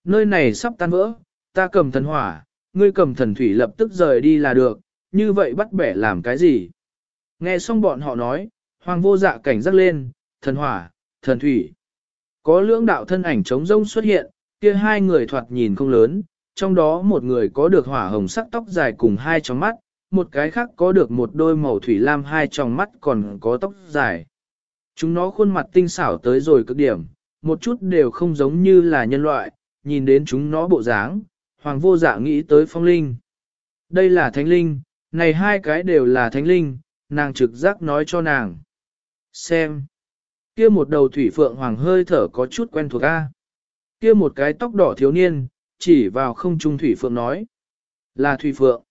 Nơi này sắp tan vỡ, ta cầm thần hỏa, ngươi cầm thần thủy lập tức rời đi là được, như vậy bắt bẻ làm cái gì? Nghe xong bọn họ nói, hoàng vô dạ cảnh giác lên, thần hỏa, thần thủy. Có lưỡng đạo thân ảnh trống rông xuất hiện, kia hai người thoạt nhìn không lớn, trong đó một người có được hỏa hồng sắc tóc dài cùng hai tròng mắt, một cái khác có được một đôi màu thủy lam hai tròng mắt còn có tóc dài. Chúng nó khuôn mặt tinh xảo tới rồi cực điểm, một chút đều không giống như là nhân loại, nhìn đến chúng nó bộ dáng, hoàng vô dạ nghĩ tới phong linh. Đây là thánh linh, này hai cái đều là thánh linh, nàng trực giác nói cho nàng. Xem, kia một đầu thủy phượng hoàng hơi thở có chút quen thuộc a. Kia một cái tóc đỏ thiếu niên, chỉ vào không trung thủy phượng nói. Là thủy phượng.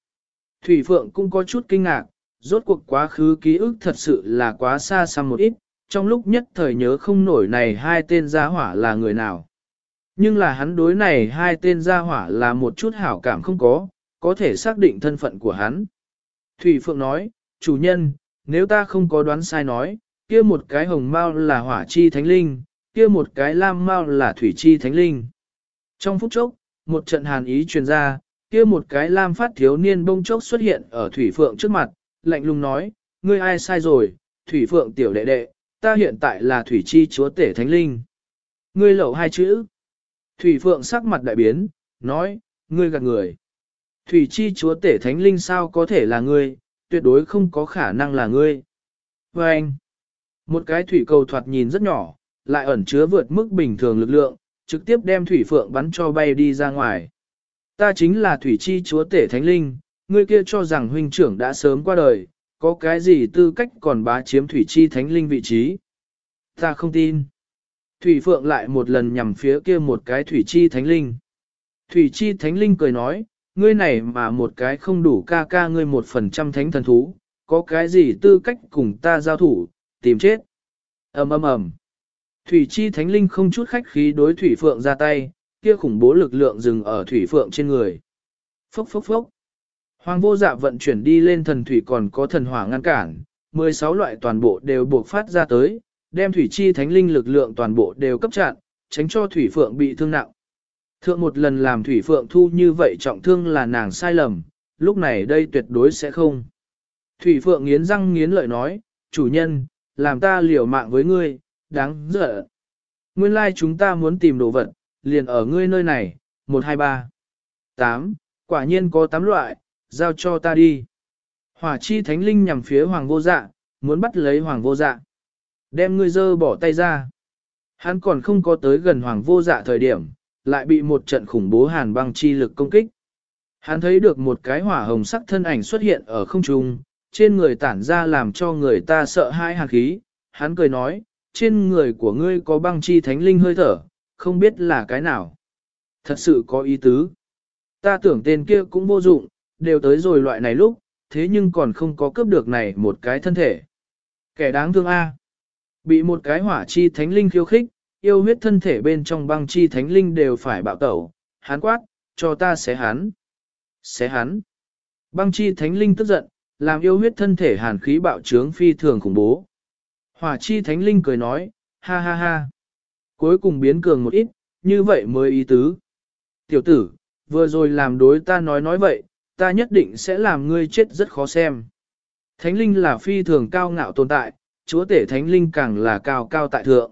Thủy phượng cũng có chút kinh ngạc, rốt cuộc quá khứ ký ức thật sự là quá xa xăm một ít, trong lúc nhất thời nhớ không nổi này hai tên gia hỏa là người nào. Nhưng là hắn đối này hai tên gia hỏa là một chút hảo cảm không có, có thể xác định thân phận của hắn. Thủy Phượng nói, chủ nhân, nếu ta không có đoán sai nói, kia một cái hồng mao là hỏa chi thánh linh, kia một cái lam mao là thủy chi thánh linh. Trong phút chốc, một trận hàn ý truyền ra, kia một cái lam phát thiếu niên bông chốc xuất hiện ở Thủy Phượng trước mặt, lạnh lùng nói, ngươi ai sai rồi, Thủy Phượng tiểu đệ đệ, ta hiện tại là Thủy Chi chúa tể thánh linh. Ngươi lẩu hai chữ. Thủy Phượng sắc mặt đại biến, nói, ngươi gạt người. Thủy Chi chúa tể thánh linh sao có thể là ngươi, tuyệt đối không có khả năng là ngươi. Và anh, một cái thủy cầu thoạt nhìn rất nhỏ, lại ẩn chứa vượt mức bình thường lực lượng, trực tiếp đem Thủy Phượng bắn cho bay đi ra ngoài. Ta chính là Thủy Chi chúa tể thánh linh, ngươi kia cho rằng huynh trưởng đã sớm qua đời, có cái gì tư cách còn bá chiếm Thủy Chi thánh linh vị trí. Ta không tin. Thủy Phượng lại một lần nhằm phía kia một cái Thủy Chi thánh linh. Thủy Chi thánh linh cười nói, ngươi này mà một cái không đủ ca ca ngươi một phần trăm thánh thần thú, có cái gì tư cách cùng ta giao thủ, tìm chết. ầm ầm ầm. Thủy Chi thánh linh không chút khách khí đối Thủy Phượng ra tay, kia khủng bố lực lượng dừng ở Thủy Phượng trên người. Phốc phốc phốc. Hoàng vô dạ vận chuyển đi lên thần thủy còn có thần hỏa ngăn cản, 16 loại toàn bộ đều buộc phát ra tới, đem thủy chi thánh linh lực lượng toàn bộ đều cấp chặn, tránh cho thủy phượng bị thương nặng. Thượng một lần làm thủy phượng thu như vậy trọng thương là nàng sai lầm, lúc này đây tuyệt đối sẽ không. Thủy phượng nghiến răng nghiến lợi nói, chủ nhân, làm ta liều mạng với ngươi, đáng dở. Nguyên lai chúng ta muốn tìm đồ vật, liền ở ngươi nơi này, 1, 2, 3, 8, quả nhiên có 8 loại, giao cho ta đi. Hỏa chi thánh linh nhằm phía hoàng vô dạ, muốn bắt lấy hoàng vô dạ. Đem ngươi dơ bỏ tay ra. Hắn còn không có tới gần hoàng vô dạ thời điểm, lại bị một trận khủng bố hàn băng chi lực công kích. Hắn thấy được một cái hỏa hồng sắc thân ảnh xuất hiện ở không trung, trên người tản ra làm cho người ta sợ hãi hàn khí. Hắn cười nói, trên người của ngươi có băng chi thánh linh hơi thở, không biết là cái nào. Thật sự có ý tứ. Ta tưởng tên kia cũng vô dụng, đều tới rồi loại này lúc, thế nhưng còn không có cướp được này một cái thân thể. Kẻ đáng thương A. Bị một cái hỏa chi thánh linh khiêu khích, yêu huyết thân thể bên trong băng chi thánh linh đều phải bạo tẩu, hán quát, cho ta xé hắn. Xé hắn. Băng chi thánh linh tức giận, làm yêu huyết thân thể hàn khí bạo trướng phi thường khủng bố. Hỏa chi thánh linh cười nói, ha ha ha. Cuối cùng biến cường một ít, như vậy mới ý tứ. Tiểu tử, vừa rồi làm đối ta nói nói vậy, ta nhất định sẽ làm ngươi chết rất khó xem. Thánh linh là phi thường cao ngạo tồn tại, chúa tể thánh linh càng là cao cao tại thượng.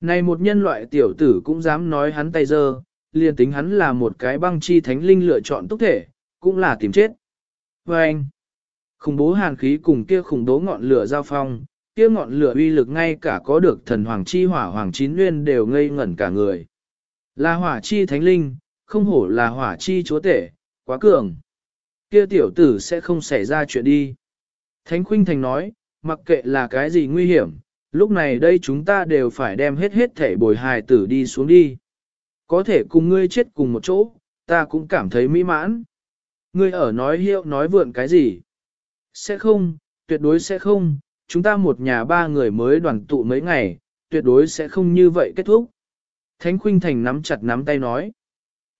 Này một nhân loại tiểu tử cũng dám nói hắn tay dơ, liền tính hắn là một cái băng chi thánh linh lựa chọn túc thể, cũng là tìm chết. Và anh, khủng bố hàn khí cùng kia khủng bố ngọn lửa giao phong, kia ngọn lửa uy lực ngay cả có được thần hoàng chi hỏa hoàng chín nguyên đều ngây ngẩn cả người. Là hỏa chi thánh linh, không hổ là hỏa chi chúa tể, quá cường. Kia tiểu tử sẽ không xảy ra chuyện đi. Thánh Khuynh Thành nói, mặc kệ là cái gì nguy hiểm, lúc này đây chúng ta đều phải đem hết hết thể bồi hài tử đi xuống đi. Có thể cùng ngươi chết cùng một chỗ, ta cũng cảm thấy mỹ mãn. Ngươi ở nói hiệu nói vượn cái gì? Sẽ không, tuyệt đối sẽ không, chúng ta một nhà ba người mới đoàn tụ mấy ngày, tuyệt đối sẽ không như vậy kết thúc. Thánh Khuynh Thành nắm chặt nắm tay nói.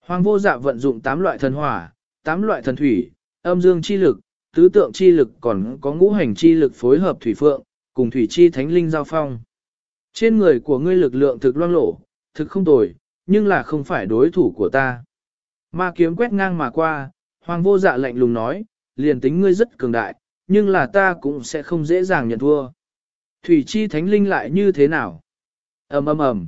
Hoàng vô dạ vận dụng 8 loại thần hỏa, 8 loại thần thủy, âm dương chi lực, tứ tượng chi lực còn có ngũ hành chi lực phối hợp thủy phượng, cùng thủy chi thánh linh giao phong. Trên người của ngươi lực lượng thực loang lổ, thực không tồi, nhưng là không phải đối thủ của ta. Ma kiếm quét ngang mà qua, hoàng vô dạ lạnh lùng nói, liền tính ngươi rất cường đại, nhưng là ta cũng sẽ không dễ dàng nhận thua. Thủy chi thánh linh lại như thế nào? ầm ầm ầm.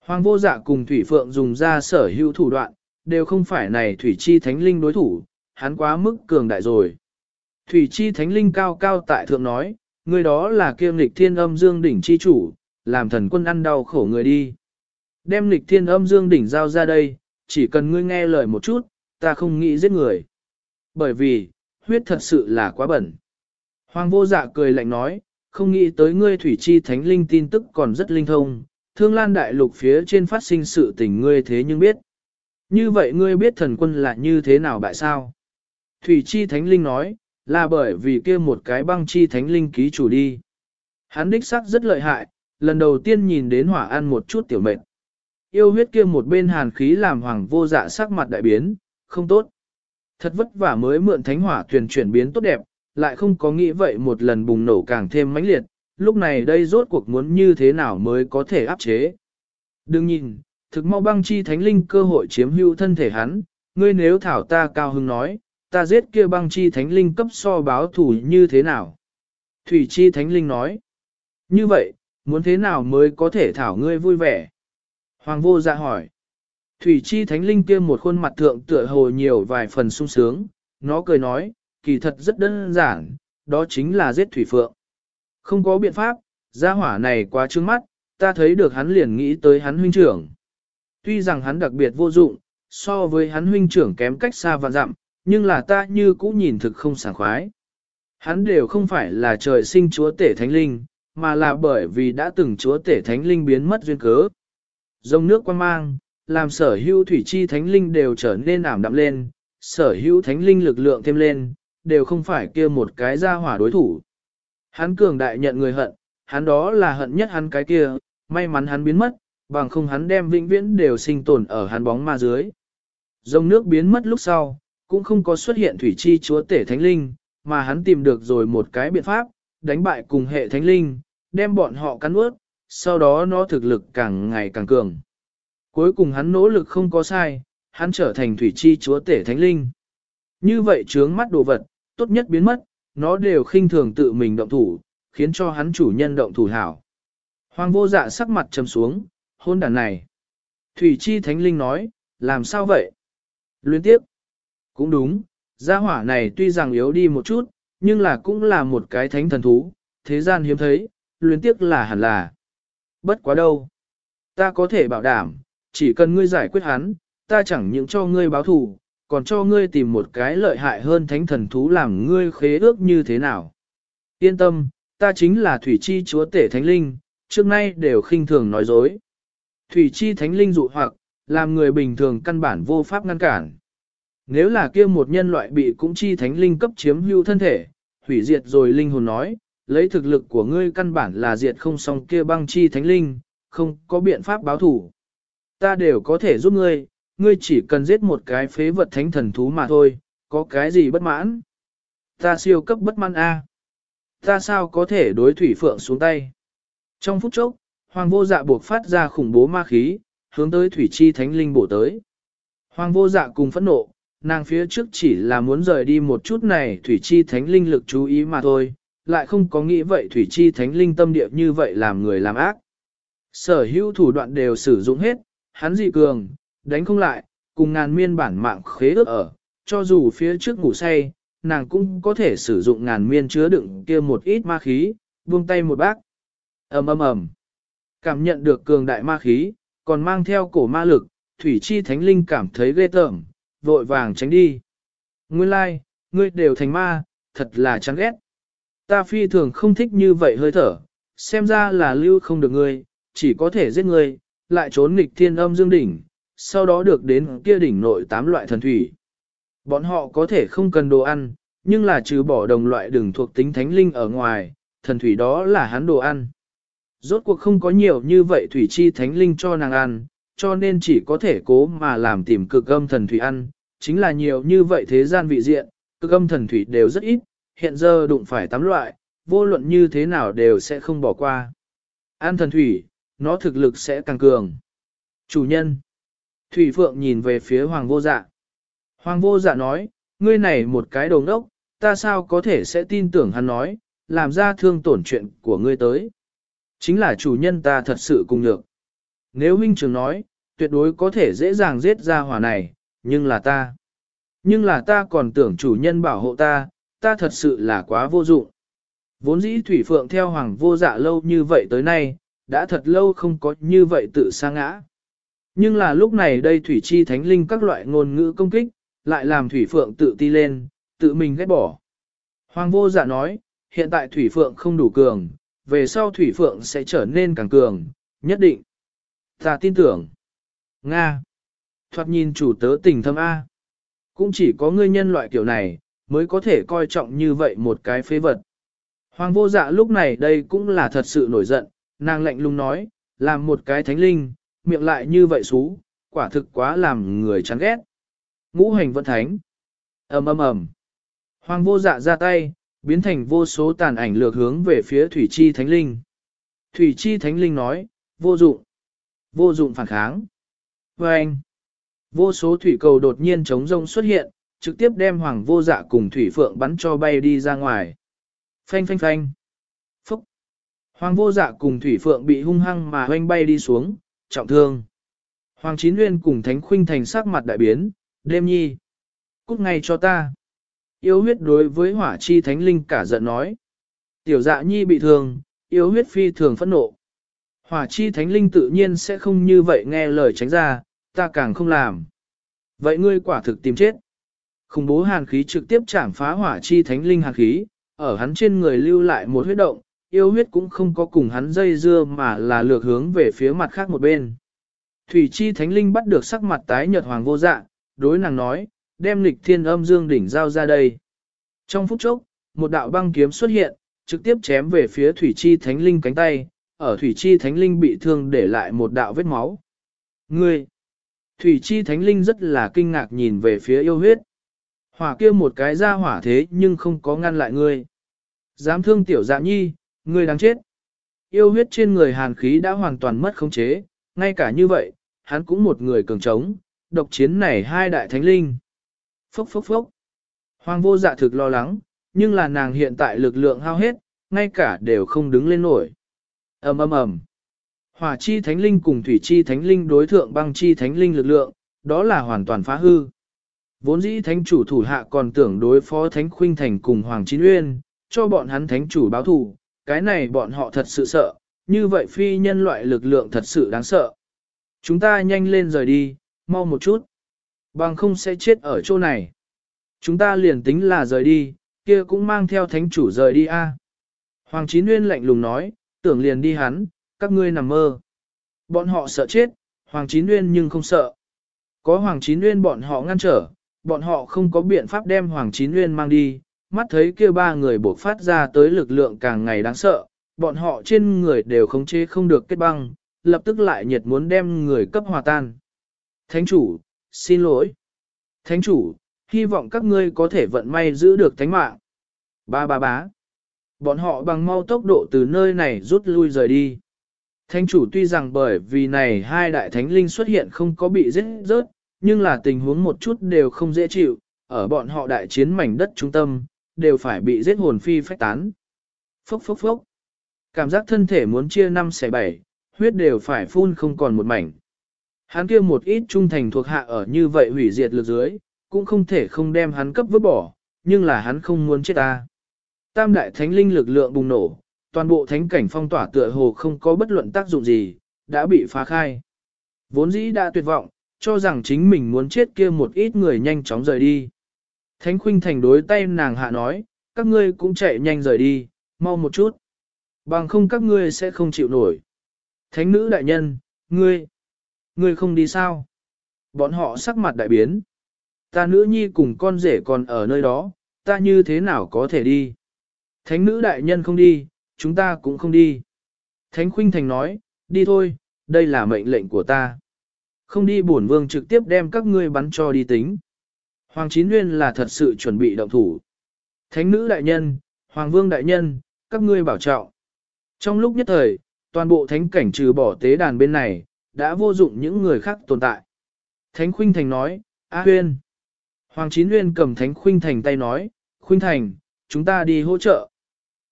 Hoàng vô dạ cùng thủy phượng dùng ra sở hữu thủ đoạn, đều không phải này thủy chi thánh linh đối thủ, hắn quá mức cường đại rồi. Thủy chi thánh linh cao cao tại thượng nói, người đó là kiêm lịch thiên âm dương đỉnh chi chủ, làm thần quân ăn đau khổ người đi. Đem lịch thiên âm dương đỉnh giao ra đây, chỉ cần ngươi nghe lời một chút, ta không nghĩ giết người. Bởi vì, huyết thật sự là quá bẩn. Hoàng vô dạ cười lạnh nói, không nghĩ tới ngươi thủy chi thánh linh tin tức còn rất linh thông, thương lan đại lục phía trên phát sinh sự tình ngươi thế nhưng biết. Như vậy ngươi biết thần quân là như thế nào bại sao? Thủy chi thánh linh nói, là bởi vì kia một cái băng chi thánh linh ký chủ đi. Hắn đích sắc rất lợi hại, lần đầu tiên nhìn đến hỏa ăn một chút tiểu mệt. Yêu huyết kia một bên hàn khí làm hoàng vô dạ sắc mặt đại biến, không tốt. Thật vất vả mới mượn thánh hỏa thuyền chuyển biến tốt đẹp, lại không có nghĩ vậy một lần bùng nổ càng thêm mãnh liệt, lúc này đây rốt cuộc muốn như thế nào mới có thể áp chế. Đừng nhìn, thực mau băng chi thánh linh cơ hội chiếm hữu thân thể hắn, ngươi nếu thảo ta cao hưng nói, ta giết kia băng chi thánh linh cấp so báo thủ như thế nào? Thủy chi thánh linh nói, như vậy, muốn thế nào mới có thể thảo ngươi vui vẻ? Hoàng vô dạ hỏi, Thủy chi thánh linh kia một khuôn mặt thượng tựa hồ nhiều vài phần sung sướng, nó cười nói, kỳ thật rất đơn giản, đó chính là giết thủy phượng. Không có biện pháp, gia hỏa này quá trương mắt, ta thấy được hắn liền nghĩ tới hắn huynh trưởng. Tuy rằng hắn đặc biệt vô dụng, so với hắn huynh trưởng kém cách xa và dặm, nhưng là ta như cũ nhìn thực không sảng khoái. Hắn đều không phải là trời sinh chúa tể thánh linh, mà là bởi vì đã từng chúa tể thánh linh biến mất duyên cớ. Dòng nước quan mang, làm sở hữu thủy chi thánh linh đều trở nên ảm đạm lên, sở hữu thánh linh lực lượng thêm lên, đều không phải kia một cái ra hỏa đối thủ. Hắn cường đại nhận người hận, hắn đó là hận nhất hắn cái kia, may mắn hắn biến mất, bằng không hắn đem vĩnh viễn đều sinh tồn ở hắn bóng ma dưới. Dòng nước biến mất lúc sau, cũng không có xuất hiện thủy chi chúa tể thánh linh, mà hắn tìm được rồi một cái biện pháp, đánh bại cùng hệ thánh linh, đem bọn họ cắn ướt, sau đó nó thực lực càng ngày càng cường. Cuối cùng hắn nỗ lực không có sai, hắn trở thành thủy chi chúa tể thánh linh. Như vậy trướng mắt đồ vật, tốt nhất biến mất, nó đều khinh thường tự mình động thủ, khiến cho hắn chủ nhân động thủ hảo. Hoàng vô dạ sắc mặt trầm xuống, hôn đàn này. Thủy chi thánh linh nói, làm sao vậy? Luyến tiếp. Cũng đúng, gia hỏa này tuy rằng yếu đi một chút, nhưng là cũng là một cái thánh thần thú, thế gian hiếm thấy, luyến tiếc là hẳn là. Bất quá đâu. Ta có thể bảo đảm, chỉ cần ngươi giải quyết hắn, ta chẳng những cho ngươi báo thù, còn cho ngươi tìm một cái lợi hại hơn thánh thần thú làm ngươi khế ước như thế nào. Yên tâm, ta chính là thủy chi chúa tể thánh linh, trước nay đều khinh thường nói dối. Thủy chi thánh linh dụ hoặc, làm người bình thường căn bản vô pháp ngăn cản. Nếu là kia một nhân loại bị cũng chi thánh linh cấp chiếm hữu thân thể, hủy diệt rồi linh hồn nói, lấy thực lực của ngươi căn bản là diệt không xong kia băng chi thánh linh, không có biện pháp báo thủ. Ta đều có thể giúp ngươi, ngươi chỉ cần giết một cái phế vật thánh thần thú mà thôi, có cái gì bất mãn? Ta siêu cấp bất mãn A. Ta sao có thể đối thủy phượng xuống tay? Trong phút chốc, hoàng vô dạ buộc phát ra khủng bố ma khí, hướng tới thủy chi thánh linh bổ tới. Hoàng vô dạ cùng phẫn nộ, nàng phía trước chỉ là muốn rời đi một chút này thủy chi thánh linh lực chú ý mà thôi, lại không có nghĩ vậy thủy chi thánh linh tâm địa như vậy làm người làm ác. Sở hữu thủ đoạn đều sử dụng hết, hắn dị cường, đánh không lại, cùng ngàn miên bản mạng khế ước ở, cho dù phía trước ngủ say, nàng cũng có thể sử dụng ngàn miên chứa đựng kia một ít ma khí, buông tay một bác. ầm ầm ầm, Cảm nhận được cường đại ma khí, còn mang theo cổ ma lực, thủy chi thánh linh cảm thấy ghê tởm, vội vàng tránh đi. Nguyên lai, like, ngươi đều thành ma, thật là chán ghét. Ta phi thường không thích như vậy hơi thở, xem ra là lưu không được ngươi, chỉ có thể giết ngươi, lại trốn nghịch thiên âm dương đỉnh, sau đó được đến kia đỉnh nội tám loại thần thủy. Bọn họ có thể không cần đồ ăn, nhưng là trừ bỏ đồng loại đừng thuộc tính thánh linh ở ngoài, thần thủy đó là hắn đồ ăn. Rốt cuộc không có nhiều như vậy thủy chi thánh linh cho nàng ăn, cho nên chỉ có thể cố mà làm tìm cực âm thần thủy ăn, chính là nhiều như vậy thế gian vị diện, cực âm thần thủy đều rất ít, hiện giờ đụng phải tám loại, vô luận như thế nào đều sẽ không bỏ qua. An thần thủy, nó thực lực sẽ càng cường. Chủ nhân. Thủy Phượng nhìn về phía Hoàng vô dạ. Hoàng vô dạ nói, ngươi này một cái đồng đốc, ta sao có thể sẽ tin tưởng hắn nói, làm ra thương tổn chuyện của ngươi tới. Chính là chủ nhân ta thật sự cùng được. Nếu huynh trưởng nói, tuyệt đối có thể dễ dàng giết ra hỏa này, nhưng là ta. Nhưng là ta còn tưởng chủ nhân bảo hộ ta, ta thật sự là quá vô dụng. Vốn dĩ Thủy Phượng theo Hoàng vô dạ lâu như vậy tới nay, đã thật lâu không có như vậy tự sa ngã. Nhưng là lúc này đây thủy chi thánh linh các loại ngôn ngữ công kích, lại làm thủy phượng tự ti lên, tự mình ghét bỏ. Hoàng vô dạ nói, hiện tại thủy phượng không đủ cường, về sau thủy phượng sẽ trở nên càng cường, nhất định. Ta tin tưởng. Nga. Thoạt nhìn chủ tớ tình thâm A. Cũng chỉ có ngươi nhân loại kiểu này, mới có thể coi trọng như vậy một cái phế vật. Hoàng vô dạ lúc này đây cũng là thật sự nổi giận, nàng lạnh lùng nói, làm một cái thánh linh, miệng lại như vậy xú, quả thực quá làm người chán ghét. Ngũ hành vận thánh. ầm ầm ầm. Hoàng vô dạ ra tay, biến thành vô số tàn ảnh lược hướng về phía Thủy Chi Thánh Linh. Thủy Chi Thánh Linh nói, vô dụng. Vô dụng phản kháng. Và anh. Vô số thủy cầu đột nhiên chống rông xuất hiện, trực tiếp đem Hoàng vô dạ cùng Thủy Phượng bắn cho bay đi ra ngoài. Phanh phanh phanh. Phúc. Hoàng vô dạ cùng Thủy Phượng bị hung hăng mà hoanh bay đi xuống, trọng thương. Hoàng Chín Nguyên cùng Thánh Khuynh thành sắc mặt đại biến, đêm nhi. Cút ngay cho ta. Yêu huyết đối với hỏa chi thánh linh cả giận nói. Tiểu dạ nhi bị thương, yêu huyết phi thường phẫn nộ. Hỏa chi thánh linh tự nhiên sẽ không như vậy nghe lời tránh ra, ta càng không làm. Vậy ngươi quả thực tìm chết. Khủng bố hàn khí trực tiếp chạm phá hỏa chi thánh linh hàn khí, ở hắn trên người lưu lại một huyết động, yêu huyết cũng không có cùng hắn dây dưa mà là lược hướng về phía mặt khác một bên. Thủy chi thánh linh bắt được sắc mặt tái nhợt hoàng vô dạ, đối nàng nói, đem lịch thiên âm dương đỉnh giao ra đây. Trong phút chốc, một đạo băng kiếm xuất hiện, trực tiếp chém về phía thủy chi thánh linh cánh tay, ở thủy chi thánh linh bị thương để lại một đạo vết máu. Ngươi! Thủy chi thánh linh rất là kinh ngạc nhìn về phía yêu huyết. Hỏa kia một cái ra hỏa thế nhưng không có ngăn lại ngươi. Dám thương tiểu dạ nhi, ngươi đáng chết. Yêu huyết trên người hàn khí đã hoàn toàn mất khống chế, ngay cả như vậy, hắn cũng một người cường trống, độc chiến này hai đại thánh linh. Phốc phốc phốc. Hoàng vô dạ thực lo lắng, nhưng là nàng hiện tại lực lượng hao hết, ngay cả đều không đứng lên nổi. ầm ầm ầm. Hỏa chi thánh linh cùng thủy chi thánh linh đối thượng băng chi thánh linh lực lượng, đó là hoàn toàn phá hư. Vốn dĩ thánh chủ thủ hạ còn tưởng đối phó thánh khuynh thành cùng Hoàng Chín Uyên, cho bọn hắn thánh chủ báo thù, cái này bọn họ thật sự sợ, như vậy phi nhân loại lực lượng thật sự đáng sợ. Chúng ta nhanh lên rời đi, mau một chút. Bằng không sẽ chết ở chỗ này. Chúng ta liền tính là rời đi, kia cũng mang theo thánh chủ rời đi a. Hoàng Chín Nguyên lạnh lùng nói, tưởng liền đi hắn, các ngươi nằm mơ. Bọn họ sợ chết, Hoàng Chín Nguyên nhưng không sợ. Có Hoàng Chín Nguyên bọn họ ngăn trở, bọn họ không có biện pháp đem Hoàng Chín Nguyên mang đi, mắt thấy kia ba người bộc phát ra tới lực lượng càng ngày đáng sợ, bọn họ trên người đều khống chế không được kết băng, lập tức lại nhiệt muốn đem người cấp hòa tan. Thánh chủ, xin lỗi. Thánh chủ, hy vọng các ngươi có thể vận may giữ được thánh mạng. Ba ba bá. Bọn họ bằng mau tốc độ từ nơi này rút lui rời đi. Thánh chủ tuy rằng bởi vì này hai đại thánh linh xuất hiện không có bị giết rớt, nhưng là tình huống một chút đều không dễ chịu, ở bọn họ đại chiến mảnh đất trung tâm, đều phải bị giết hồn phi phách tán. Phốc phốc phốc. Cảm giác thân thể muốn chia năm xẻ bảy, huyết đều phải phun không còn một mảnh. Hắn kia một ít trung thành thuộc hạ ở như vậy hủy diệt lực dưới, cũng không thể không đem hắn cấp vứt bỏ, nhưng là hắn không muốn chết ta. Tam đại thánh linh lực lượng bùng nổ, toàn bộ thánh cảnh phong tỏa tựa hồ không có bất luận tác dụng gì, đã bị phá khai. Vốn dĩ đã tuyệt vọng, cho rằng chính mình muốn chết kia một ít người nhanh chóng rời đi. Thánh khuynh thành đối tay nàng hạ nói, các ngươi cũng chạy nhanh rời đi, mau một chút. Bằng không các ngươi sẽ không chịu nổi. Thánh nữ đại nhân, ngươi, ngươi không đi sao? Bọn họ sắc mặt đại biến. Ta nữ nhi cùng con rể còn ở nơi đó, ta như thế nào có thể đi? Thánh nữ đại nhân không đi, chúng ta cũng không đi. Thánh khuynh thành nói, đi thôi, đây là mệnh lệnh của ta. Không đi bổn vương trực tiếp đem các ngươi bắn cho đi tính. Hoàng Chín Nguyên là thật sự chuẩn bị động thủ. Thánh nữ đại nhân, Hoàng vương đại nhân, các ngươi bảo trọng. Trong lúc nhất thời, toàn bộ thánh cảnh trừ bỏ tế đàn bên này, đã vô dụng những người khác tồn tại. Thánh Khuynh Thành nói, A Huyên. Hoàng Chín Huyên cầm Thánh Khuynh Thành tay nói, Khuynh Thành, chúng ta đi hỗ trợ.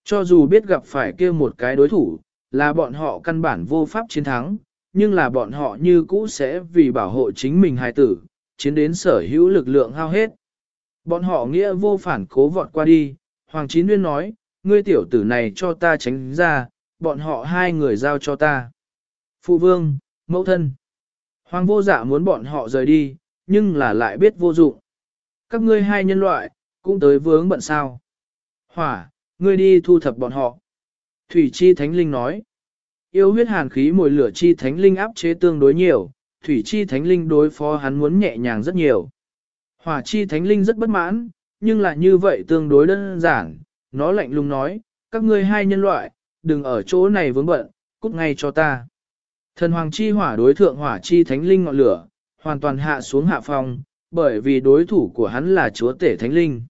Cho dù biết gặp phải kia một cái đối thủ, là bọn họ căn bản vô pháp chiến thắng, nhưng là bọn họ như cũ sẽ vì bảo hộ chính mình hài tử, chiến đến sở hữu lực lượng hao hết. Bọn họ nghĩa vô phản cố vọt qua đi, Hoàng Chín Nguyên nói, ngươi tiểu tử này cho ta tránh ra, bọn họ hai người giao cho ta. Phụ vương, mẫu thân. Hoàng vô dạ muốn bọn họ rời đi, nhưng là lại biết vô dụng. Các ngươi hai nhân loại, cũng tới vướng bận sao. Hỏa, ngươi đi thu thập bọn họ. Thủy chi thánh linh nói. Yêu huyết hàn khí mùi lửa chi thánh linh áp chế tương đối nhiều, thủy chi thánh linh đối phó hắn muốn nhẹ nhàng rất nhiều. Hỏa chi thánh linh rất bất mãn, nhưng là như vậy tương đối đơn giản, nó lạnh lùng nói, các ngươi hai nhân loại, đừng ở chỗ này vướng bận, cút ngay cho ta. Thần hoàng chi hỏa đối thượng hỏa chi thánh linh ngọn lửa, hoàn toàn hạ xuống hạ phong, bởi vì đối thủ của hắn là chúa tể thánh linh.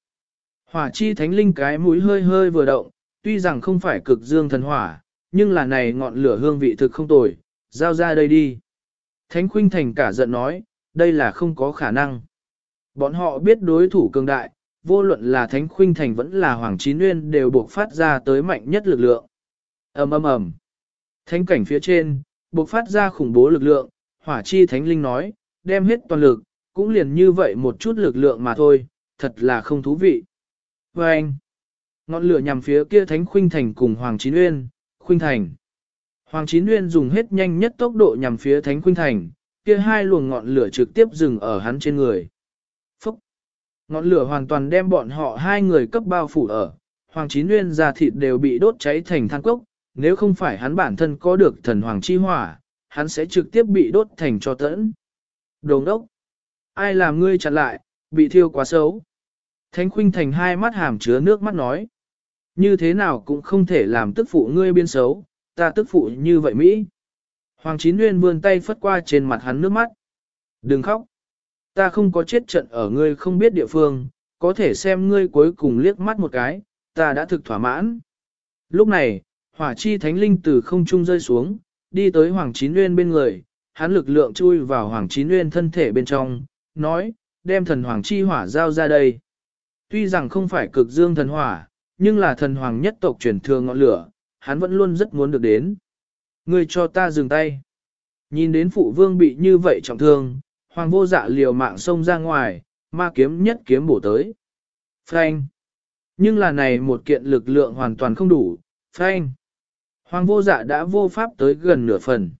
Hỏa chi thánh linh cái mũi hơi hơi vừa động, tuy rằng không phải cực dương thần hỏa, nhưng là này ngọn lửa hương vị thực không tồi, giao ra đây đi. Thánh khuynh thành cả giận nói, đây là không có khả năng. Bọn họ biết đối thủ cường đại, vô luận là thánh khuynh thành vẫn là hoàng chín nguyên đều buộc phát ra tới mạnh nhất lực lượng. ầm ầm ầm. Thánh cảnh phía trên, buộc phát ra khủng bố lực lượng, hỏa chi thánh linh nói, đem hết toàn lực, cũng liền như vậy một chút lực lượng mà thôi, thật là không thú vị. Và anh, ngọn lửa nhằm phía kia thánh khuynh thành cùng Hoàng Chín Uyên, khuynh thành. Hoàng Chín Uyên dùng hết nhanh nhất tốc độ nhằm phía thánh khuynh thành, kia hai luồng ngọn lửa trực tiếp dừng ở hắn trên người. Phúc! Ngọn lửa hoàn toàn đem bọn họ hai người cấp bao phủ ở, Hoàng Chín Nguyên da thịt đều bị đốt cháy thành than cốc, nếu không phải hắn bản thân có được thần Hoàng chi hỏa, hắn sẽ trực tiếp bị đốt thành cho tẫn. Đồng đốc! Ai làm ngươi chặn lại, bị thiêu quá xấu. Thánh Khuynh Thành hai mắt hàm chứa nước mắt nói. Như thế nào cũng không thể làm tức phụ ngươi biên xấu, ta tức phụ như vậy Mỹ. Hoàng Chín Nguyên vươn tay phất qua trên mặt hắn nước mắt. Đừng khóc. Ta không có chết trận ở ngươi không biết địa phương, có thể xem ngươi cuối cùng liếc mắt một cái, ta đã thực thỏa mãn. Lúc này, hỏa chi thánh linh từ không trung rơi xuống, đi tới Hoàng Chín Nguyên bên người, hắn lực lượng chui vào Hoàng Chín Nguyên thân thể bên trong, nói, đem thần Hoàng chi hỏa giao ra đây. Tuy rằng không phải cực dương thần hỏa, nhưng là thần Hoàng nhất tộc truyền thường ngọn lửa, hắn vẫn luôn rất muốn được đến. Ngươi cho ta dừng tay. Nhìn đến phụ vương bị như vậy trọng thương, hoàng vô dạ liều mạng xông ra ngoài, ma kiếm nhất kiếm bổ tới. Frank. Nhưng là này một kiện lực lượng hoàn toàn không đủ, Frank. Hoàng vô dạ đã vô pháp tới gần nửa phần.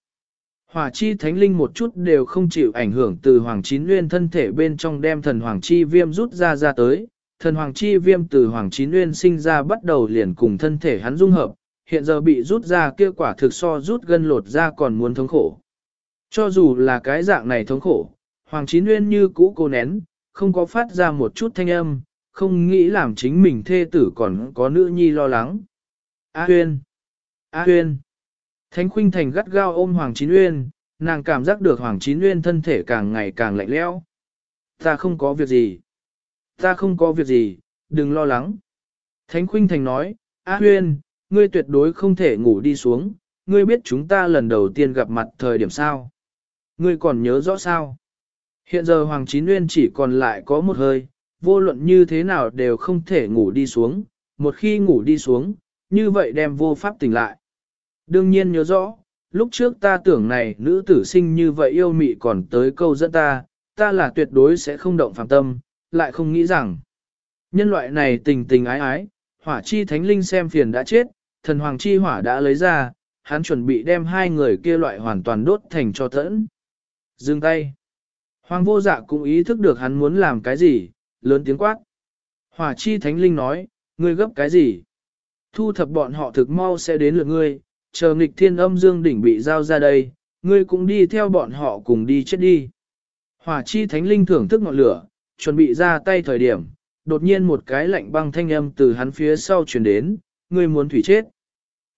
Hỏa chi thánh linh một chút đều không chịu ảnh hưởng từ hoàng chín nguyên thân thể bên trong đem thần hoàng chi viêm rút ra ra tới. Thần hoàng chi viêm từ hoàng chín nguyên sinh ra bắt đầu liền cùng thân thể hắn dung hợp, hiện giờ bị rút ra kia quả thực so rút gân lột ra còn muốn thống khổ. Cho dù là cái dạng này thống khổ, Hoàng Chín Nguyên như cũ cô nén, không có phát ra một chút thanh âm, không nghĩ làm chính mình thê tử còn có nữ nhi lo lắng. A Huyên! A Huyên! Thánh Khuynh Thành gắt gao ôm Hoàng Chín Nguyên, nàng cảm giác được Hoàng Chín Nguyên thân thể càng ngày càng lạnh lẽo. Ta không có việc gì. Ta không có việc gì, đừng lo lắng. Thánh Khuynh Thành nói, A Huyên, ngươi tuyệt đối không thể ngủ đi xuống, ngươi biết chúng ta lần đầu tiên gặp mặt thời điểm sao. Ngươi còn nhớ rõ sao? Hiện giờ Hoàng Chín Nguyên chỉ còn lại có một hơi, vô luận như thế nào đều không thể ngủ đi xuống, một khi ngủ đi xuống, như vậy đem vô pháp tỉnh lại. Đương nhiên nhớ rõ, lúc trước ta tưởng này nữ tử sinh như vậy yêu mị còn tới câu dẫn ta, ta là tuyệt đối sẽ không động phạm tâm, lại không nghĩ rằng nhân loại này tình tình ái ái, hỏa chi thánh linh xem phiền đã chết, thần hoàng chi hỏa đã lấy ra, hắn chuẩn bị đem hai người kia loại hoàn toàn đốt thành cho tẫn. Dừng tay. Hoàng vô dạ cũng ý thức được hắn muốn làm cái gì, lớn tiếng quát. Hỏa chi thánh linh nói, ngươi gấp cái gì? Thu thập bọn họ thực mau sẽ đến lượt ngươi, chờ nghịch thiên âm dương đỉnh bị giao ra đây, ngươi cũng đi theo bọn họ cùng đi chết đi. Hỏa chi thánh linh thưởng thức ngọn lửa, chuẩn bị ra tay thời điểm, đột nhiên một cái lạnh băng thanh âm từ hắn phía sau truyền đến, ngươi muốn thủy chết.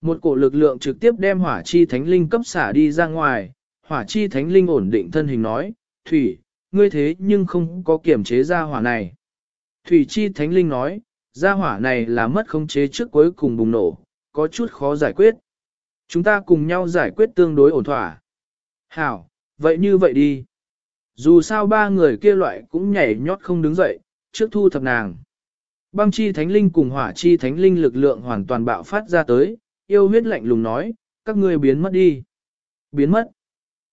Một cổ lực lượng trực tiếp đem hỏa chi thánh linh cấp xả đi ra ngoài, hỏa chi thánh linh ổn định thân hình nói, Thủy, ngươi thế nhưng không có kiểm chế ra hỏa này. Thủy chi thánh linh nói, ra hỏa này là mất khống chế trước cuối cùng bùng nổ, có chút khó giải quyết. Chúng ta cùng nhau giải quyết tương đối ổn thỏa. Hảo, vậy như vậy đi. Dù sao ba người kia loại cũng nhảy nhót không đứng dậy, trước thu thập nàng. Băng chi thánh linh cùng hỏa chi thánh linh lực lượng hoàn toàn bạo phát ra tới, yêu huyết lạnh lùng nói, các ngươi biến mất đi. Biến mất.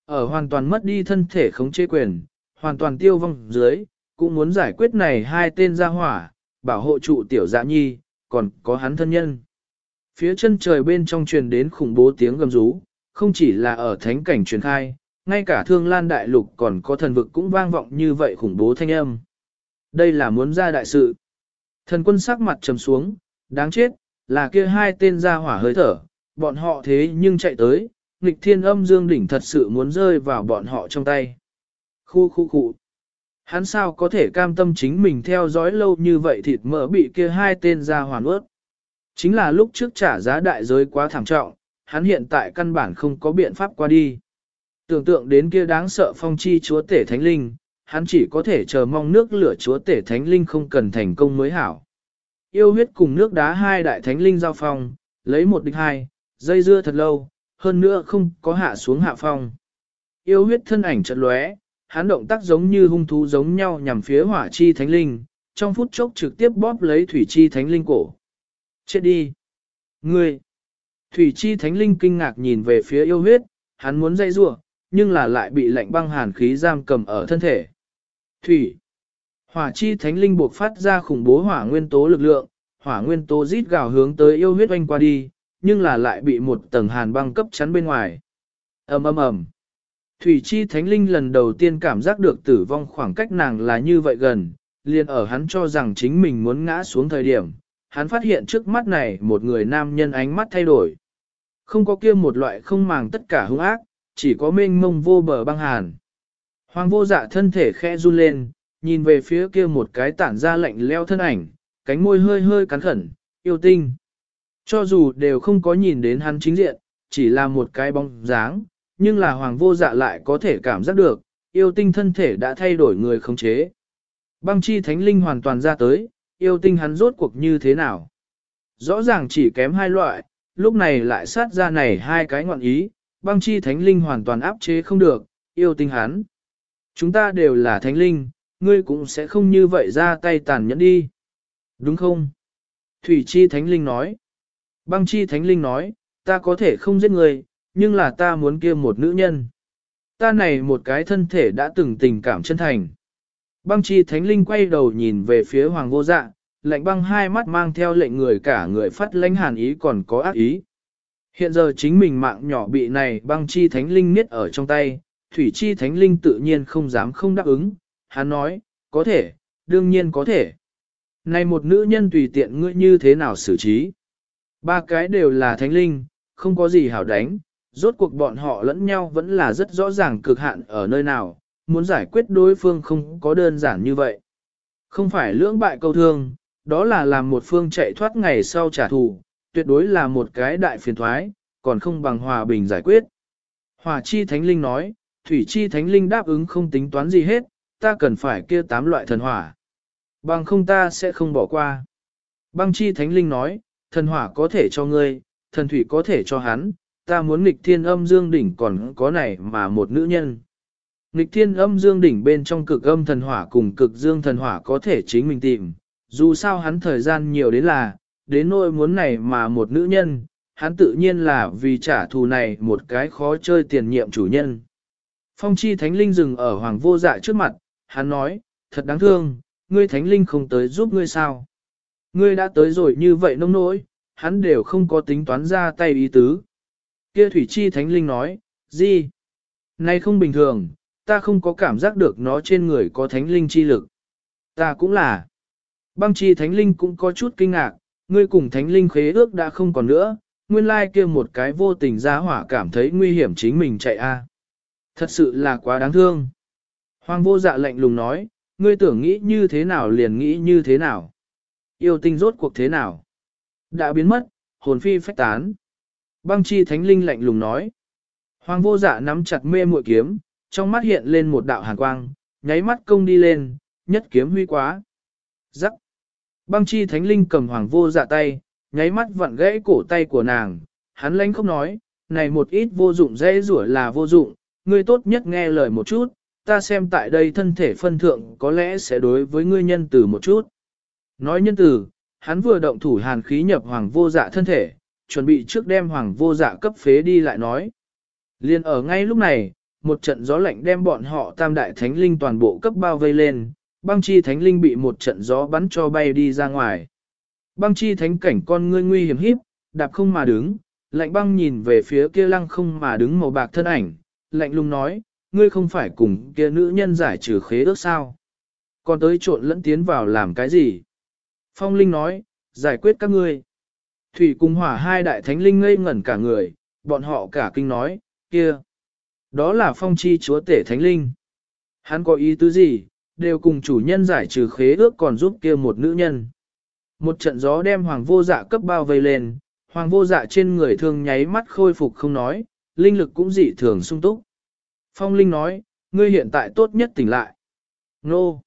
Ở hoàn toàn mất đi thân thể khống chế quyền, hoàn toàn tiêu vong dưới, cũng muốn giải quyết này hai tên gia hỏa, bảo hộ trụ tiểu dạ nhi, còn có hắn thân nhân. Phía chân trời bên trong truyền đến khủng bố tiếng gầm rú, không chỉ là ở thánh cảnh truyền khai, ngay cả thương lan đại lục còn có thần vực cũng vang vọng như vậy khủng bố thanh âm. Đây là muốn ra đại sự. Thần quân sắc mặt trầm xuống, đáng chết, là kia hai tên ra hỏa hơi thở, bọn họ thế nhưng chạy tới, nghịch thiên âm dương đỉnh thật sự muốn rơi vào bọn họ trong tay. Khu khu khu. Hắn sao có thể cam tâm chính mình theo dõi lâu như vậy thịt mỡ bị kia hai tên ra hoàn ướt. Chính là lúc trước trả giá đại giới quá thảm trọng, hắn hiện tại căn bản không có biện pháp qua đi. Tưởng tượng đến kia đáng sợ phong chi chúa tể thánh linh, hắn chỉ có thể chờ mong nước lửa chúa tể thánh linh không cần thành công mới hảo. Yêu huyết cùng nước đá hai đại thánh linh giao phong, lấy một địch hai, dây dưa thật lâu, hơn nữa không có hạ xuống hạ phong. Yêu huyết thân ảnh chợt lóe, hắn động tác giống như hung thú giống nhau nhằm phía hỏa chi thánh linh, trong phút chốc trực tiếp bóp lấy thủy chi thánh linh cổ. Chết đi! Ngươi! Thủy chi thánh linh kinh ngạc nhìn về phía yêu huyết, hắn muốn dây rua, nhưng là lại bị lạnh băng hàn khí giam cầm ở thân thể. Thủy! Hỏa chi thánh linh buộc phát ra khủng bố hỏa nguyên tố lực lượng, hỏa nguyên tố rít gào hướng tới yêu huyết oanh qua đi, nhưng là lại bị một tầng hàn băng cấp chắn bên ngoài. ầm ầm ầm. Thủy chi thánh linh lần đầu tiên cảm giác được tử vong khoảng cách nàng là như vậy gần, liền ở hắn cho rằng chính mình muốn ngã xuống thời điểm, hắn phát hiện trước mắt này một người nam nhân ánh mắt thay đổi. Không có kia một loại không màng tất cả hung ác, chỉ có mênh mông vô bờ băng hàn. Hoàng vô dạ thân thể khẽ run lên, nhìn về phía kia một cái tản ra lạnh leo thân ảnh, cánh môi hơi hơi cắn khẩn, yêu tinh. Cho dù đều không có nhìn đến hắn chính diện, chỉ là một cái bóng dáng, nhưng là hoàng vô dạ lại có thể cảm giác được, yêu tinh thân thể đã thay đổi người khống chế. Băng chi thánh linh hoàn toàn ra tới, yêu tinh hắn rốt cuộc như thế nào? Rõ ràng chỉ kém hai loại, lúc này lại sát ra này hai cái ngọn ý, băng chi thánh linh hoàn toàn áp chế không được, yêu tinh hắn. Chúng ta đều là thánh linh, ngươi cũng sẽ không như vậy ra tay tàn nhẫn đi. Đúng không? Thủy chi thánh linh nói. Băng chi thánh linh nói, ta có thể không giết ngươi, nhưng là ta muốn kia một nữ nhân. Ta này một cái thân thể đã từng tình cảm chân thành. Băng chi thánh linh quay đầu nhìn về phía hoàng vô dạ, lạnh băng hai mắt mang theo lệnh người cả người phát lãnh hàn ý còn có ác ý. Hiện giờ chính mình mạng nhỏ bị này băng chi thánh linh niết ở trong tay, thủy chi thánh linh tự nhiên không dám không đáp ứng, hắn nói, có thể, đương nhiên có thể. Này một nữ nhân tùy tiện ngươi như thế nào xử trí. Ba cái đều là thánh linh, không có gì hảo đánh, rốt cuộc bọn họ lẫn nhau vẫn là rất rõ ràng cực hạn ở nơi nào, muốn giải quyết đối phương không có đơn giản như vậy. Không phải lưỡng bại câu thương, đó là làm một phương chạy thoát ngày sau trả thù, tuyệt đối là một cái đại phiền thoái, còn không bằng hòa bình giải quyết. Hòa chi thánh linh nói, thủy chi thánh linh đáp ứng không tính toán gì hết, ta cần phải kia tám loại thần hỏa. Bằng không ta sẽ không bỏ qua. Băng chi thánh linh nói, thần hỏa có thể cho ngươi, thần thủy có thể cho hắn, ta muốn nghịch thiên âm dương đỉnh còn có này mà một nữ nhân. Nghịch thiên âm dương đỉnh bên trong cực âm thần hỏa cùng cực dương thần hỏa có thể chính mình tìm, dù sao hắn thời gian nhiều đến là, đến nỗi muốn này mà một nữ nhân, hắn tự nhiên là vì trả thù này một cái khó chơi tiền nhiệm chủ nhân. Phong chi thánh linh dừng ở hoàng vô dạ trước mặt, hắn nói, thật đáng thương, ngươi thánh linh không tới giúp ngươi sao. Ngươi đã tới rồi như vậy nông nỗi, hắn đều không có tính toán ra tay ý tứ. Kia thủy chi thánh linh nói, gì? Này không bình thường, ta không có cảm giác được nó trên người có thánh linh chi lực. Ta cũng là. Băng chi thánh linh cũng có chút kinh ngạc, ngươi cùng thánh linh khế ước đã không còn nữa, nguyên lai kia một cái vô tình ra hỏa cảm thấy nguy hiểm chính mình chạy a. Thật sự là quá đáng thương. Hoàng vô dạ lạnh lùng nói, ngươi tưởng nghĩ như thế nào liền nghĩ như thế nào. Yêu tinh rốt cuộc thế nào. Đã biến mất, hồn phi phách tán. Băng chi thánh linh lạnh lùng nói. Hoàng vô dạ nắm chặt mê muội kiếm, trong mắt hiện lên một đạo hàn quang, nháy mắt công đi lên, nhất kiếm huy quá. Rắc. Băng chi thánh linh cầm hoàng vô dạ tay, nháy mắt vặn gãy cổ tay của nàng, hắn lánh không nói, này một ít vô dụng dễ rủa là vô dụng, ngươi tốt nhất nghe lời một chút, ta xem tại đây thân thể phân thượng có lẽ sẽ đối với ngươi nhân từ một chút. Nói nhân từ, hắn vừa động thủ hàn khí nhập hoàng vô dạ thân thể, chuẩn bị trước đem hoàng vô dạ cấp phế đi lại nói. Liên ở ngay lúc này, một trận gió lạnh đem bọn họ tam đại thánh linh toàn bộ cấp bao vây lên, băng chi thánh linh bị một trận gió bắn cho bay đi ra ngoài. Băng chi thánh cảnh con ngươi nguy hiểm híp, đạp không mà đứng, lạnh băng nhìn về phía kia lăng không mà đứng màu bạc thân ảnh, lạnh lùng nói, ngươi không phải cùng kia nữ nhân giải trừ khế ước sao? Còn tới trộn lẫn tiến vào làm cái gì? Phong Linh nói, giải quyết các ngươi. Thủy cùng hỏa hai đại thánh linh ngây ngẩn cả người, bọn họ cả kinh nói, kia. Đó là phong chi chúa tể thánh linh. Hắn có ý tứ gì, đều cùng chủ nhân giải trừ khế ước còn giúp kia một nữ nhân. Một trận gió đem hoàng vô dạ cấp bao vây lên, hoàng vô dạ trên người thương nháy mắt khôi phục không nói, linh lực cũng dị thường sung túc. Phong Linh nói, ngươi hiện tại tốt nhất tỉnh lại. Nô!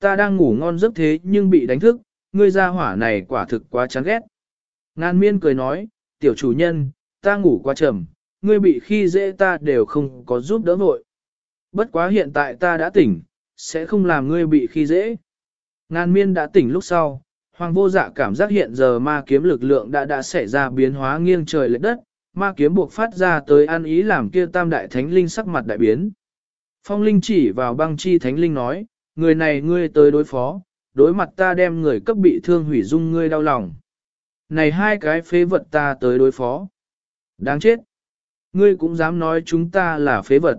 Ta đang ngủ ngon giấc thế nhưng bị đánh thức, ngươi ra hỏa này quả thực quá chán ghét. Ngan miên cười nói, tiểu chủ nhân, ta ngủ quá trầm, ngươi bị khi dễ ta đều không có giúp đỡ vội. Bất quá hiện tại ta đã tỉnh, sẽ không làm ngươi bị khi dễ. Ngan miên đã tỉnh lúc sau, hoàng vô dạ cảm giác hiện giờ ma kiếm lực lượng đã đã xảy ra biến hóa nghiêng trời lệch đất, ma kiếm buộc phát ra tới an ý làm kia tam đại thánh linh sắc mặt đại biến. Phong linh chỉ vào băng chi thánh linh nói, người này ngươi tới đối phó, đối mặt ta đem người cấp bị thương hủy dung ngươi đau lòng. Này hai cái phế vật ta tới đối phó. Đáng chết. Ngươi cũng dám nói chúng ta là phế vật.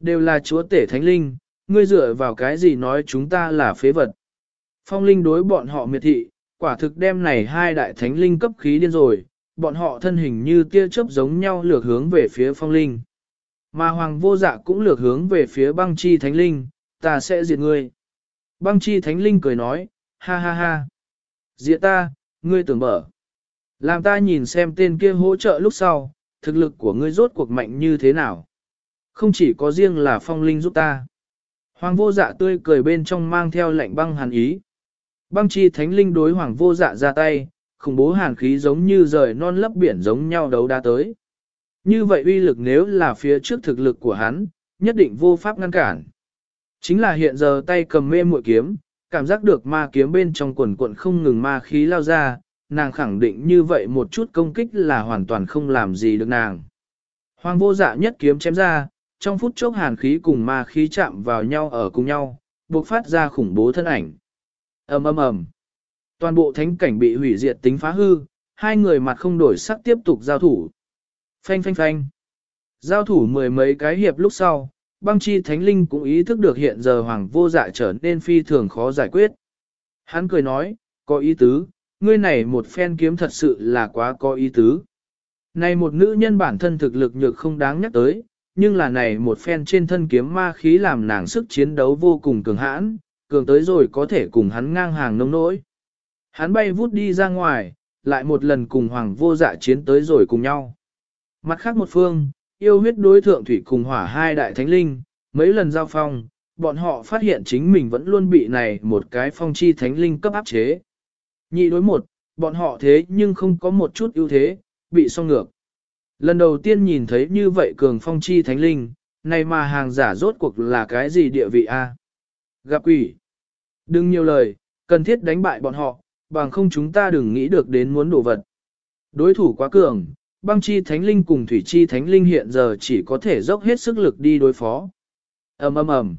Đều là chúa tể thánh linh, ngươi dựa vào cái gì nói chúng ta là phế vật. Phong linh đối bọn họ miệt thị, quả thực đem này hai đại thánh linh cấp khí điên rồi, bọn họ thân hình như tia chớp giống nhau lược hướng về phía phong linh. Mà hoàng vô dạ cũng lược hướng về phía băng chi thánh linh, ta sẽ diệt ngươi. Băng chi thánh linh cười nói, ha ha ha. Diệt ta, ngươi tưởng mở. Làm ta nhìn xem tên kia hỗ trợ lúc sau, thực lực của ngươi rốt cuộc mạnh như thế nào. Không chỉ có riêng là phong linh giúp ta. Hoàng vô dạ tươi cười bên trong mang theo lạnh băng hàn ý. Băng chi thánh linh đối hoàng vô dạ ra tay, khủng bố hàn khí giống như rời non lấp biển giống nhau đấu đá tới. Như vậy uy lực nếu là phía trước thực lực của hắn, nhất định vô pháp ngăn cản. Chính là hiện giờ tay cầm mê muội kiếm, cảm giác được ma kiếm bên trong quần cuộn không ngừng ma khí lao ra, nàng khẳng định như vậy một chút công kích là hoàn toàn không làm gì được nàng. Hoàng vô dạ nhất kiếm chém ra, trong phút chốc hàn khí cùng ma khí chạm vào nhau ở cùng nhau, bộc phát ra khủng bố thân ảnh. ầm ầm ầm, Toàn bộ thánh cảnh bị hủy diệt tính phá hư, hai người mặt không đổi sắc tiếp tục giao thủ. Phanh phanh phanh. Giao thủ mười mấy cái hiệp lúc sau, băng chi thánh linh cũng ý thức được hiện giờ hoàng vô dạ trở nên phi thường khó giải quyết. Hắn cười nói, có ý tứ, ngươi này một phen kiếm thật sự là quá có ý tứ. Này một nữ nhân bản thân thực lực nhược không đáng nhắc tới, nhưng là này một phen trên thân kiếm ma khí làm nàng sức chiến đấu vô cùng cường hãn, cường tới rồi có thể cùng hắn ngang hàng nông nỗi. Hắn bay vút đi ra ngoài, lại một lần cùng hoàng vô dạ chiến tới rồi cùng nhau. Mặt khác một phương, yêu huyết đối thượng thủy cùng hỏa hai đại thánh linh, mấy lần giao phong, bọn họ phát hiện chính mình vẫn luôn bị này một cái phong chi thánh linh cấp áp chế. Nhị đối một, bọn họ thế nhưng không có một chút ưu thế, bị song ngược. Lần đầu tiên nhìn thấy như vậy cường phong chi thánh linh, này mà hàng giả rốt cuộc là cái gì địa vị a? Gặp quỷ. Đừng nhiều lời, cần thiết đánh bại bọn họ, bằng không chúng ta đừng nghĩ được đến muốn đổ vật. Đối thủ quá cường, băng chi thánh linh cùng thủy chi thánh linh hiện giờ chỉ có thể dốc hết sức lực đi đối phó. ầm ầm ầm.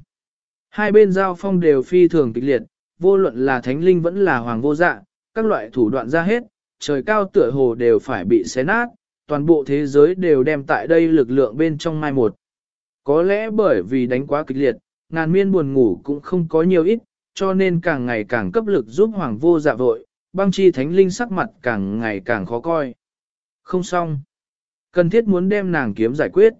Hai bên giao phong đều phi thường kịch liệt, vô luận là thánh linh vẫn là hoàng vô dạ, các loại thủ đoạn ra hết, trời cao tựa hồ đều phải bị xé nát, toàn bộ thế giới đều đem tại đây lực lượng bên trong mai một. Có lẽ bởi vì đánh quá kịch liệt, ngàn miên buồn ngủ cũng không có nhiều ít, cho nên càng ngày càng cấp lực giúp hoàng vô dạ vội, băng chi thánh linh sắc mặt càng ngày càng khó coi. Không xong. Cần thiết muốn đem nàng kiếm giải quyết.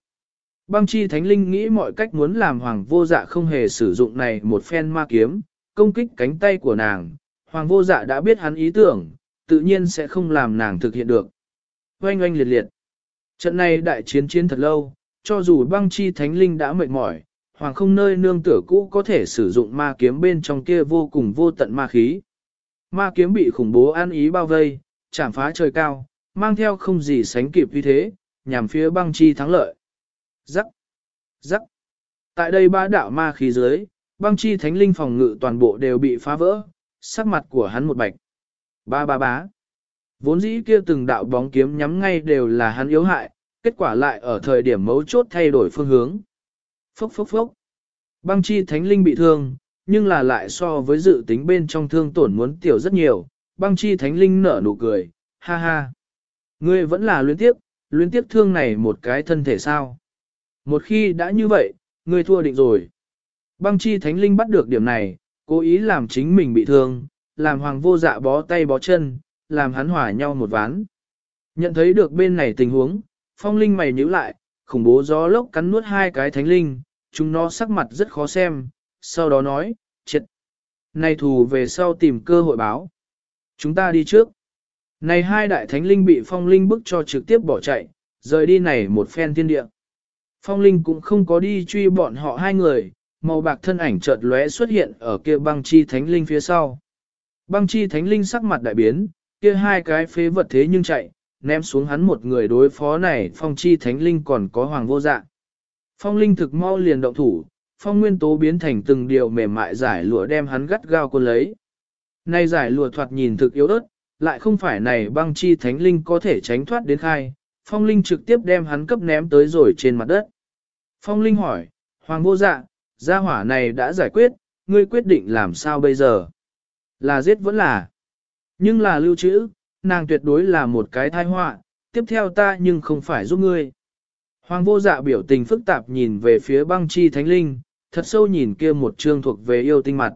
Băng chi thánh linh nghĩ mọi cách muốn làm hoàng vô dạ không hề sử dụng này một phen ma kiếm, công kích cánh tay của nàng. Hoàng vô dạ đã biết hắn ý tưởng, tự nhiên sẽ không làm nàng thực hiện được. Oanh oanh liệt liệt. Trận này đại chiến chiến thật lâu, cho dù băng chi thánh linh đã mệt mỏi, hoàng không nơi nương tựa cũ có thể sử dụng ma kiếm bên trong kia vô cùng vô tận ma khí. Ma kiếm bị khủng bố an ý bao vây, chạm phá trời cao, mang theo không gì sánh kịp như thế, nhằm phía băng chi thắng lợi. Rắc, rắc. Tại đây ba đạo ma khí dưới, băng chi thánh linh phòng ngự toàn bộ đều bị phá vỡ, sắc mặt của hắn một bạch. Ba ba bá. Vốn dĩ kia từng đạo bóng kiếm nhắm ngay đều là hắn yếu hại, kết quả lại ở thời điểm mấu chốt thay đổi phương hướng. Phốc phốc phốc. Băng chi thánh linh bị thương, nhưng là lại so với dự tính bên trong thương tổn muốn tiểu rất nhiều. Băng chi thánh linh nở nụ cười, ha ha. Ngươi vẫn là luyến tiếp, luyến tiếp thương này một cái thân thể sao. Một khi đã như vậy, ngươi thua định rồi. Băng chi thánh linh bắt được điểm này, cố ý làm chính mình bị thương, làm hoàng vô dạ bó tay bó chân, làm hắn hòa nhau một ván. Nhận thấy được bên này tình huống, phong linh mày nhíu lại, khủng bố gió lốc cắn nuốt hai cái thánh linh, chúng nó sắc mặt rất khó xem, sau đó nói, triệt. Này thù về sau tìm cơ hội báo. Chúng ta đi trước. Này hai đại thánh linh bị phong linh bức cho trực tiếp bỏ chạy, rời đi này một phen thiên địa. Phong linh cũng không có đi truy bọn họ hai người, màu bạc thân ảnh chợt lóe xuất hiện ở kia băng chi thánh linh phía sau. Băng chi thánh linh sắc mặt đại biến, kia hai cái phế vật thế nhưng chạy, ném xuống hắn một người đối phó này phong chi thánh linh còn có hoàng vô dạ. Phong linh thực mau liền động thủ, phong nguyên tố biến thành từng điều mềm mại giải lụa đem hắn gắt gao cuốn lấy. nay giải lụa thoạt nhìn thực yếu ớt, lại không phải này băng chi thánh linh có thể tránh thoát đến khai, phong linh trực tiếp đem hắn cấp ném tới rồi trên mặt đất. Phong linh hỏi, hoàng vô dạ, gia hỏa này đã giải quyết, ngươi quyết định làm sao bây giờ? Là giết vẫn là. Nhưng là lưu trữ, nàng tuyệt đối là một cái thai họa, tiếp theo ta nhưng không phải giúp ngươi. Hoàng vô dạ biểu tình phức tạp nhìn về phía băng chi thánh linh, thật sâu nhìn kia một chương thuộc về yêu tinh mặt.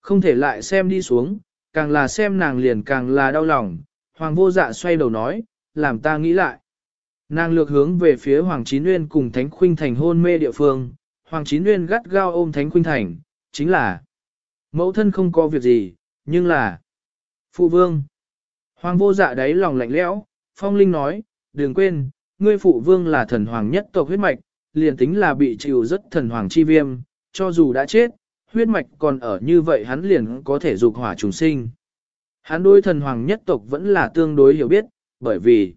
Không thể lại xem đi xuống, càng là xem nàng liền càng là đau lòng. Hoàng vô dạ xoay đầu nói, làm ta nghĩ lại. Nàng lược hướng về phía Hoàng Chín Nguyên cùng Thánh Khuynh Thành hôn mê địa phương. Hoàng Chín Nguyên gắt gao ôm Thánh Khuynh Thành, chính là mẫu thân không có việc gì, nhưng là phụ vương. Hoàng vô dạ đáy lòng lạnh lẽo, Phong Linh nói, đừng quên, ngươi phụ vương là thần hoàng nhất tộc huyết mạch, liền tính là bị chịu rất thần hoàng chi viêm, cho dù đã chết, huyết mạch còn ở như vậy hắn liền có thể dục hỏa trùng sinh. Hắn đối thần hoàng nhất tộc vẫn là tương đối hiểu biết, bởi vì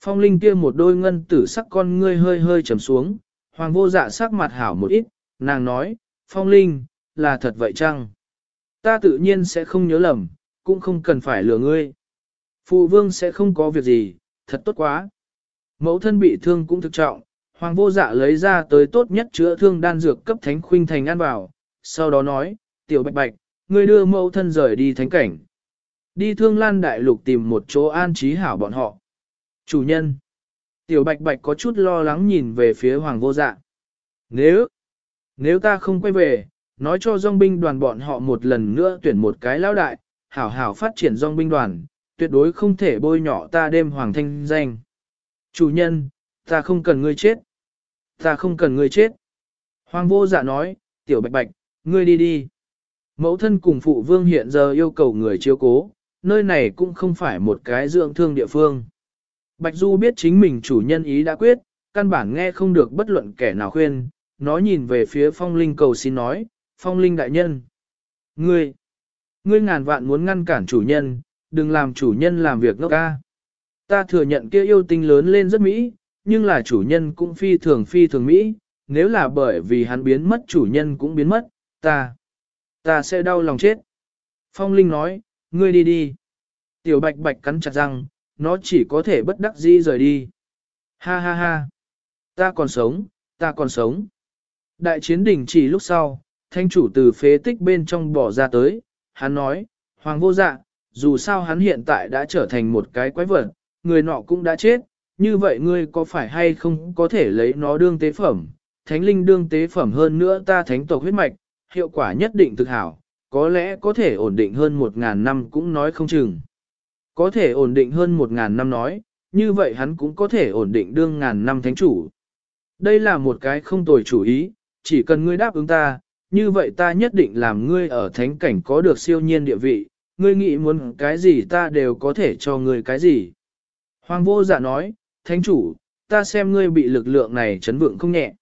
phong linh kia một đôi ngân tử sắc con ngươi hơi hơi trầm xuống, hoàng vô dạ sắc mặt hảo một ít, nàng nói, phong linh, là thật vậy chăng? Ta tự nhiên sẽ không nhớ lầm, cũng không cần phải lừa ngươi. Phụ vương sẽ không có việc gì, thật tốt quá. Mẫu thân bị thương cũng thực trọng, hoàng vô dạ lấy ra tới tốt nhất chữa thương đan dược cấp thánh khuynh thành ăn vào, sau đó nói, tiểu bạch bạch, ngươi đưa mẫu thân rời đi thánh cảnh. Đi thương lan đại lục tìm một chỗ an trí hảo bọn họ. Chủ nhân. Tiểu bạch bạch có chút lo lắng nhìn về phía hoàng vô dạ. Nếu, nếu ta không quay về, nói cho dòng binh đoàn bọn họ một lần nữa tuyển một cái lão đại, hảo hảo phát triển dòng binh đoàn, tuyệt đối không thể bôi nhỏ ta đêm hoàng thanh danh. Chủ nhân, ta không cần ngươi chết. Ta không cần ngươi chết. Hoàng vô dạ nói, tiểu bạch bạch, ngươi đi đi. Mẫu thân cùng phụ vương hiện giờ yêu cầu người chiếu cố, nơi này cũng không phải một cái dưỡng thương địa phương. Bạch Du biết chính mình chủ nhân ý đã quyết, căn bản nghe không được bất luận kẻ nào khuyên, nó nhìn về phía phong linh cầu xin nói, phong linh đại nhân. Ngươi, ngươi ngàn vạn muốn ngăn cản chủ nhân, đừng làm chủ nhân làm việc ngốc ca. Ta thừa nhận kia yêu tinh lớn lên rất mỹ, nhưng là chủ nhân cũng phi thường phi thường mỹ, nếu là bởi vì hắn biến mất chủ nhân cũng biến mất, ta, ta sẽ đau lòng chết. Phong Linh nói, ngươi đi đi. Tiểu bạch bạch cắn chặt răng, nó chỉ có thể bất đắc dĩ rời đi. Ha ha ha, ta còn sống, ta còn sống. Đại chiến đỉnh chỉ lúc sau, thanh chủ từ phế tích bên trong bỏ ra tới, hắn nói, Hoàng vô dạ, dù sao hắn hiện tại đã trở thành một cái quái vật, người nọ cũng đã chết, như vậy ngươi có phải hay không có thể lấy nó đương tế phẩm, thánh linh đương tế phẩm hơn nữa ta thánh tộc huyết mạch, hiệu quả nhất định thực hảo, có lẽ có thể ổn định hơn một ngàn năm cũng nói không chừng. Có thể ổn định hơn một ngàn năm nói, như vậy hắn cũng có thể ổn định đương ngàn năm thánh chủ. Đây là một cái không tồi chủ ý, chỉ cần ngươi đáp ứng ta, như vậy ta nhất định làm ngươi ở thánh cảnh có được siêu nhiên địa vị, ngươi nghĩ muốn cái gì ta đều có thể cho ngươi cái gì. Hoàng vô dạ nói, thánh chủ, ta xem ngươi bị lực lượng này chấn vượng không nhẹ.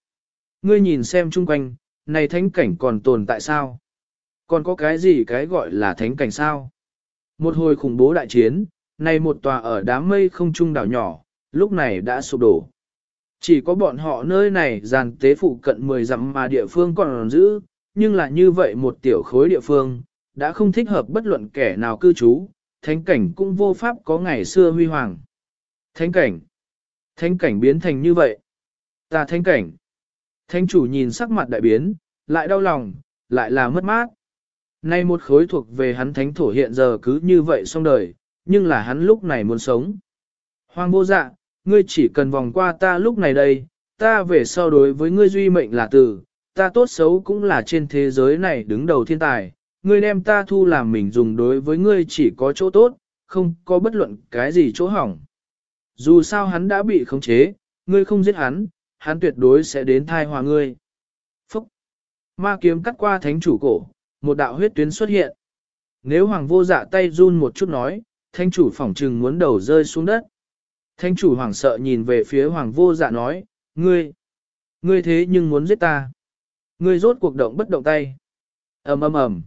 Ngươi nhìn xem chung quanh, này thánh cảnh còn tồn tại sao? Còn có cái gì cái gọi là thánh cảnh sao? Một hồi khủng bố đại chiến, này một tòa ở đám mây không trung đảo nhỏ, lúc này đã sụp đổ. Chỉ có bọn họ nơi này giàn tế phụ cận 10 dặm mà địa phương còn giữ, nhưng là như vậy một tiểu khối địa phương, đã không thích hợp bất luận kẻ nào cư trú, thánh cảnh cũng vô pháp có ngày xưa huy hoàng. Thánh cảnh. Thánh cảnh biến thành như vậy. Ta thánh cảnh. Thánh chủ nhìn sắc mặt đại biến, lại đau lòng, lại là mất mát. Nay một khối thuộc về hắn thánh thổ hiện giờ cứ như vậy xong đời, nhưng là hắn lúc này muốn sống. Hoàng vô dạ, ngươi chỉ cần vòng qua ta lúc này đây, ta về sau đối với ngươi duy mệnh là từ, ta tốt xấu cũng là trên thế giới này đứng đầu thiên tài, ngươi đem ta thu làm mình dùng đối với ngươi chỉ có chỗ tốt, không có bất luận cái gì chỗ hỏng. Dù sao hắn đã bị khống chế, ngươi không giết hắn, hắn tuyệt đối sẽ đến thai hòa ngươi. Phúc! Ma kiếm cắt qua thánh chủ cổ, một đạo huyết tuyến xuất hiện. Nếu hoàng vô dạ tay run một chút nói, thánh chủ phỏng trừng muốn đầu rơi xuống đất. Thánh chủ hoàng sợ nhìn về phía hoàng vô dạ nói, ngươi, ngươi thế nhưng muốn giết ta. Ngươi rốt cuộc động bất động tay. ầm ầm ầm.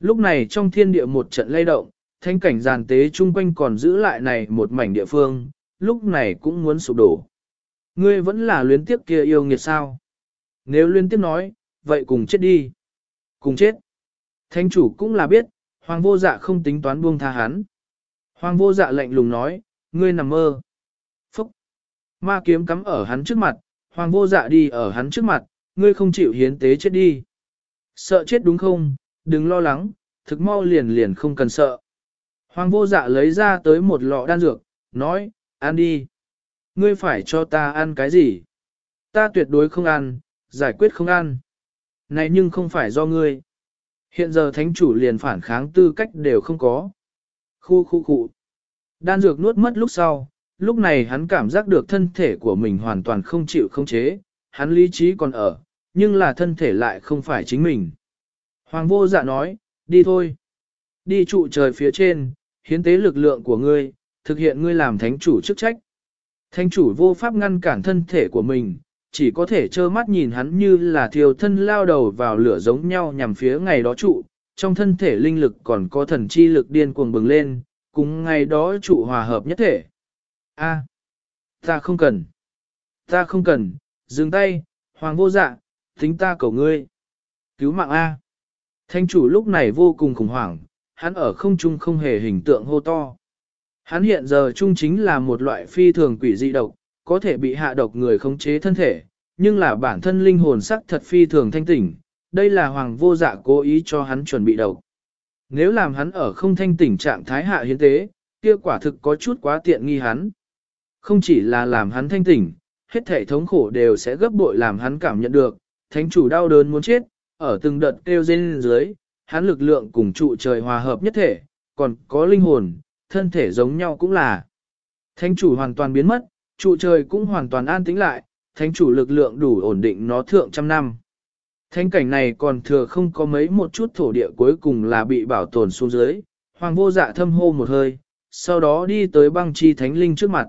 Lúc này trong thiên địa một trận lay động, thanh cảnh giàn tế chung quanh còn giữ lại này một mảnh địa phương, lúc này cũng muốn sụp đổ. Ngươi vẫn là luyến tiếp kia yêu nghiệt sao? Nếu luyến tiếp nói, vậy cùng chết đi. Cùng chết. Thánh chủ cũng là biết, hoàng vô dạ không tính toán buông tha hắn. Hoàng vô dạ lạnh lùng nói, ngươi nằm mơ. Phúc. Ma kiếm cắm ở hắn trước mặt, hoàng vô dạ đi ở hắn trước mặt, ngươi không chịu hiến tế chết đi. Sợ chết đúng không, đừng lo lắng, thực mau liền liền không cần sợ. Hoàng vô dạ lấy ra tới một lọ đan dược, nói, ăn đi. Ngươi phải cho ta ăn cái gì? Ta tuyệt đối không ăn, giải quyết không ăn. Này nhưng không phải do ngươi. Hiện giờ thánh chủ liền phản kháng tư cách đều không có. Khu khu khu. Đan dược nuốt mất lúc sau, lúc này hắn cảm giác được thân thể của mình hoàn toàn không chịu không chế, hắn lý trí còn ở, nhưng là thân thể lại không phải chính mình. Hoàng vô dạ nói, đi thôi. Đi trụ trời phía trên, hiến tế lực lượng của ngươi, thực hiện ngươi làm thánh chủ chức trách. Thánh chủ vô pháp ngăn cản thân thể của mình, chỉ có thể trơ mắt nhìn hắn như là thiêu thân lao đầu vào lửa giống nhau nhằm phía ngày đó trụ, trong thân thể linh lực còn có thần chi lực điên cuồng bừng lên, cùng ngày đó trụ hòa hợp nhất thể. A, ta không cần, ta không cần, dừng tay, hoàng vô dạ, tính ta cầu ngươi. Cứu mạng A. Thanh chủ lúc này vô cùng khủng hoảng, hắn ở không trung không hề hình tượng hô to. Hắn hiện giờ trung chính là một loại phi thường quỷ dị độc, có thể bị hạ độc người khống chế thân thể, nhưng là bản thân linh hồn sắc thật phi thường thanh tỉnh, đây là hoàng vô dạ cố ý cho hắn chuẩn bị độc. Nếu làm hắn ở không thanh tỉnh trạng thái hạ hiến tế, kia quả thực có chút quá tiện nghi hắn. Không chỉ là làm hắn thanh tỉnh, hết thể thống khổ đều sẽ gấp bội làm hắn cảm nhận được, thánh chủ đau đớn muốn chết, ở từng đợt kêu rên dưới, hắn lực lượng cùng trụ trời hòa hợp nhất thể, còn có linh hồn, thân thể giống nhau cũng là. Thánh chủ hoàn toàn biến mất, trụ trời cũng hoàn toàn an tĩnh lại, thánh chủ lực lượng đủ ổn định nó thượng trăm năm. Thánh cảnh này còn thừa không có mấy một chút thổ địa cuối cùng là bị bảo tồn xuống dưới, hoàng vô dạ thâm hô một hơi, sau đó đi tới băng chi thánh linh trước mặt.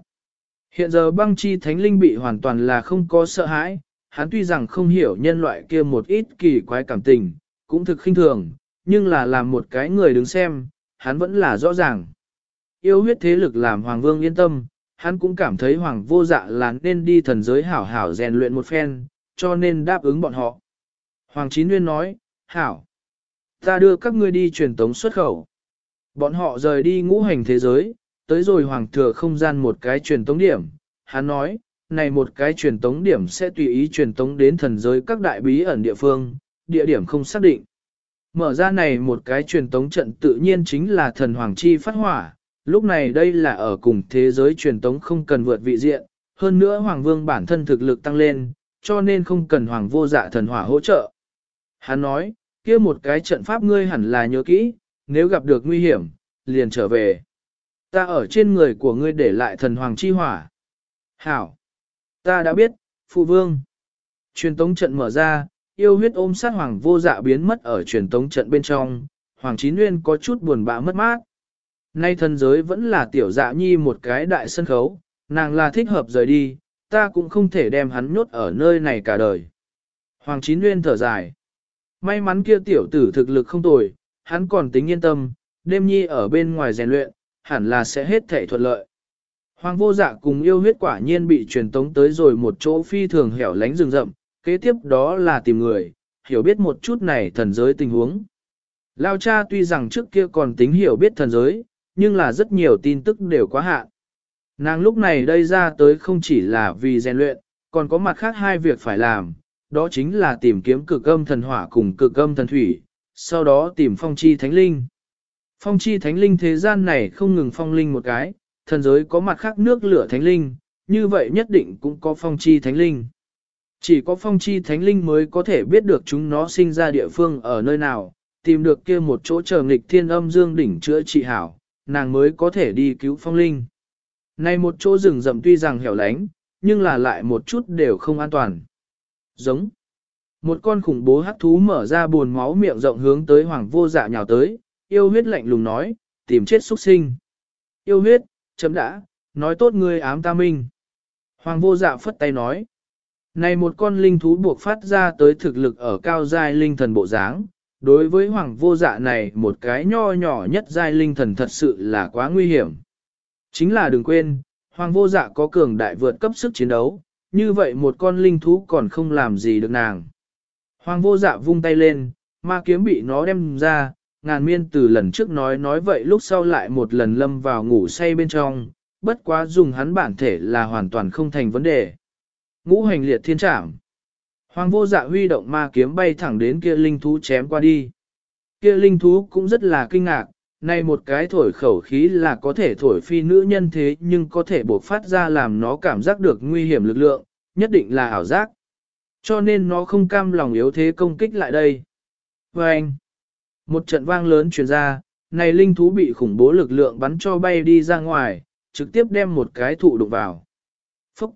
Hiện giờ băng chi thánh linh bị hoàn toàn là không có sợ hãi, hắn tuy rằng không hiểu nhân loại kia một ít kỳ quái cảm tình, cũng thực khinh thường, nhưng là làm một cái người đứng xem, hắn vẫn là rõ ràng. Yêu huyết thế lực làm Hoàng Vương yên tâm, hắn cũng cảm thấy Hoàng vô dạ là nên đi thần giới hảo hảo rèn luyện một phen, cho nên đáp ứng bọn họ. Hoàng Chín Nguyên nói, hảo, ta đưa các ngươi đi truyền tống xuất khẩu. Bọn họ rời đi ngũ hành thế giới, tới rồi Hoàng thừa không gian một cái truyền tống điểm. Hắn nói, này một cái truyền tống điểm sẽ tùy ý truyền tống đến thần giới các đại bí ẩn địa phương, địa điểm không xác định. Mở ra này một cái truyền tống trận tự nhiên chính là thần hoàng chi phát hỏa, lúc này đây là ở cùng thế giới truyền tống không cần vượt vị diện, hơn nữa hoàng vương bản thân thực lực tăng lên, cho nên không cần hoàng vô dạ thần hỏa hỗ trợ. Hắn nói, kia một cái trận pháp ngươi hẳn là nhớ kỹ, nếu gặp được nguy hiểm, liền trở về. Ta ở trên người của ngươi để lại thần hoàng chi hỏa. Hảo! Ta đã biết, phụ vương. Truyền tống trận mở ra, yêu huyết ôm sát hoàng vô dạ biến mất ở truyền tống trận bên trong, hoàng chín nguyên có chút buồn bã mất mát. Nay thần giới vẫn là tiểu dạ nhi một cái đại sân khấu, nàng là thích hợp rời đi, ta cũng không thể đem hắn nhốt ở nơi này cả đời. Hoàng chín nguyên thở dài. May mắn kia tiểu tử thực lực không tồi, hắn còn tính yên tâm, đêm nhi ở bên ngoài rèn luyện, hẳn là sẽ hết thể thuận lợi. Hoàng vô dạ cùng yêu huyết quả nhiên bị truyền tống tới rồi một chỗ phi thường hẻo lánh rừng rậm, kế tiếp đó là tìm người, hiểu biết một chút này thần giới tình huống. Lao cha tuy rằng trước kia còn tính hiểu biết thần giới, nhưng là rất nhiều tin tức đều quá hạn. Nàng lúc này đây ra tới không chỉ là vì rèn luyện, còn có mặt khác hai việc phải làm, đó chính là tìm kiếm cực âm thần hỏa cùng cực âm thần thủy, sau đó tìm phong chi thánh linh. Phong chi thánh linh thế gian này không ngừng phong linh một cái, thần giới có mặt khác nước lửa thánh linh, như vậy nhất định cũng có phong chi thánh linh. Chỉ có phong chi thánh linh mới có thể biết được chúng nó sinh ra địa phương ở nơi nào, tìm được kia một chỗ chờ nghịch thiên âm dương đỉnh chữa trị hảo, nàng mới có thể đi cứu phong linh. Này một chỗ rừng rậm tuy rằng hẻo lánh, nhưng là lại một chút đều không an toàn. Giống. Một con khủng bố hắc thú mở ra buồn máu miệng rộng hướng tới hoàng vô dạ nhào tới, yêu huyết lạnh lùng nói, tìm chết xuất sinh. Yêu huyết, chấm đã, nói tốt ngươi ám ta minh. Hoàng vô dạ phất tay nói. Này một con linh thú buộc phát ra tới thực lực ở cao giai linh thần bộ dáng, đối với hoàng vô dạ này một cái nho nhỏ nhất giai linh thần thật sự là quá nguy hiểm. Chính là đừng quên, hoàng vô dạ có cường đại vượt cấp sức chiến đấu, như vậy một con linh thú còn không làm gì được nàng. Hoàng vô dạ vung tay lên, ma kiếm bị nó đem ra, ngàn miên từ lần trước nói nói vậy lúc sau lại một lần lâm vào ngủ say bên trong, bất quá dùng hắn bản thể là hoàn toàn không thành vấn đề. Ngũ hành liệt thiên trảm. Hoàng vô dạ huy động ma kiếm bay thẳng đến kia linh thú chém qua đi. Kia linh thú cũng rất là kinh ngạc, này một cái thổi khẩu khí là có thể thổi phi nữ nhân thế nhưng có thể bộc phát ra làm nó cảm giác được nguy hiểm lực lượng, nhất định là ảo giác. Cho nên nó không cam lòng yếu thế công kích lại đây. Và anh, một trận vang lớn truyền ra, này linh thú bị khủng bố lực lượng bắn cho bay đi ra ngoài, trực tiếp đem một cái thụ đụng vào. Phúc!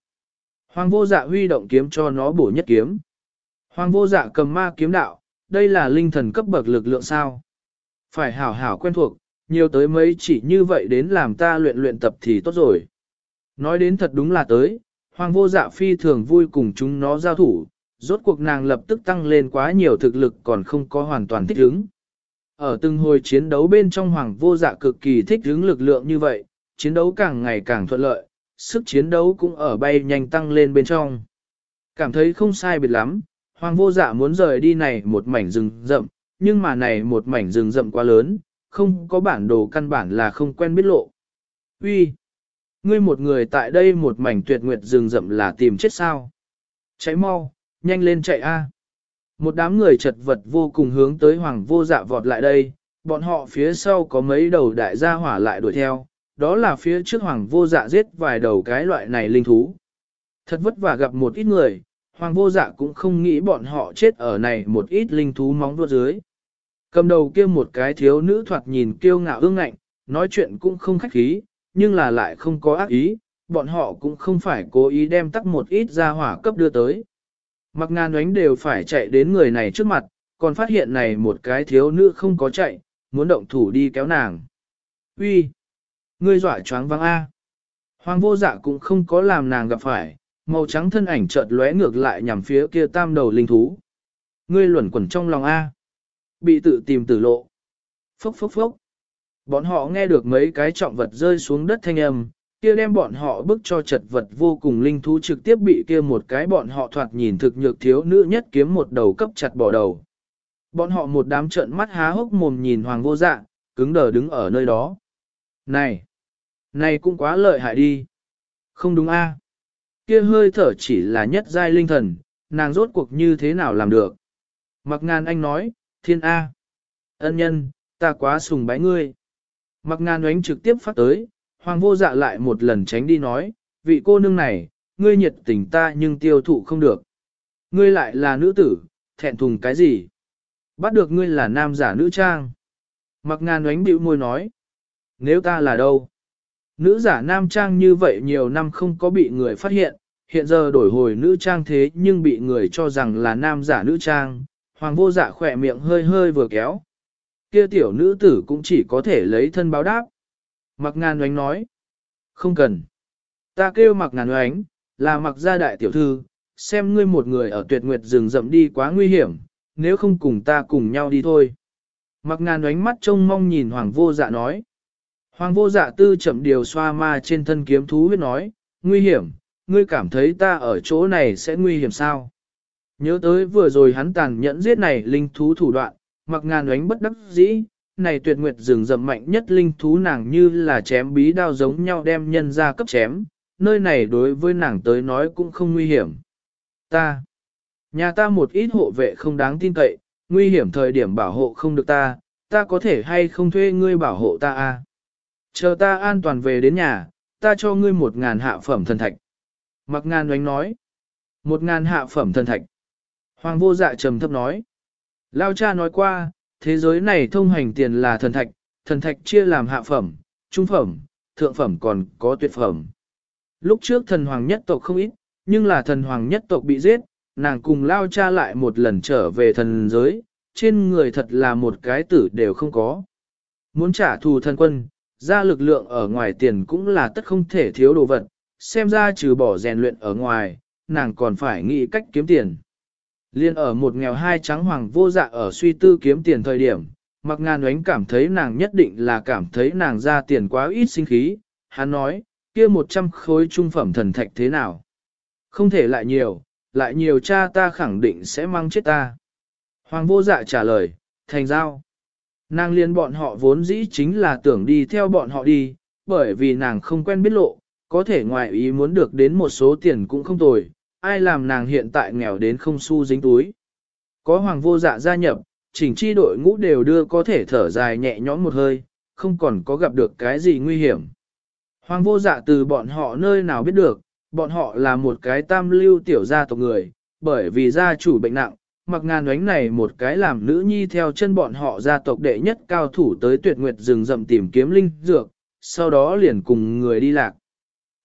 Hoàng vô dạ huy động kiếm cho nó bổ nhất kiếm. Hoàng vô dạ cầm ma kiếm đạo, đây là linh thần cấp bậc lực lượng sao. Phải hảo hảo quen thuộc, nhiều tới mấy chỉ như vậy đến làm ta luyện luyện tập thì tốt rồi. Nói đến thật đúng là tới, hoàng vô dạ phi thường vui cùng chúng nó giao thủ, rốt cuộc nàng lập tức tăng lên quá nhiều thực lực còn không có hoàn toàn thích ứng. Ở từng hồi chiến đấu bên trong hoàng vô dạ cực kỳ thích ứng lực lượng như vậy, chiến đấu càng ngày càng thuận lợi, sức chiến đấu cũng ở bay nhanh tăng lên bên trong. Cảm thấy không sai biệt lắm, hoàng vô dạ muốn rời đi này một mảnh rừng rậm, nhưng mà này một mảnh rừng rậm quá lớn, không có bản đồ căn bản là không quen biết lộ. Uy, Ngươi một người tại đây một mảnh tuyệt nguyệt rừng rậm là tìm chết sao? Cháy mau, nhanh lên chạy a! Một đám người chật vật vô cùng hướng tới hoàng vô dạ vọt lại đây, bọn họ phía sau có mấy đầu đại gia hỏa lại đuổi theo, đó là phía trước hoàng vô dạ giết vài đầu cái loại này linh thú. Thật vất vả gặp một ít người, hoàng vô dạ cũng không nghĩ bọn họ chết ở này một ít linh thú móng vuốt dưới. Cầm đầu kia một cái thiếu nữ thoạt nhìn kiêu ngạo ương ngạnh, nói chuyện cũng không khách khí, nhưng là lại không có ác ý, bọn họ cũng không phải cố ý đem tắc một ít ra hỏa cấp đưa tới. Mặc ngàn ánh đều phải chạy đến người này trước mặt, còn phát hiện này một cái thiếu nữ không có chạy, muốn động thủ đi kéo nàng. Uy, Ngươi dọa choáng văng A. Hoàng vô dạ cũng không có làm nàng gặp phải, màu trắng thân ảnh chợt lóe ngược lại nhằm phía kia tam đầu linh thú. Ngươi luẩn quẩn trong lòng A. Bị tự tìm tử lộ. Phốc phốc phốc. Bọn họ nghe được mấy cái trọng vật rơi xuống đất thanh âm, kia đem bọn họ bức cho chật vật vô cùng linh thú trực tiếp bị kia một cái bọn họ thoạt nhìn thực nhược thiếu nữ nhất kiếm một đầu cấp chặt bỏ đầu. Bọn họ một đám trợn mắt há hốc mồm nhìn hoàng vô dạ, cứng đờ đứng ở nơi đó. Này! Này cũng quá lợi hại đi! Không đúng a? Kia hơi thở chỉ là nhất giai linh thần, nàng rốt cuộc như thế nào làm được? Mặc ngàn anh nói, thiên A. Ân nhân, ta quá sùng bái ngươi. Mặc ngàn oánh trực tiếp phát tới, hoàng vô dạ lại một lần tránh đi nói, vị cô nương này, ngươi nhiệt tình ta nhưng tiêu thụ không được. Ngươi lại là nữ tử, thẹn thùng cái gì? Bắt được ngươi là nam giả nữ trang. Mặc ngàn oánh bĩu môi nói, nếu ta là đâu? Nữ giả nam trang như vậy nhiều năm không có bị người phát hiện, hiện giờ đổi hồi nữ trang thế nhưng bị người cho rằng là nam giả nữ trang, hoàng vô dạ khỏe miệng hơi hơi vừa kéo. Kia tiểu nữ tử cũng chỉ có thể lấy thân báo đáp. Mặc ngàn oánh nói, không cần. Ta kêu mặc ngàn oánh, là mặc gia đại tiểu thư, xem ngươi một người ở tuyệt nguyệt rừng rậm đi quá nguy hiểm, nếu không cùng ta cùng nhau đi thôi. Mặc ngàn oánh mắt trông mong nhìn hoàng vô dạ nói. Hoàng vô dạ tư chậm điều xoa ma trên thân kiếm thú huyết nói, nguy hiểm, ngươi cảm thấy ta ở chỗ này sẽ nguy hiểm sao? Nhớ tới vừa rồi hắn tàn nhẫn giết này linh thú thủ đoạn, mặc ngàn oánh bất đắc dĩ, này tuyệt nguyệt rừng rậm mạnh nhất linh thú nàng như là chém bí đao giống nhau đem nhân ra cấp chém, nơi này đối với nàng tới nói cũng không nguy hiểm. Ta, nhà ta một ít hộ vệ không đáng tin cậy, nguy hiểm thời điểm bảo hộ không được ta, ta có thể hay không thuê ngươi bảo hộ ta a? Chờ ta an toàn về đến nhà, ta cho ngươi một ngàn hạ phẩm thần thạch. Mặc ngàn đánh nói. Một ngàn hạ phẩm thần thạch. Hoàng vô dạ trầm thấp nói. Lao cha nói qua, thế giới này thông hành tiền là thần thạch, thần thạch chia làm hạ phẩm, trung phẩm, thượng phẩm còn có tuyệt phẩm. Lúc trước thần hoàng nhất tộc không ít, nhưng là thần hoàng nhất tộc bị giết, nàng cùng lao cha lại một lần trở về thần giới, trên người thật là một cái tử đều không có. Muốn trả thù thần quân, ra lực lượng ở ngoài tiền cũng là tất không thể thiếu đồ vật, xem ra trừ bỏ rèn luyện ở ngoài, nàng còn phải nghĩ cách kiếm tiền. Liên ở một nghèo hai trắng hoàng vô dạ ở suy tư kiếm tiền thời điểm, mặc ngàn ánh cảm thấy nàng nhất định là cảm thấy nàng ra tiền quá ít sinh khí, hắn nói, kia một trăm khối trung phẩm thần thạch thế nào? Không thể lại nhiều, lại nhiều cha ta khẳng định sẽ mang chết ta. Hoàng vô dạ trả lời, thành giao. Nàng liên bọn họ vốn dĩ chính là tưởng đi theo bọn họ đi, bởi vì nàng không quen biết lộ, có thể ngoài ý muốn được đến một số tiền cũng không tồi, ai làm nàng hiện tại nghèo đến không xu dính túi. Có hoàng vô dạ gia nhập, chỉnh chi đội ngũ đều đưa có thể thở dài nhẹ nhõm một hơi, không còn có gặp được cái gì nguy hiểm. Hoàng vô dạ từ bọn họ nơi nào biết được, bọn họ là một cái tam lưu tiểu gia tộc người, bởi vì gia chủ bệnh nặng, mặc ngàn oánh này một cái làm nữ nhi theo chân bọn họ gia tộc đệ nhất cao thủ tới tuyệt nguyệt rừng rậm tìm kiếm linh dược, sau đó liền cùng người đi lạc.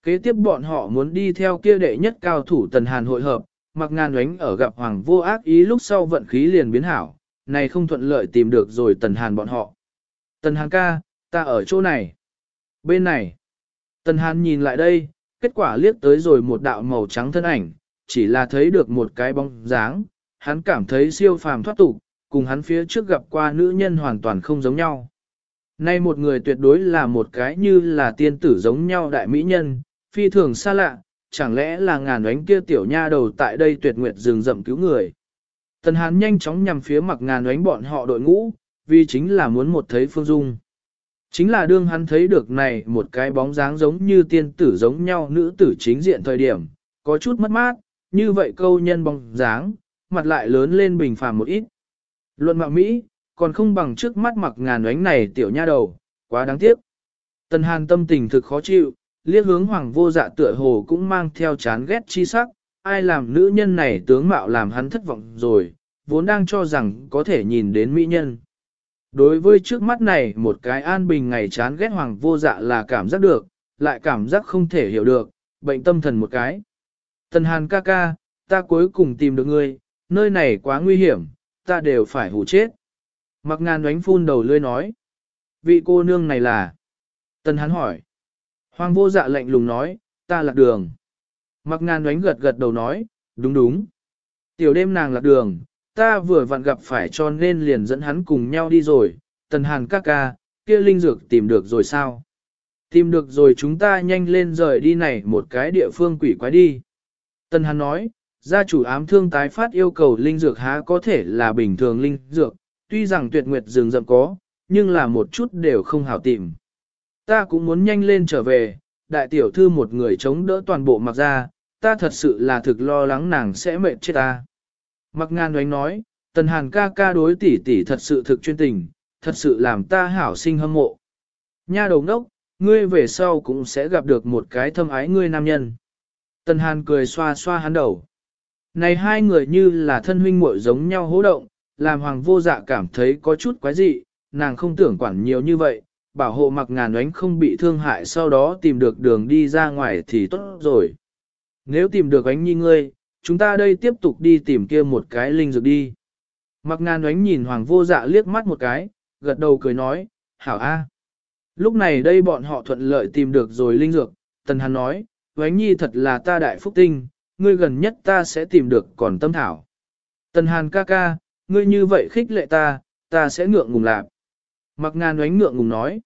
Kế tiếp bọn họ muốn đi theo kia đệ nhất cao thủ tần hàn hội hợp, mặc ngàn ánh ở gặp hoàng vô ác ý lúc sau vận khí liền biến hảo, này không thuận lợi tìm được rồi tần hàn bọn họ. Tần hàn ca, ta ở chỗ này. Bên này. Tần hàn nhìn lại đây, kết quả liếc tới rồi một đạo màu trắng thân ảnh, chỉ là thấy được một cái bóng dáng, hắn cảm thấy siêu phàm thoát tục, cùng hắn phía trước gặp qua nữ nhân hoàn toàn không giống nhau. Nay một người tuyệt đối là một cái như là tiên tử giống nhau đại mỹ nhân, phi thường xa lạ, chẳng lẽ là ngàn ánh kia tiểu nha đầu tại đây tuyệt nguyệt rừng rậm cứu người. Tần Hán nhanh chóng nhằm phía mặc ngàn ánh bọn họ đội ngũ, vì chính là muốn một thấy Phương Dung. Chính là đương hắn thấy được này một cái bóng dáng giống như tiên tử giống nhau nữ tử chính diện thời điểm, có chút mất mát, như vậy câu nhân bóng dáng, mặt lại lớn lên bình phàm một ít. Luận mạo Mỹ, còn không bằng trước mắt mặc ngàn ánh này tiểu nha đầu, quá đáng tiếc. Tần Hàn tâm tình thực khó chịu, liếc hướng hoàng vô dạ tựa hồ cũng mang theo chán ghét chi sắc, ai làm nữ nhân này tướng mạo làm hắn thất vọng rồi, vốn đang cho rằng có thể nhìn đến mỹ nhân. Đối với trước mắt này một cái an bình ngày chán ghét hoàng vô dạ là cảm giác được, lại cảm giác không thể hiểu được, bệnh tâm thần một cái. Tần hàn ca ca, ta cuối cùng tìm được ngươi, nơi này quá nguy hiểm, ta đều phải hủ chết. Mặc ngàn đánh phun đầu lươi nói. Vị cô nương này là... Tần hắn hỏi. Hoàng vô dạ lạnh lùng nói, ta lạc đường. Mặc ngàn đánh gật gật đầu nói, đúng đúng. Tiểu đêm nàng lạc đường, ta vừa vặn gặp phải cho nên liền dẫn hắn cùng nhau đi rồi, tần hàn ca ca, kia linh dược tìm được rồi sao? Tìm được rồi chúng ta nhanh lên rời đi này một cái địa phương quỷ quái đi. Tần hàn nói, gia chủ ám thương tái phát yêu cầu linh dược há có thể là bình thường linh dược, tuy rằng tuyệt nguyệt rừng rậm có, nhưng là một chút đều không hảo tìm. Ta cũng muốn nhanh lên trở về, đại tiểu thư một người chống đỡ toàn bộ mặc ra, ta thật sự là thực lo lắng nàng sẽ mệt chết ta. Mặc ngàn đoánh nói, tần hàn ca ca đối tỷ tỷ thật sự thực chuyên tình, thật sự làm ta hảo sinh hâm mộ. Nha đầu đốc, ngươi về sau cũng sẽ gặp được một cái thâm ái ngươi nam nhân. Tần hàn cười xoa xoa hắn đầu. Này hai người như là thân huynh muội giống nhau hố động, làm hoàng vô dạ cảm thấy có chút quái dị, nàng không tưởng quản nhiều như vậy, bảo hộ mặc ngàn ánh không bị thương hại sau đó tìm được đường đi ra ngoài thì tốt rồi. Nếu tìm được ánh nhi ngươi, chúng ta đây tiếp tục đi tìm kia một cái linh dược đi. Mặc ngàn ánh nhìn hoàng vô dạ liếc mắt một cái, gật đầu cười nói, hảo a. Lúc này đây bọn họ thuận lợi tìm được rồi linh dược, tần hắn nói, ánh nhi thật là ta đại phúc tinh, ngươi gần nhất ta sẽ tìm được còn tâm thảo. Tần hàn ca ca, ngươi như vậy khích lệ ta, ta sẽ ngượng ngùng lạc. Mặc ngàn oánh ngượng ngùng nói.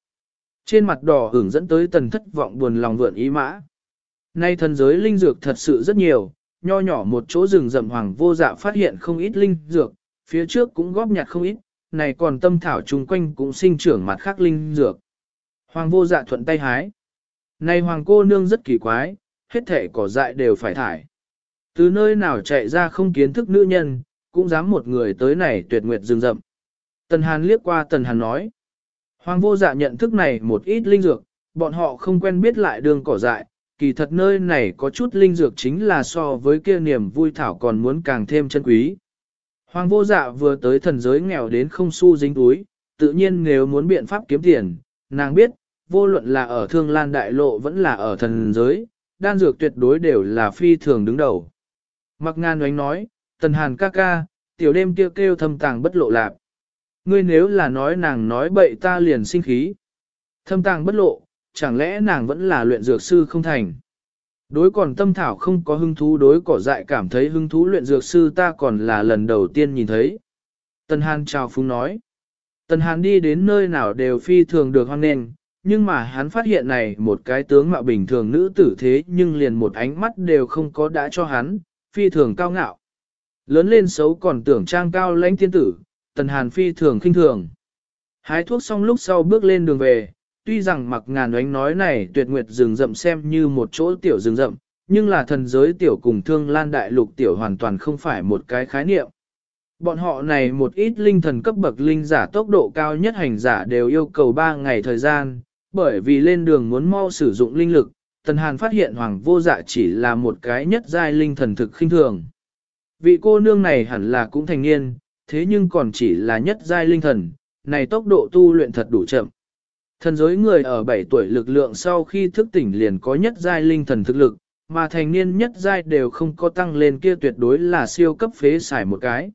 Trên mặt đỏ hưởng dẫn tới tần thất vọng buồn lòng vượn ý mã. Nay thần giới linh dược thật sự rất nhiều, nho nhỏ một chỗ rừng rậm hoàng vô dạ phát hiện không ít linh dược, phía trước cũng góp nhặt không ít, này còn tâm thảo chung quanh cũng sinh trưởng mặt khác linh dược. Hoàng vô dạ thuận tay hái. Này hoàng cô nương rất kỳ quái, hết thể cỏ dại đều phải thải. Từ nơi nào chạy ra không kiến thức nữ nhân, cũng dám một người tới này tuyệt nguyệt rừng rậm. Tần Hàn liếc qua Tần Hàn nói. Hoàng vô dạ nhận thức này một ít linh dược, bọn họ không quen biết lại đường cỏ dại, kỳ thật nơi này có chút linh dược chính là so với kia niềm vui thảo còn muốn càng thêm chân quý. Hoàng vô dạ vừa tới thần giới nghèo đến không xu dính túi, tự nhiên nếu muốn biện pháp kiếm tiền, nàng biết, vô luận là ở thương lan đại lộ vẫn là ở thần giới, đan dược tuyệt đối đều là phi thường đứng đầu. Mặc ngàn oánh nói, tần hàn ca ca, tiểu đêm kêu kêu thâm tàng bất lộ lạc. Ngươi nếu là nói nàng nói bậy ta liền sinh khí. Thâm tàng bất lộ, chẳng lẽ nàng vẫn là luyện dược sư không thành. Đối còn tâm thảo không có hứng thú đối cỏ dại cảm thấy hứng thú luyện dược sư ta còn là lần đầu tiên nhìn thấy. Tần Hàn chào phúng nói. Tần Hàn đi đến nơi nào đều phi thường được hoan nghênh, nhưng mà hắn phát hiện này một cái tướng mạo bình thường nữ tử thế nhưng liền một ánh mắt đều không có đã cho hắn, phi thường cao ngạo. Lớn lên xấu còn tưởng trang cao lãnh tiên tử, Tần Hàn phi thường khinh thường. Hái thuốc xong lúc sau bước lên đường về, tuy rằng mặc ngàn oánh nói này tuyệt nguyệt rừng rậm xem như một chỗ tiểu rừng rậm, nhưng là thần giới tiểu cùng thương lan đại lục tiểu hoàn toàn không phải một cái khái niệm. Bọn họ này một ít linh thần cấp bậc linh giả tốc độ cao nhất hành giả đều yêu cầu 3 ngày thời gian, bởi vì lên đường muốn mau sử dụng linh lực, Tần Hàn phát hiện Hoàng vô dạ chỉ là một cái nhất giai linh thần thực khinh thường. Vị cô nương này hẳn là cũng thành niên, thế nhưng còn chỉ là nhất giai linh thần, này tốc độ tu luyện thật đủ chậm. Thần giới người ở 7 tuổi lực lượng sau khi thức tỉnh liền có nhất giai linh thần thực lực, mà thành niên nhất giai đều không có tăng lên kia tuyệt đối là siêu cấp phế xài một cái.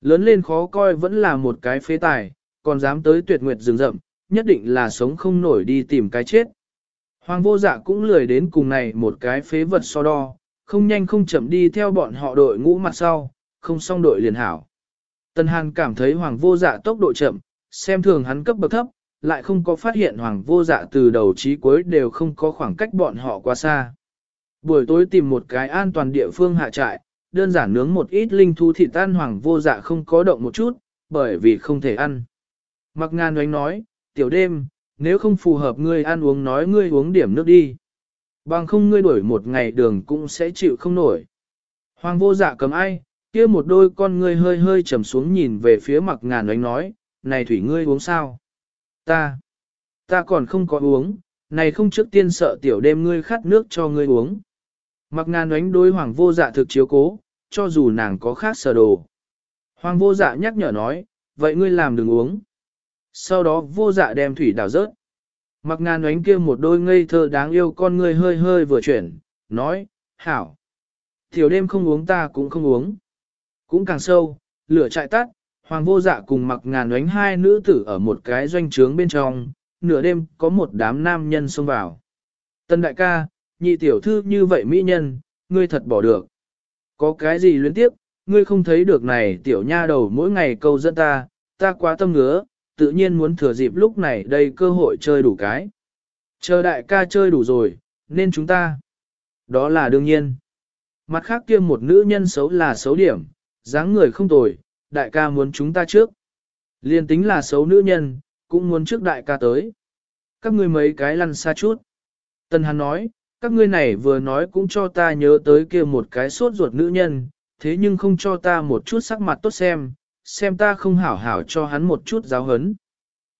Lớn lên khó coi vẫn là một cái phế tài, còn dám tới tuyệt nguyệt rừng rậm, nhất định là sống không nổi đi tìm cái chết. Hoàng vô dạ cũng lười đến cùng này một cái phế vật so đo, không nhanh không chậm đi theo bọn họ đội ngũ mặt sau, không xong đội liền hảo. Tần Hàn cảm thấy hoàng vô dạ tốc độ chậm, xem thường hắn cấp bậc thấp, lại không có phát hiện hoàng vô dạ từ đầu chí cuối đều không có khoảng cách bọn họ quá xa. Buổi tối tìm một cái an toàn địa phương hạ trại, đơn giản nướng một ít linh thú thịt tan hoàng vô dạ không có động một chút, bởi vì không thể ăn. Mặc ngàn oánh nói, tiểu đêm, nếu không phù hợp ngươi ăn uống nói ngươi uống điểm nước đi. Bằng không ngươi đuổi một ngày đường cũng sẽ chịu không nổi. Hoàng vô dạ cầm ai, kia một đôi con ngươi hơi hơi trầm xuống nhìn về phía mặc ngàn oánh nói, này thủy ngươi uống sao? Ta, ta còn không có uống, này không trước tiên sợ tiểu đêm ngươi khát nước cho ngươi uống. Mặc ngàn oánh đôi hoàng vô dạ thực chiếu cố, cho dù nàng có khác sở đồ. Hoàng vô dạ nhắc nhở nói, vậy ngươi làm đừng uống. Sau đó vô dạ đem thủy đảo rớt. Mặc ngàn oánh kia một đôi ngây thơ đáng yêu con ngươi hơi hơi vừa chuyển, nói, hảo. Tiểu đêm không uống ta cũng không uống. Cũng càng sâu, lửa chạy tắt, hoàng vô dạ cùng mặc ngàn oánh hai nữ tử ở một cái doanh trướng bên trong, nửa đêm có một đám nam nhân xông vào. Tân đại ca, nhị tiểu thư như vậy mỹ nhân, ngươi thật bỏ được. Có cái gì luyến tiếp, ngươi không thấy được này tiểu nha đầu mỗi ngày câu dẫn ta, ta quá tâm ngứa, tự nhiên muốn thừa dịp lúc này đây cơ hội chơi đủ cái. Chờ đại ca chơi đủ rồi, nên chúng ta. Đó là đương nhiên. Mặt khác kia một nữ nhân xấu là xấu điểm, dáng người không tồi, đại ca muốn chúng ta trước. Liên tính là xấu nữ nhân, cũng muốn trước đại ca tới. Các ngươi mấy cái lăn xa chút. Tần Hàn nói, các ngươi này vừa nói cũng cho ta nhớ tới kia một cái sốt ruột nữ nhân, thế nhưng không cho ta một chút sắc mặt tốt xem, xem ta không hảo hảo cho hắn một chút giáo hấn.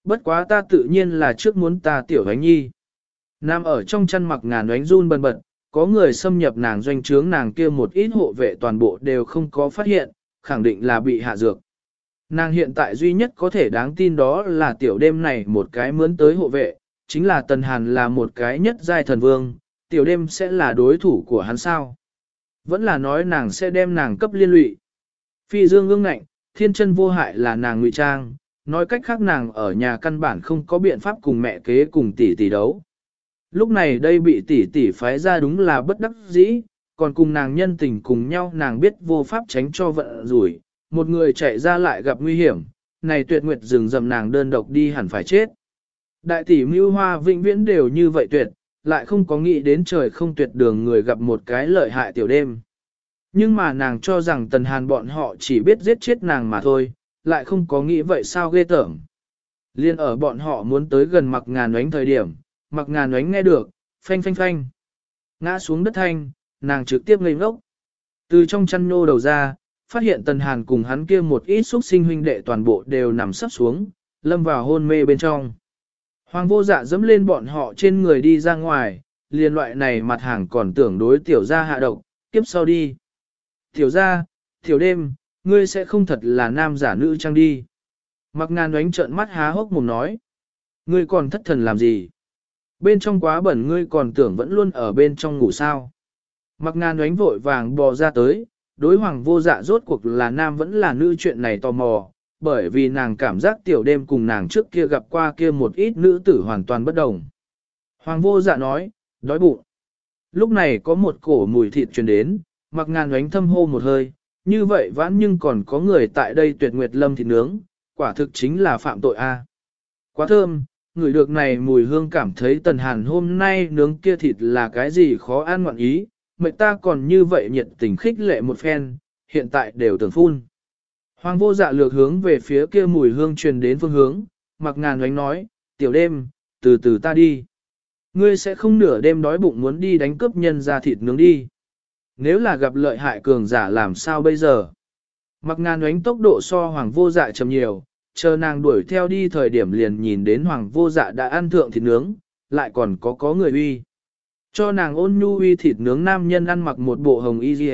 Bất quá ta tự nhiên là trước muốn ta tiểu ánh nhi. Nam ở trong chăn mặc ngàn ánh run bần bật, có người xâm nhập nàng doanh trướng nàng kia một ít hộ vệ toàn bộ đều không có phát hiện, khẳng định là bị hạ dược. Nàng hiện tại duy nhất có thể đáng tin đó là tiểu đêm này một cái mướn tới hộ vệ, chính là Tần Hàn là một cái nhất giai thần vương, tiểu đêm sẽ là đối thủ của hắn sao. Vẫn là nói nàng sẽ đem nàng cấp liên lụy. Phi dương ương ngạnh, thiên chân vô hại là nàng ngụy trang, nói cách khác nàng ở nhà căn bản không có biện pháp cùng mẹ kế cùng tỷ tỷ đấu. Lúc này đây bị tỷ tỷ phái ra đúng là bất đắc dĩ, còn cùng nàng nhân tình cùng nhau nàng biết vô pháp tránh cho vận rủi, một người chạy ra lại gặp nguy hiểm, này tuyệt nguyệt rừng rầm nàng đơn độc đi hẳn phải chết. Đại tỷ mưu hoa vĩnh viễn đều như vậy tuyệt, lại không có nghĩ đến trời không tuyệt đường người gặp một cái lợi hại tiểu đêm. Nhưng mà nàng cho rằng tần hàn bọn họ chỉ biết giết chết nàng mà thôi, lại không có nghĩ vậy sao ghê tởm. Liên ở bọn họ muốn tới gần mặc ngàn oánh thời điểm, mặc ngàn oánh nghe được, phanh phanh phanh. Ngã xuống đất thanh, nàng trực tiếp ngây ngốc. Từ trong chăn nô đầu ra, phát hiện tần hàn cùng hắn kia một ít xúc sinh huynh đệ toàn bộ đều nằm sắp xuống, lâm vào hôn mê bên trong. Hoàng vô dạ dẫm lên bọn họ trên người đi ra ngoài, liền loại này mặt hàng còn tưởng đối tiểu gia hạ độc, tiếp sau đi. Tiểu gia, tiểu đêm, ngươi sẽ không thật là nam giả nữ trang đi. Mặc ngàn oánh trợn mắt há hốc mồm nói. Ngươi còn thất thần làm gì? Bên trong quá bẩn ngươi còn tưởng vẫn luôn ở bên trong ngủ sao. Mặc ngàn đánh vội vàng bò ra tới, đối hoàng vô dạ rốt cuộc là nam vẫn là nữ chuyện này tò mò, bởi vì nàng cảm giác tiểu đêm cùng nàng trước kia gặp qua kia một ít nữ tử hoàn toàn bất đồng. Hoàng vô dạ nói, đói bụng. Lúc này có một cổ mùi thịt truyền đến, mặc ngàn đánh thâm hô một hơi, như vậy vãn nhưng còn có người tại đây tuyệt nguyệt lâm thịt nướng, quả thực chính là phạm tội a. Quá thơm, người được này mùi hương cảm thấy tần hàn hôm nay nướng kia thịt là cái gì khó ăn ngoạn ý, mệnh ta còn như vậy nhiệt tình khích lệ một phen, hiện tại đều tưởng phun. Hoàng vô dạ lược hướng về phía kia mùi hương truyền đến phương hướng, mặc ngàn đánh nói, tiểu đêm, từ từ ta đi. Ngươi sẽ không nửa đêm đói bụng muốn đi đánh cướp nhân ra thịt nướng đi. Nếu là gặp lợi hại cường giả làm sao bây giờ? Mặc ngàn đánh tốc độ so hoàng vô dạ chậm nhiều, chờ nàng đuổi theo đi thời điểm liền nhìn đến hoàng vô dạ đã ăn thượng thịt nướng, lại còn có có người uy. Cho nàng ôn nhu uy thịt nướng nam nhân ăn mặc một bộ hồng y dì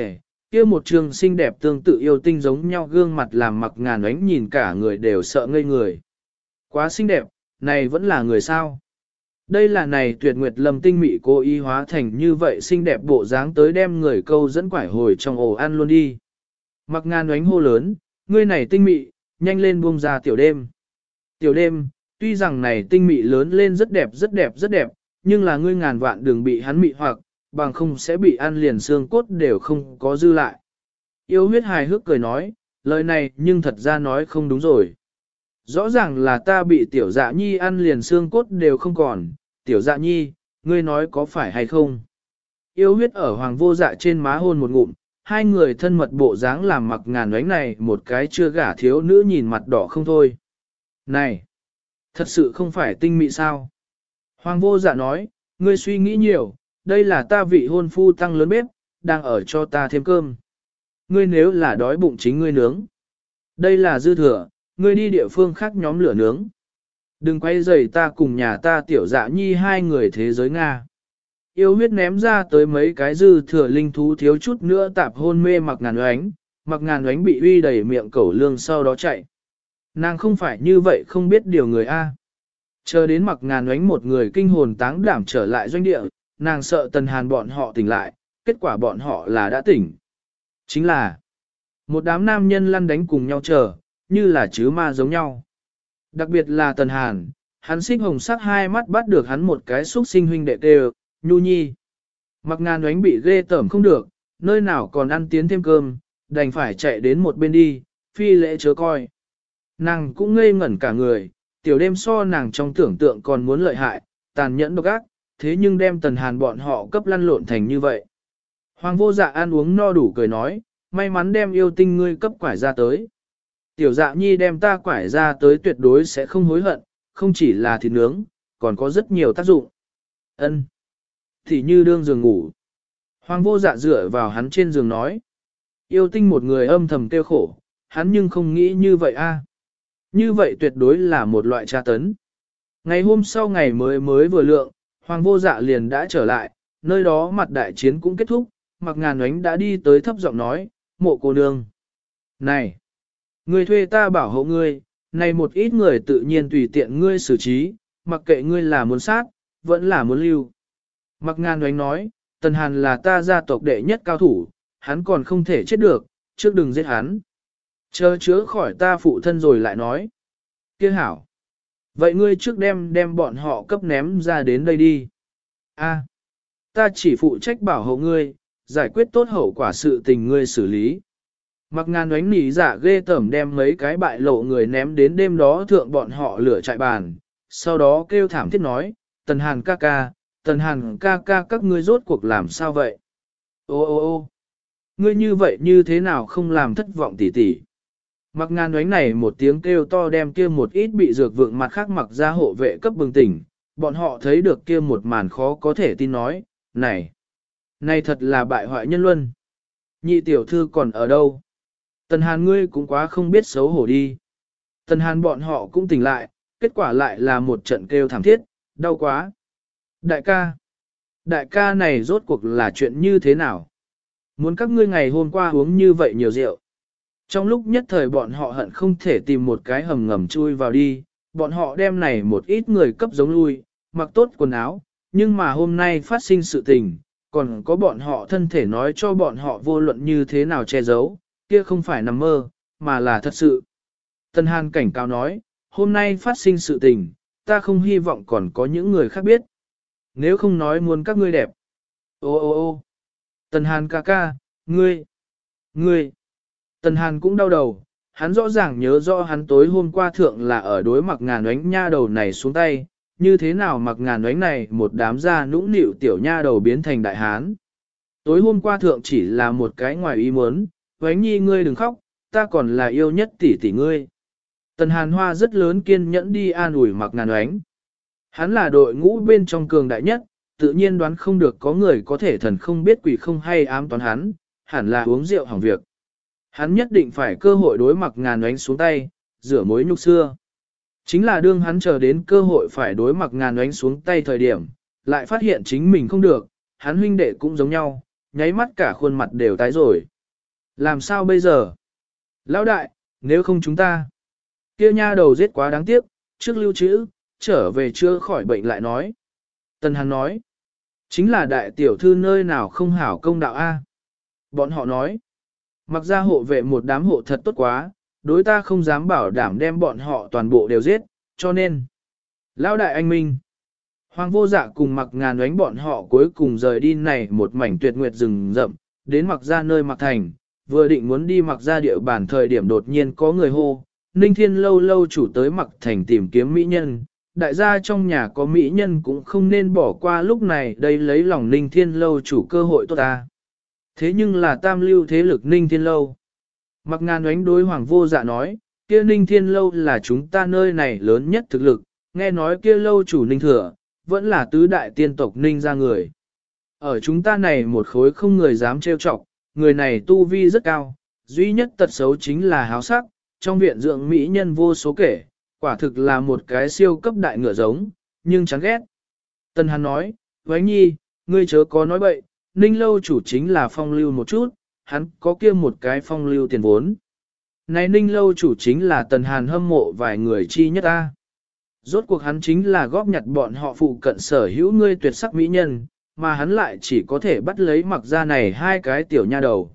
kia một trường xinh đẹp tương tự yêu tinh giống nhau gương mặt làm mặc ngàn ánh nhìn cả người đều sợ ngây người. Quá xinh đẹp, này vẫn là người sao? Đây là này tuyệt nguyệt lâm tinh mị cô y hóa thành như vậy xinh đẹp bộ dáng tới đem người câu dẫn quải hồi trong ổ ăn luôn đi. Mặc ngàn ánh hô lớn, ngươi này tinh mị, nhanh lên buông ra tiểu đêm. Tiểu đêm, tuy rằng này tinh mị lớn lên rất đẹp rất đẹp rất đẹp, nhưng là ngươi ngàn vạn đừng bị hắn mị hoặc, bằng không sẽ bị ăn liền xương cốt đều không có dư lại. Yêu huyết hài hước cười nói, lời này nhưng thật ra nói không đúng rồi. Rõ ràng là ta bị tiểu dạ nhi ăn liền xương cốt đều không còn, tiểu dạ nhi, ngươi nói có phải hay không? Yêu huyết ở hoàng vô dạ trên má hôn một ngụm, hai người thân mật bộ dáng làm mặc ngàn ánh này một cái chưa gả thiếu nữ nhìn mặt đỏ không thôi. Này, thật sự không phải tinh mị sao? Hoàng vô dạ nói, ngươi suy nghĩ nhiều, đây là ta vị hôn phu tăng lớn bếp, đang ở cho ta thêm cơm. Ngươi nếu là đói bụng chính ngươi nướng. Đây là dư thừa, ngươi đi địa phương khác nhóm lửa nướng. Đừng quay rầy ta cùng nhà ta tiểu dạ nhi hai người thế giới Nga. Yêu huyết ném ra tới mấy cái dư thừa linh thú thiếu chút nữa tạp hôn mê mặc ngàn oánh, mặc ngàn oánh bị uy đầy miệng cẩu lương sau đó chạy. Nàng không phải như vậy không biết điều người A. Chờ đến mặc ngàn oánh một người kinh hồn táng đảm trở lại doanh địa, nàng sợ tần hàn bọn họ tỉnh lại, kết quả bọn họ là đã tỉnh. Chính là, một đám nam nhân lăn đánh cùng nhau chờ, như là chứ ma giống nhau. Đặc biệt là tần hàn, hắn xích hồng sắc hai mắt bắt được hắn một cái xúc sinh huynh đệ tê nhu nhi. Mặc ngàn oánh bị ghê tởm không được, nơi nào còn ăn tiến thêm cơm, đành phải chạy đến một bên đi, phi lễ chớ coi. Nàng cũng ngây ngẩn cả người, tiểu đêm so nàng trong tưởng tượng còn muốn lợi hại, tàn nhẫn độc ác, thế nhưng đem tần hàn bọn họ cấp lăn lộn thành như vậy. Hoàng vô dạ ăn uống no đủ cười nói, may mắn đem yêu tinh ngươi cấp quải ra tới. Tiểu dạ nhi đem ta quải ra tới tuyệt đối sẽ không hối hận, không chỉ là thịt nướng, còn có rất nhiều tác dụng. Ân, thì như đương giường ngủ. Hoàng vô dạ dựa vào hắn trên giường nói. Yêu tinh một người âm thầm kêu khổ, hắn nhưng không nghĩ như vậy a. Như vậy tuyệt đối là một loại tra tấn. Ngày hôm sau ngày mới mới vừa lượng, Hoàng vô dạ liền đã trở lại, nơi đó mặt đại chiến cũng kết thúc, mặc ngàn ánh đã đi tới thấp giọng nói, mộ cô nương. Này, ngươi thuê ta bảo hộ ngươi, này một ít người tự nhiên tùy tiện ngươi xử trí, mặc kệ ngươi là muốn sát, vẫn là muốn lưu. Mặc ngàn oánh nói, Tần Hàn là ta gia tộc đệ nhất cao thủ, hắn còn không thể chết được, trước đừng giết hắn. Chờ chữa khỏi ta phụ thân rồi lại nói. Kia hảo. Vậy ngươi trước đem đem bọn họ cấp ném ra đến đây đi. A, ta chỉ phụ trách bảo hộ ngươi, giải quyết tốt hậu quả sự tình ngươi xử lý. Mặc ngàn oánh nỉ giả ghê tẩm đem mấy cái bại lộ người ném đến đêm đó thượng bọn họ lửa trại bàn, sau đó kêu thảm thiết nói, tần hàn ca ca, tần hàn ca ca các ngươi rốt cuộc làm sao vậy? Ô ô ô ngươi như vậy như thế nào không làm thất vọng tỷ tỷ? Mặc ngàn đoánh này một tiếng kêu to đem kia một ít bị dược vượng mặt khác mặc ra hộ vệ cấp bừng tỉnh, bọn họ thấy được kia một màn khó có thể tin nói, này, này thật là bại hoại nhân luân. Nhị tiểu thư còn ở đâu? Tần hàn ngươi cũng quá không biết xấu hổ đi. Tần hàn bọn họ cũng tỉnh lại, kết quả lại là một trận kêu thảm thiết, đau quá. Đại ca, Đại ca này rốt cuộc là chuyện như thế nào? Muốn các ngươi ngày hôm qua uống như vậy nhiều rượu. Trong lúc nhất thời bọn họ hận không thể tìm một cái hầm ngầm chui vào đi, bọn họ đem này một ít người cấp giống lui, mặc tốt quần áo, nhưng mà hôm nay phát sinh sự tình, còn có bọn họ thân thể nói cho bọn họ vô luận như thế nào che giấu, kia không phải nằm mơ, mà là thật sự. Tân Hàn cảnh cáo nói, hôm nay phát sinh sự tình, ta không hy vọng còn có những người khác biết. Nếu không nói muốn các ngươi đẹp. Ô ô ô Tần Hàn ca ca, ngươi, ngươi. Tần Hàn cũng đau đầu, hắn rõ ràng nhớ rõ hắn tối hôm qua thượng là ở đối mặt ngàn oánh nha đầu này xuống tay, như thế nào mặc ngàn oánh này một đám da nũng nịu tiểu nha đầu biến thành đại hán. Tối hôm qua thượng chỉ là một cái ngoài ý muốn, ánh nhi ngươi đừng khóc, ta còn là yêu nhất tỷ tỷ ngươi. Tần Hàn Hoa rất lớn kiên nhẫn đi an ủi mặc ngàn oánh, Hắn là đội ngũ bên trong cường đại nhất, tự nhiên đoán không được có người có thể thần không biết quỷ không hay ám toán hắn, hẳn là uống rượu hỏng việc. Hắn nhất định phải cơ hội đối mặt ngàn oánh xuống tay, rửa mối nhục xưa. Chính là đương hắn chờ đến cơ hội phải đối mặt ngàn oánh xuống tay thời điểm, lại phát hiện chính mình không được, hắn huynh đệ cũng giống nhau, nháy mắt cả khuôn mặt đều tái rồi. Làm sao bây giờ? Lão đại, nếu không chúng ta, kia nha đầu giết quá đáng tiếc, trước lưu trữ, trở về chưa khỏi bệnh lại nói. Tần Hằng nói, chính là đại tiểu thư nơi nào không hảo công đạo A. Bọn họ nói, mặc ra hộ vệ một đám hộ thật tốt quá, đối ta không dám bảo đảm đem bọn họ toàn bộ đều giết, cho nên. Lão đại anh Minh, Hoàng vô dạ cùng mặc ngàn đánh bọn họ cuối cùng rời đi này một mảnh tuyệt nguyệt rừng rậm, đến mặc ra nơi mặc thành, vừa định muốn đi mặc ra địa bàn thời điểm đột nhiên có người hô, Ninh Thiên lâu lâu chủ tới mặc thành tìm kiếm mỹ nhân, đại gia trong nhà có mỹ nhân cũng không nên bỏ qua lúc này đây lấy lòng Ninh Thiên lâu chủ cơ hội tốt ta. Thế nhưng là tam lưu thế lực Ninh Thiên lâu. Mặc ngàn đánh đối hoàng vô dạ nói, kia Ninh Thiên lâu là chúng ta nơi này lớn nhất thực lực, nghe nói kia lâu chủ Ninh Thừa, vẫn là tứ đại tiên tộc Ninh ra người. Ở chúng ta này một khối không người dám trêu chọc, người này tu vi rất cao, duy nhất tật xấu chính là háo sắc, trong viện dưỡng mỹ nhân vô số kể, quả thực là một cái siêu cấp đại ngựa giống, nhưng chán ghét. Tần Hàn nói, Vánh Nhi, ngươi chớ có nói bậy, Ninh Lâu chủ chính là phong lưu một chút, hắn có kia một cái phong lưu tiền vốn. Này Ninh Lâu chủ chính là Tần Hàn hâm mộ vài người chi nhất ta. Rốt cuộc hắn chính là góp nhặt bọn họ phụ cận sở hữu ngươi tuyệt sắc mỹ nhân, mà hắn lại chỉ có thể bắt lấy mặc ra này hai cái tiểu nha đầu.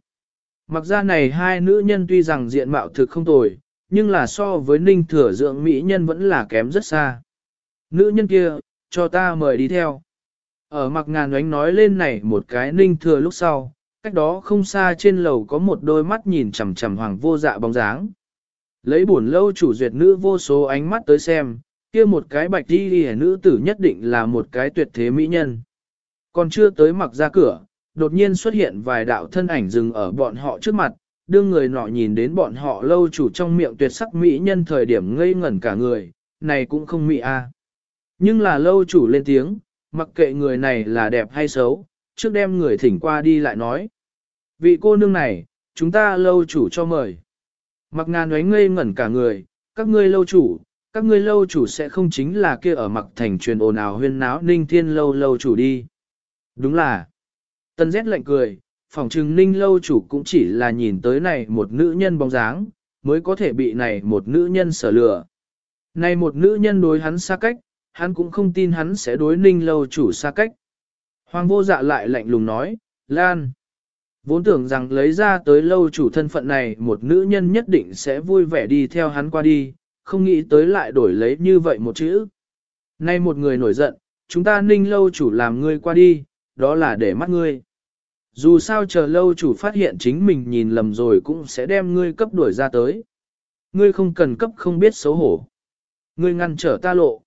Mặc ra này hai nữ nhân tuy rằng diện mạo thực không tồi, nhưng là so với ninh thừa dưỡng mỹ nhân vẫn là kém rất xa. Nữ nhân kia, cho ta mời đi theo. Ở mặc ngàn ánh nói lên này một cái ninh thừa lúc sau, cách đó không xa trên lầu có một đôi mắt nhìn chằm chằm hoàng vô dạ bóng dáng. Lấy buồn lâu chủ duyệt nữ vô số ánh mắt tới xem, kia một cái bạch đi đi nữ tử nhất định là một cái tuyệt thế mỹ nhân. Còn chưa tới mặc ra cửa, đột nhiên xuất hiện vài đạo thân ảnh dừng ở bọn họ trước mặt, đương người nọ nhìn đến bọn họ lâu chủ trong miệng tuyệt sắc mỹ nhân thời điểm ngây ngẩn cả người, này cũng không mỹ a. Nhưng là lâu chủ lên tiếng, mặc kệ người này là đẹp hay xấu, trước đem người thỉnh qua đi lại nói. Vị cô nương này, chúng ta lâu chủ cho mời. Mặc ngàn ấy ngây ngẩn cả người, các ngươi lâu chủ, các ngươi lâu chủ sẽ không chính là kia ở mặc thành truyền ồn ào huyên náo ninh thiên lâu lâu chủ đi. Đúng là. Tân rét lạnh cười, phòng trừng ninh lâu chủ cũng chỉ là nhìn tới này một nữ nhân bóng dáng, mới có thể bị này một nữ nhân sở lừa. Này một nữ nhân đối hắn xa cách, hắn cũng không tin hắn sẽ đối ninh lâu chủ xa cách. Hoàng vô dạ lại lạnh lùng nói, Lan. Vốn tưởng rằng lấy ra tới lâu chủ thân phận này một nữ nhân nhất định sẽ vui vẻ đi theo hắn qua đi, không nghĩ tới lại đổi lấy như vậy một chữ. Nay một người nổi giận, chúng ta ninh lâu chủ làm ngươi qua đi, đó là để mắt ngươi. Dù sao chờ lâu chủ phát hiện chính mình nhìn lầm rồi cũng sẽ đem ngươi cấp đuổi ra tới. Ngươi không cần cấp không biết xấu hổ. Ngươi ngăn trở ta lộ.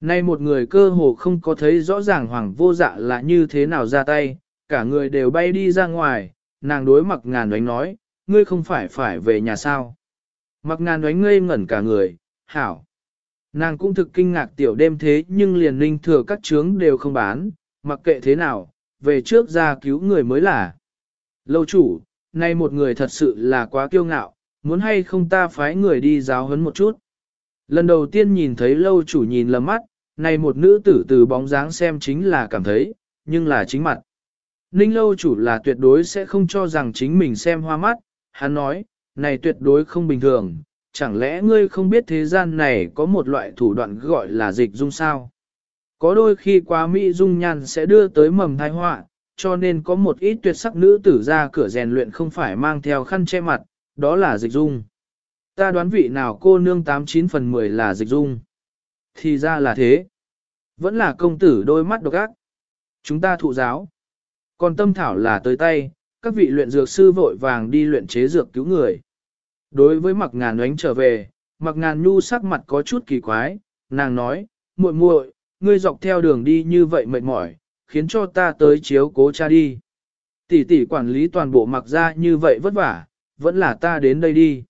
Nay một người cơ hồ không có thấy rõ ràng hoàng vô dạ là như thế nào ra tay, cả người đều bay đi ra ngoài, nàng đối mặc ngàn đánh nói, ngươi không phải phải về nhà sao. Mặc ngàn đánh ngây ngẩn cả người, hảo. Nàng cũng thực kinh ngạc tiểu đêm thế nhưng liền linh thừa các trướng đều không bán, mặc kệ thế nào, về trước ra cứu người mới là. Lâu chủ, nay một người thật sự là quá kiêu ngạo, muốn hay không ta phái người đi giáo huấn một chút. Lần đầu tiên nhìn thấy lâu chủ nhìn lầm mắt, này một nữ tử từ bóng dáng xem chính là cảm thấy, nhưng là chính mặt. Ninh lâu chủ là tuyệt đối sẽ không cho rằng chính mình xem hoa mắt, hắn nói, này tuyệt đối không bình thường, chẳng lẽ ngươi không biết thế gian này có một loại thủ đoạn gọi là dịch dung sao? Có đôi khi quá mỹ dung nhan sẽ đưa tới mầm tai họa, cho nên có một ít tuyệt sắc nữ tử ra cửa rèn luyện không phải mang theo khăn che mặt, đó là dịch dung. Ta đoán vị nào cô nương 89 phần 10 là dịch dung. Thì ra là thế. Vẫn là công tử đôi mắt độc ác. Chúng ta thụ giáo. Còn tâm thảo là tới tay, các vị luyện dược sư vội vàng đi luyện chế dược cứu người. Đối với mặc ngàn oánh trở về, mặc ngàn nhu sắc mặt có chút kỳ quái, nàng nói, muội muội, ngươi dọc theo đường đi như vậy mệt mỏi, khiến cho ta tới chiếu cố cha đi. Tỷ tỷ quản lý toàn bộ mặc ra như vậy vất vả, vẫn là ta đến đây đi.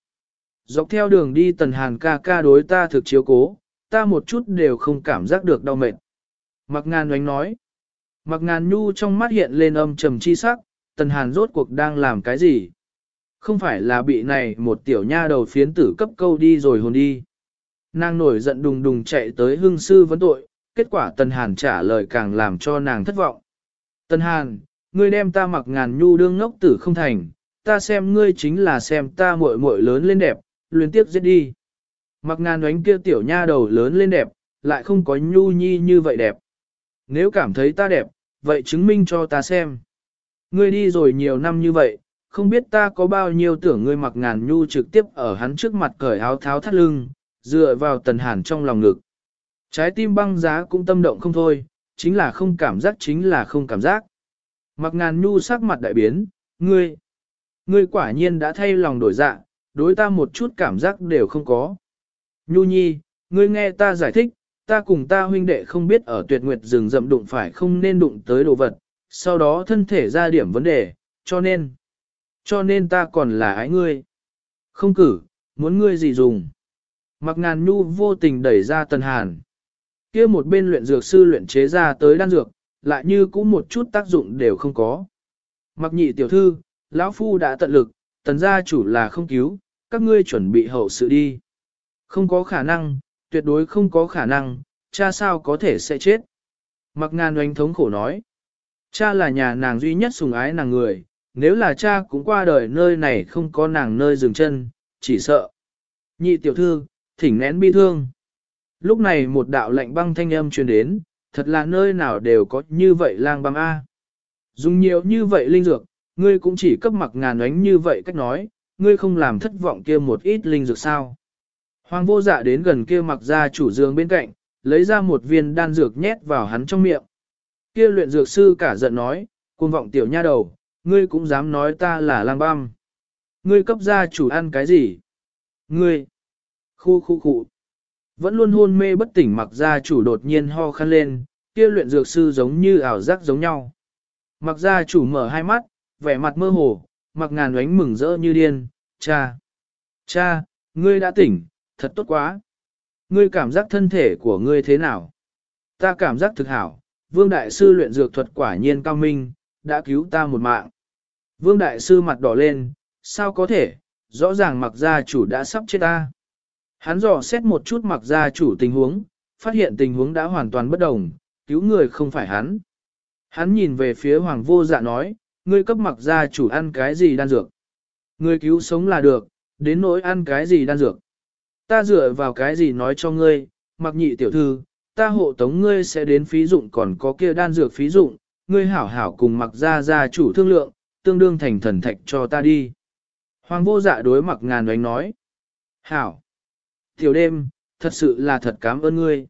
Dọc theo đường đi tần hàn ca ca đối ta thực chiếu cố, ta một chút đều không cảm giác được đau mệt. Mặc ngàn oánh nói, mặc ngàn nhu trong mắt hiện lên âm trầm chi sắc, tần hàn rốt cuộc đang làm cái gì? Không phải là bị này một tiểu nha đầu phiến tử cấp câu đi rồi hồn đi. Nàng nổi giận đùng đùng chạy tới hưng sư vấn tội, kết quả Tần Hàn trả lời càng làm cho nàng thất vọng. Tần Hàn, ngươi đem ta mặc ngàn nhu đương ngốc tử không thành, ta xem ngươi chính là xem ta muội muội lớn lên đẹp, luyến tiếp giết đi. Mặc ngàn đánh kia tiểu nha đầu lớn lên đẹp, lại không có nhu nhi như vậy đẹp. Nếu cảm thấy ta đẹp, vậy chứng minh cho ta xem. Ngươi đi rồi nhiều năm như vậy, không biết ta có bao nhiêu tưởng ngươi mặc ngàn nhu trực tiếp ở hắn trước mặt cởi áo tháo thắt lưng, dựa vào tần hàn trong lòng ngực. Trái tim băng giá cũng tâm động không thôi, chính là không cảm giác chính là không cảm giác. Mặc ngàn nhu sắc mặt đại biến, ngươi, ngươi quả nhiên đã thay lòng đổi dạ, đối ta một chút cảm giác đều không có. Nhu nhi, ngươi nghe ta giải thích, ta cùng ta huynh đệ không biết ở tuyệt nguyệt rừng rậm đụng phải không nên đụng tới đồ vật, sau đó thân thể ra điểm vấn đề, cho nên, cho nên ta còn là ái ngươi. Không cử, muốn ngươi gì dùng. Mặc ngàn nhu vô tình đẩy ra tần hàn kia một bên luyện dược sư luyện chế ra tới đan dược, lại như cũng một chút tác dụng đều không có. Mặc nhị tiểu thư, lão phu đã tận lực, tần gia chủ là không cứu, các ngươi chuẩn bị hậu sự đi. Không có khả năng, tuyệt đối không có khả năng, cha sao có thể sẽ chết. Mặc ngàn oanh thống khổ nói. Cha là nhà nàng duy nhất sùng ái nàng người, nếu là cha cũng qua đời nơi này không có nàng nơi dừng chân, chỉ sợ. Nhị tiểu thư, thỉnh nén bi thương. Lúc này một đạo lạnh băng thanh âm truyền đến, thật là nơi nào đều có như vậy lang băng A. Dùng nhiều như vậy linh dược, ngươi cũng chỉ cấp mặc ngàn ánh như vậy cách nói, ngươi không làm thất vọng kia một ít linh dược sao. Hoàng vô dạ đến gần kia mặc ra chủ dương bên cạnh, lấy ra một viên đan dược nhét vào hắn trong miệng. Kia luyện dược sư cả giận nói, cuồng vọng tiểu nha đầu, ngươi cũng dám nói ta là lang băm. Ngươi cấp gia chủ ăn cái gì? Ngươi! Khu khu khu! Vẫn luôn hôn mê bất tỉnh mặc gia chủ đột nhiên ho khăn lên, kia luyện dược sư giống như ảo giác giống nhau. Mặc gia chủ mở hai mắt, vẻ mặt mơ hồ, mặc ngàn ánh mừng rỡ như điên, cha! Cha, ngươi đã tỉnh, thật tốt quá! Ngươi cảm giác thân thể của ngươi thế nào? Ta cảm giác thực hảo, vương đại sư luyện dược thuật quả nhiên cao minh, đã cứu ta một mạng. Vương Đại Sư mặt đỏ lên, sao có thể, rõ ràng mặc gia chủ đã sắp chết ta. Hắn dò xét một chút mặc gia chủ tình huống, phát hiện tình huống đã hoàn toàn bất đồng, cứu người không phải hắn. Hắn nhìn về phía hoàng vô dạ nói, ngươi cấp mặc gia chủ ăn cái gì đan dược. Ngươi cứu sống là được, đến nỗi ăn cái gì đan dược. Ta dựa vào cái gì nói cho ngươi, mặc nhị tiểu thư, ta hộ tống ngươi sẽ đến phí dụng còn có kia đan dược phí dụng, ngươi hảo hảo cùng mặc gia gia chủ thương lượng, tương đương thành thần thạch cho ta đi. Hoàng vô dạ đối mặc ngàn đánh nói. Hảo! Tiểu đêm, thật sự là thật cảm ơn ngươi.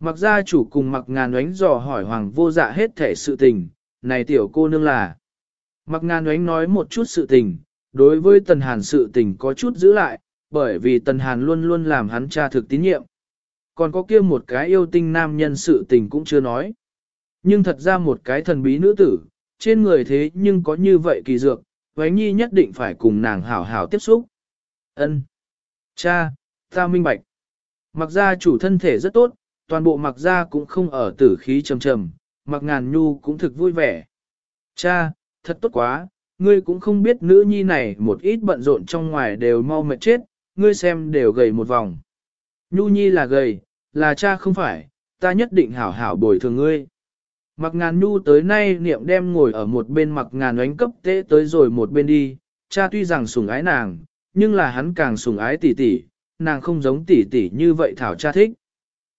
Mặc gia chủ cùng mặc ngàn oánh dò hỏi hoàng vô dạ hết thể sự tình, này tiểu cô nương là. Mặc ngàn oánh nói một chút sự tình, đối với tần hàn sự tình có chút giữ lại, bởi vì tần hàn luôn luôn làm hắn cha thực tín nhiệm. Còn có kia một cái yêu tinh nam nhân sự tình cũng chưa nói. Nhưng thật ra một cái thần bí nữ tử, trên người thế nhưng có như vậy kỳ dược, oánh Nhi nhất định phải cùng nàng hảo hảo tiếp xúc. Ân, Cha, ta minh bạch. Mặc ra chủ thân thể rất tốt, toàn bộ mặc ra cũng không ở tử khí trầm trầm, mặc ngàn nhu cũng thực vui vẻ. Cha, thật tốt quá, ngươi cũng không biết nữ nhi này một ít bận rộn trong ngoài đều mau mệt chết, ngươi xem đều gầy một vòng. Nhu nhi là gầy, là cha không phải, ta nhất định hảo hảo bồi thường ngươi. Mặc ngàn nhu tới nay niệm đem ngồi ở một bên mặc ngàn ánh cấp tế tới rồi một bên đi, cha tuy rằng sủng ái nàng, nhưng là hắn càng sủng ái tỷ tỷ, nàng không giống tỷ tỷ như vậy thảo cha thích.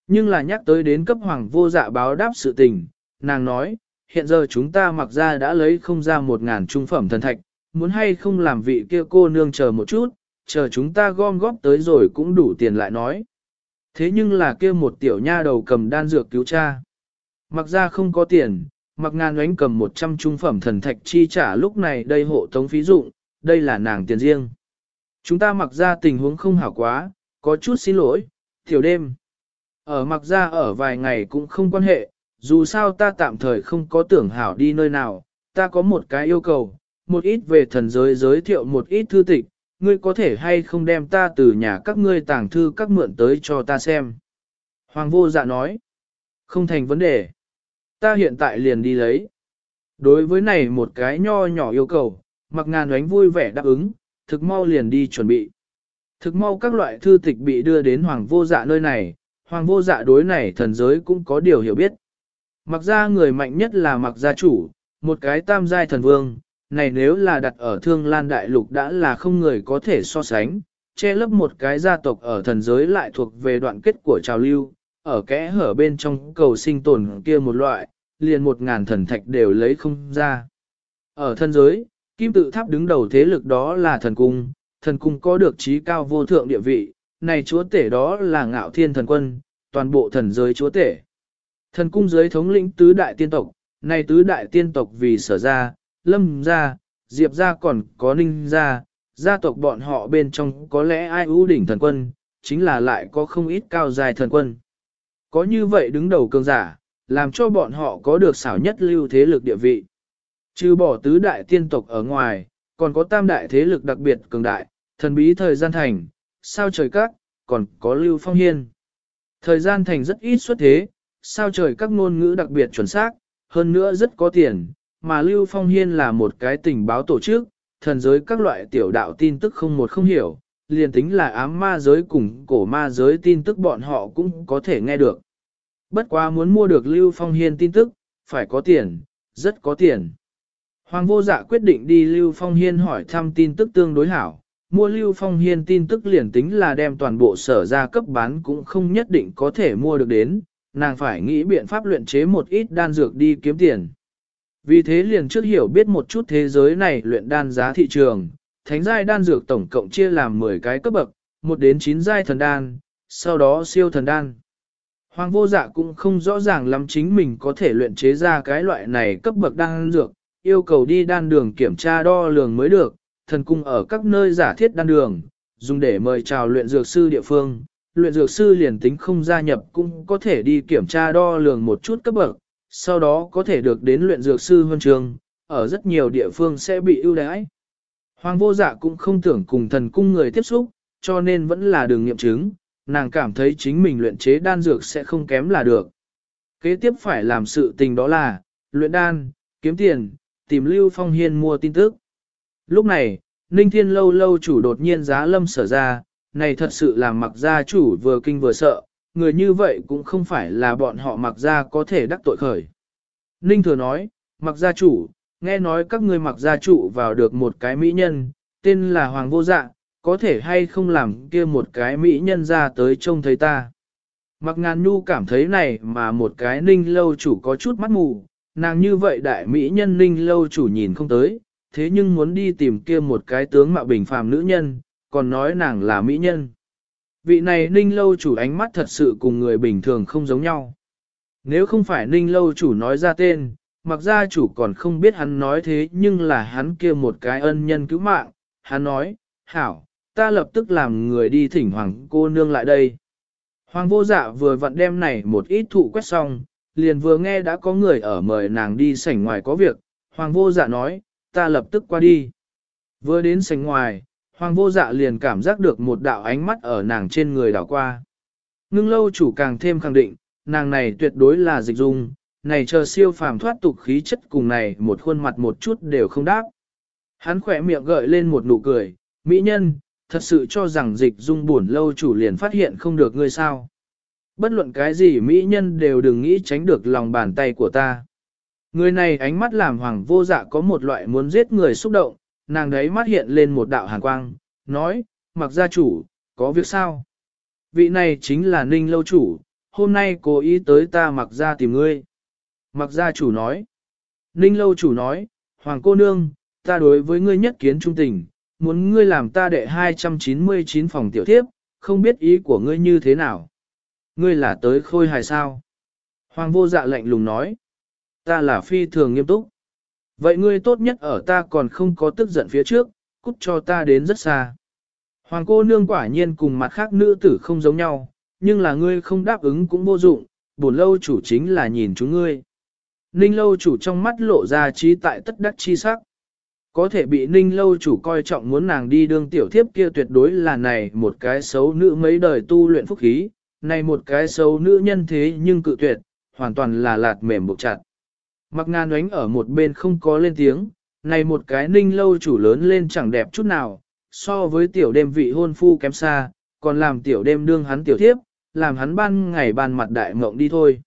Nhưng là nhắc tới đến cấp hoàng vô dạ báo đáp sự tình, nàng nói, hiện giờ chúng ta mặc ra đã lấy không ra một ngàn trung phẩm thần thạch, muốn hay không làm vị kia cô nương chờ một chút, chờ chúng ta gom góp tới rồi cũng đủ tiền lại nói. Thế nhưng là kia một tiểu nha đầu cầm đan dược cứu cha. Mặc ra không có tiền, mặc ngàn ánh cầm 100 trung phẩm thần thạch chi trả lúc này đây hộ tống phí dụng, đây là nàng tiền riêng. Chúng ta mặc ra tình huống không hảo quá, có chút xin lỗi, tiểu đêm. Ở mặc ra ở vài ngày cũng không quan hệ, dù sao ta tạm thời không có tưởng hảo đi nơi nào, ta có một cái yêu cầu, một ít về thần giới giới thiệu một ít thư tịch, ngươi có thể hay không đem ta từ nhà các ngươi tàng thư các mượn tới cho ta xem. Hoàng vô dạ nói, không thành vấn đề. Ta hiện tại liền đi lấy. Đối với này một cái nho nhỏ yêu cầu, mặc ngàn ánh vui vẻ đáp ứng, thực mau liền đi chuẩn bị. Thực mau các loại thư tịch bị đưa đến hoàng vô dạ nơi này, hoàng vô dạ đối này thần giới cũng có điều hiểu biết. Mặc ra người mạnh nhất là mặc gia chủ, một cái tam giai thần vương, này nếu là đặt ở thương lan đại lục đã là không người có thể so sánh, che lấp một cái gia tộc ở thần giới lại thuộc về đoạn kết của trào lưu, ở kẽ hở bên trong cầu sinh tồn kia một loại, liền một ngàn thần thạch đều lấy không ra. Ở thần giới, kim tự tháp đứng đầu thế lực đó là thần cung, thần cung có được trí cao vô thượng địa vị, này chúa tể đó là ngạo thiên thần quân, toàn bộ thần giới chúa tể. Thần cung giới thống lĩnh tứ đại tiên tộc, này tứ đại tiên tộc vì sở ra, lâm gia, diệp gia còn có ninh gia, gia tộc bọn họ bên trong có lẽ ai ưu đỉnh thần quân, chính là lại có không ít cao dài thần quân. Có như vậy đứng đầu cường giả, làm cho bọn họ có được xảo nhất lưu thế lực địa vị. Trừ bỏ tứ đại tiên tộc ở ngoài, còn có tam đại thế lực đặc biệt cường đại, thần bí thời gian thành, sao trời các, còn có lưu phong hiên. Thời gian thành rất ít xuất thế, sao trời các ngôn ngữ đặc biệt chuẩn xác, hơn nữa rất có tiền, mà Lưu Phong Hiên là một cái tình báo tổ chức, thần giới các loại tiểu đạo tin tức không một không hiểu, liền tính là ám ma giới cùng cổ ma giới tin tức bọn họ cũng có thể nghe được. Bất quá muốn mua được Lưu Phong Hiên tin tức, phải có tiền, rất có tiền. Hoàng vô dạ quyết định đi Lưu Phong Hiên hỏi thăm tin tức tương đối hảo, mua Lưu Phong Hiên tin tức liền tính là đem toàn bộ sở ra cấp bán cũng không nhất định có thể mua được đến, nàng phải nghĩ biện pháp luyện chế một ít đan dược đi kiếm tiền. Vì thế liền trước hiểu biết một chút thế giới này luyện đan giá thị trường, thánh giai đan dược tổng cộng chia làm 10 cái cấp bậc, 1 đến 9 giai thần đan, sau đó siêu thần đan. Hoàng vô dạ cũng không rõ ràng lắm chính mình có thể luyện chế ra cái loại này cấp bậc đan dược, yêu cầu đi đan đường kiểm tra đo lường mới được, thần cung ở các nơi giả thiết đan đường, dùng để mời chào luyện dược sư địa phương. Luyện dược sư liền tính không gia nhập cũng có thể đi kiểm tra đo lường một chút cấp bậc, sau đó có thể được đến luyện dược sư huân trường, ở rất nhiều địa phương sẽ bị ưu đãi. Hoàng vô dạ cũng không tưởng cùng thần cung người tiếp xúc, cho nên vẫn là đường nghiệm chứng, nàng cảm thấy chính mình luyện chế đan dược sẽ không kém là được. Kế tiếp phải làm sự tình đó là, luyện đan, kiếm tiền, tìm Lưu Phong Hiên mua tin tức. Lúc này, Ninh Thiên lâu lâu chủ đột nhiên giá lâm sở ra, này thật sự làm mặc gia chủ vừa kinh vừa sợ, người như vậy cũng không phải là bọn họ mặc gia có thể đắc tội khởi. Ninh thừa nói, mặc gia chủ, nghe nói các ngươi mặc gia chủ vào được một cái mỹ nhân, tên là Hoàng Vô Dạ, có thể hay không làm kia một cái mỹ nhân ra tới trông thấy ta. Mặc ngàn nhu cảm thấy này mà một cái ninh lâu chủ có chút mắt mù, nàng như vậy đại mỹ nhân ninh lâu chủ nhìn không tới, thế nhưng muốn đi tìm kia một cái tướng mạo bình phàm nữ nhân, còn nói nàng là mỹ nhân. Vị này ninh lâu chủ ánh mắt thật sự cùng người bình thường không giống nhau. Nếu không phải ninh lâu chủ nói ra tên, mặc ra chủ còn không biết hắn nói thế nhưng là hắn kia một cái ân nhân cứu mạng, hắn nói, hảo, ta lập tức làm người đi thỉnh hoàng cô nương lại đây. Hoàng vô dạ vừa vặn đem này một ít thụ quét xong, liền vừa nghe đã có người ở mời nàng đi sảnh ngoài có việc, hoàng vô dạ nói, ta lập tức qua đi. Vừa đến sảnh ngoài, Hoàng vô dạ liền cảm giác được một đạo ánh mắt ở nàng trên người đảo qua. Ngưng lâu chủ càng thêm khẳng định, nàng này tuyệt đối là dịch dung, này chờ siêu phàm thoát tục khí chất cùng này một khuôn mặt một chút đều không đáp. Hắn khỏe miệng gợi lên một nụ cười, mỹ nhân, thật sự cho rằng dịch dung buồn lâu chủ liền phát hiện không được ngươi sao. Bất luận cái gì mỹ nhân đều đừng nghĩ tránh được lòng bàn tay của ta. Người này ánh mắt làm hoàng vô dạ có một loại muốn giết người xúc động, nàng đấy mắt hiện lên một đạo hàn quang, nói, mặc gia chủ, có việc sao? Vị này chính là ninh lâu chủ, hôm nay cố ý tới ta mặc gia tìm ngươi. Mặc gia chủ nói, ninh lâu chủ nói, hoàng cô nương, ta đối với ngươi nhất kiến trung tình, muốn ngươi làm ta đệ 299 phòng tiểu thiếp, không biết ý của ngươi như thế nào. Ngươi là tới khôi hài sao? Hoàng vô dạ lạnh lùng nói, ta là phi thường nghiêm túc. Vậy ngươi tốt nhất ở ta còn không có tức giận phía trước, cút cho ta đến rất xa. Hoàng cô nương quả nhiên cùng mặt khác nữ tử không giống nhau, nhưng là ngươi không đáp ứng cũng vô dụng, buồn lâu chủ chính là nhìn chúng ngươi. Ninh lâu chủ trong mắt lộ ra trí tại tất đắc chi sắc. Có thể bị ninh lâu chủ coi trọng muốn nàng đi đương tiểu thiếp kia tuyệt đối là này một cái xấu nữ mấy đời tu luyện phúc khí, này một cái xấu nữ nhân thế nhưng cự tuyệt, hoàn toàn là lạt mềm buộc chặt. Mặc ngàn oánh ở một bên không có lên tiếng, này một cái ninh lâu chủ lớn lên chẳng đẹp chút nào, so với tiểu đêm vị hôn phu kém xa, còn làm tiểu đêm đương hắn tiểu thiếp, làm hắn ban ngày ban mặt đại mộng đi thôi.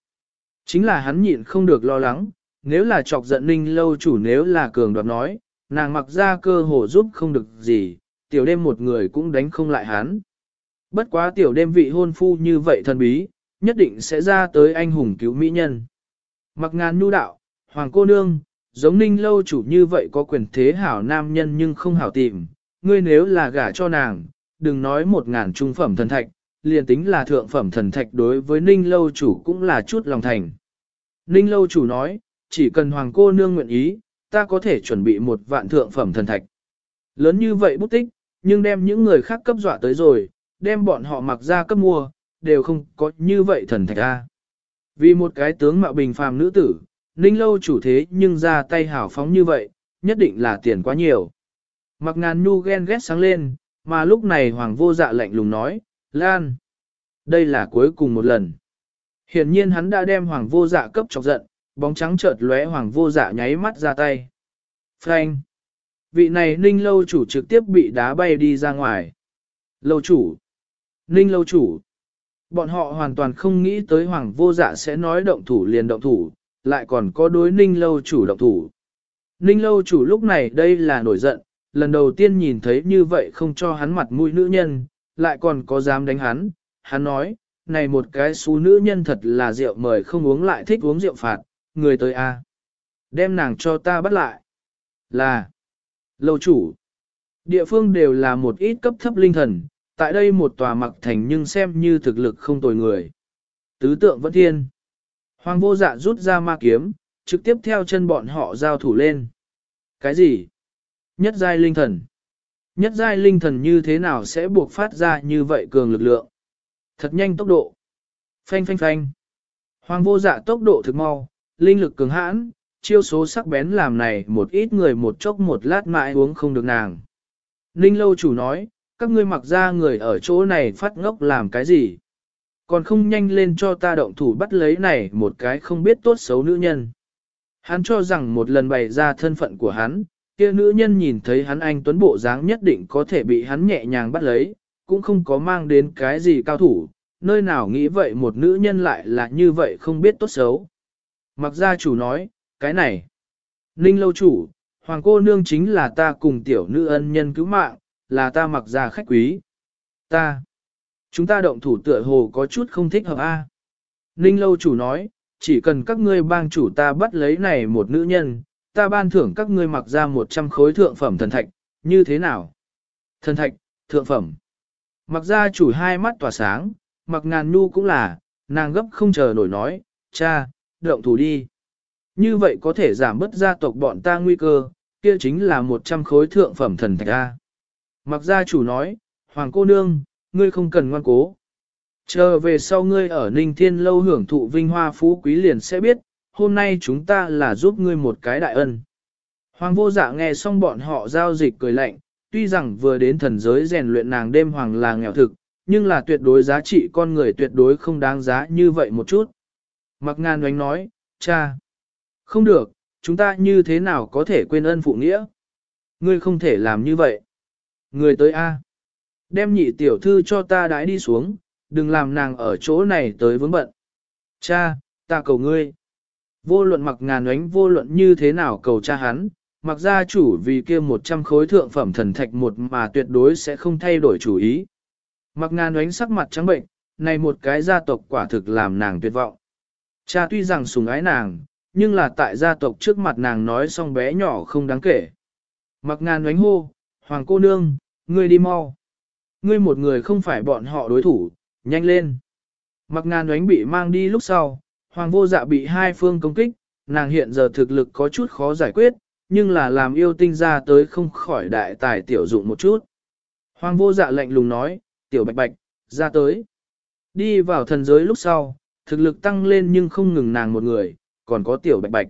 Chính là hắn nhịn không được lo lắng, nếu là chọc giận ninh lâu chủ nếu là cường đoạt nói, nàng mặc ra cơ hồ giúp không được gì, tiểu đêm một người cũng đánh không lại hắn. Bất quá tiểu đêm vị hôn phu như vậy thần bí, nhất định sẽ ra tới anh hùng cứu mỹ nhân. Mặc ngàn nhu đạo, hoàng cô nương, giống ninh lâu chủ như vậy có quyền thế hảo nam nhân nhưng không hảo tìm, ngươi nếu là gả cho nàng, đừng nói một ngàn trung phẩm thần thạch, liền tính là thượng phẩm thần thạch đối với ninh lâu chủ cũng là chút lòng thành. Ninh lâu chủ nói, chỉ cần hoàng cô nương nguyện ý, ta có thể chuẩn bị một vạn thượng phẩm thần thạch. Lớn như vậy bút tích, nhưng đem những người khác cấp dọa tới rồi, đem bọn họ mặc ra cấp mua, đều không có như vậy thần thạch a. Vì một cái tướng mạo bình phàm nữ tử, ninh lâu chủ thế nhưng ra tay hảo phóng như vậy, nhất định là tiền quá nhiều. Mặc ngàn nhu ghen ghét sáng lên, mà lúc này hoàng vô dạ lạnh lùng nói, Lan, đây là cuối cùng một lần. Hiển nhiên hắn đã đem hoàng vô dạ cấp chọc giận, bóng trắng chợt lóe hoàng vô dạ nháy mắt ra tay. Frank, vị này ninh lâu chủ trực tiếp bị đá bay đi ra ngoài. Lâu chủ, ninh lâu chủ, bọn họ hoàn toàn không nghĩ tới hoàng vô dạ sẽ nói động thủ liền động thủ, lại còn có đối ninh lâu chủ động thủ. Ninh lâu chủ lúc này đây là nổi giận, lần đầu tiên nhìn thấy như vậy không cho hắn mặt mũi nữ nhân, lại còn có dám đánh hắn, hắn nói, này một cái xú nữ nhân thật là rượu mời không uống lại thích uống rượu phạt, người tới a Đem nàng cho ta bắt lại. Là, lâu chủ, địa phương đều là một ít cấp thấp linh thần, tại đây một tòa mặc thành nhưng xem như thực lực không tồi người. Tứ tượng vẫn thiên. Hoàng vô dạ rút ra ma kiếm, trực tiếp theo chân bọn họ giao thủ lên. Cái gì? Nhất giai linh thần. Nhất giai linh thần như thế nào sẽ buộc phát ra như vậy cường lực lượng? Thật nhanh tốc độ. Phanh phanh phanh. Hoàng vô dạ tốc độ thực mau, linh lực cường hãn, chiêu số sắc bén làm này một ít người một chốc một lát mãi uống không được nàng. Ninh lâu chủ nói, các ngươi mặc ra người ở chỗ này phát ngốc làm cái gì? Còn không nhanh lên cho ta động thủ bắt lấy này một cái không biết tốt xấu nữ nhân. Hắn cho rằng một lần bày ra thân phận của hắn, kia nữ nhân nhìn thấy hắn anh tuấn bộ dáng nhất định có thể bị hắn nhẹ nhàng bắt lấy, cũng không có mang đến cái gì cao thủ, nơi nào nghĩ vậy một nữ nhân lại là như vậy không biết tốt xấu. Mặc gia chủ nói, cái này, ninh lâu chủ, hoàng cô nương chính là ta cùng tiểu nữ ân nhân cứu mạng, là ta mặc ra khách quý. Ta, chúng ta động thủ tựa hồ có chút không thích hợp a. Ninh lâu chủ nói, chỉ cần các ngươi bang chủ ta bắt lấy này một nữ nhân, ta ban thưởng các ngươi mặc ra 100 khối thượng phẩm thần thạch, như thế nào? Thần thạch, thượng phẩm. Mặc ra chủ hai mắt tỏa sáng, mặc ngàn nu cũng là, nàng gấp không chờ nổi nói, cha, động thủ đi. Như vậy có thể giảm bớt gia tộc bọn ta nguy cơ, kia chính là 100 khối thượng phẩm thần thạch A. Mặc gia chủ nói, Hoàng cô nương, ngươi không cần ngoan cố. Chờ về sau ngươi ở Ninh Thiên Lâu hưởng thụ vinh hoa phú quý liền sẽ biết, hôm nay chúng ta là giúp ngươi một cái đại ân. Hoàng vô dạ nghe xong bọn họ giao dịch cười lạnh, tuy rằng vừa đến thần giới rèn luyện nàng đêm hoàng là nghèo thực, nhưng là tuyệt đối giá trị con người tuyệt đối không đáng giá như vậy một chút. Mặc ngàn oánh nói, cha, không được, chúng ta như thế nào có thể quên ân phụ nghĩa? Ngươi không thể làm như vậy. Người tới A. Đem nhị tiểu thư cho ta đãi đi xuống, đừng làm nàng ở chỗ này tới vướng bận. Cha, ta cầu ngươi. Vô luận mặc ngàn ánh vô luận như thế nào cầu cha hắn, mặc gia chủ vì kia 100 khối thượng phẩm thần thạch một mà tuyệt đối sẽ không thay đổi chủ ý. Mặc ngàn ánh sắc mặt trắng bệnh, này một cái gia tộc quả thực làm nàng tuyệt vọng. Cha tuy rằng sùng ái nàng, nhưng là tại gia tộc trước mặt nàng nói xong bé nhỏ không đáng kể. Mặc ngàn ánh hô, hoàng cô nương, ngươi đi mau. Ngươi một người không phải bọn họ đối thủ, nhanh lên. Mặc ngàn đánh bị mang đi lúc sau, hoàng vô dạ bị hai phương công kích, nàng hiện giờ thực lực có chút khó giải quyết, nhưng là làm yêu tinh ra tới không khỏi đại tài tiểu dụng một chút. Hoàng vô dạ lạnh lùng nói, tiểu bạch bạch, ra tới. Đi vào thần giới lúc sau, thực lực tăng lên nhưng không ngừng nàng một người, còn có tiểu bạch bạch.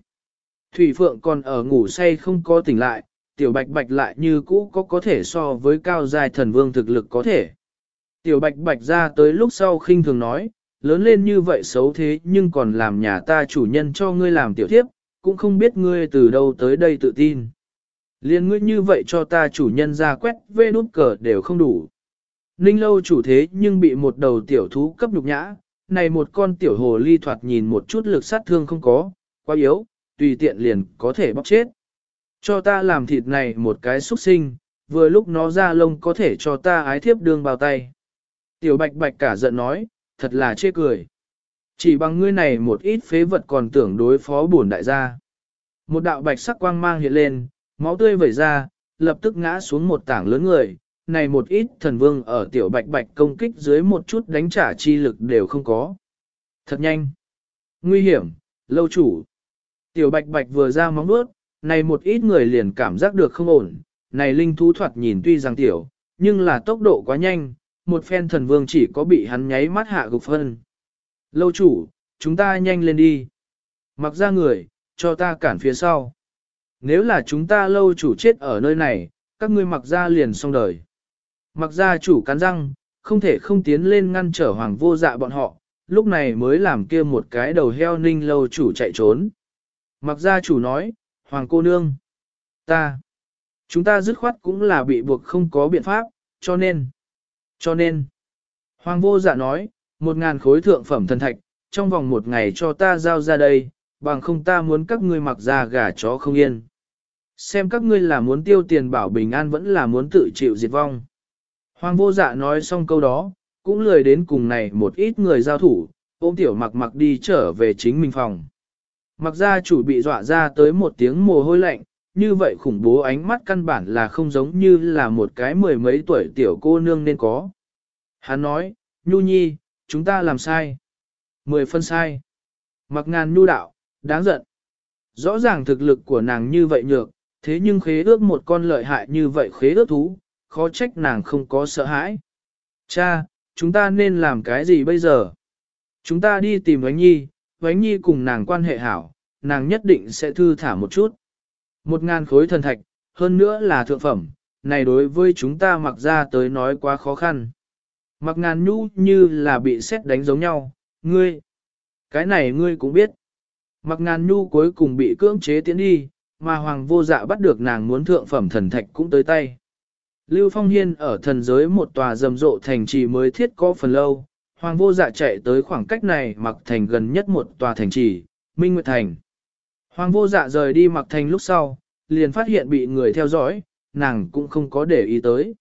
Thủy Phượng còn ở ngủ say không có tỉnh lại, tiểu bạch bạch lại như cũ có có thể so với cao dài thần vương thực lực có thể. Tiểu bạch bạch ra tới lúc sau khinh thường nói, lớn lên như vậy xấu thế nhưng còn làm nhà ta chủ nhân cho ngươi làm tiểu thiếp, cũng không biết ngươi từ đâu tới đây tự tin. Liên ngươi như vậy cho ta chủ nhân ra quét vê nút cờ đều không đủ. Ninh lâu chủ thế nhưng bị một đầu tiểu thú cấp nhục nhã, này một con tiểu hồ ly thoạt nhìn một chút lực sát thương không có, quá yếu, tùy tiện liền có thể bóc chết. Cho ta làm thịt này một cái xuất sinh, vừa lúc nó ra lông có thể cho ta ái thiếp đương bao tay. Tiểu bạch bạch cả giận nói, thật là chê cười. Chỉ bằng ngươi này một ít phế vật còn tưởng đối phó bổn đại gia. Một đạo bạch sắc quang mang hiện lên, máu tươi vẩy ra, lập tức ngã xuống một tảng lớn người. Này một ít thần vương ở tiểu bạch bạch công kích dưới một chút đánh trả chi lực đều không có. Thật nhanh. Nguy hiểm, lâu chủ. Tiểu bạch bạch vừa ra móng bước, này một ít người liền cảm giác được không ổn. Này linh thú thoạt nhìn tuy rằng tiểu, nhưng là tốc độ quá nhanh, một phen thần vương chỉ có bị hắn nháy mắt hạ gục phân. Lâu chủ, chúng ta nhanh lên đi. Mặc ra người, cho ta cản phía sau. Nếu là chúng ta lâu chủ chết ở nơi này, các ngươi mặc ra liền xong đời. Mặc ra chủ cắn răng, không thể không tiến lên ngăn trở hoàng vô dạ bọn họ, lúc này mới làm kia một cái đầu heo ninh lâu chủ chạy trốn. Mặc ra chủ nói, hoàng cô nương, ta, chúng ta dứt khoát cũng là bị buộc không có biện pháp, cho nên, cho nên, hoàng vô dạ nói, một ngàn khối thượng phẩm thần thạch, trong vòng một ngày cho ta giao ra đây, bằng không ta muốn các ngươi mặc ra gà chó không yên. Xem các ngươi là muốn tiêu tiền bảo bình an vẫn là muốn tự chịu diệt vong. Hoàng vô dạ nói xong câu đó, cũng lười đến cùng này một ít người giao thủ, ôm tiểu mặc mặc đi trở về chính mình phòng. Mặc ra chủ bị dọa ra tới một tiếng mồ hôi lạnh, như vậy khủng bố ánh mắt căn bản là không giống như là một cái mười mấy tuổi tiểu cô nương nên có. Hắn nói, Nhu Nhi, chúng ta làm sai. Mười phân sai. Mặc ngàn nhu đạo, đáng giận. Rõ ràng thực lực của nàng như vậy nhược, thế nhưng khế ước một con lợi hại như vậy khế ước thú, khó trách nàng không có sợ hãi. Cha, chúng ta nên làm cái gì bây giờ? Chúng ta đi tìm Ánh Nhi, Vánh Nhi cùng nàng quan hệ hảo, nàng nhất định sẽ thư thả một chút. Một ngàn khối thần thạch, hơn nữa là thượng phẩm, này đối với chúng ta mặc ra tới nói quá khó khăn. Mặc ngàn nhu như là bị xét đánh giống nhau, ngươi. Cái này ngươi cũng biết. Mặc ngàn nhu cuối cùng bị cưỡng chế tiến đi, mà hoàng vô dạ bắt được nàng muốn thượng phẩm thần thạch cũng tới tay. Lưu Phong Hiên ở thần giới một tòa rầm rộ thành trì mới thiết có phần lâu, hoàng vô dạ chạy tới khoảng cách này mặc thành gần nhất một tòa thành trì, Minh Nguyệt Thành. Hoàng vô dạ rời đi mặc thành lúc sau, liền phát hiện bị người theo dõi, nàng cũng không có để ý tới.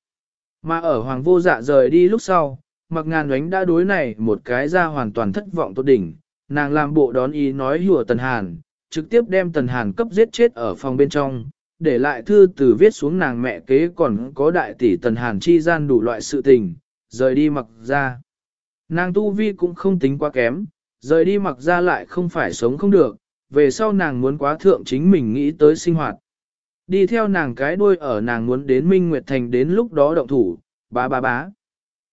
Mà ở hoàng vô dạ rời đi lúc sau, mặc ngàn đánh đã đối này một cái ra hoàn toàn thất vọng tốt đỉnh, nàng làm bộ đón ý nói hùa Tần Hàn, trực tiếp đem Tần Hàn cấp giết chết ở phòng bên trong, để lại thư từ viết xuống nàng mẹ kế còn có đại tỷ Tần Hàn chi gian đủ loại sự tình, rời đi mặc ra. Nàng tu vi cũng không tính quá kém, rời đi mặc ra lại không phải sống không được, về sau nàng muốn quá thượng chính mình nghĩ tới sinh hoạt. Đi theo nàng cái đuôi ở nàng muốn đến Minh Nguyệt Thành đến lúc đó động thủ, bá bá bá.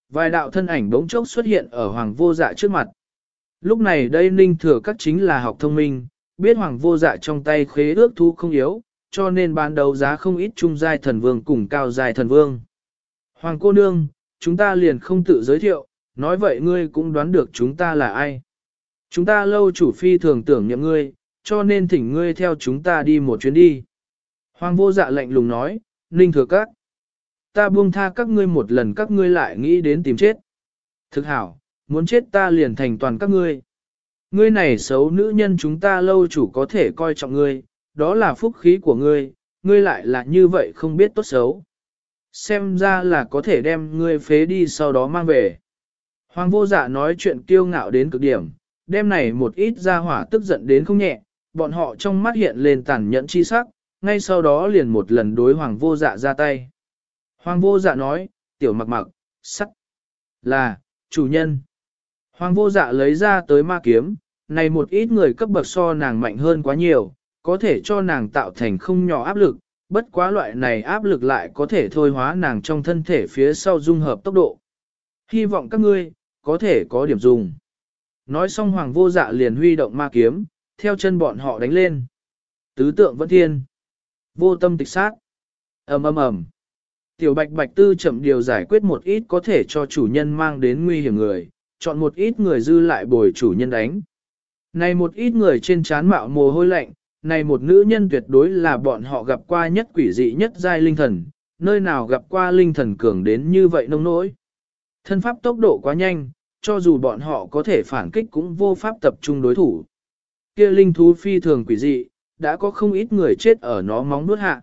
Vài đạo thân ảnh bỗng chốc xuất hiện ở hoàng vô dạ trước mặt. Lúc này đây ninh thừa các chính là học thông minh, biết hoàng vô dạ trong tay khế ước thu không yếu, cho nên ban đầu giá không ít trung giai thần vương cùng cao giai thần vương. Hoàng cô nương, chúng ta liền không tự giới thiệu, nói vậy ngươi cũng đoán được chúng ta là ai. Chúng ta lâu chủ phi thường tưởng nhậm ngươi, cho nên thỉnh ngươi theo chúng ta đi một chuyến đi. Hoàng vô dạ lạnh lùng nói, ninh thừa các. Ta buông tha các ngươi một lần các ngươi lại nghĩ đến tìm chết. Thực hảo, muốn chết ta liền thành toàn các ngươi. Ngươi này xấu nữ nhân chúng ta lâu chủ có thể coi trọng ngươi, đó là phúc khí của ngươi, ngươi lại là như vậy không biết tốt xấu. Xem ra là có thể đem ngươi phế đi sau đó mang về. Hoàng vô dạ nói chuyện kiêu ngạo đến cực điểm, Đêm này một ít ra hỏa tức giận đến không nhẹ, bọn họ trong mắt hiện lên tàn nhẫn chi sắc, ngay sau đó liền một lần đối hoàng vô dạ ra tay. Hoàng vô dạ nói, tiểu mặc mặc, sắc, là, chủ nhân. Hoàng vô dạ lấy ra tới ma kiếm, này một ít người cấp bậc so nàng mạnh hơn quá nhiều, có thể cho nàng tạo thành không nhỏ áp lực, bất quá loại này áp lực lại có thể thôi hóa nàng trong thân thể phía sau dung hợp tốc độ. Hy vọng các ngươi, có thể có điểm dùng. Nói xong hoàng vô dạ liền huy động ma kiếm, theo chân bọn họ đánh lên. Tứ tượng vẫn thiên. Vô tâm tịch sát. ầm ầm ầm. Tiểu bạch bạch tư chậm điều giải quyết một ít có thể cho chủ nhân mang đến nguy hiểm người, chọn một ít người dư lại bồi chủ nhân đánh. Này một ít người trên chán mạo mồ hôi lạnh, này một nữ nhân tuyệt đối là bọn họ gặp qua nhất quỷ dị nhất giai linh thần, nơi nào gặp qua linh thần cường đến như vậy nông nỗi. Thân pháp tốc độ quá nhanh, cho dù bọn họ có thể phản kích cũng vô pháp tập trung đối thủ. Kia linh thú phi thường quỷ dị, đã có không ít người chết ở nó móng nuốt hạ.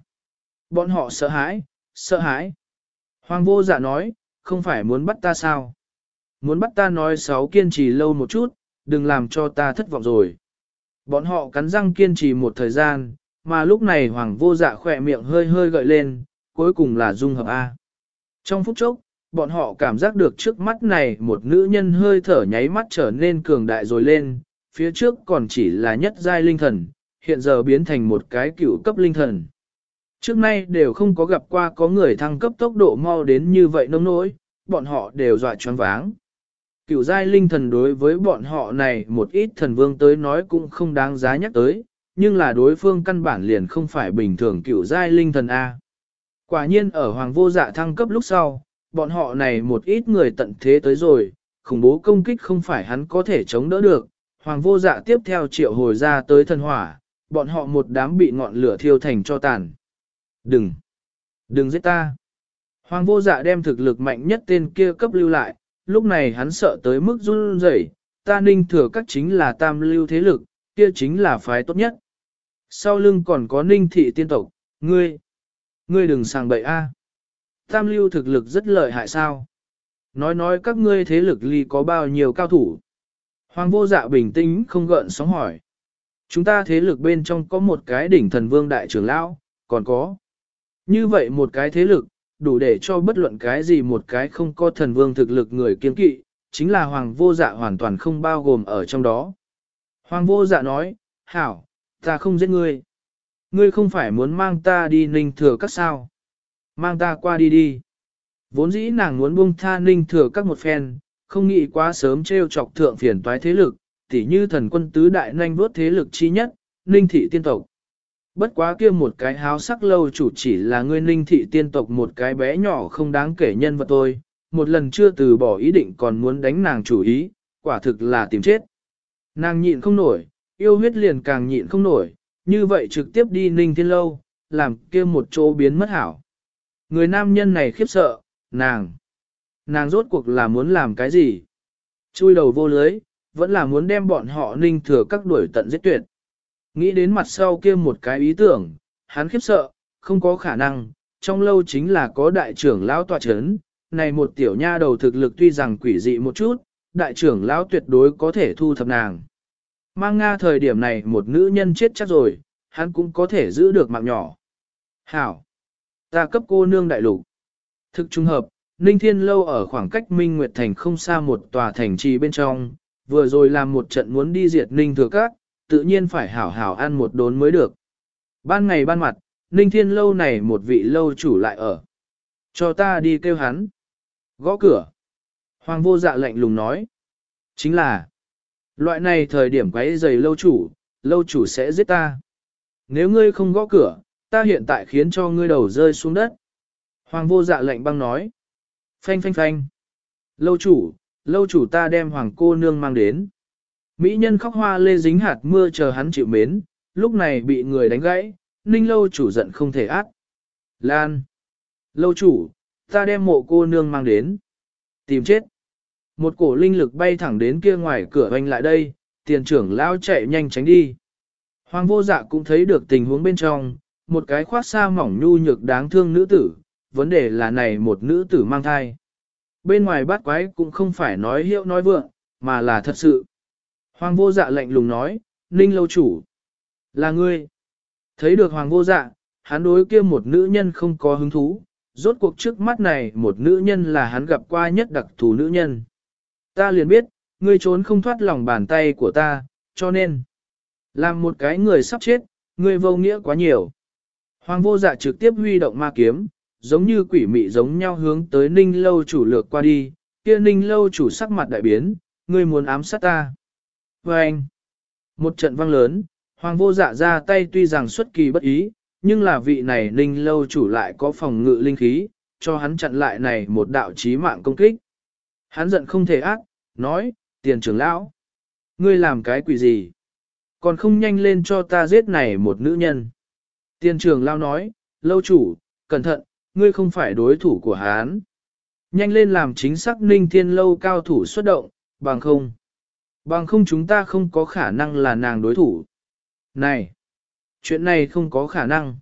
Bọn họ sợ hãi, sợ hãi. Hoàng vô dạ nói, không phải muốn bắt ta sao? Muốn bắt ta nói sáu kiên trì lâu một chút, đừng làm cho ta thất vọng rồi. Bọn họ cắn răng kiên trì một thời gian, mà lúc này hoàng vô dạ khỏe miệng hơi hơi gợi lên, cuối cùng là dung hợp A. Trong phút chốc, bọn họ cảm giác được trước mắt này một nữ nhân hơi thở nháy mắt trở nên cường đại rồi lên, phía trước còn chỉ là nhất giai linh thần, hiện giờ biến thành một cái cựu cấp linh thần. Trước nay đều không có gặp qua có người thăng cấp tốc độ mau đến như vậy nông nỗi, bọn họ đều dọa choáng váng. Cựu giai linh thần đối với bọn họ này một ít thần vương tới nói cũng không đáng giá nhắc tới, nhưng là đối phương căn bản liền không phải bình thường cựu giai linh thần A. Quả nhiên ở hoàng vô dạ thăng cấp lúc sau, bọn họ này một ít người tận thế tới rồi, khủng bố công kích không phải hắn có thể chống đỡ được. Hoàng vô dạ tiếp theo triệu hồi ra tới thần hỏa, bọn họ một đám bị ngọn lửa thiêu thành cho tàn. Đừng! Đừng giết ta! Hoàng vô dạ đem thực lực mạnh nhất tên kia cấp lưu lại, lúc này hắn sợ tới mức run rẩy, ta ninh thừa các chính là tam lưu thế lực, kia chính là phái tốt nhất. Sau lưng còn có ninh thị tiên tộc, ngươi, ngươi đừng sàng bậy a. Tam lưu thực lực rất lợi hại sao? Nói nói các ngươi thế lực ly có bao nhiêu cao thủ? Hoàng vô dạ bình tĩnh không gợn sóng hỏi. Chúng ta thế lực bên trong có một cái đỉnh thần vương đại trưởng lão, còn có. Như vậy một cái thế lực, đủ để cho bất luận cái gì một cái không có thần vương thực lực người kiên kỵ, chính là hoàng vô dạ hoàn toàn không bao gồm ở trong đó. Hoàng vô dạ nói, hảo, ta không giết ngươi. Ngươi không phải muốn mang ta đi ninh thừa các sao. Mang ta qua đi đi. Vốn dĩ nàng muốn buông tha ninh thừa các một phen, không nghĩ quá sớm treo chọc thượng phiền toái thế lực, tỉ như thần quân tứ đại nhanh vốt thế lực chi nhất, ninh thị tiên tộc. Bất quá kia một cái háo sắc lâu chủ chỉ là ngươi ninh thị tiên tộc một cái bé nhỏ không đáng kể nhân vật tôi, một lần chưa từ bỏ ý định còn muốn đánh nàng chủ ý, quả thực là tìm chết. Nàng nhịn không nổi, yêu huyết liền càng nhịn không nổi, như vậy trực tiếp đi ninh thiên lâu, làm kia một chỗ biến mất hảo. Người nam nhân này khiếp sợ, nàng. Nàng rốt cuộc là muốn làm cái gì? Chui đầu vô lưới, vẫn là muốn đem bọn họ ninh thừa các đuổi tận giết tuyệt. Nghĩ đến mặt sau kia một cái ý tưởng, hắn khiếp sợ, không có khả năng, trong lâu chính là có đại trưởng lão tòa chấn, này một tiểu nha đầu thực lực tuy rằng quỷ dị một chút, đại trưởng lão tuyệt đối có thể thu thập nàng. Mang Nga thời điểm này một nữ nhân chết chắc rồi, hắn cũng có thể giữ được mạng nhỏ. Hảo! Ta cấp cô nương đại lục. Thực trung hợp, Ninh Thiên Lâu ở khoảng cách Minh Nguyệt Thành không xa một tòa thành trì bên trong, vừa rồi làm một trận muốn đi diệt Ninh Thừa Các, tự nhiên phải hảo hảo ăn một đốn mới được. Ban ngày ban mặt, Ninh Thiên Lâu này một vị lâu chủ lại ở. Cho ta đi kêu hắn. Gõ cửa. Hoàng vô dạ lạnh lùng nói. Chính là, loại này thời điểm quấy giày lâu chủ, lâu chủ sẽ giết ta. Nếu ngươi không gõ cửa, ta hiện tại khiến cho ngươi đầu rơi xuống đất. Hoàng vô dạ lệnh băng nói. Phanh phanh phanh. Lâu chủ, lâu chủ ta đem hoàng cô nương mang đến. Mỹ nhân khóc hoa lê dính hạt mưa chờ hắn chịu mến, lúc này bị người đánh gãy, ninh lâu chủ giận không thể ác. Lan. Lâu chủ, ta đem mộ cô nương mang đến. Tìm chết. Một cổ linh lực bay thẳng đến kia ngoài cửa hoành lại đây, tiền trưởng lao chạy nhanh tránh đi. Hoàng vô dạ cũng thấy được tình huống bên trong, một cái khoác xa mỏng nhu nhược đáng thương nữ tử, vấn đề là này một nữ tử mang thai. Bên ngoài bát quái cũng không phải nói hiệu nói vượng, mà là thật sự. Hoàng vô dạ lạnh lùng nói, ninh lâu chủ. Là ngươi. Thấy được hoàng vô dạ, hắn đối kia một nữ nhân không có hứng thú, rốt cuộc trước mắt này một nữ nhân là hắn gặp qua nhất đặc thù nữ nhân. Ta liền biết, ngươi trốn không thoát lòng bàn tay của ta, cho nên, làm một cái người sắp chết, ngươi vô nghĩa quá nhiều. Hoàng vô dạ trực tiếp huy động ma kiếm, giống như quỷ mị giống nhau hướng tới ninh lâu chủ lược qua đi, kia ninh lâu chủ sắc mặt đại biến, ngươi muốn ám sát ta. Và anh, một trận vang lớn, hoàng vô dạ ra tay tuy rằng xuất kỳ bất ý, nhưng là vị này ninh lâu chủ lại có phòng ngự linh khí, cho hắn chặn lại này một đạo chí mạng công kích. Hắn giận không thể ác, nói, tiền trưởng lão, ngươi làm cái quỷ gì? Còn không nhanh lên cho ta giết này một nữ nhân. Tiên trường lao nói, lâu chủ, cẩn thận, ngươi không phải đối thủ của hắn. Nhanh lên làm chính xác ninh thiên lâu cao thủ xuất động, bằng không. Bằng không chúng ta không có khả năng là nàng đối thủ. Này! Chuyện này không có khả năng.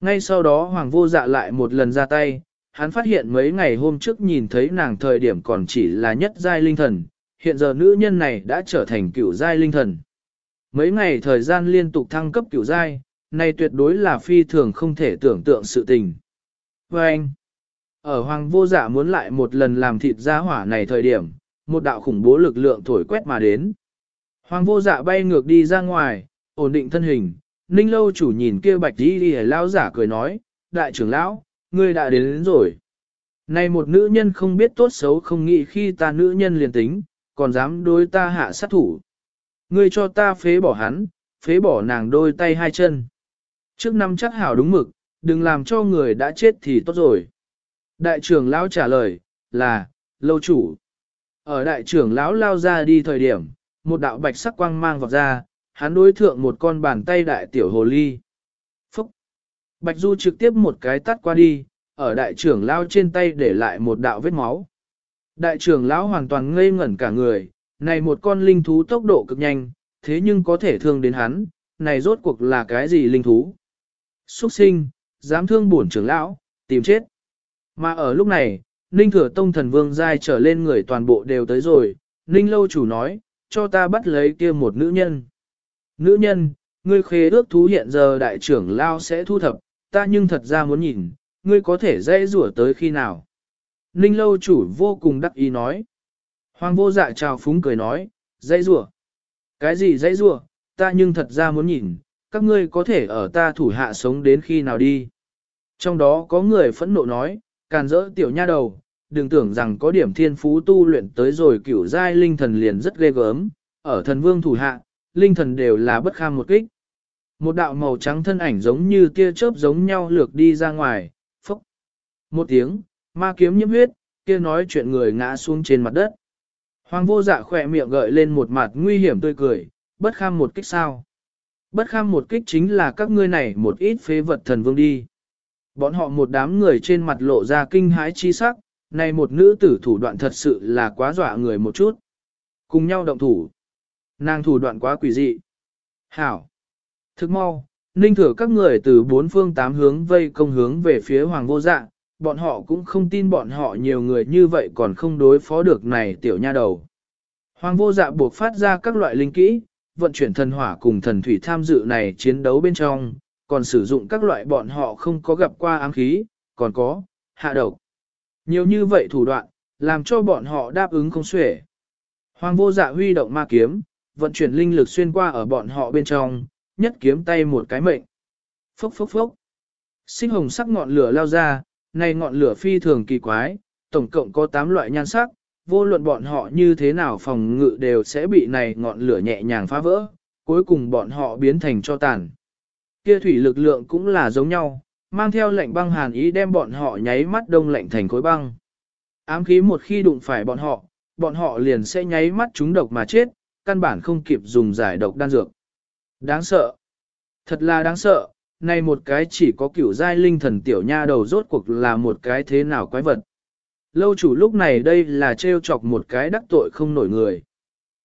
Ngay sau đó Hoàng vô dạ lại một lần ra tay, hắn phát hiện mấy ngày hôm trước nhìn thấy nàng thời điểm còn chỉ là nhất giai linh thần, hiện giờ nữ nhân này đã trở thành cửu giai linh thần. Mấy ngày thời gian liên tục thăng cấp cửu giai, này tuyệt đối là phi thường không thể tưởng tượng sự tình. Và anh, ở Hoàng vô dạ muốn lại một lần làm thịt gia hỏa này thời điểm, một đạo khủng bố lực lượng thổi quét mà đến. Hoàng vô dạ bay ngược đi ra ngoài, ổn định thân hình, Ninh lâu chủ nhìn kia bạch đi đi lão giả cười nói, đại trưởng lão, ngươi đã đến, đến rồi. Này một nữ nhân không biết tốt xấu không nghĩ khi ta nữ nhân liền tính, còn dám đối ta hạ sát thủ. Ngươi cho ta phế bỏ hắn, phế bỏ nàng đôi tay hai chân. Trước năm chắc hảo đúng mực, đừng làm cho người đã chết thì tốt rồi. Đại trưởng lão trả lời, là, lâu chủ. Ở đại trưởng lão lao ra đi thời điểm, một đạo bạch sắc quang mang vọt ra, hắn đối thượng một con bàn tay đại tiểu hồ ly. Phúc! Bạch Du trực tiếp một cái tắt qua đi, ở đại trưởng lão trên tay để lại một đạo vết máu. Đại trưởng lão hoàn toàn ngây ngẩn cả người, này một con linh thú tốc độ cực nhanh, thế nhưng có thể thương đến hắn, này rốt cuộc là cái gì linh thú? Xuất sinh, dám thương bổn trưởng lão, tìm chết. Mà ở lúc này, Ninh Thừa Tông Thần Vương giai trở lên người toàn bộ đều tới rồi, Ninh Lâu chủ nói, cho ta bắt lấy kia một nữ nhân. Nữ nhân, ngươi khế ước thú hiện giờ đại trưởng lao sẽ thu thập, ta nhưng thật ra muốn nhìn, ngươi có thể dễ rủa tới khi nào. Ninh Lâu chủ vô cùng đắc ý nói. Hoàng vô dạ chào phúng cười nói, dây rủa Cái gì dây rủa ta nhưng thật ra muốn nhìn, các ngươi có thể ở ta thủ hạ sống đến khi nào đi. Trong đó có người phẫn nộ nói, càn rỡ tiểu nha đầu, đừng tưởng rằng có điểm thiên phú tu luyện tới rồi cửu giai linh thần liền rất ghê gớm, ở thần vương thủ hạ, linh thần đều là bất kham một kích. Một đạo màu trắng thân ảnh giống như tia chớp giống nhau lược đi ra ngoài, phốc. Một tiếng, ma kiếm nhiễm huyết, kia nói chuyện người ngã xuống trên mặt đất. Hoàng vô dạ khỏe miệng gợi lên một mặt nguy hiểm tươi cười, bất kham một kích sao. Bất kham một kích chính là các ngươi này một ít phế vật thần vương đi. Bọn họ một đám người trên mặt lộ ra kinh hãi chi sắc, này một nữ tử thủ đoạn thật sự là quá dọa người một chút. Cùng nhau động thủ. Nàng thủ đoạn quá quỷ dị. Hảo. Thức mau, ninh thừa các người từ bốn phương tám hướng vây công hướng về phía hoàng vô dạ, bọn họ cũng không tin bọn họ nhiều người như vậy còn không đối phó được này tiểu nha đầu. Hoàng vô dạ buộc phát ra các loại linh kỹ, vận chuyển thần hỏa cùng thần thủy tham dự này chiến đấu bên trong, còn sử dụng các loại bọn họ không có gặp qua ám khí, còn có, hạ độc. Nhiều như vậy thủ đoạn, làm cho bọn họ đáp ứng không xuể. Hoàng vô dạ huy động ma kiếm, vận chuyển linh lực xuyên qua ở bọn họ bên trong, nhất kiếm tay một cái mệnh. Phốc phốc phốc. Sinh hồng sắc ngọn lửa lao ra, này ngọn lửa phi thường kỳ quái, tổng cộng có 8 loại nhan sắc, vô luận bọn họ như thế nào phòng ngự đều sẽ bị này ngọn lửa nhẹ nhàng phá vỡ, cuối cùng bọn họ biến thành cho tàn. Kia thủy lực lượng cũng là giống nhau, mang theo lệnh băng hàn ý đem bọn họ nháy mắt đông lạnh thành khối băng. Ám khí một khi đụng phải bọn họ, bọn họ liền sẽ nháy mắt trúng độc mà chết, căn bản không kịp dùng giải độc đan dược. Đáng sợ. Thật là đáng sợ, này một cái chỉ có kiểu giai linh thần tiểu nha đầu rốt cuộc là một cái thế nào quái vật. Lâu chủ lúc này đây là trêu chọc một cái đắc tội không nổi người.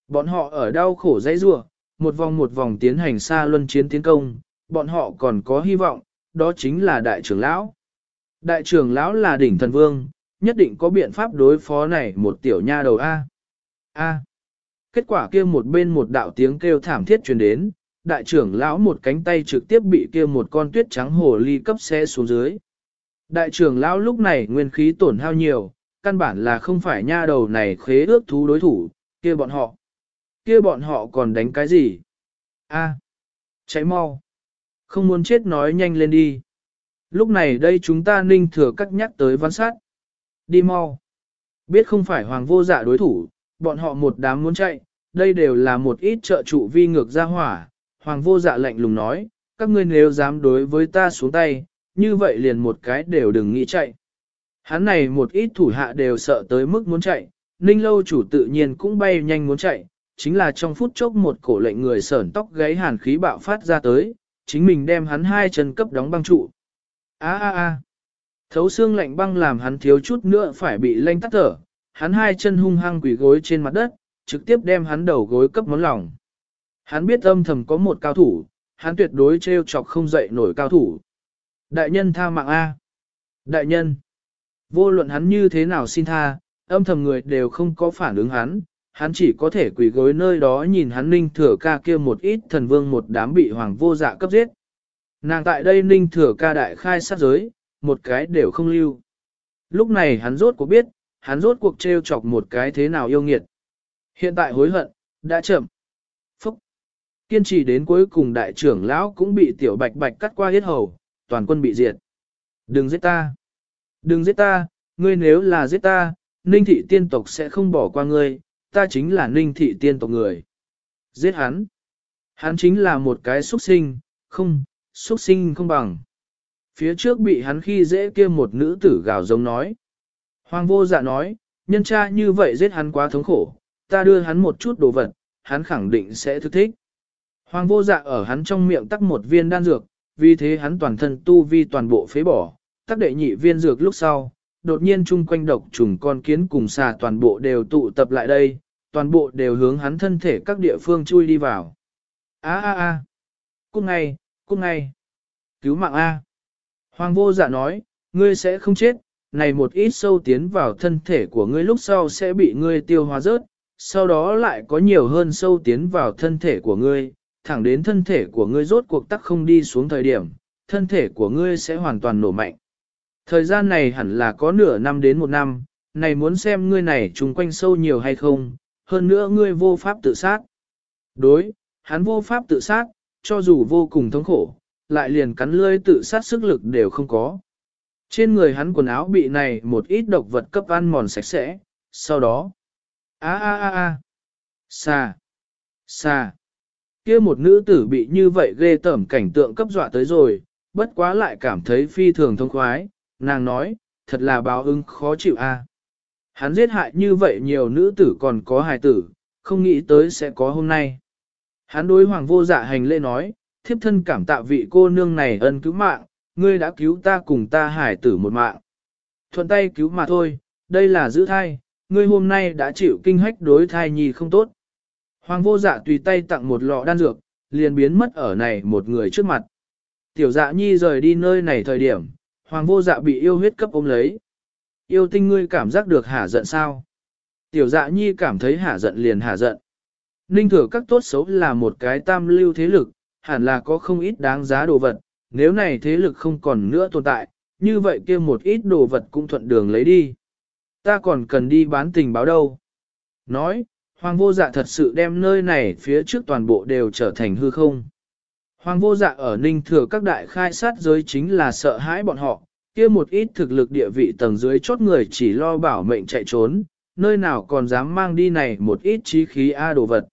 Bọn họ ở đau khổ dãy rua, một vòng một vòng tiến hành xa luân chiến tiến công, bọn họ còn có hy vọng, đó chính là đại trưởng lão. Đại trưởng lão là đỉnh thần vương, nhất định có biện pháp đối phó này một tiểu nha đầu A. A. Kết quả kia một bên một đạo tiếng kêu thảm thiết truyền đến, đại trưởng lão một cánh tay trực tiếp bị kia một con tuyết trắng hồ ly cấp xe xuống dưới. Đại trưởng lão lúc này nguyên khí tổn hao nhiều, căn bản là không phải nha đầu này khế ước thú đối thủ, kia bọn họ. Kia bọn họ còn đánh cái gì? A. Cháy mau. Không muốn chết nói nhanh lên đi. Lúc này đây chúng ta ninh thừa cắt nhắc tới văn sát. Đi mau. Biết không phải hoàng vô dạ đối thủ, bọn họ một đám muốn chạy, đây đều là một ít trợ trụ vi ngược ra hỏa. Hoàng vô dạ lạnh lùng nói, các ngươi nếu dám đối với ta xuống tay, như vậy liền một cái đều đừng nghĩ chạy. Hắn này một ít thủ hạ đều sợ tới mức muốn chạy, ninh lâu chủ tự nhiên cũng bay nhanh muốn chạy, chính là trong phút chốc một cổ lệnh người sởn tóc gáy hàn khí bạo phát ra tới, chính mình đem hắn hai chân cấp đóng băng trụ. A a a. Thấu xương lạnh băng làm hắn thiếu chút nữa phải bị lanh tắt thở, hắn hai chân hung hăng quỷ gối trên mặt đất, trực tiếp đem hắn đầu gối cấp món lòng. Hắn biết âm thầm có một cao thủ, hắn tuyệt đối trêu chọc không dậy nổi cao thủ. Đại nhân tha mạng A. Đại nhân. Vô luận hắn như thế nào xin tha, âm thầm người đều không có phản ứng hắn, hắn chỉ có thể quỳ gối nơi đó nhìn hắn ninh thừa ca kia một ít thần vương một đám bị hoàng vô dạ cấp giết. Nàng tại đây ninh thừa ca đại khai sát giới, một cái đều không lưu. Lúc này hắn rốt cuộc biết, hắn rốt cuộc trêu chọc một cái thế nào yêu nghiệt. Hiện tại hối hận, đã chậm. Phúc! Kiên trì đến cuối cùng đại trưởng lão cũng bị tiểu bạch bạch cắt qua hết hầu, toàn quân bị diệt. Đừng giết ta! Đừng giết ta, ngươi nếu là giết ta, ninh thị tiên tộc sẽ không bỏ qua ngươi, ta chính là ninh thị tiên tộc người. Giết hắn. Hắn chính là một cái xuất sinh, không, xuất sinh không bằng. Phía trước bị hắn khi dễ kia một nữ tử gào giống nói. Hoàng vô dạ nói, nhân cha như vậy giết hắn quá thống khổ, ta đưa hắn một chút đồ vật, hắn khẳng định sẽ thức thích. Hoàng vô dạ ở hắn trong miệng tắc một viên đan dược, vì thế hắn toàn thân tu vi toàn bộ phế bỏ, tác đệ nhị viên dược lúc sau, đột nhiên chung quanh độc trùng con kiến cùng xà toàn bộ đều tụ tập lại đây, toàn bộ đều hướng hắn thân thể các địa phương chui đi vào. A a a, cút ngay, cút ngay, cứu mạng A. Hoàng vô dạ nói, ngươi sẽ không chết, này một ít sâu tiến vào thân thể của ngươi lúc sau sẽ bị ngươi tiêu hóa rớt, sau đó lại có nhiều hơn sâu tiến vào thân thể của ngươi, thẳng đến thân thể của ngươi rốt cuộc tắc không đi xuống thời điểm, thân thể của ngươi sẽ hoàn toàn nổ mạnh. Thời gian này hẳn là có nửa năm đến một năm, này muốn xem ngươi này trùng quanh sâu nhiều hay không, hơn nữa ngươi vô pháp tự sát. Đối, hắn vô pháp tự sát, cho dù vô cùng thống khổ, lại liền cắn lưỡi tự sát sức lực đều không có. Trên người hắn quần áo bị này một ít độc vật cấp ăn mòn sạch sẽ, sau đó, a a a a, xa, xa, kia một nữ tử bị như vậy ghê tởm cảnh tượng cấp dọa tới rồi, bất quá lại cảm thấy phi thường thông khoái, nàng nói, thật là báo ứng khó chịu a. Hắn giết hại như vậy nhiều nữ tử còn có hài tử, không nghĩ tới sẽ có hôm nay. Hắn đối hoàng vô dạ hành lễ nói, thiếp thân cảm tạ vị cô nương này ân cứu mạng, ngươi đã cứu ta cùng ta hải tử một mạng. Thuận tay cứu mà thôi, đây là giữ thai, ngươi hôm nay đã chịu kinh hách đối thai nhi không tốt. Hoàng vô dạ tùy tay tặng một lọ đan dược, liền biến mất ở này một người trước mặt. Tiểu dạ nhi rời đi nơi này thời điểm, hoàng vô dạ bị yêu huyết cấp ôm lấy. Yêu tinh ngươi cảm giác được hả giận sao? Tiểu dạ nhi cảm thấy hả giận liền hả giận. Ninh thừa các tốt xấu là một cái tam lưu thế lực, hẳn là có không ít đáng giá đồ vật, nếu này thế lực không còn nữa tồn tại, như vậy kia một ít đồ vật cũng thuận đường lấy đi. Ta còn cần đi bán tình báo đâu. Nói, hoàng vô dạ thật sự đem nơi này phía trước toàn bộ đều trở thành hư không. Hoàng vô dạ ở ninh thừa các đại khai sát giới chính là sợ hãi bọn họ, kia một ít thực lực địa vị tầng dưới chốt người chỉ lo bảo mệnh chạy trốn, nơi nào còn dám mang đi này một ít trí khí A đồ vật.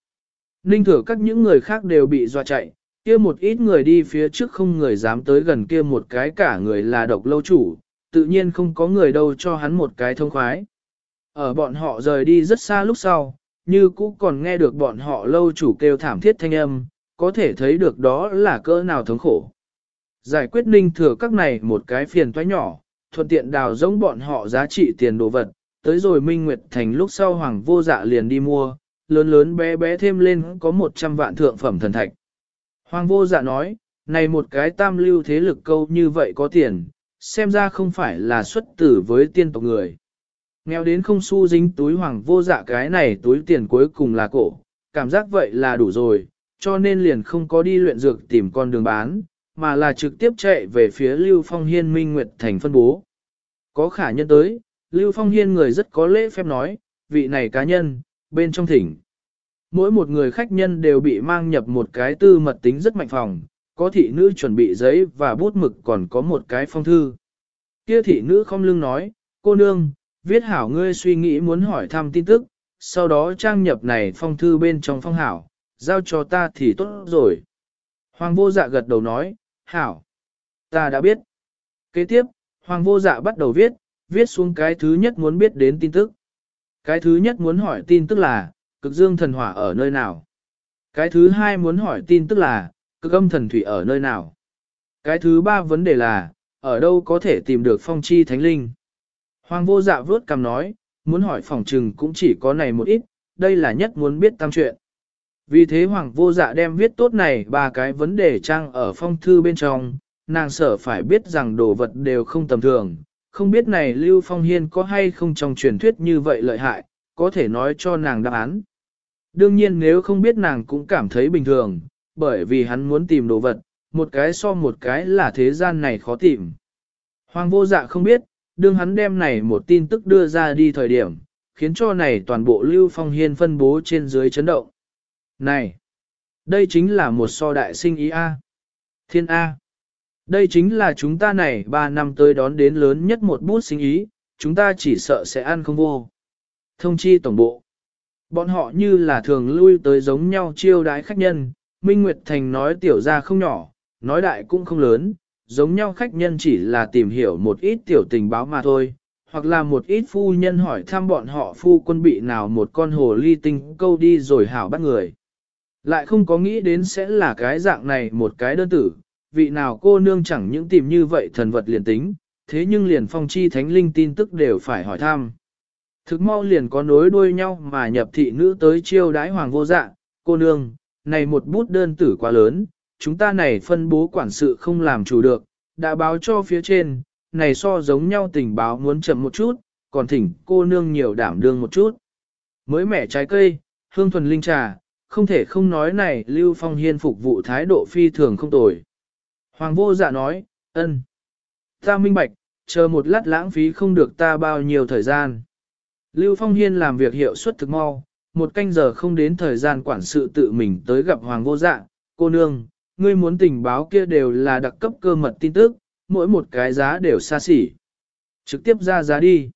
Ninh thừa các những người khác đều bị dọa chạy, kia một ít người đi phía trước không người dám tới gần kia một cái cả người là độc lâu chủ, tự nhiên không có người đâu cho hắn một cái thông khoái. Ở bọn họ rời đi rất xa lúc sau, như cũ còn nghe được bọn họ lâu chủ kêu thảm thiết thanh âm, có thể thấy được đó là cỡ nào thống khổ. Giải quyết ninh thừa các này một cái phiền toái nhỏ, thuận tiện đào giống bọn họ giá trị tiền đồ vật, tới rồi Minh Nguyệt Thành lúc sau Hoàng vô dạ liền đi mua, lớn lớn bé bé thêm lên có 100 vạn thượng phẩm thần thạch. Hoàng vô dạ nói, này một cái tam lưu thế lực câu như vậy có tiền, xem ra không phải là xuất tử với tiên tộc người. Nghèo đến không xu dính túi hoàng vô dạ cái này túi tiền cuối cùng là cổ, cảm giác vậy là đủ rồi, cho nên liền không có đi luyện dược tìm con đường bán, mà là trực tiếp chạy về phía Lưu Phong Hiên Minh Nguyệt Thành phân bố. Có khả nhân tới, Lưu Phong Hiên người rất có lễ phép nói, vị này cá nhân, bên trong thỉnh. Mỗi một người khách nhân đều bị mang nhập một cái tư mật tính rất mạnh phòng, có thị nữ chuẩn bị giấy và bút mực còn có một cái phong thư. Kia thị nữ không lưng nói, cô nương, viết hảo ngươi suy nghĩ muốn hỏi thăm tin tức, sau đó trang nhập này phong thư bên trong phong hảo, giao cho ta thì tốt rồi. Hoàng vô dạ gật đầu nói, hảo, ta đã biết. Kế tiếp, Hoàng vô dạ bắt đầu viết, viết xuống cái thứ nhất muốn biết đến tin tức. Cái thứ nhất muốn hỏi tin tức là, cực dương thần hỏa ở nơi nào? Cái thứ hai muốn hỏi tin tức là, cực âm thần thủy ở nơi nào? Cái thứ ba vấn đề là, ở đâu có thể tìm được phong chi thánh linh? Hoàng vô dạ vớt cầm nói, muốn hỏi phòng trừng cũng chỉ có này một ít, đây là nhất muốn biết tam chuyện. Vì thế Hoàng vô dạ đem viết tốt này ba cái vấn đề trang ở phong thư bên trong, nàng sở phải biết rằng đồ vật đều không tầm thường, không biết này Lưu Phong Hiên có hay không trong truyền thuyết như vậy lợi hại, có thể nói cho nàng đáp án. Đương nhiên nếu không biết nàng cũng cảm thấy bình thường, bởi vì hắn muốn tìm đồ vật, một cái so một cái là thế gian này khó tìm. Hoàng vô dạ không biết, đương hắn đem này một tin tức đưa ra đi thời điểm, khiến cho này toàn bộ Lưu Phong Hiên phân bố trên dưới chấn động. Này, đây chính là một so đại sinh ý A. Thiên A. Đây chính là chúng ta này 3 năm tới đón đến lớn nhất một bút sinh ý, chúng ta chỉ sợ sẽ ăn không vô. Thông chi tổng bộ. Bọn họ như là thường lui tới giống nhau chiêu đái khách nhân, Minh Nguyệt Thành nói tiểu ra không nhỏ, nói đại cũng không lớn, giống nhau khách nhân chỉ là tìm hiểu một ít tiểu tình báo mà thôi, hoặc là một ít phu nhân hỏi thăm bọn họ phu quân bị nào một con hồ ly tinh câu đi rồi hảo bắt người. Lại không có nghĩ đến sẽ là cái dạng này một cái đơn tử, vị nào cô nương chẳng những tìm như vậy thần vật liền tính, thế nhưng liền phong chi thánh linh tin tức đều phải hỏi thăm. Thực mau liền có nối đuôi nhau mà nhập thị nữ tới chiêu đái hoàng vô dạ, cô nương, này một bút đơn tử quá lớn, chúng ta này phân bố quản sự không làm chủ được, đã báo cho phía trên, này so giống nhau tình báo muốn chậm một chút, còn thỉnh cô nương nhiều đảm đương một chút. Mới mẻ trái cây, hương thuần linh trà, không thể không nói này Lưu Phong Hiên phục vụ thái độ phi thường không tồi. Hoàng vô dạ nói, ân. Ta minh bạch, chờ một lát lãng phí không được ta bao nhiêu thời gian. Lưu Phong Hiên làm việc hiệu suất thực mau, một canh giờ không đến thời gian quản sự tự mình tới gặp Hoàng vô dạ, cô nương, ngươi muốn tình báo kia đều là đặc cấp cơ mật tin tức, mỗi một cái giá đều xa xỉ. Trực tiếp ra giá đi.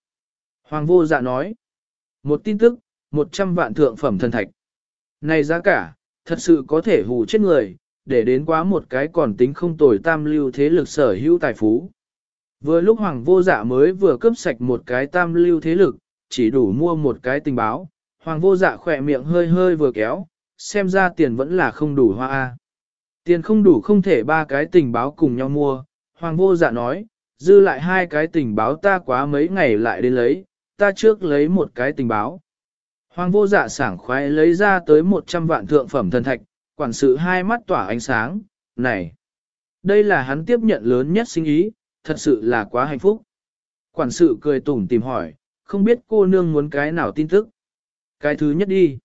Hoàng vô dạ nói, một tin tức, 100 vạn thượng phẩm thần thạch. Này giá cả, thật sự có thể hù chết người, để đến quá một cái còn tính không tồi tam lưu thế lực sở hữu tài phú. Vừa lúc hoàng vô dạ mới vừa cướp sạch một cái tam lưu thế lực, chỉ đủ mua một cái tình báo, hoàng vô dạ khỏe miệng hơi hơi vừa kéo, xem ra tiền vẫn là không đủ hoa. A. Tiền không đủ không thể ba cái tình báo cùng nhau mua, hoàng vô dạ nói, dư lại hai cái tình báo ta quá mấy ngày lại đến lấy, ta trước lấy một cái tình báo. Hoàng vô dạ sảng khoái lấy ra tới 100 vạn thượng phẩm thần thạch, quản sự hai mắt tỏa ánh sáng, này, đây là hắn tiếp nhận lớn nhất sinh ý, thật sự là quá hạnh phúc. Quản sự cười tủm tìm hỏi, không biết cô nương muốn cái nào tin tức. Cái thứ nhất đi.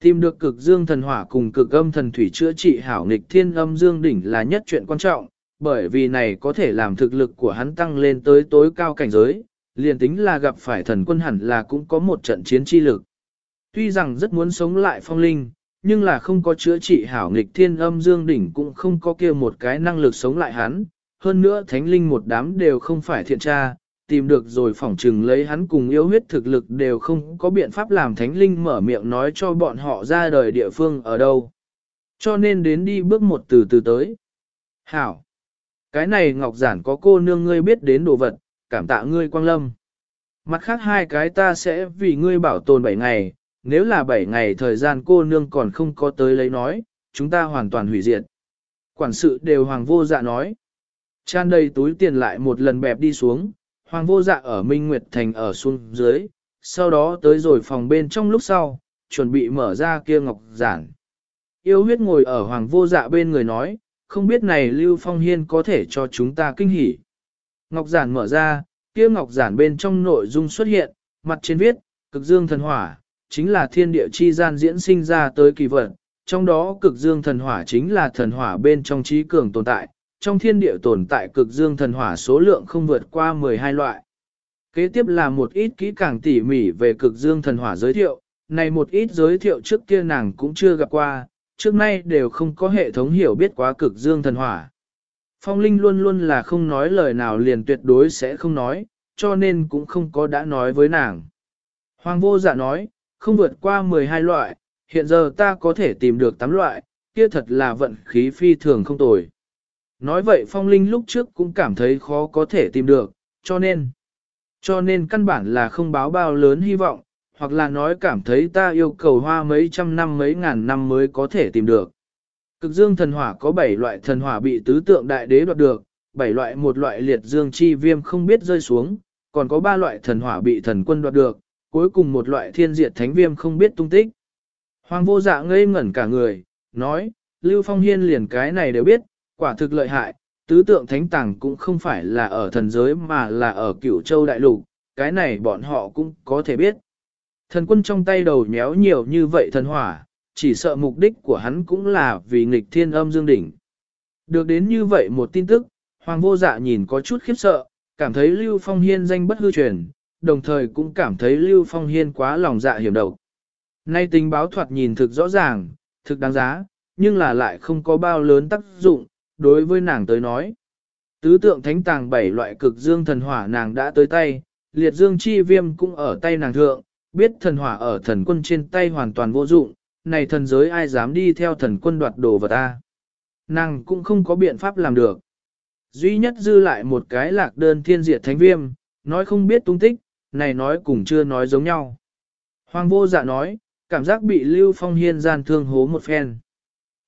Tìm được cực dương thần hỏa cùng cực âm thần thủy chữa trị hảo nghịch thiên âm dương đỉnh là nhất chuyện quan trọng, bởi vì này có thể làm thực lực của hắn tăng lên tới tối cao cảnh giới, liền tính là gặp phải thần quân hẳn là cũng có một trận chiến chi lực. Tuy rằng rất muốn sống lại phong linh, nhưng là không có chữa trị hảo nghịch thiên âm dương đỉnh cũng không có kia một cái năng lực sống lại hắn. Hơn nữa thánh linh một đám đều không phải thiện tra, tìm được rồi phỏng trừng lấy hắn cùng yếu huyết thực lực đều không có biện pháp làm thánh linh mở miệng nói cho bọn họ ra đời địa phương ở đâu. Cho nên đến đi bước một từ từ tới. Hảo! Cái này ngọc giản có cô nương ngươi biết đến đồ vật, cảm tạ ngươi quang lâm. Mặt khác hai cái ta sẽ vì ngươi bảo tồn bảy ngày, nếu là 7 ngày thời gian cô nương còn không có tới lấy nói, chúng ta hoàn toàn hủy diệt. Quản sự đều hoàng vô dạ nói. Chan đầy túi tiền lại một lần bẹp đi xuống, hoàng vô dạ ở Minh Nguyệt Thành ở xuống dưới, sau đó tới rồi phòng bên trong lúc sau, chuẩn bị mở ra kia ngọc giản. Yêu huyết ngồi ở hoàng vô dạ bên người nói, không biết này Lưu Phong Hiên có thể cho chúng ta kinh hỉ. Ngọc giản mở ra, kia ngọc giản bên trong nội dung xuất hiện, mặt trên viết, cực dương thần hỏa, chính là thiên địa chi gian diễn sinh ra tới kỳ vật, trong đó cực dương thần hỏa chính là thần hỏa bên trong trí cường tồn tại, trong thiên địa tồn tại cực dương thần hỏa số lượng không vượt qua 12 loại. Kế tiếp là một ít kỹ càng tỉ mỉ về cực dương thần hỏa giới thiệu, này một ít giới thiệu trước kia nàng cũng chưa gặp qua, trước nay đều không có hệ thống hiểu biết quá cực dương thần hỏa. Phong Linh luôn luôn là không nói lời nào liền tuyệt đối sẽ không nói, cho nên cũng không có đã nói với nàng. Hoàng vô dạ nói, không vượt qua 12 loại, hiện giờ ta có thể tìm được 8 loại, kia thật là vận khí phi thường không tồi. Nói vậy Phong Linh lúc trước cũng cảm thấy khó có thể tìm được, cho nên, cho nên căn bản là không báo bao lớn hy vọng, hoặc là nói cảm thấy ta yêu cầu hoa mấy trăm năm mấy ngàn năm mới có thể tìm được. Cực dương thần hỏa có 7 loại thần hỏa bị tứ tượng đại đế đoạt được, 7 loại một loại liệt dương chi viêm không biết rơi xuống, còn có 3 loại thần hỏa bị thần quân đoạt được, cuối cùng một loại thiên diệt thánh viêm không biết tung tích. Hoàng vô dạ ngây ngẩn cả người, nói, Lưu Phong Hiên liền cái này đều biết, quả thực lợi hại, tứ tượng thánh tàng cũng không phải là ở thần giới mà là ở cửu châu đại lục, cái này bọn họ cũng có thể biết. Thần quân trong tay đầu nhéo nhiều như vậy thần hỏa, chỉ sợ mục đích của hắn cũng là vì nghịch thiên âm dương đỉnh. Được đến như vậy một tin tức, Hoàng vô dạ nhìn có chút khiếp sợ, cảm thấy Lưu Phong Hiên danh bất hư truyền, đồng thời cũng cảm thấy Lưu Phong Hiên quá lòng dạ hiểm độc. Nay tình báo thoạt nhìn thực rõ ràng, thực đáng giá, nhưng là lại không có bao lớn tác dụng, đối với nàng tới nói. Tứ tượng thánh tàng bảy loại cực dương thần hỏa nàng đã tới tay, liệt dương chi viêm cũng ở tay nàng thượng, biết thần hỏa ở thần quân trên tay hoàn toàn vô dụng, này thần giới ai dám đi theo thần quân đoạt đồ vật ta. Nàng cũng không có biện pháp làm được. Duy nhất dư lại một cái lạc đơn thiên diệt thánh viêm, nói không biết tung tích, này nói cùng chưa nói giống nhau. Hoàng vô dạ nói, cảm giác bị Lưu Phong Hiên gian thương hố một phen.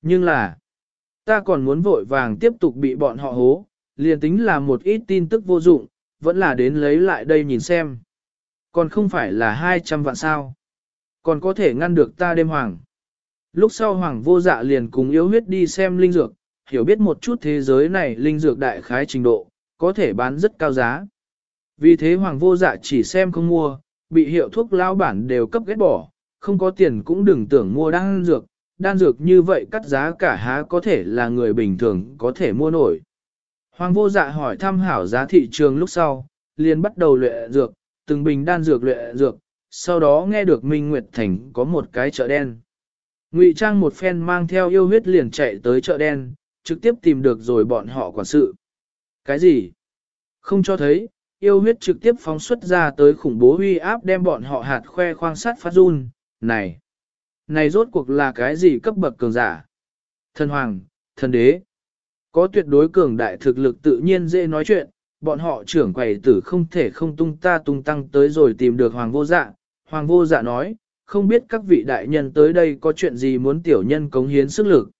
Nhưng là, ta còn muốn vội vàng tiếp tục bị bọn họ hố, liền tính là một ít tin tức vô dụng, vẫn là đến lấy lại đây nhìn xem. Còn không phải là 200 vạn sao. Còn có thể ngăn được ta đêm hoàng. Lúc sau hoàng vô dạ liền cùng yếu huyết đi xem linh dược, hiểu biết một chút thế giới này linh dược đại khái trình độ, có thể bán rất cao giá. Vì thế hoàng vô dạ chỉ xem không mua, bị hiệu thuốc lao bản đều cấp ghét bỏ, không có tiền cũng đừng tưởng mua đan dược, đan dược như vậy cắt giá cả há có thể là người bình thường có thể mua nổi. Hoàng vô dạ hỏi thăm hảo giá thị trường lúc sau, liền bắt đầu luyện dược, từng bình đan dược luyện dược, sau đó nghe được Minh Nguyệt Thành có một cái chợ đen. Ngụy Trang một phen mang theo yêu huyết liền chạy tới chợ đen, trực tiếp tìm được rồi bọn họ quản sự. Cái gì? Không cho thấy, yêu huyết trực tiếp phóng xuất ra tới khủng bố uy áp đem bọn họ hạt khoe khoang sắt phát run, này, này rốt cuộc là cái gì cấp bậc cường giả? Thần hoàng, thần đế, có tuyệt đối cường đại thực lực tự nhiên dễ nói chuyện, bọn họ trưởng quầy tử không thể không tung ta tung tăng tới rồi tìm được hoàng vô dạ. Hoàng vô dạ nói, không biết các vị đại nhân tới đây có chuyện gì muốn tiểu nhân cống hiến sức lực.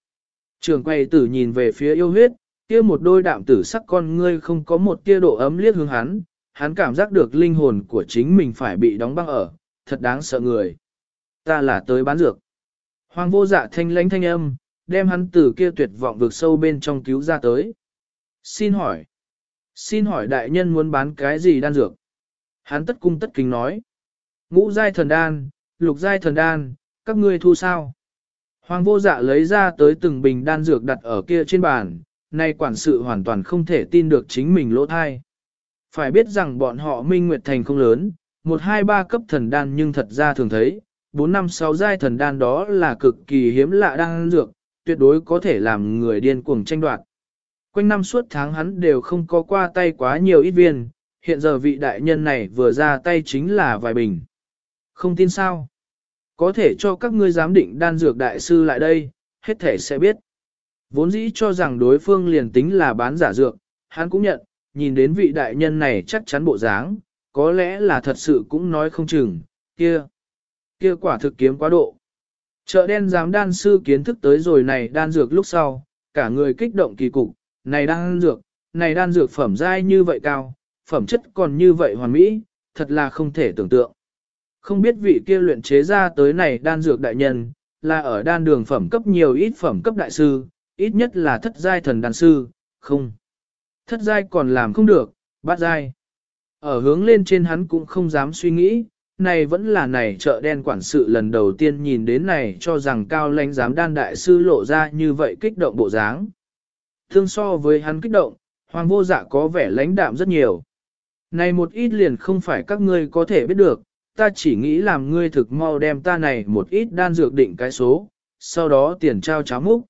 Trưởng quầy tử nhìn về phía yêu huyết, kia một đôi đạm tử sắc con ngươi không có một tia độ ấm liếc hướng hắn, hắn cảm giác được linh hồn của chính mình phải bị đóng băng ở, thật đáng sợ người. Ta là tới bán dược. Hoàng vô dạ thanh lãnh thanh âm, đem hắn từ kia tuyệt vọng vực sâu bên trong cứu ra tới. Xin hỏi, xin hỏi đại nhân muốn bán cái gì đan dược? Hắn tất cung tất kính nói. Ngũ giai thần đan, lục giai thần đan, các ngươi thu sao? Hoàng vô dạ lấy ra tới từng bình đan dược đặt ở kia trên bàn, nay quản sự hoàn toàn không thể tin được chính mình lỗ thai. Phải biết rằng bọn họ minh nguyệt thành không lớn, một hai ba cấp thần đan nhưng thật ra thường thấy, bốn năm sáu giai thần đan đó là cực kỳ hiếm lạ đan dược, tuyệt đối có thể làm người điên cuồng tranh đoạt. Quanh năm suốt tháng hắn đều không có qua tay quá nhiều ít viên, hiện giờ vị đại nhân này vừa ra tay chính là vài bình. Không tin sao? Có thể cho các ngươi giám định đan dược đại sư lại đây, hết thể sẽ biết. Vốn dĩ cho rằng đối phương liền tính là bán giả dược, hắn cũng nhận, nhìn đến vị đại nhân này chắc chắn bộ dáng, có lẽ là thật sự cũng nói không chừng, kia, kia quả thực kiếm quá độ. Chợ đen giám đan sư kiến thức tới rồi này đan dược lúc sau, cả người kích động kỳ cục, này đan dược, này đan dược phẩm giai như vậy cao, phẩm chất còn như vậy hoàn mỹ, thật là không thể tưởng tượng. Không biết vị kia luyện chế ra tới này đan dược đại nhân, là ở đan đường phẩm cấp nhiều ít phẩm cấp đại sư, ít nhất là thất giai thần đan sư, không. Thất giai còn làm không được, bát giai. Ở hướng lên trên hắn cũng không dám suy nghĩ, này vẫn là này chợ đen quản sự lần đầu tiên nhìn đến này cho rằng cao lãnh giám đan đại sư lộ ra như vậy kích động bộ dáng. Thương so với hắn kích động, hoàng vô dạ có vẻ lãnh đạm rất nhiều. Này một ít liền không phải các ngươi có thể biết được, ta chỉ nghĩ làm ngươi thực mau đem ta này một ít đan dược định cái số, sau đó tiền trao cháo múc.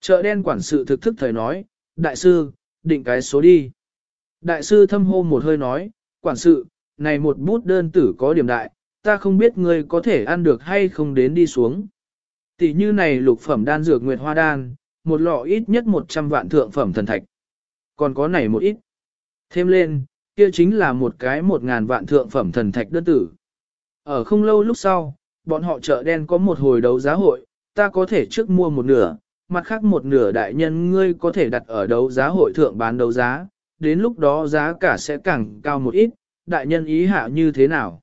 Chợ đen quản sự thực thức thời nói, đại sư, định cái số đi. Đại sư thâm hô một hơi nói, quản sự, này một bút đơn tử có điểm đại, ta không biết ngươi có thể ăn được hay không đến đi xuống. Tỷ như này lục phẩm đan dược nguyệt hoa đan, một lọ ít nhất 100 vạn thượng phẩm thần thạch. Còn có này một ít. Thêm lên, kia chính là một cái một ngàn vạn thượng phẩm thần thạch đơn tử. Ở không lâu lúc sau, bọn họ chợ đen có một hồi đấu giá hội, ta có thể trước mua một nửa, mặt khác một nửa đại nhân ngươi có thể đặt ở đấu giá hội thượng bán đấu giá, đến lúc đó giá cả sẽ càng cao một ít, đại nhân ý hạ như thế nào.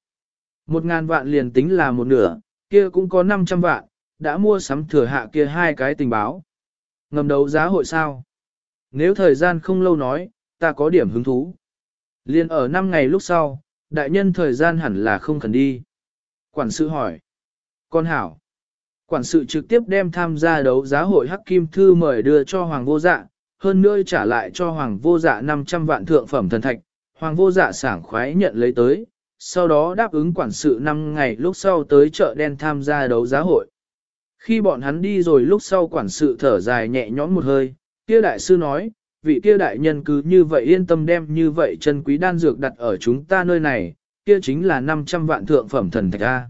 Một ngàn vạn liền tính là một nửa, kia cũng có 500 vạn, đã mua sắm thừa hạ kia hai cái tình báo. Ngầm đấu giá hội sao? Nếu thời gian không lâu nói, ta có điểm hứng thú. Liên ở 5 ngày lúc sau, đại nhân thời gian hẳn là không cần đi. Quản sự hỏi. Con hảo. Quản sự trực tiếp đem tham gia đấu giá hội Hắc Kim Thư mời đưa cho Hoàng Vô Dạ, hơn nữa trả lại cho Hoàng Vô Dạ 500 vạn thượng phẩm thần thạch. Hoàng Vô Dạ sảng khoái nhận lấy tới, sau đó đáp ứng quản sự 5 ngày lúc sau tới chợ đen tham gia đấu giá hội. Khi bọn hắn đi rồi lúc sau quản sự thở dài nhẹ nhõm một hơi, kia đại sư nói, vị kia đại nhân cứ như vậy yên tâm đem như vậy chân quý đan dược đặt ở chúng ta nơi này, kia chính là 500 vạn thượng phẩm thần thạch A.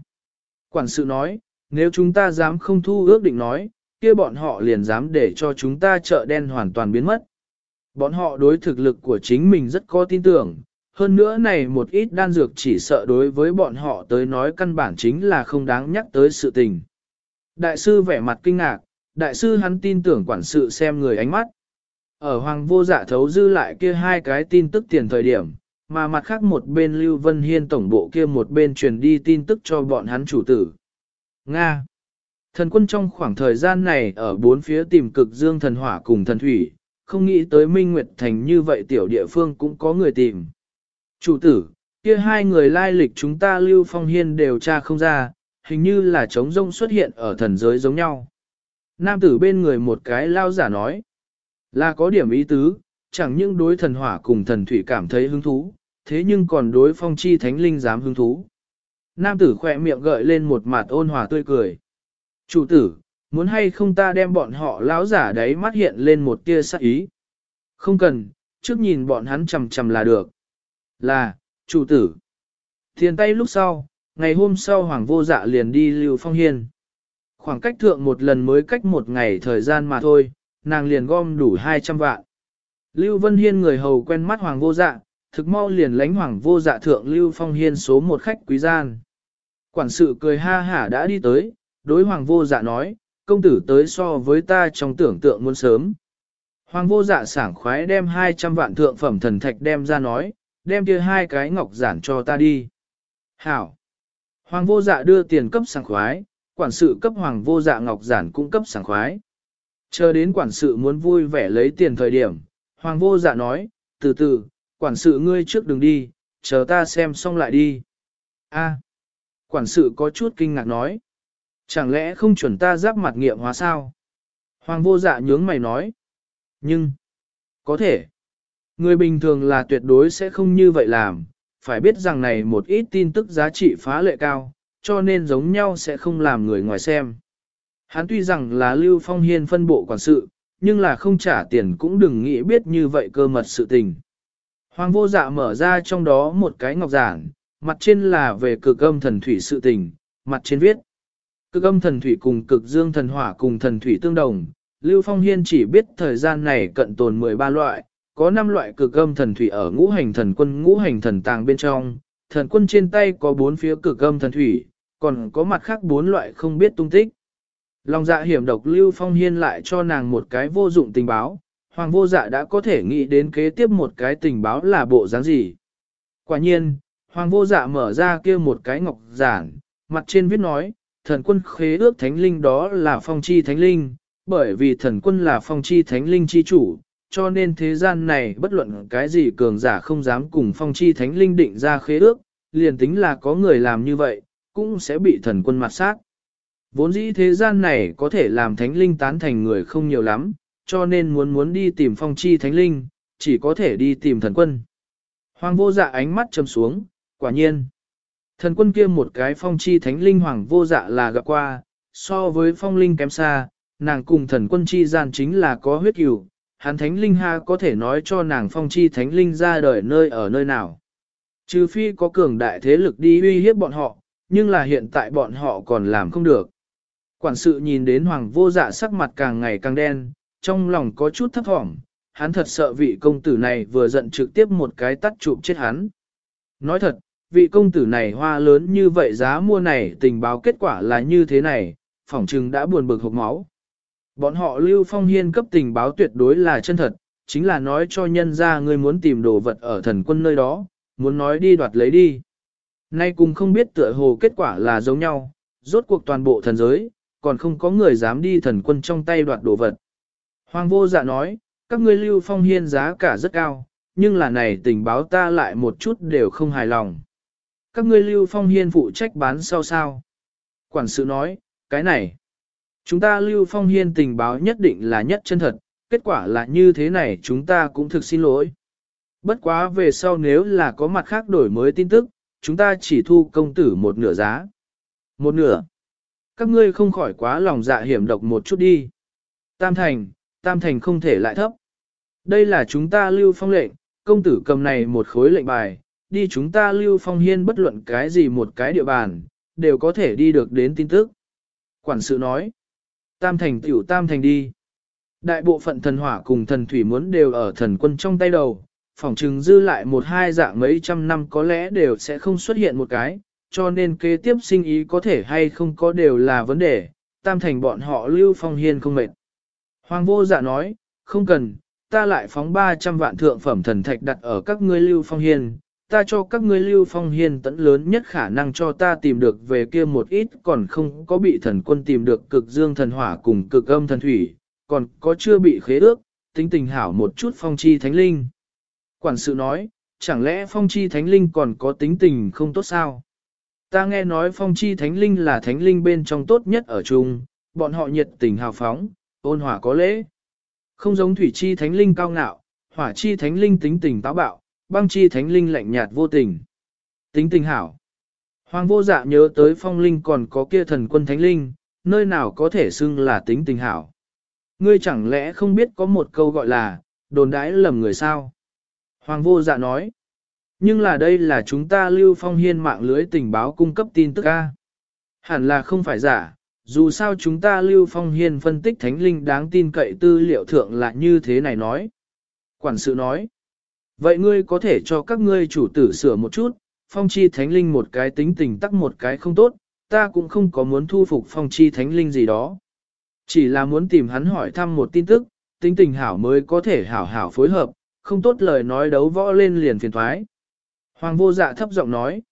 Quản sự nói, nếu chúng ta dám không thu ước định nói, kia bọn họ liền dám để cho chúng ta chợ đen hoàn toàn biến mất. Bọn họ đối thực lực của chính mình rất có tin tưởng, hơn nữa này một ít đan dược chỉ sợ đối với bọn họ tới nói căn bản chính là không đáng nhắc tới sự tình. Đại sư vẻ mặt kinh ngạc, đại sư hắn tin tưởng quản sự xem người ánh mắt. Ở hoàng vô dạ thấu dư lại kia hai cái tin tức tiền thời điểm, mà mặt khác một bên Lưu Vân Hiên tổng bộ kia một bên truyền đi tin tức cho bọn hắn chủ tử. Nga Thần quân trong khoảng thời gian này ở bốn phía tìm cực dương thần hỏa cùng thần thủy, không nghĩ tới Minh Nguyệt Thành như vậy tiểu địa phương cũng có người tìm. Chủ tử, kia hai người lai lịch chúng ta Lưu Phong Hiên đều tra không ra, hình như là trống rông xuất hiện ở thần giới giống nhau. Nam tử bên người một cái lao giả nói, là có điểm ý tứ, chẳng những đối thần hỏa cùng thần thủy cảm thấy hứng thú, thế nhưng còn đối phong chi thánh linh dám hứng thú. Nam tử khỏe miệng gợi lên một mặt ôn hòa tươi cười. Chủ tử, muốn hay không ta đem bọn họ lão giả đấy mắt hiện lên một tia sắc ý. Không cần, trước nhìn bọn hắn chầm chầm là được. Là, chủ tử. Thiền tay lúc sau, ngày hôm sau Hoàng vô dạ liền đi Lưu Phong Hiên. Khoảng cách thượng một lần mới cách một ngày thời gian mà thôi, nàng liền gom đủ 200 vạn. Lưu Vân Hiên người hầu quen mắt Hoàng vô dạ, thực mau liền lánh Hoàng vô dạ thượng Lưu Phong Hiên số một khách quý gian. Quản sự cười ha hả đã đi tới, đối Hoàng vô dạ nói, công tử tới so với ta trong tưởng tượng muốn sớm. Hoàng vô dạ sảng khoái đem 200 vạn thượng phẩm thần thạch đem ra nói, đem kia hai cái ngọc giản cho ta đi. Hảo! Hoàng vô dạ đưa tiền cấp sảng khoái, quản sự cấp hoàng vô dạ ngọc giản cũng cấp sảng khoái. Chờ đến quản sự muốn vui vẻ lấy tiền thời điểm, hoàng vô dạ nói, từ từ, quản sự ngươi trước đừng đi, chờ ta xem xong lại đi. A, quản sự có chút kinh ngạc nói, chẳng lẽ không chuẩn ta giáp mặt nghiệm hóa sao? Hoàng vô dạ nhướng mày nói, nhưng, có thể, người bình thường là tuyệt đối sẽ không như vậy làm, phải biết rằng này một ít tin tức giá trị phá lệ cao, cho nên giống nhau sẽ không làm người ngoài xem. Hắn tuy rằng là Lưu Phong Hiên phân bộ quản sự, nhưng là không trả tiền cũng đừng nghĩ biết như vậy cơ mật sự tình. Hoàng vô dạ mở ra trong đó một cái ngọc giản, mặt trên là về cực âm thần thủy sự tình, mặt trên viết. Cực âm thần thủy cùng cực dương thần hỏa cùng thần thủy tương đồng, Lưu Phong Hiên chỉ biết thời gian này cận tồn 13 loại, có 5 loại cực âm thần thủy ở ngũ hành thần quân ngũ hành thần tàng bên trong, thần quân trên tay có 4 phía cực âm thần thủy, còn có mặt khác 4 loại không biết tung tích. Lòng dạ hiểm độc Lưu Phong Hiên lại cho nàng một cái vô dụng tình báo, Hoàng vô dạ đã có thể nghĩ đến kế tiếp một cái tình báo là bộ dáng gì. Quả nhiên, Hoàng vô dạ mở ra kia một cái ngọc giản, mặt trên viết nói, thần quân khế ước thánh linh đó là phong chi thánh linh, bởi vì thần quân là phong chi thánh linh chi chủ, cho nên thế gian này bất luận cái gì cường giả không dám cùng phong chi thánh linh định ra khế ước, liền tính là có người làm như vậy, cũng sẽ bị thần quân mặt sát. Vốn dĩ thế gian này có thể làm thánh linh tán thành người không nhiều lắm, cho nên muốn muốn đi tìm phong chi thánh linh, chỉ có thể đi tìm thần quân. Hoàng vô dạ ánh mắt trầm xuống, quả nhiên. Thần quân kia một cái phong chi thánh linh hoàng vô dạ là gặp qua, so với phong linh kém xa, nàng cùng thần quân chi gian chính là có huyết cửu, hắn thánh linh ha có thể nói cho nàng phong chi thánh linh ra đời nơi ở nơi nào. Trừ phi có cường đại thế lực đi uy hiếp bọn họ, nhưng là hiện tại bọn họ còn làm không được. Quản sự nhìn đến hoàng vô dạ sắc mặt càng ngày càng đen, trong lòng có chút thấp thỏm, hắn thật sợ vị công tử này vừa giận trực tiếp một cái tắt chụp chết hắn. Nói thật, vị công tử này hoa lớn như vậy giá mua này tình báo kết quả là như thế này, phỏng chừng đã buồn bực hộp máu. Bọn họ Lưu Phong Hiên cấp tình báo tuyệt đối là chân thật, chính là nói cho nhân ra ngươi muốn tìm đồ vật ở thần quân nơi đó, muốn nói đi đoạt lấy đi. Nay cùng không biết tựa hồ kết quả là giống nhau, rốt cuộc toàn bộ thần giới, còn không có người dám đi thần quân trong tay đoạt đồ vật. Hoàng vô dạ nói, các ngươi Lưu Phong Hiên giá cả rất cao, nhưng là này tình báo ta lại một chút đều không hài lòng. Các ngươi Lưu Phong Hiên phụ trách bán sau sao? Quản sự nói, cái này. Chúng ta Lưu Phong Hiên tình báo nhất định là nhất chân thật, kết quả là như thế này chúng ta cũng thực xin lỗi. Bất quá về sau nếu là có mặt khác đổi mới tin tức, chúng ta chỉ thu công tử một nửa giá. Một nửa. Các ngươi không khỏi quá lòng dạ hiểm độc một chút đi. Tam thành, tam thành không thể lại thấp. Đây là chúng ta lưu phong lệnh, công tử cầm này một khối lệnh bài, đi chúng ta lưu phong hiên bất luận cái gì một cái địa bàn, đều có thể đi được đến tin tức. Quản sự nói. Tam thành tiểu tam thành đi. Đại bộ phận thần hỏa cùng thần thủy muốn đều ở thần quân trong tay đầu, phỏng chừng dư lại một hai dạng mấy trăm năm có lẽ đều sẽ không xuất hiện một cái, cho nên kế tiếp sinh ý có thể hay không có đều là vấn đề, tam thành bọn họ lưu phong hiên không mệt. Hoàng vô dạ nói, không cần, ta lại phóng 300 vạn thượng phẩm thần thạch đặt ở các ngươi lưu phong hiên, ta cho các ngươi lưu phong hiên tận lớn nhất khả năng cho ta tìm được về kia một ít còn không có bị thần quân tìm được cực dương thần hỏa cùng cực âm thần thủy, còn có chưa bị khế ước, tính tình hảo một chút phong chi thánh linh. Quản sự nói, chẳng lẽ phong chi thánh linh còn có tính tình không tốt sao? Ta nghe nói phong chi thánh linh là thánh linh bên trong tốt nhất ở chung, bọn họ nhiệt tình hào phóng, ôn hòa có lễ. Không giống thủy chi thánh linh cao ngạo, hỏa chi thánh linh tính tình táo bạo, băng chi thánh linh lạnh nhạt vô tình. Tính tình hảo. Hoàng vô dạ nhớ tới phong linh còn có kia thần quân thánh linh, nơi nào có thể xưng là tính tình hảo. Ngươi chẳng lẽ không biết có một câu gọi là, đồn đãi lầm người sao? Hoàng vô dạ nói. Nhưng là đây là chúng ta lưu phong hiên mạng lưới tình báo cung cấp tin tức ca. Hẳn là không phải giả, dù sao chúng ta lưu phong hiên phân tích thánh linh đáng tin cậy tư liệu thượng là như thế này nói. Quản sự nói. Vậy ngươi có thể cho các ngươi chủ tử sửa một chút, phong chi thánh linh một cái tính tình tắc một cái không tốt, ta cũng không có muốn thu phục phong chi thánh linh gì đó. Chỉ là muốn tìm hắn hỏi thăm một tin tức, tính tình hảo mới có thể hảo hảo phối hợp, không tốt lời nói đấu võ lên liền phiền thoái. Hoàng vô dạ thấp giọng nói.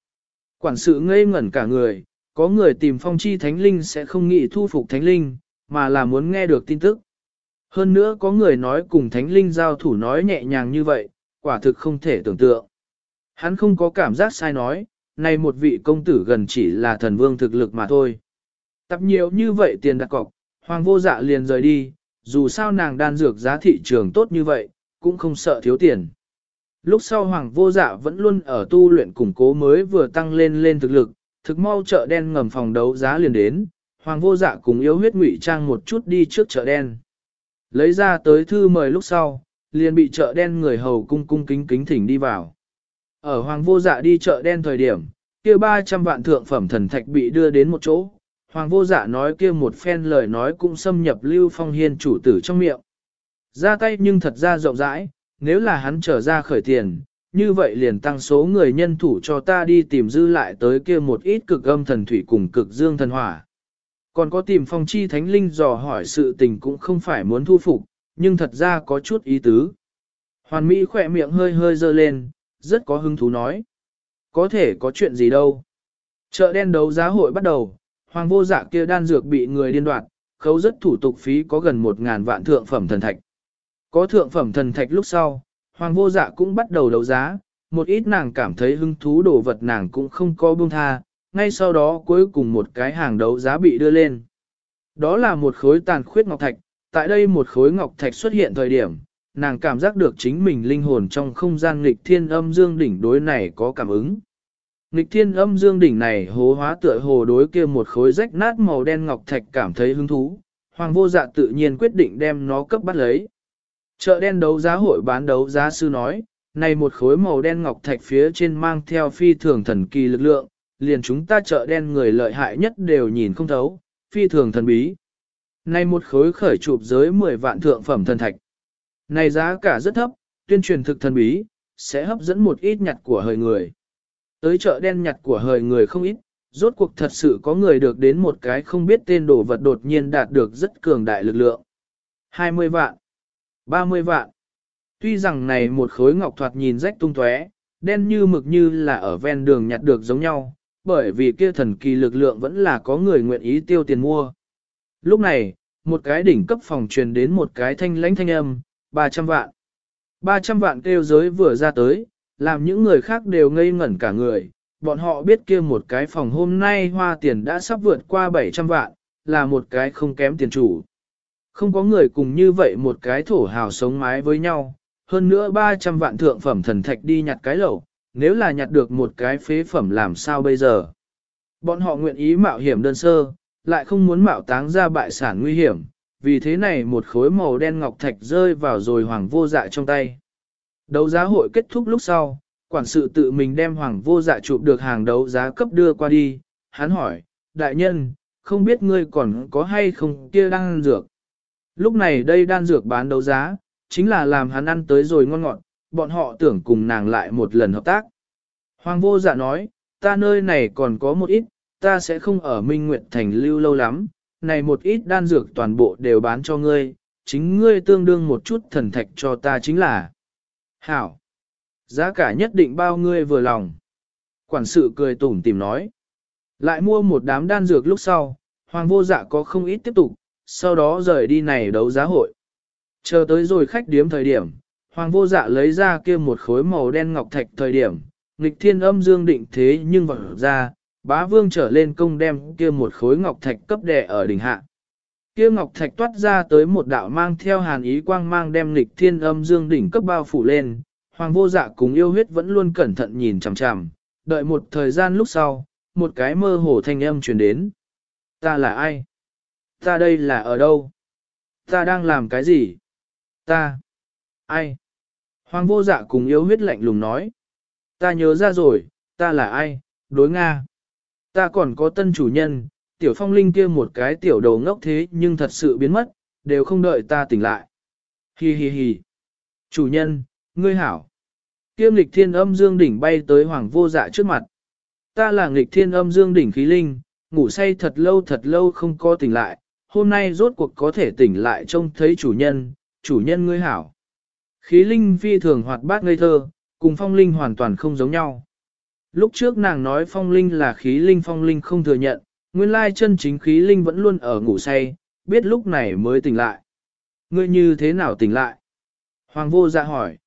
Quản sự ngây ngẩn cả người, có người tìm phong chi thánh linh sẽ không nghĩ thu phục thánh linh, mà là muốn nghe được tin tức. Hơn nữa có người nói cùng thánh linh giao thủ nói nhẹ nhàng như vậy, quả thực không thể tưởng tượng. Hắn không có cảm giác sai nói, này một vị công tử gần chỉ là thần vương thực lực mà thôi. Tập nhiều như vậy tiền đặt cọc, hoàng vô dạ liền rời đi, dù sao nàng đan dược giá thị trường tốt như vậy, cũng không sợ thiếu tiền. Lúc sau hoàng vô dạ vẫn luôn ở tu luyện củng cố mới vừa tăng lên lên thực lực, thực mau chợ đen ngầm phòng đấu giá liền đến, hoàng vô dạ cùng yếu huyết ngụy trang một chút đi trước chợ đen. Lấy ra tới thư mời lúc sau, liền bị chợ đen người hầu cung cung kính kính thỉnh đi vào. Ở hoàng vô dạ đi chợ đen thời điểm, kia 300 vạn thượng phẩm thần thạch bị đưa đến một chỗ, hoàng vô dạ nói kia một phen lời nói cũng xâm nhập lưu phong hiên chủ tử trong miệng. Ra tay nhưng thật ra rộng rãi, nếu là hắn trở ra khởi tiền, như vậy liền tăng số người nhân thủ cho ta đi tìm dư lại tới kia một ít cực âm thần thủy cùng cực dương thần hỏa. Còn có tìm phong chi thánh linh dò hỏi sự tình cũng không phải muốn thu phục, nhưng thật ra có chút ý tứ. Hoàn Mỹ khỏe miệng hơi hơi dơ lên, rất có hứng thú nói. Có thể có chuyện gì đâu. Chợ đen đấu giá hội bắt đầu, hoàng vô dạ kia đan dược bị người điên đoạt, khấu rất thủ tục phí có gần 1.000 vạn thượng phẩm thần thạch. Có thượng phẩm thần thạch lúc sau, hoàng vô dạ cũng bắt đầu đấu giá, một ít nàng cảm thấy hứng thú đồ vật nàng cũng không có buông tha, ngay sau đó cuối cùng một cái hàng đấu giá bị đưa lên. Đó là một khối tàn khuyết ngọc thạch, tại đây một khối ngọc thạch xuất hiện thời điểm, nàng cảm giác được chính mình linh hồn trong không gian nghịch thiên âm dương đỉnh đối này có cảm ứng. Nghịch thiên âm dương đỉnh này hố hóa tựa hồ đối kia một khối rách nát màu đen ngọc thạch cảm thấy hứng thú, hoàng vô dạ tự nhiên quyết định đem nó cấp bắt lấy. Chợ đen đấu giá hội bán đấu giá sư nói, này một khối màu đen ngọc thạch phía trên mang theo phi thường thần kỳ lực lượng, liền chúng ta chợ đen người lợi hại nhất đều nhìn không thấu, phi thường thần bí. Này một khối khởi chụp giới 10 vạn thượng phẩm thần thạch. Này giá cả rất thấp, tuyên truyền thực thần bí, sẽ hấp dẫn một ít nhặt của hời người. Tới chợ đen nhặt của hời người không ít, rốt cuộc thật sự có người được đến một cái không biết tên đồ vật đột nhiên đạt được rất cường đại lực lượng. 20 vạn, 30 vạn. Tuy rằng này một khối ngọc thoạt nhìn rách tung tóe, đen như mực như là ở ven đường nhặt được giống nhau, bởi vì kia thần kỳ lực lượng vẫn là có người nguyện ý tiêu tiền mua. Lúc này, một cái đỉnh cấp phòng truyền đến một cái thanh lãnh thanh âm, 300 vạn. 300 vạn kêu giới vừa ra tới, làm những người khác đều ngây ngẩn cả người. Bọn họ biết kia một cái phòng hôm nay hoa tiền đã sắp vượt qua 700 vạn, là một cái không kém tiền chủ. Không có người cùng như vậy một cái thổ hào sống mái với nhau, hơn nữa 300 vạn thượng phẩm thần thạch đi nhặt cái lẩu, nếu là nhặt được một cái phế phẩm làm sao bây giờ? Bọn họ nguyện ý mạo hiểm đơn sơ, lại không muốn mạo táng ra bại sản nguy hiểm, vì thế này một khối màu đen ngọc thạch rơi vào rồi hoàng vô dạ trong tay. Đấu giá hội kết thúc lúc sau, quản sự tự mình đem hoàng vô dạ chụp được hàng đấu giá cấp đưa qua đi, hắn hỏi, đại nhân, không biết ngươi còn có hay không kia đan dược. Lúc này đây đan dược bán đấu giá, chính là làm hắn ăn tới rồi ngon ngọt, bọn họ tưởng cùng nàng lại một lần hợp tác. Hoàng vô dạ nói, ta nơi này còn có một ít, ta sẽ không ở Minh Nguyệt Thành lưu lâu lắm, này một ít đan dược toàn bộ đều bán cho ngươi, chính ngươi tương đương một chút thần thạch cho ta chính là. Hảo! Giá cả nhất định bao ngươi vừa lòng. Quản sự cười tủm tìm nói. Lại mua một đám đan dược lúc sau, hoàng vô dạ có không ít tiếp tục, sau đó rời đi này đấu giá hội. Chờ tới rồi khách điếm thời điểm, hoàng vô dạ lấy ra kia một khối màu đen ngọc thạch thời điểm, nghịch thiên âm dương định thế nhưng vật ra, bá vương trở lên công đem kia một khối ngọc thạch cấp đè ở đỉnh hạ. Kia ngọc thạch toát ra tới một đạo mang theo hàn ý quang mang đem nghịch thiên âm dương đỉnh cấp bao phủ lên, hoàng vô dạ cùng yêu huyết vẫn luôn cẩn thận nhìn chằm chằm, đợi một thời gian lúc sau, một cái mơ hồ thanh âm truyền đến. Ta là ai? Ta đây là ở đâu? Ta đang làm cái gì? Ta? Ai? Hoàng vô dạ cùng yêu huyết lạnh lùng nói. Ta nhớ ra rồi, ta là ai? Đối Nga. Ta còn có tân chủ nhân, tiểu phong linh kia một cái tiểu đầu ngốc thế nhưng thật sự biến mất, đều không đợi ta tỉnh lại. Hi hi hi. Chủ nhân, ngươi hảo. Kiêm lịch thiên âm dương đỉnh bay tới hoàng vô dạ trước mặt. Ta là nghịch thiên âm dương đỉnh khí linh, ngủ say thật lâu thật lâu không có tỉnh lại, hôm nay rốt cuộc có thể tỉnh lại trông thấy chủ nhân, chủ nhân ngươi hảo. Khí linh phi thường hoạt bát ngây thơ, cùng phong linh hoàn toàn không giống nhau. Lúc trước nàng nói phong linh là khí linh phong linh không thừa nhận, nguyên lai chân chính khí linh vẫn luôn ở ngủ say, biết lúc này mới tỉnh lại. Ngươi như thế nào tỉnh lại? Hoàng vô dạ hỏi.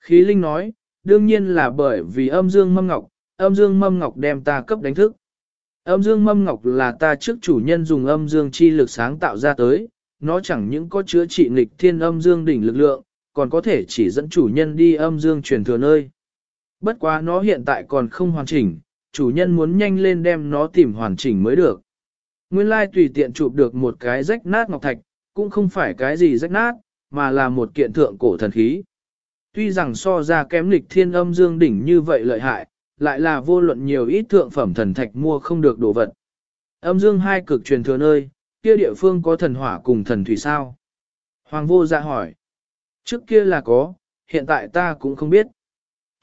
Khí linh nói, đương nhiên là bởi vì âm dương mâm ngọc, âm dương mâm ngọc đem ta cấp đánh thức. Âm dương mâm ngọc là ta trước chủ nhân dùng âm dương chi lực sáng tạo ra tới, nó chẳng những có chứa trị nghịch thiên âm dương đỉnh lực lượng, còn có thể chỉ dẫn chủ nhân đi âm dương truyền thừa nơi. Bất quá nó hiện tại còn không hoàn chỉnh, chủ nhân muốn nhanh lên đem nó tìm hoàn chỉnh mới được. Nguyên lai tùy tiện chụp được một cái rách nát ngọc thạch, cũng không phải cái gì rách nát, mà là một kiện thượng cổ thần khí. Tuy rằng so ra kém lịch thiên âm dương đỉnh như vậy lợi hại, lại là vô luận nhiều ít thượng phẩm thần thạch mua không được đồ vật. Âm dương hai cực truyền thừa nơi, kia địa phương có thần hỏa cùng thần thủy sao? Hoàng vô dạ hỏi. Trước kia là có, hiện tại ta cũng không biết.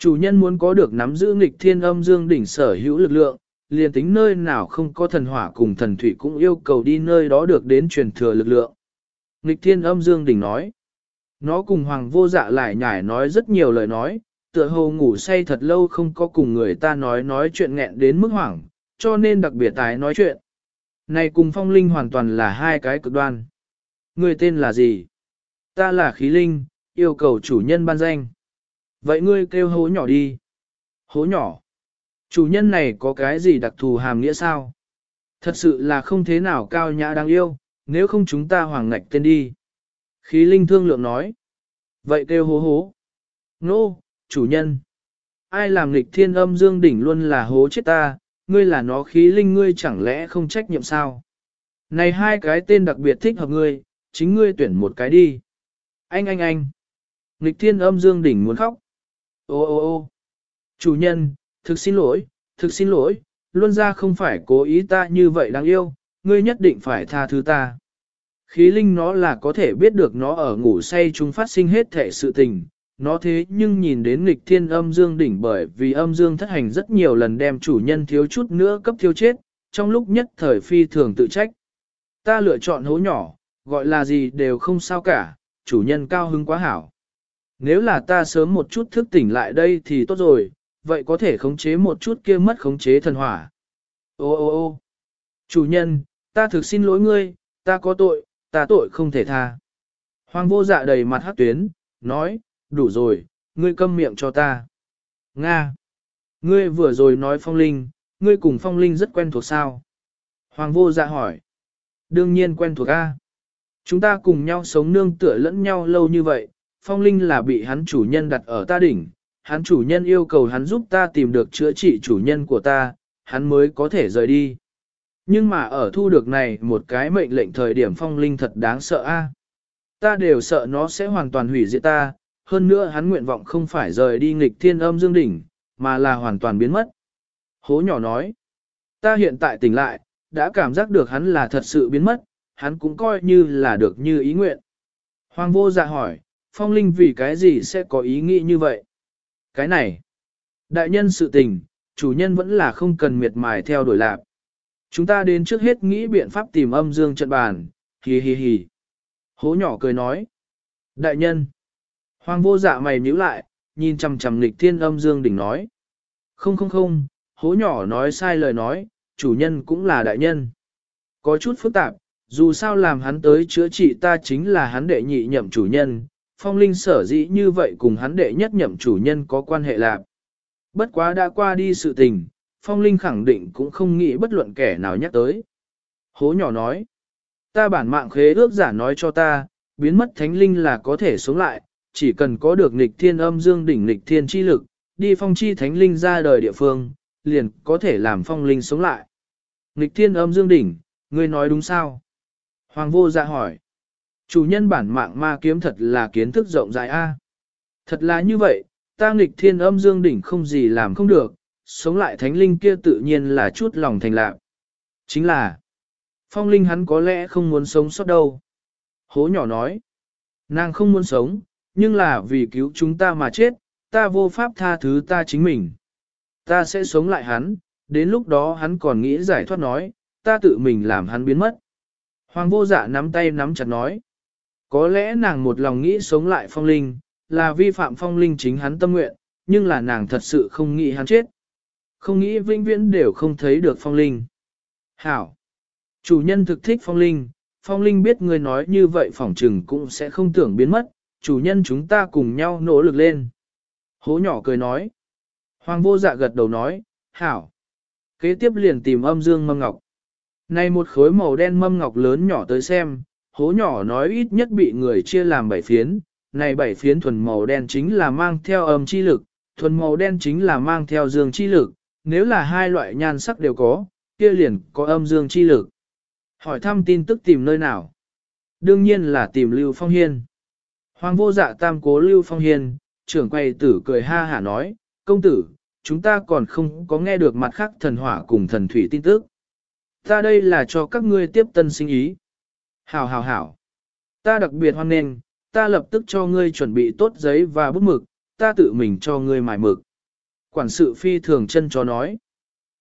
Chủ nhân muốn có được nắm giữ nghịch thiên âm dương đỉnh sở hữu lực lượng, liền tính nơi nào không có thần hỏa cùng thần thủy cũng yêu cầu đi nơi đó được đến truyền thừa lực lượng. Nghịch thiên âm dương đỉnh nói. Nó cùng hoàng vô dạ lại nhải nói rất nhiều lời nói, tựa hồ ngủ say thật lâu không có cùng người ta nói nói chuyện nghẹn đến mức hoảng, cho nên đặc biệt tái nói chuyện. Này cùng phong linh hoàn toàn là hai cái cực đoan. Người tên là gì? Ta là khí linh, yêu cầu chủ nhân ban danh. Vậy ngươi kêu hố nhỏ đi. Hố nhỏ. Chủ nhân này có cái gì đặc thù hàm nghĩa sao? Thật sự là không thế nào cao nhã đáng yêu, nếu không chúng ta hoàng ngạch tên đi. Khí linh thương lượng nói. Vậy kêu hố hố. Nô, chủ nhân. Ai làm nghịch thiên âm dương đỉnh luôn là hố chết ta, ngươi là nó khí linh ngươi chẳng lẽ không trách nhiệm sao? Này hai cái tên đặc biệt thích hợp ngươi, chính ngươi tuyển một cái đi. Anh anh anh. Nghịch thiên âm dương đỉnh muốn khóc. Ô ô ô. Chủ nhân, thực xin lỗi, thực xin lỗi, luôn ra không phải cố ý ta như vậy đáng yêu, ngươi nhất định phải tha thứ ta. Khí linh nó là có thể biết được nó ở ngủ say chúng phát sinh hết thể sự tình, nó thế nhưng nhìn đến nghịch thiên âm dương đỉnh bởi vì âm dương thất hành rất nhiều lần đem chủ nhân thiếu chút nữa cấp thiếu chết, trong lúc nhất thời phi thường tự trách. Ta lựa chọn hố nhỏ, gọi là gì đều không sao cả, chủ nhân cao hứng quá hảo. Nếu là ta sớm một chút thức tỉnh lại đây thì tốt rồi, vậy có thể khống chế một chút kia mất khống chế thần hỏa. Ô ô ô chủ nhân, ta thực xin lỗi ngươi, ta có tội, ta tội không thể tha. Hoàng vô dạ đầy mặt hát tuyến, nói, đủ rồi, ngươi câm miệng cho ta. Nga! Ngươi vừa rồi nói phong linh, ngươi cùng phong linh rất quen thuộc sao? Hoàng vô dạ hỏi. Đương nhiên quen thuộc A. Chúng ta cùng nhau sống nương tựa lẫn nhau lâu như vậy, phong linh là bị hắn chủ nhân đặt ở ta đỉnh, hắn chủ nhân yêu cầu hắn giúp ta tìm được chữa trị chủ nhân của ta, hắn mới có thể rời đi. Nhưng mà ở thu được này một cái mệnh lệnh thời điểm phong linh thật đáng sợ a. Ta đều sợ nó sẽ hoàn toàn hủy diệt ta, hơn nữa hắn nguyện vọng không phải rời đi nghịch thiên âm dương đỉnh, mà là hoàn toàn biến mất. Hố nhỏ nói, ta hiện tại tỉnh lại, đã cảm giác được hắn là thật sự biến mất, hắn cũng coi như là được như ý nguyện. Hoàng vô dạ hỏi, phong linh vì cái gì sẽ có ý nghĩ như vậy? Cái này, đại nhân sự tình, chủ nhân vẫn là không cần miệt mài theo đuổi lạc. Chúng ta đến trước hết nghĩ biện pháp tìm âm dương trận bàn, hì hì hì. Hố nhỏ cười nói. Đại nhân. Hoàng vô dạ mày nhíu lại, nhìn chằm chằm nghịch thiên âm dương đỉnh nói. Không không không, hố nhỏ nói sai lời nói, chủ nhân cũng là đại nhân. Có chút phức tạp, dù sao làm hắn tới chữa trị ta chính là hắn đệ nhị nhậm chủ nhân, phong linh sở dĩ như vậy cùng hắn đệ nhất nhậm chủ nhân có quan hệ lạc. Bất quá đã qua đi sự tình, phong linh khẳng định cũng không nghĩ bất luận kẻ nào nhắc tới. Hố nhỏ nói, ta bản mạng khế ước giả nói cho ta, biến mất thánh linh là có thể sống lại, chỉ cần có được Nịch thiên âm dương đỉnh Nịch thiên chi lực, đi phong chi thánh linh ra đời địa phương, liền có thể làm phong linh sống lại. Nịch thiên âm dương đỉnh, ngươi nói đúng sao? Hoàng vô dạ hỏi. Chủ nhân bản mạng ma kiếm thật là kiến thức rộng rãi a. Thật là như vậy, ta nghịch thiên âm dương đỉnh không gì làm không được, sống lại thánh linh kia tự nhiên là chút lòng thành lạc. Chính là, phong linh hắn có lẽ không muốn sống sót đâu. Hố nhỏ nói, nàng không muốn sống, nhưng là vì cứu chúng ta mà chết, ta vô pháp tha thứ ta chính mình. Ta sẽ sống lại hắn, đến lúc đó hắn còn nghĩ giải thoát nói, ta tự mình làm hắn biến mất. Hoàng vô dạ nắm tay nắm chặt nói, có lẽ nàng một lòng nghĩ sống lại phong linh, là vi phạm phong linh chính hắn tâm nguyện, nhưng là nàng thật sự không nghĩ hắn chết. Không nghĩ vĩnh viễn đều không thấy được phong linh. Hảo! Chủ nhân thực thích phong linh, phong linh biết người nói như vậy phỏng trừng cũng sẽ không tưởng biến mất, chủ nhân chúng ta cùng nhau nỗ lực lên. Hố nhỏ cười nói. Hoàng vô dạ gật đầu nói, hảo. Kế tiếp liền tìm âm dương mâm ngọc. Này một khối màu đen mâm ngọc lớn nhỏ tới xem, hố nhỏ nói ít nhất bị người chia làm bảy phiến. Này bảy phiến thuần màu đen chính là mang theo âm chi lực, thuần màu đen chính là mang theo dương chi lực, nếu là hai loại nhan sắc đều có, kia liền có âm dương chi lực. Hỏi thăm tin tức tìm nơi nào? Đương nhiên là tìm Lưu Phong Hiên. Hoàng vô dạ tam cố Lưu Phong Hiên, trưởng quay tử cười ha hả nói, công tử, chúng ta còn không có nghe được mặt khác thần hỏa cùng thần thủy tin tức. Ta đây là cho các ngươi tiếp tân sinh ý. Hảo hảo hảo. Ta đặc biệt hoan nghênh, ta lập tức cho ngươi chuẩn bị tốt giấy và bút mực, ta tự mình cho ngươi mài mực. Quản sự phi thường chân cho nói.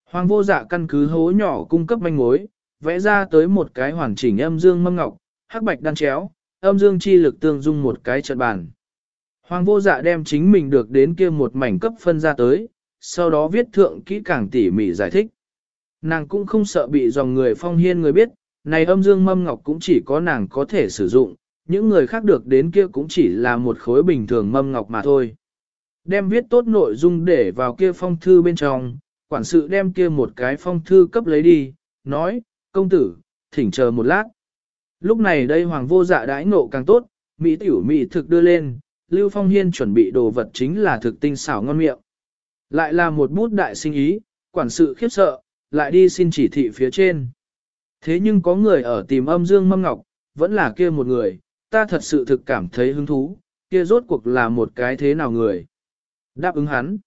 Hoàng vô dạ căn cứ hố nhỏ cung cấp manh mối, vẽ ra tới một cái hoàn chỉnh âm dương mâm ngọc, hắc bạch đan chéo, âm dương chi lực tương dung một cái trận bàn. Hoàng vô dạ đem chính mình được đến kia một mảnh cấp phân ra tới, sau đó viết thượng kỹ càng tỉ mỉ giải thích. Nàng cũng không sợ bị dòng người phong hiên người biết, này âm dương mâm ngọc cũng chỉ có nàng có thể sử dụng, những người khác được đến kia cũng chỉ là một khối bình thường mâm ngọc mà thôi. Đem viết tốt nội dung để vào kia phong thư bên trong, quản sự đem kia một cái phong thư cấp lấy đi, nói, công tử, thỉnh chờ một lát. Lúc này đây hoàng vô dạ đãi ngộ càng tốt, Mỹ tiểu Mỹ thực đưa lên, Lưu Phong Hiên chuẩn bị đồ vật chính là thực tinh xảo ngon miệng. Lại là một bút đại sinh ý, quản sự khiếp sợ, lại đi xin chỉ thị phía trên. Thế nhưng có người ở tìm âm dương mâm ngọc, vẫn là kia một người, ta thật sự thực cảm thấy hứng thú, kia rốt cuộc là một cái thế nào người. Đáp ứng hắn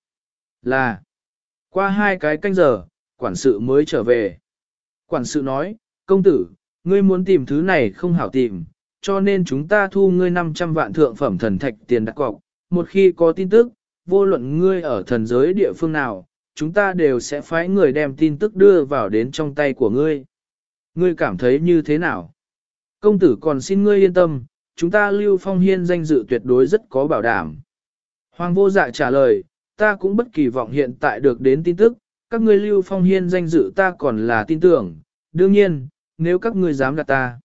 là qua hai cái canh giờ, quản sự mới trở về. Quản sự nói, công tử, ngươi muốn tìm thứ này không hảo tìm, cho nên chúng ta thu ngươi 500 vạn thượng phẩm thần thạch tiền đặt cọc. Một khi có tin tức, vô luận ngươi ở thần giới địa phương nào, chúng ta đều sẽ phái người đem tin tức đưa vào đến trong tay của ngươi. Ngươi cảm thấy như thế nào? Công tử còn xin ngươi yên tâm, chúng ta lưu phong hiên danh dự tuyệt đối rất có bảo đảm. Hoàng vô dạ trả lời, ta cũng bất kỳ vọng hiện tại được đến tin tức, các ngươi lưu phong hiên danh dự ta còn là tin tưởng, đương nhiên, nếu các ngươi dám gạt ta.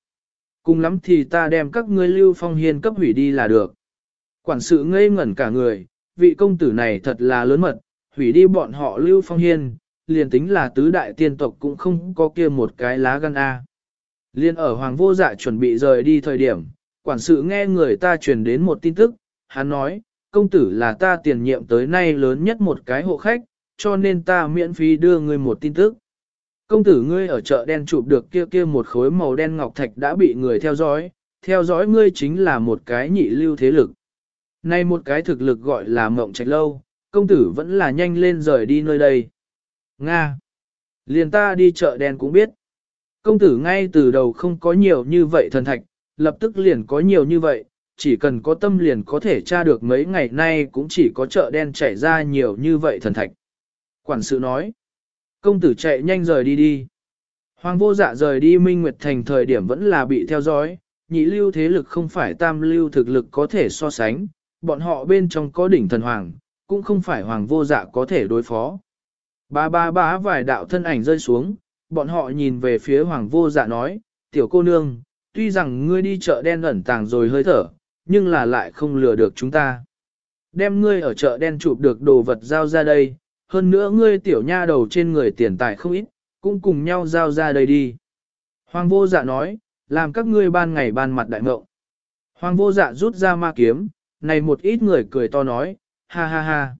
Cùng lắm thì ta đem các ngươi lưu phong hiên cấp hủy đi là được. Quản sự ngây ngẩn cả người, vị công tử này thật là lớn mật, hủy đi bọn họ lưu phong hiên, liền tính là tứ đại tiên tộc cũng không có kia một cái lá gan A. Liên ở hoàng vô dạ chuẩn bị rời đi thời điểm, quản sự nghe người ta truyền đến một tin tức, hắn nói, công tử là ta tiền nhiệm tới nay lớn nhất một cái hộ khách, cho nên ta miễn phí đưa ngươi một tin tức. Công tử ngươi ở chợ đen chụp được kia kia một khối màu đen ngọc thạch đã bị người theo dõi, theo dõi ngươi chính là một cái nhị lưu thế lực. Nay một cái thực lực gọi là mộng trạch lâu, công tử vẫn là nhanh lên rời đi nơi đây. Nga. Liền ta đi chợ đen cũng biết. Công tử ngay từ đầu không có nhiều như vậy thần thạch, lập tức liền có nhiều như vậy, chỉ cần có tâm liền có thể tra được mấy ngày nay cũng chỉ có chợ đen chảy ra nhiều như vậy thần thạch. Quản sự nói. Công tử chạy nhanh rời đi đi. Hoàng vô dạ rời đi Minh Nguyệt Thành thời điểm vẫn là bị theo dõi, nhị lưu thế lực không phải tam lưu thực lực có thể so sánh, bọn họ bên trong có đỉnh thần hoàng, cũng không phải hoàng vô dạ có thể đối phó. Ba ba bá vài đạo thân ảnh rơi xuống, bọn họ nhìn về phía hoàng vô dạ nói, tiểu cô nương, tuy rằng ngươi đi chợ đen ẩn tàng rồi hơi thở, nhưng là lại không lừa được chúng ta. Đem ngươi ở chợ đen chụp được đồ vật giao ra đây, hơn nữa ngươi tiểu nha đầu trên người tiền tài không ít, cũng cùng nhau giao ra đây đi. Hoàng vô dạ nói, làm các ngươi ban ngày ban mặt đại ngộng. Hoàng vô dạ rút ra ma kiếm, này một ít người cười to nói, ha ha ha.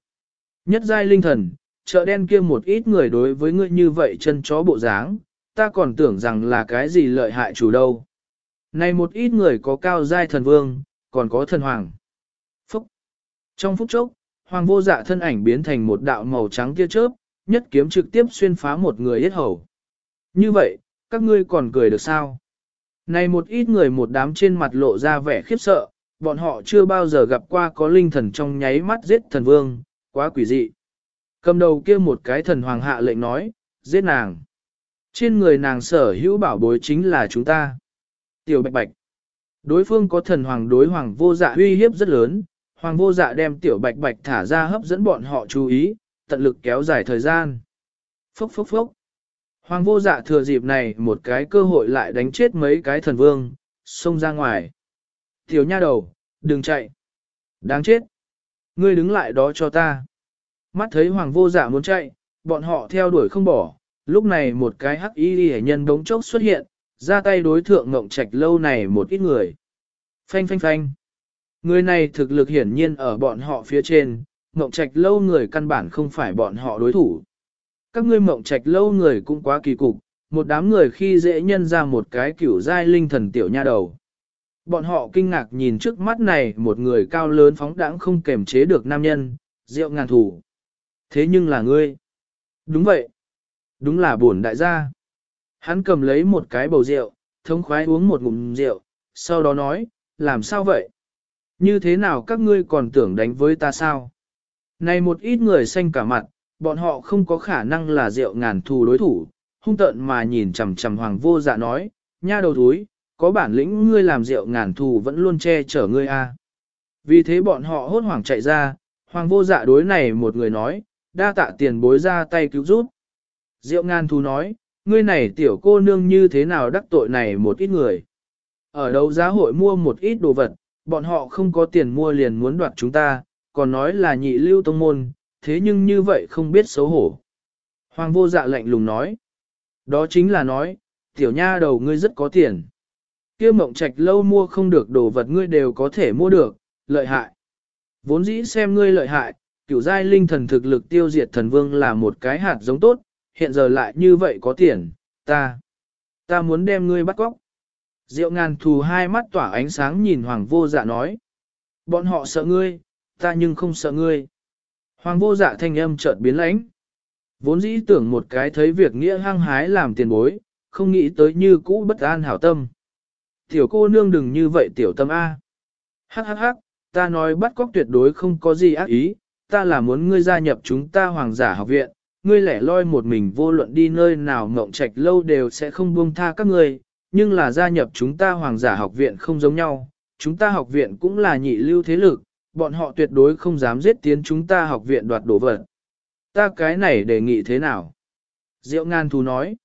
Nhất giai linh thần, chợ đen kia một ít người đối với ngươi như vậy chân chó bộ dáng, ta còn tưởng rằng là cái gì lợi hại chủ đâu. Này một ít người có cao giai thần vương, còn có thần hoàng. Phúc. Trong phút chốc, hoàng vô dạ thân ảnh biến thành một đạo màu trắng tia chớp, nhất kiếm trực tiếp xuyên phá một người yết hầu. Như vậy, các ngươi còn cười được sao? Này một ít người một đám trên mặt lộ ra vẻ khiếp sợ, bọn họ chưa bao giờ gặp qua có linh thần trong nháy mắt giết thần vương, quá quỷ dị. Cầm đầu kia một cái thần hoàng hạ lệnh nói, giết nàng. Trên người nàng sở hữu bảo bối chính là chúng ta. Tiểu bạch bạch. Đối phương có thần hoàng đối hoàng vô dạ uy hiếp rất lớn, hoàng vô dạ đem tiểu bạch bạch thả ra hấp dẫn bọn họ chú ý, tận lực kéo dài thời gian. Phốc phốc phốc. Hoàng vô dạ thừa dịp này một cái cơ hội lại đánh chết mấy cái thần vương, xông ra ngoài. Tiểu nha đầu, đừng chạy. Đáng chết. Ngươi đứng lại đó cho ta. Mắt thấy hoàng vô dạ muốn chạy, bọn họ theo đuổi không bỏ. Lúc này một cái hắc y hệ nhân đống chốc xuất hiện, ra tay đối thượng ngộng trạch lâu này một ít người. Phanh phanh phanh. Người này thực lực hiển nhiên ở bọn họ phía trên, ngộng trạch lâu người căn bản không phải bọn họ đối thủ. Các ngươi mộng trạch lâu người cũng quá kỳ cục, một đám người khi dễ nhân ra một cái kiểu giai linh thần tiểu nha đầu. Bọn họ kinh ngạc nhìn trước mắt này một người cao lớn phóng đãng không kềm chế được nam nhân, rượu ngàn thủ. Thế nhưng là ngươi. Đúng vậy. Đúng là buồn đại gia. Hắn cầm lấy một cái bầu rượu, thống khoái uống một ngụm rượu, sau đó nói, làm sao vậy? Như thế nào các ngươi còn tưởng đánh với ta sao? Này một ít người xanh cả mặt, bọn họ không có khả năng là rượu ngàn thù đối thủ, hung tợn mà nhìn chằm chằm hoàng vô dạ nói, nha đầu thúi, có bản lĩnh ngươi làm rượu ngàn thù vẫn luôn che chở ngươi a. Vì thế bọn họ hốt hoảng chạy ra, hoàng vô dạ đối này một người nói, đa tạ tiền bối ra tay cứu giúp. Diệu ngàn thú nói, ngươi này tiểu cô nương như thế nào đắc tội này một ít người. Ở đấu giá hội mua một ít đồ vật, bọn họ không có tiền mua liền muốn đoạt chúng ta, còn nói là nhị lưu tông môn, thế nhưng như vậy không biết xấu hổ. Hoàng vô dạ lạnh lùng nói, đó chính là nói, tiểu nha đầu ngươi rất có tiền. kia mộng trạch lâu mua không được đồ vật ngươi đều có thể mua được, lợi hại. Vốn dĩ xem ngươi lợi hại, cửu giai linh thần thực lực tiêu diệt thần vương là một cái hạt giống tốt, hiện giờ lại như vậy có tiền, ta, ta muốn đem ngươi bắt cóc. Diệu ngàn thù hai mắt tỏa ánh sáng nhìn hoàng vô dạ nói. Bọn họ sợ ngươi, ta nhưng không sợ ngươi. Hoàng vô dạ thanh âm chợt biến lãnh. Vốn dĩ tưởng một cái thấy việc nghĩa hăng hái làm tiền bối, không nghĩ tới như cũ bất an hảo tâm. Tiểu cô nương đừng như vậy tiểu tâm A. Hắc hắc hắc, ta nói bắt cóc tuyệt đối không có gì ác ý, ta là muốn ngươi gia nhập chúng ta hoàng giả học viện, ngươi lẻ loi một mình vô luận đi nơi nào mộng trạch lâu đều sẽ không buông tha các ngươi, nhưng là gia nhập chúng ta hoàng giả học viện không giống nhau, chúng ta học viện cũng là nhị lưu thế lực, bọn họ tuyệt đối không dám giết tiến chúng ta học viện đoạt đồ vật. Ta cái này đề nghị thế nào? Diệu ngàn thú nói.